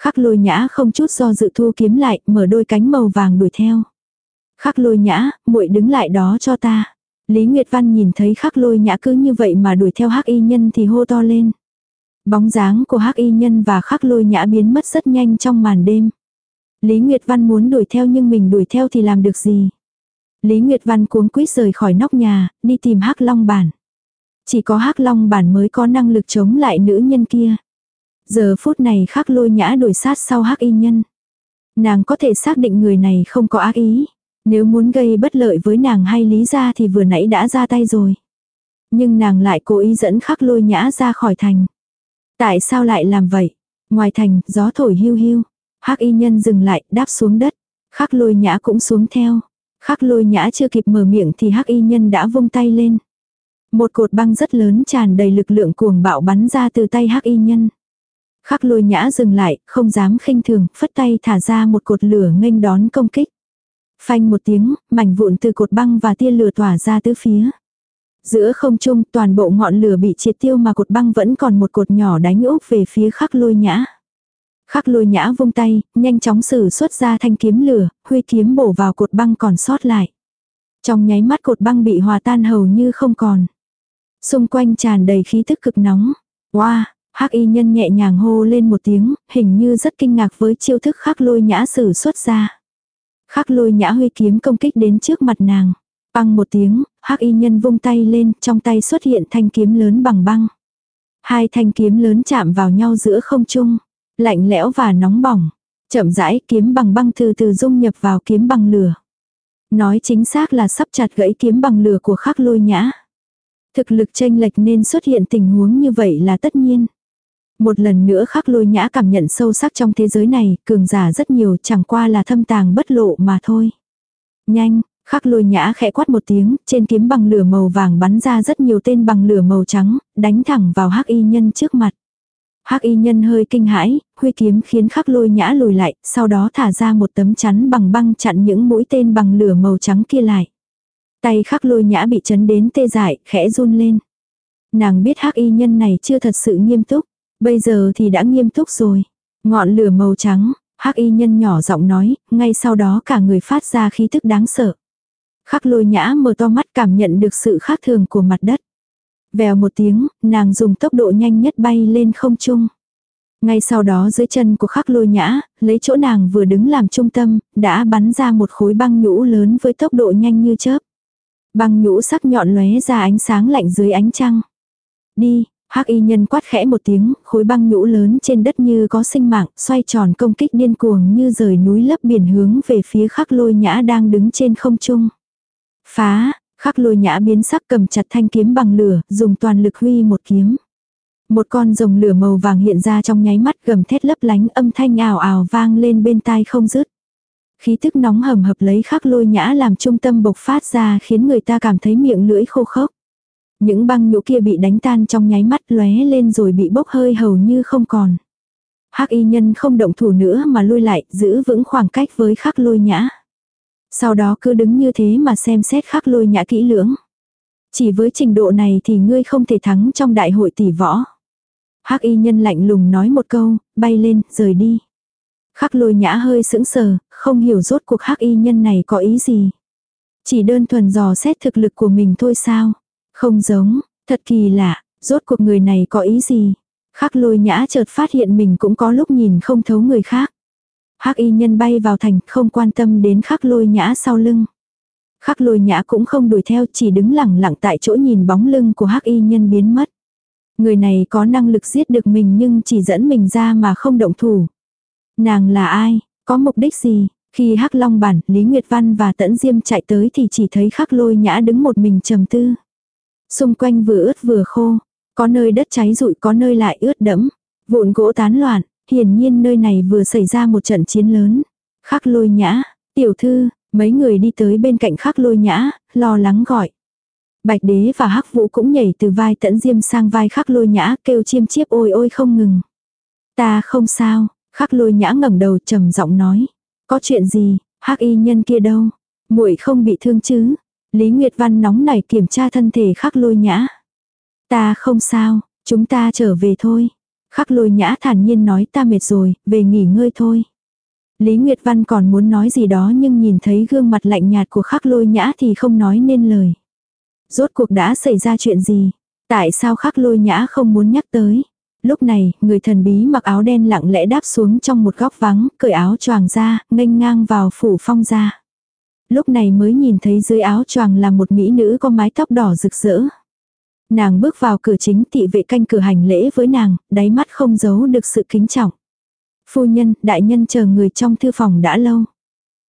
Khắc lôi nhã không chút do dự thu kiếm lại, mở đôi cánh màu vàng đuổi theo. Khắc lôi nhã, muội đứng lại đó cho ta. Lý Nguyệt Văn nhìn thấy khắc lôi nhã cứ như vậy mà đuổi theo hắc y nhân thì hô to lên. Bóng dáng của hắc y nhân và khắc lôi nhã biến mất rất nhanh trong màn đêm. Lý Nguyệt Văn muốn đuổi theo nhưng mình đuổi theo thì làm được gì. Lý Nguyệt Văn cuống quýt rời khỏi nóc nhà, đi tìm hắc long bản. Chỉ có hắc long bản mới có năng lực chống lại nữ nhân kia. Giờ phút này khắc lôi nhã đuổi sát sau hắc y nhân. Nàng có thể xác định người này không có ác ý. Nếu muốn gây bất lợi với nàng hay lý ra thì vừa nãy đã ra tay rồi. Nhưng nàng lại cố ý dẫn khắc lôi nhã ra khỏi thành. Tại sao lại làm vậy? Ngoài thành, gió thổi hiu hiu. hắc y nhân dừng lại, đáp xuống đất. Khắc lôi nhã cũng xuống theo. Khắc lôi nhã chưa kịp mở miệng thì hắc y nhân đã vung tay lên. Một cột băng rất lớn tràn đầy lực lượng cuồng bạo bắn ra từ tay hắc y nhân. Khắc lôi nhã dừng lại, không dám khinh thường, phất tay thả ra một cột lửa nghênh đón công kích. Phanh một tiếng, mảnh vụn từ cột băng và tia lửa tỏa ra tứ phía. Giữa không trung toàn bộ ngọn lửa bị triệt tiêu mà cột băng vẫn còn một cột nhỏ đánh úp về phía khắc lôi nhã. Khắc lôi nhã vung tay, nhanh chóng sử xuất ra thanh kiếm lửa, huy kiếm bổ vào cột băng còn sót lại. Trong nháy mắt cột băng bị hòa tan hầu như không còn. Xung quanh tràn đầy khí tức cực nóng. Wow, hắc y nhân nhẹ nhàng hô lên một tiếng, hình như rất kinh ngạc với chiêu thức khắc lôi nhã sử xuất ra. Khắc lôi nhã huy kiếm công kích đến trước mặt nàng. Băng một tiếng, hắc y nhân vung tay lên, trong tay xuất hiện thanh kiếm lớn bằng băng. Hai thanh kiếm lớn chạm vào nhau giữa không trung, lạnh lẽo và nóng bỏng. Chậm rãi kiếm bằng băng từ từ dung nhập vào kiếm bằng lửa. Nói chính xác là sắp chặt gãy kiếm bằng lửa của khắc lôi nhã. Thực lực tranh lệch nên xuất hiện tình huống như vậy là tất nhiên. Một lần nữa khắc lôi nhã cảm nhận sâu sắc trong thế giới này, cường giả rất nhiều chẳng qua là thâm tàng bất lộ mà thôi. Nhanh, khắc lôi nhã khẽ quát một tiếng, trên kiếm bằng lửa màu vàng bắn ra rất nhiều tên bằng lửa màu trắng, đánh thẳng vào hắc y nhân trước mặt. Hắc y nhân hơi kinh hãi, huy kiếm khiến khắc lôi nhã lùi lại, sau đó thả ra một tấm chắn bằng băng chặn những mũi tên bằng lửa màu trắng kia lại. Tay khắc lôi nhã bị chấn đến tê dại, khẽ run lên. Nàng biết hắc y nhân này chưa thật sự nghiêm túc. Bây giờ thì đã nghiêm túc rồi. Ngọn lửa màu trắng, hắc y nhân nhỏ giọng nói, ngay sau đó cả người phát ra khí tức đáng sợ. Khắc lôi nhã mở to mắt cảm nhận được sự khác thường của mặt đất. Vèo một tiếng, nàng dùng tốc độ nhanh nhất bay lên không trung. Ngay sau đó dưới chân của khắc lôi nhã, lấy chỗ nàng vừa đứng làm trung tâm, đã bắn ra một khối băng nhũ lớn với tốc độ nhanh như chớp. Băng nhũ sắc nhọn lóe ra ánh sáng lạnh dưới ánh trăng. Đi, hắc y nhân quát khẽ một tiếng, khối băng nhũ lớn trên đất như có sinh mạng, xoay tròn công kích điên cuồng như rời núi lấp biển hướng về phía khắc lôi nhã đang đứng trên không trung. Phá, khắc lôi nhã biến sắc cầm chặt thanh kiếm bằng lửa, dùng toàn lực huy một kiếm. Một con rồng lửa màu vàng hiện ra trong nháy mắt gầm thét lấp lánh âm thanh ảo ảo vang lên bên tai không dứt. Khí tức nóng hầm hập lấy khắc lôi nhã làm trung tâm bộc phát ra khiến người ta cảm thấy miệng lưỡi khô khốc. Những băng nhũ kia bị đánh tan trong nháy mắt lóe lên rồi bị bốc hơi hầu như không còn. Hắc y nhân không động thủ nữa mà lui lại, giữ vững khoảng cách với khắc lôi nhã. Sau đó cứ đứng như thế mà xem xét khắc lôi nhã kỹ lưỡng. Chỉ với trình độ này thì ngươi không thể thắng trong đại hội tỷ võ. Hắc y nhân lạnh lùng nói một câu, bay lên, rời đi. Khắc lôi nhã hơi sững sờ, không hiểu rốt cuộc hắc y nhân này có ý gì. Chỉ đơn thuần dò xét thực lực của mình thôi sao. Không giống, thật kỳ lạ, rốt cuộc người này có ý gì. Khắc lôi nhã chợt phát hiện mình cũng có lúc nhìn không thấu người khác. Hắc y nhân bay vào thành không quan tâm đến khắc lôi nhã sau lưng. Khắc lôi nhã cũng không đuổi theo chỉ đứng lẳng lặng tại chỗ nhìn bóng lưng của hắc y nhân biến mất. Người này có năng lực giết được mình nhưng chỉ dẫn mình ra mà không động thủ. Nàng là ai? Có mục đích gì? Khi Hắc Long Bản, Lý Nguyệt Văn và Tẫn Diêm chạy tới thì chỉ thấy Khắc Lôi Nhã đứng một mình trầm tư. Xung quanh vừa ướt vừa khô, có nơi đất cháy rụi có nơi lại ướt đẫm, vụn gỗ tán loạn, hiển nhiên nơi này vừa xảy ra một trận chiến lớn. Khắc Lôi Nhã, tiểu thư, mấy người đi tới bên cạnh Khắc Lôi Nhã, lo lắng gọi. Bạch Đế và Hắc Vũ cũng nhảy từ vai Tẫn Diêm sang vai Khắc Lôi Nhã, kêu chiêm chiếp ôi ôi không ngừng. Ta không sao, Khắc lôi nhã ngẩng đầu trầm giọng nói. Có chuyện gì, hắc y nhân kia đâu? muội không bị thương chứ? Lý Nguyệt Văn nóng nảy kiểm tra thân thể khắc lôi nhã. Ta không sao, chúng ta trở về thôi. Khắc lôi nhã thản nhiên nói ta mệt rồi, về nghỉ ngơi thôi. Lý Nguyệt Văn còn muốn nói gì đó nhưng nhìn thấy gương mặt lạnh nhạt của khắc lôi nhã thì không nói nên lời. Rốt cuộc đã xảy ra chuyện gì? Tại sao khắc lôi nhã không muốn nhắc tới? Lúc này, người thần bí mặc áo đen lặng lẽ đáp xuống trong một góc vắng, cởi áo choàng ra, nghênh ngang vào phủ phong ra. Lúc này mới nhìn thấy dưới áo choàng là một mỹ nữ có mái tóc đỏ rực rỡ. Nàng bước vào cửa chính tị vệ canh cửa hành lễ với nàng, đáy mắt không giấu được sự kính trọng. Phu nhân, đại nhân chờ người trong thư phòng đã lâu.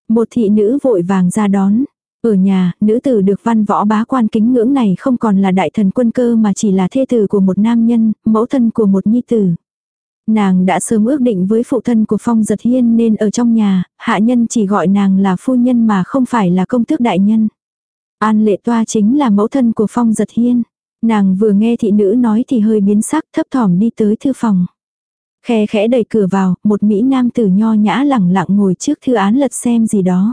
Một thị nữ vội vàng ra đón. Ở nhà, nữ tử được văn võ bá quan kính ngưỡng này không còn là đại thần quân cơ mà chỉ là thê tử của một nam nhân, mẫu thân của một nhi tử. Nàng đã sớm ước định với phụ thân của Phong Giật Hiên nên ở trong nhà, hạ nhân chỉ gọi nàng là phu nhân mà không phải là công tước đại nhân. An lệ toa chính là mẫu thân của Phong Giật Hiên. Nàng vừa nghe thị nữ nói thì hơi biến sắc thấp thỏm đi tới thư phòng. Khe khẽ đẩy cửa vào, một Mỹ nam tử nho nhã lẳng lặng ngồi trước thư án lật xem gì đó.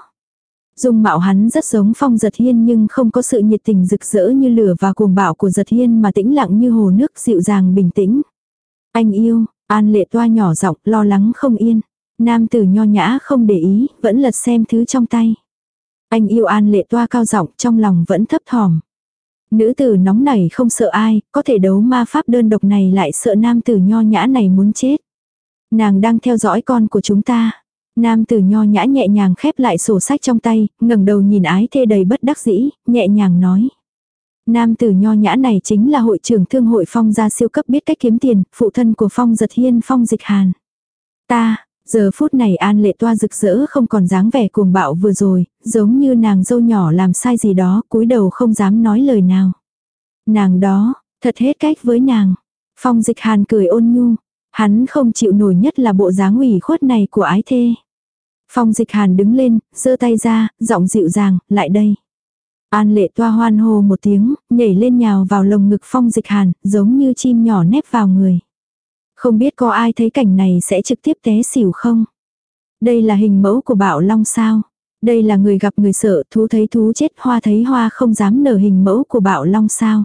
Dung mạo hắn rất giống phong giật hiên nhưng không có sự nhiệt tình rực rỡ như lửa và cuồng bạo của giật hiên mà tĩnh lặng như hồ nước dịu dàng bình tĩnh. Anh yêu, an lệ toa nhỏ giọng lo lắng không yên. Nam tử nho nhã không để ý, vẫn lật xem thứ trong tay. Anh yêu an lệ toa cao giọng trong lòng vẫn thấp thỏm. Nữ tử nóng nảy không sợ ai, có thể đấu ma pháp đơn độc này lại sợ nam tử nho nhã này muốn chết. Nàng đang theo dõi con của chúng ta. Nam tử nho nhã nhẹ nhàng khép lại sổ sách trong tay, ngẩng đầu nhìn ái thê đầy bất đắc dĩ, nhẹ nhàng nói. Nam tử nho nhã này chính là hội trưởng thương hội phong gia siêu cấp biết cách kiếm tiền, phụ thân của phong giật hiên phong dịch hàn. Ta, giờ phút này an lệ toa rực rỡ không còn dáng vẻ cuồng bạo vừa rồi, giống như nàng dâu nhỏ làm sai gì đó, cúi đầu không dám nói lời nào. Nàng đó, thật hết cách với nàng. Phong dịch hàn cười ôn nhu, hắn không chịu nổi nhất là bộ dáng ủy khuất này của ái thê. Phong dịch hàn đứng lên, giơ tay ra, giọng dịu dàng, lại đây. An lệ toa hoan hô một tiếng, nhảy lên nhào vào lồng ngực phong dịch hàn, giống như chim nhỏ nép vào người. Không biết có ai thấy cảnh này sẽ trực tiếp té xỉu không? Đây là hình mẫu của bạo long sao? Đây là người gặp người sợ, thú thấy thú chết, hoa thấy hoa không dám nở hình mẫu của bạo long sao?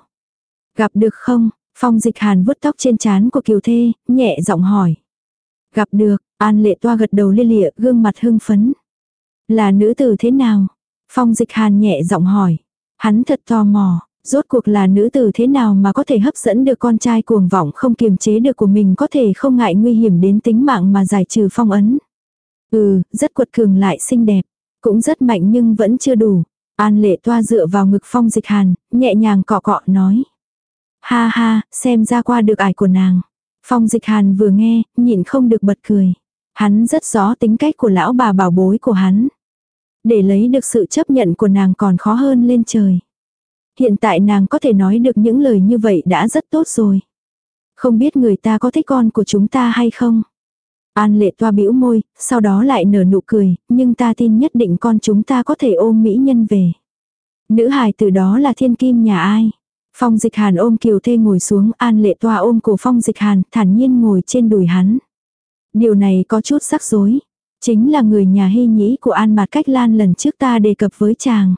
Gặp được không? Phong dịch hàn vuốt tóc trên trán của kiều thê, nhẹ giọng hỏi. Gặp được, An lệ toa gật đầu lia lịa, gương mặt hưng phấn. Là nữ tử thế nào? Phong dịch hàn nhẹ giọng hỏi. Hắn thật tò mò, rốt cuộc là nữ tử thế nào mà có thể hấp dẫn được con trai cuồng vọng không kiềm chế được của mình có thể không ngại nguy hiểm đến tính mạng mà giải trừ phong ấn. Ừ, rất quật cường lại xinh đẹp, cũng rất mạnh nhưng vẫn chưa đủ. An lệ toa dựa vào ngực phong dịch hàn, nhẹ nhàng cọ cọ nói. Ha ha, xem ra qua được ải của nàng. Phong dịch hàn vừa nghe, nhịn không được bật cười. Hắn rất rõ tính cách của lão bà bảo bối của hắn. Để lấy được sự chấp nhận của nàng còn khó hơn lên trời. Hiện tại nàng có thể nói được những lời như vậy đã rất tốt rồi. Không biết người ta có thích con của chúng ta hay không? An lệ toa bĩu môi, sau đó lại nở nụ cười, nhưng ta tin nhất định con chúng ta có thể ôm mỹ nhân về. Nữ hài từ đó là thiên kim nhà ai? Phong dịch hàn ôm kiều thê ngồi xuống, an lệ toa ôm cổ phong dịch hàn, thản nhiên ngồi trên đùi hắn. Điều này có chút rắc rối. Chính là người nhà hy nhĩ của An Mạt Cách Lan lần trước ta đề cập với chàng.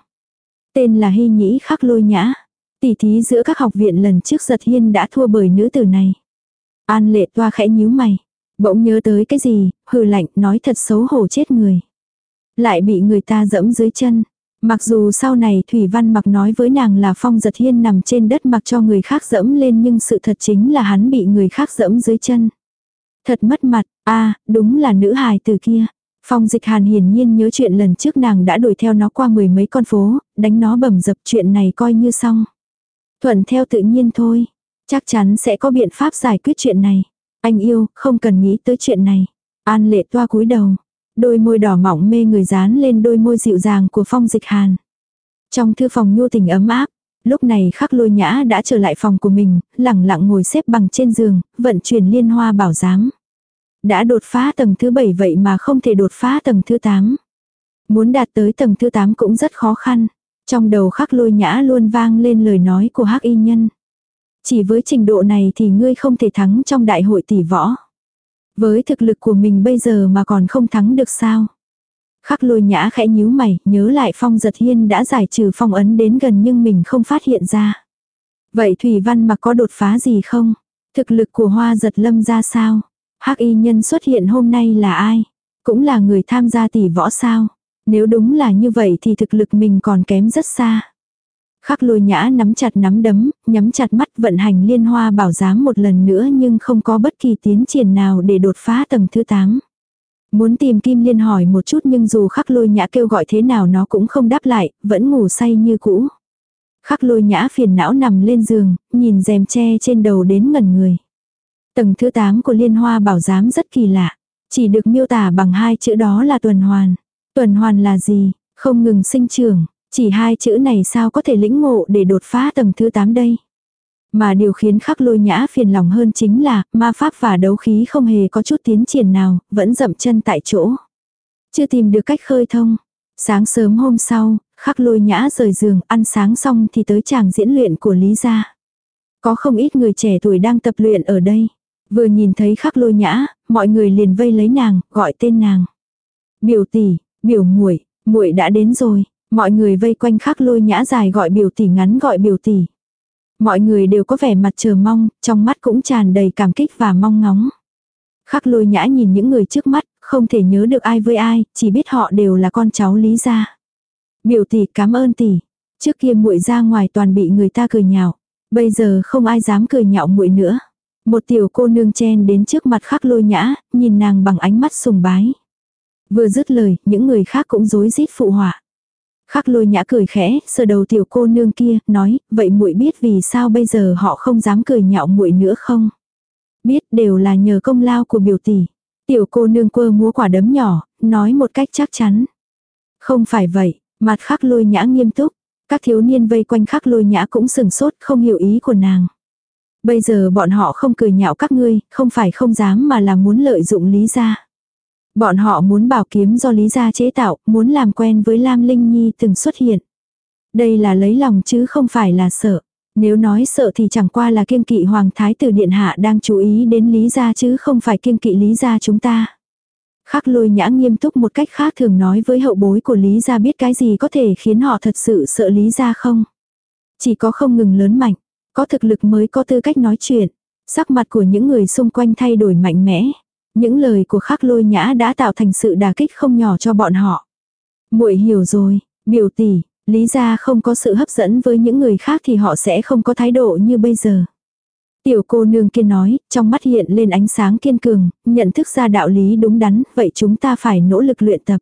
Tên là hy nhĩ khắc lôi nhã. Tỷ thí giữa các học viện lần trước giật hiên đã thua bởi nữ tử này. An lệ toa khẽ nhíu mày. Bỗng nhớ tới cái gì, hừ lạnh nói thật xấu hổ chết người. Lại bị người ta dẫm dưới chân. Mặc dù sau này Thủy Văn mặc nói với nàng là Phong Giật Hiên nằm trên đất mặc cho người khác dẫm lên nhưng sự thật chính là hắn bị người khác dẫm dưới chân. Thật mất mặt, a đúng là nữ hài từ kia. Phong dịch hàn hiển nhiên nhớ chuyện lần trước nàng đã đuổi theo nó qua mười mấy con phố, đánh nó bầm dập chuyện này coi như xong. Thuận theo tự nhiên thôi. Chắc chắn sẽ có biện pháp giải quyết chuyện này. Anh yêu, không cần nghĩ tới chuyện này. An lệ toa cúi đầu. Đôi môi đỏ mỏng mê người dán lên đôi môi dịu dàng của phong dịch hàn. Trong thư phòng nhu tình ấm áp, lúc này khắc lôi nhã đã trở lại phòng của mình, lẳng lặng ngồi xếp bằng trên giường, vận chuyển liên hoa bảo giám. Đã đột phá tầng thứ 7 vậy mà không thể đột phá tầng thứ 8. Muốn đạt tới tầng thứ 8 cũng rất khó khăn. Trong đầu khắc lôi nhã luôn vang lên lời nói của hắc y nhân. Chỉ với trình độ này thì ngươi không thể thắng trong đại hội tỷ võ. Với thực lực của mình bây giờ mà còn không thắng được sao? Khắc lôi nhã khẽ nhíu mày, nhớ lại phong giật hiên đã giải trừ phong ấn đến gần nhưng mình không phát hiện ra. Vậy Thủy Văn mặc có đột phá gì không? Thực lực của hoa giật lâm ra sao? hắc y nhân xuất hiện hôm nay là ai? Cũng là người tham gia tỷ võ sao? Nếu đúng là như vậy thì thực lực mình còn kém rất xa. Khắc lôi nhã nắm chặt nắm đấm, nhắm chặt mắt vận hành liên hoa bảo giám một lần nữa nhưng không có bất kỳ tiến triển nào để đột phá tầng thứ 8. Muốn tìm Kim Liên hỏi một chút nhưng dù khắc lôi nhã kêu gọi thế nào nó cũng không đáp lại, vẫn ngủ say như cũ. Khắc lôi nhã phiền não nằm lên giường, nhìn rèm che trên đầu đến ngẩn người. Tầng thứ 8 của liên hoa bảo giám rất kỳ lạ. Chỉ được miêu tả bằng hai chữ đó là tuần hoàn. Tuần hoàn là gì? Không ngừng sinh trưởng. Chỉ hai chữ này sao có thể lĩnh ngộ để đột phá tầng thứ 8 đây? Mà điều khiến khắc lôi nhã phiền lòng hơn chính là ma pháp và đấu khí không hề có chút tiến triển nào, vẫn dậm chân tại chỗ. Chưa tìm được cách khơi thông. Sáng sớm hôm sau, khắc lôi nhã rời giường ăn sáng xong thì tới chàng diễn luyện của Lý gia. Có không ít người trẻ tuổi đang tập luyện ở đây. Vừa nhìn thấy khắc lôi nhã, mọi người liền vây lấy nàng, gọi tên nàng. Biểu tỷ, biểu muội, muội đã đến rồi. Mọi người vây quanh khắc lôi nhã dài gọi biểu tỷ ngắn gọi biểu tỷ. Mọi người đều có vẻ mặt chờ mong, trong mắt cũng tràn đầy cảm kích và mong ngóng. Khắc lôi nhã nhìn những người trước mắt, không thể nhớ được ai với ai, chỉ biết họ đều là con cháu Lý gia. Biểu tỷ cảm ơn tỷ. Trước kia muội ra ngoài toàn bị người ta cười nhạo, bây giờ không ai dám cười nhạo muội nữa. Một tiểu cô nương chen đến trước mặt khắc lôi nhã, nhìn nàng bằng ánh mắt sùng bái. Vừa dứt lời, những người khác cũng rối rít phụ họa. Khắc lôi nhã cười khẽ, sờ đầu tiểu cô nương kia, nói, vậy muội biết vì sao bây giờ họ không dám cười nhạo muội nữa không? Biết đều là nhờ công lao của biểu tỷ. Tiểu cô nương quơ múa quả đấm nhỏ, nói một cách chắc chắn. Không phải vậy, mặt khắc lôi nhã nghiêm túc. Các thiếu niên vây quanh khắc lôi nhã cũng sừng sốt, không hiểu ý của nàng. Bây giờ bọn họ không cười nhạo các ngươi, không phải không dám mà là muốn lợi dụng lý gia. Bọn họ muốn bảo kiếm do lý gia chế tạo, muốn làm quen với Lam Linh Nhi từng xuất hiện. Đây là lấy lòng chứ không phải là sợ. Nếu nói sợ thì chẳng qua là kiêng kỵ Hoàng Thái tử Điện Hạ đang chú ý đến lý gia chứ không phải kiêng kỵ lý gia chúng ta. Khắc lôi nhã nghiêm túc một cách khác thường nói với hậu bối của lý gia biết cái gì có thể khiến họ thật sự sợ lý gia không. Chỉ có không ngừng lớn mạnh, có thực lực mới có tư cách nói chuyện. Sắc mặt của những người xung quanh thay đổi mạnh mẽ. Những lời của khắc lôi nhã đã tạo thành sự đà kích không nhỏ cho bọn họ. muội hiểu rồi, biểu tỷ, lý ra không có sự hấp dẫn với những người khác thì họ sẽ không có thái độ như bây giờ. Tiểu cô nương kia nói, trong mắt hiện lên ánh sáng kiên cường, nhận thức ra đạo lý đúng đắn, vậy chúng ta phải nỗ lực luyện tập.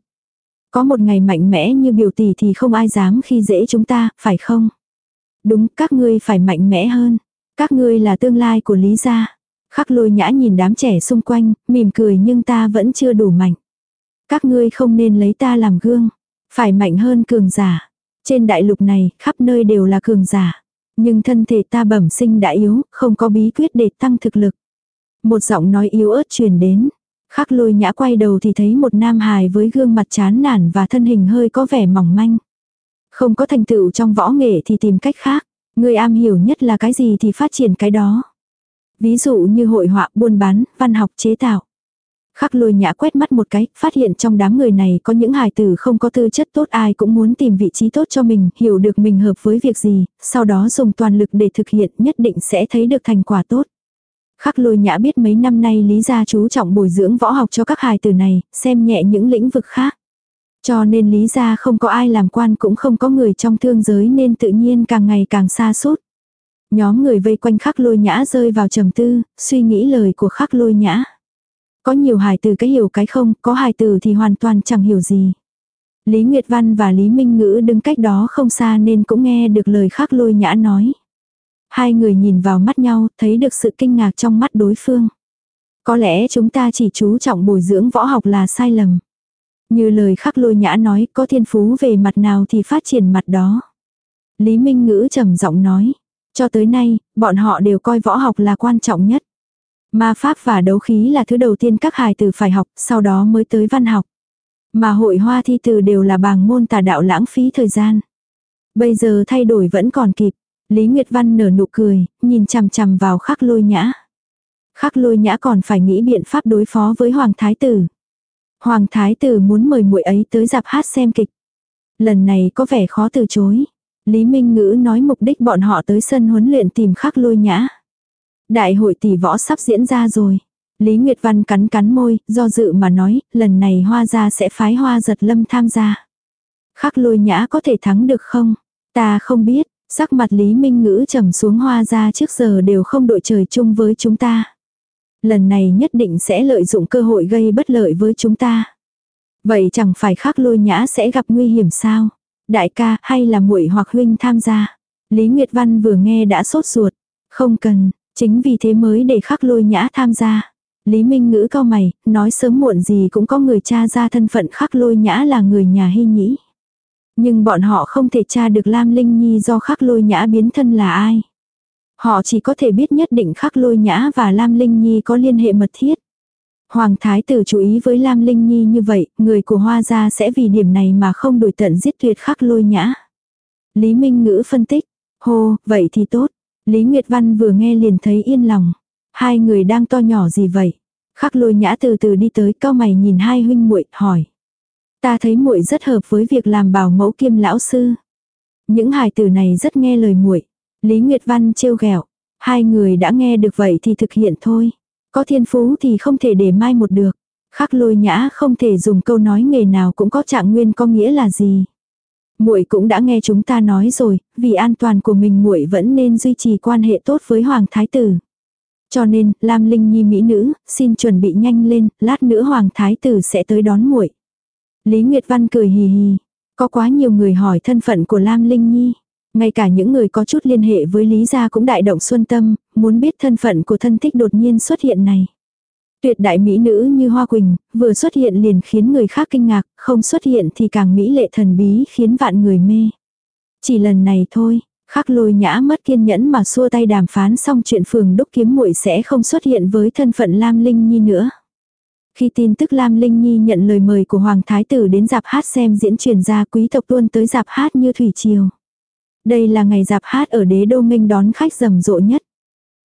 Có một ngày mạnh mẽ như biểu tỷ thì không ai dám khi dễ chúng ta, phải không? Đúng, các ngươi phải mạnh mẽ hơn. Các ngươi là tương lai của Lý gia. Khắc lôi nhã nhìn đám trẻ xung quanh, mỉm cười nhưng ta vẫn chưa đủ mạnh. Các ngươi không nên lấy ta làm gương. Phải mạnh hơn cường giả. Trên đại lục này, khắp nơi đều là cường giả. Nhưng thân thể ta bẩm sinh đã yếu, không có bí quyết để tăng thực lực. Một giọng nói yếu ớt truyền đến. Khắc lôi nhã quay đầu thì thấy một nam hài với gương mặt chán nản và thân hình hơi có vẻ mỏng manh. Không có thành tựu trong võ nghệ thì tìm cách khác. Người am hiểu nhất là cái gì thì phát triển cái đó. Ví dụ như hội họa, buôn bán, văn học chế tạo. Khắc lôi nhã quét mắt một cái, phát hiện trong đám người này có những hài tử không có tư chất tốt ai cũng muốn tìm vị trí tốt cho mình, hiểu được mình hợp với việc gì, sau đó dùng toàn lực để thực hiện nhất định sẽ thấy được thành quả tốt. Khắc lôi nhã biết mấy năm nay Lý gia chú trọng bồi dưỡng võ học cho các hài tử này, xem nhẹ những lĩnh vực khác. Cho nên lý gia không có ai làm quan cũng không có người trong thương giới nên tự nhiên càng ngày càng xa suốt. Nhóm người vây quanh khắc lôi nhã rơi vào trầm tư, suy nghĩ lời của khắc lôi nhã. Có nhiều hài từ cái hiểu cái không, có hài từ thì hoàn toàn chẳng hiểu gì. Lý Nguyệt Văn và Lý Minh Ngữ đứng cách đó không xa nên cũng nghe được lời khắc lôi nhã nói. Hai người nhìn vào mắt nhau, thấy được sự kinh ngạc trong mắt đối phương. Có lẽ chúng ta chỉ chú trọng bồi dưỡng võ học là sai lầm. Như lời khắc lôi nhã nói, có thiên phú về mặt nào thì phát triển mặt đó. Lý Minh Ngữ trầm giọng nói, cho tới nay, bọn họ đều coi võ học là quan trọng nhất. Ma pháp và đấu khí là thứ đầu tiên các hài tử phải học, sau đó mới tới văn học. Mà hội hoa thi từ đều là bàng môn tà đạo lãng phí thời gian. Bây giờ thay đổi vẫn còn kịp. Lý Nguyệt Văn nở nụ cười, nhìn chằm chằm vào khắc lôi nhã. Khắc lôi nhã còn phải nghĩ biện pháp đối phó với Hoàng Thái Tử. Hoàng thái tử muốn mời muội ấy tới dạp hát xem kịch. Lần này có vẻ khó từ chối. Lý Minh Ngữ nói mục đích bọn họ tới sân huấn luyện tìm khắc lôi nhã. Đại hội tỷ võ sắp diễn ra rồi. Lý Nguyệt Văn cắn cắn môi, do dự mà nói, lần này hoa gia sẽ phái hoa giật lâm tham gia. Khắc lôi nhã có thể thắng được không? Ta không biết, sắc mặt Lý Minh Ngữ trầm xuống hoa gia trước giờ đều không đội trời chung với chúng ta lần này nhất định sẽ lợi dụng cơ hội gây bất lợi với chúng ta. Vậy chẳng phải khắc lôi nhã sẽ gặp nguy hiểm sao? Đại ca hay là muội hoặc huynh tham gia? Lý Nguyệt Văn vừa nghe đã sốt ruột. Không cần, chính vì thế mới để khắc lôi nhã tham gia. Lý Minh Ngữ cao mày, nói sớm muộn gì cũng có người cha ra thân phận khắc lôi nhã là người nhà hy nhĩ. Nhưng bọn họ không thể tra được Lam Linh Nhi do khắc lôi nhã biến thân là ai. Họ chỉ có thể biết nhất định khắc lôi nhã và Lam Linh Nhi có liên hệ mật thiết. Hoàng thái tử chú ý với Lam Linh Nhi như vậy, người của Hoa gia sẽ vì điểm này mà không đổi tận giết tuyệt khắc lôi nhã. Lý Minh Ngữ phân tích, hô, vậy thì tốt. Lý Nguyệt Văn vừa nghe liền thấy yên lòng. Hai người đang to nhỏ gì vậy? Khắc lôi nhã từ từ đi tới cao mày nhìn hai huynh muội hỏi. Ta thấy muội rất hợp với việc làm bảo mẫu kiêm lão sư. Những hài tử này rất nghe lời muội. Lý Nguyệt Văn trêu ghẹo, hai người đã nghe được vậy thì thực hiện thôi. Có thiên phú thì không thể để mai một được. Khắc lôi nhã không thể dùng câu nói nghề nào cũng có trạng nguyên có nghĩa là gì. Muội cũng đã nghe chúng ta nói rồi, vì an toàn của mình muội vẫn nên duy trì quan hệ tốt với hoàng thái tử. Cho nên, Lam Linh Nhi mỹ nữ, xin chuẩn bị nhanh lên, lát nữa hoàng thái tử sẽ tới đón muội. Lý Nguyệt Văn cười hì hì, có quá nhiều người hỏi thân phận của Lam Linh Nhi. Ngay cả những người có chút liên hệ với Lý gia cũng đại động xuân tâm, muốn biết thân phận của thân thích đột nhiên xuất hiện này. Tuyệt đại mỹ nữ như Hoa Quỳnh, vừa xuất hiện liền khiến người khác kinh ngạc, không xuất hiện thì càng mỹ lệ thần bí khiến vạn người mê. Chỉ lần này thôi, khắc lôi nhã mất kiên nhẫn mà xua tay đàm phán xong chuyện phường đúc kiếm muội sẽ không xuất hiện với thân phận Lam Linh Nhi nữa. Khi tin tức Lam Linh Nhi nhận lời mời của Hoàng Thái Tử đến dạp hát xem diễn truyền ra quý tộc luôn tới dạp hát như thủy triều. Đây là ngày dạp hát ở đế đô minh đón khách rầm rộ nhất.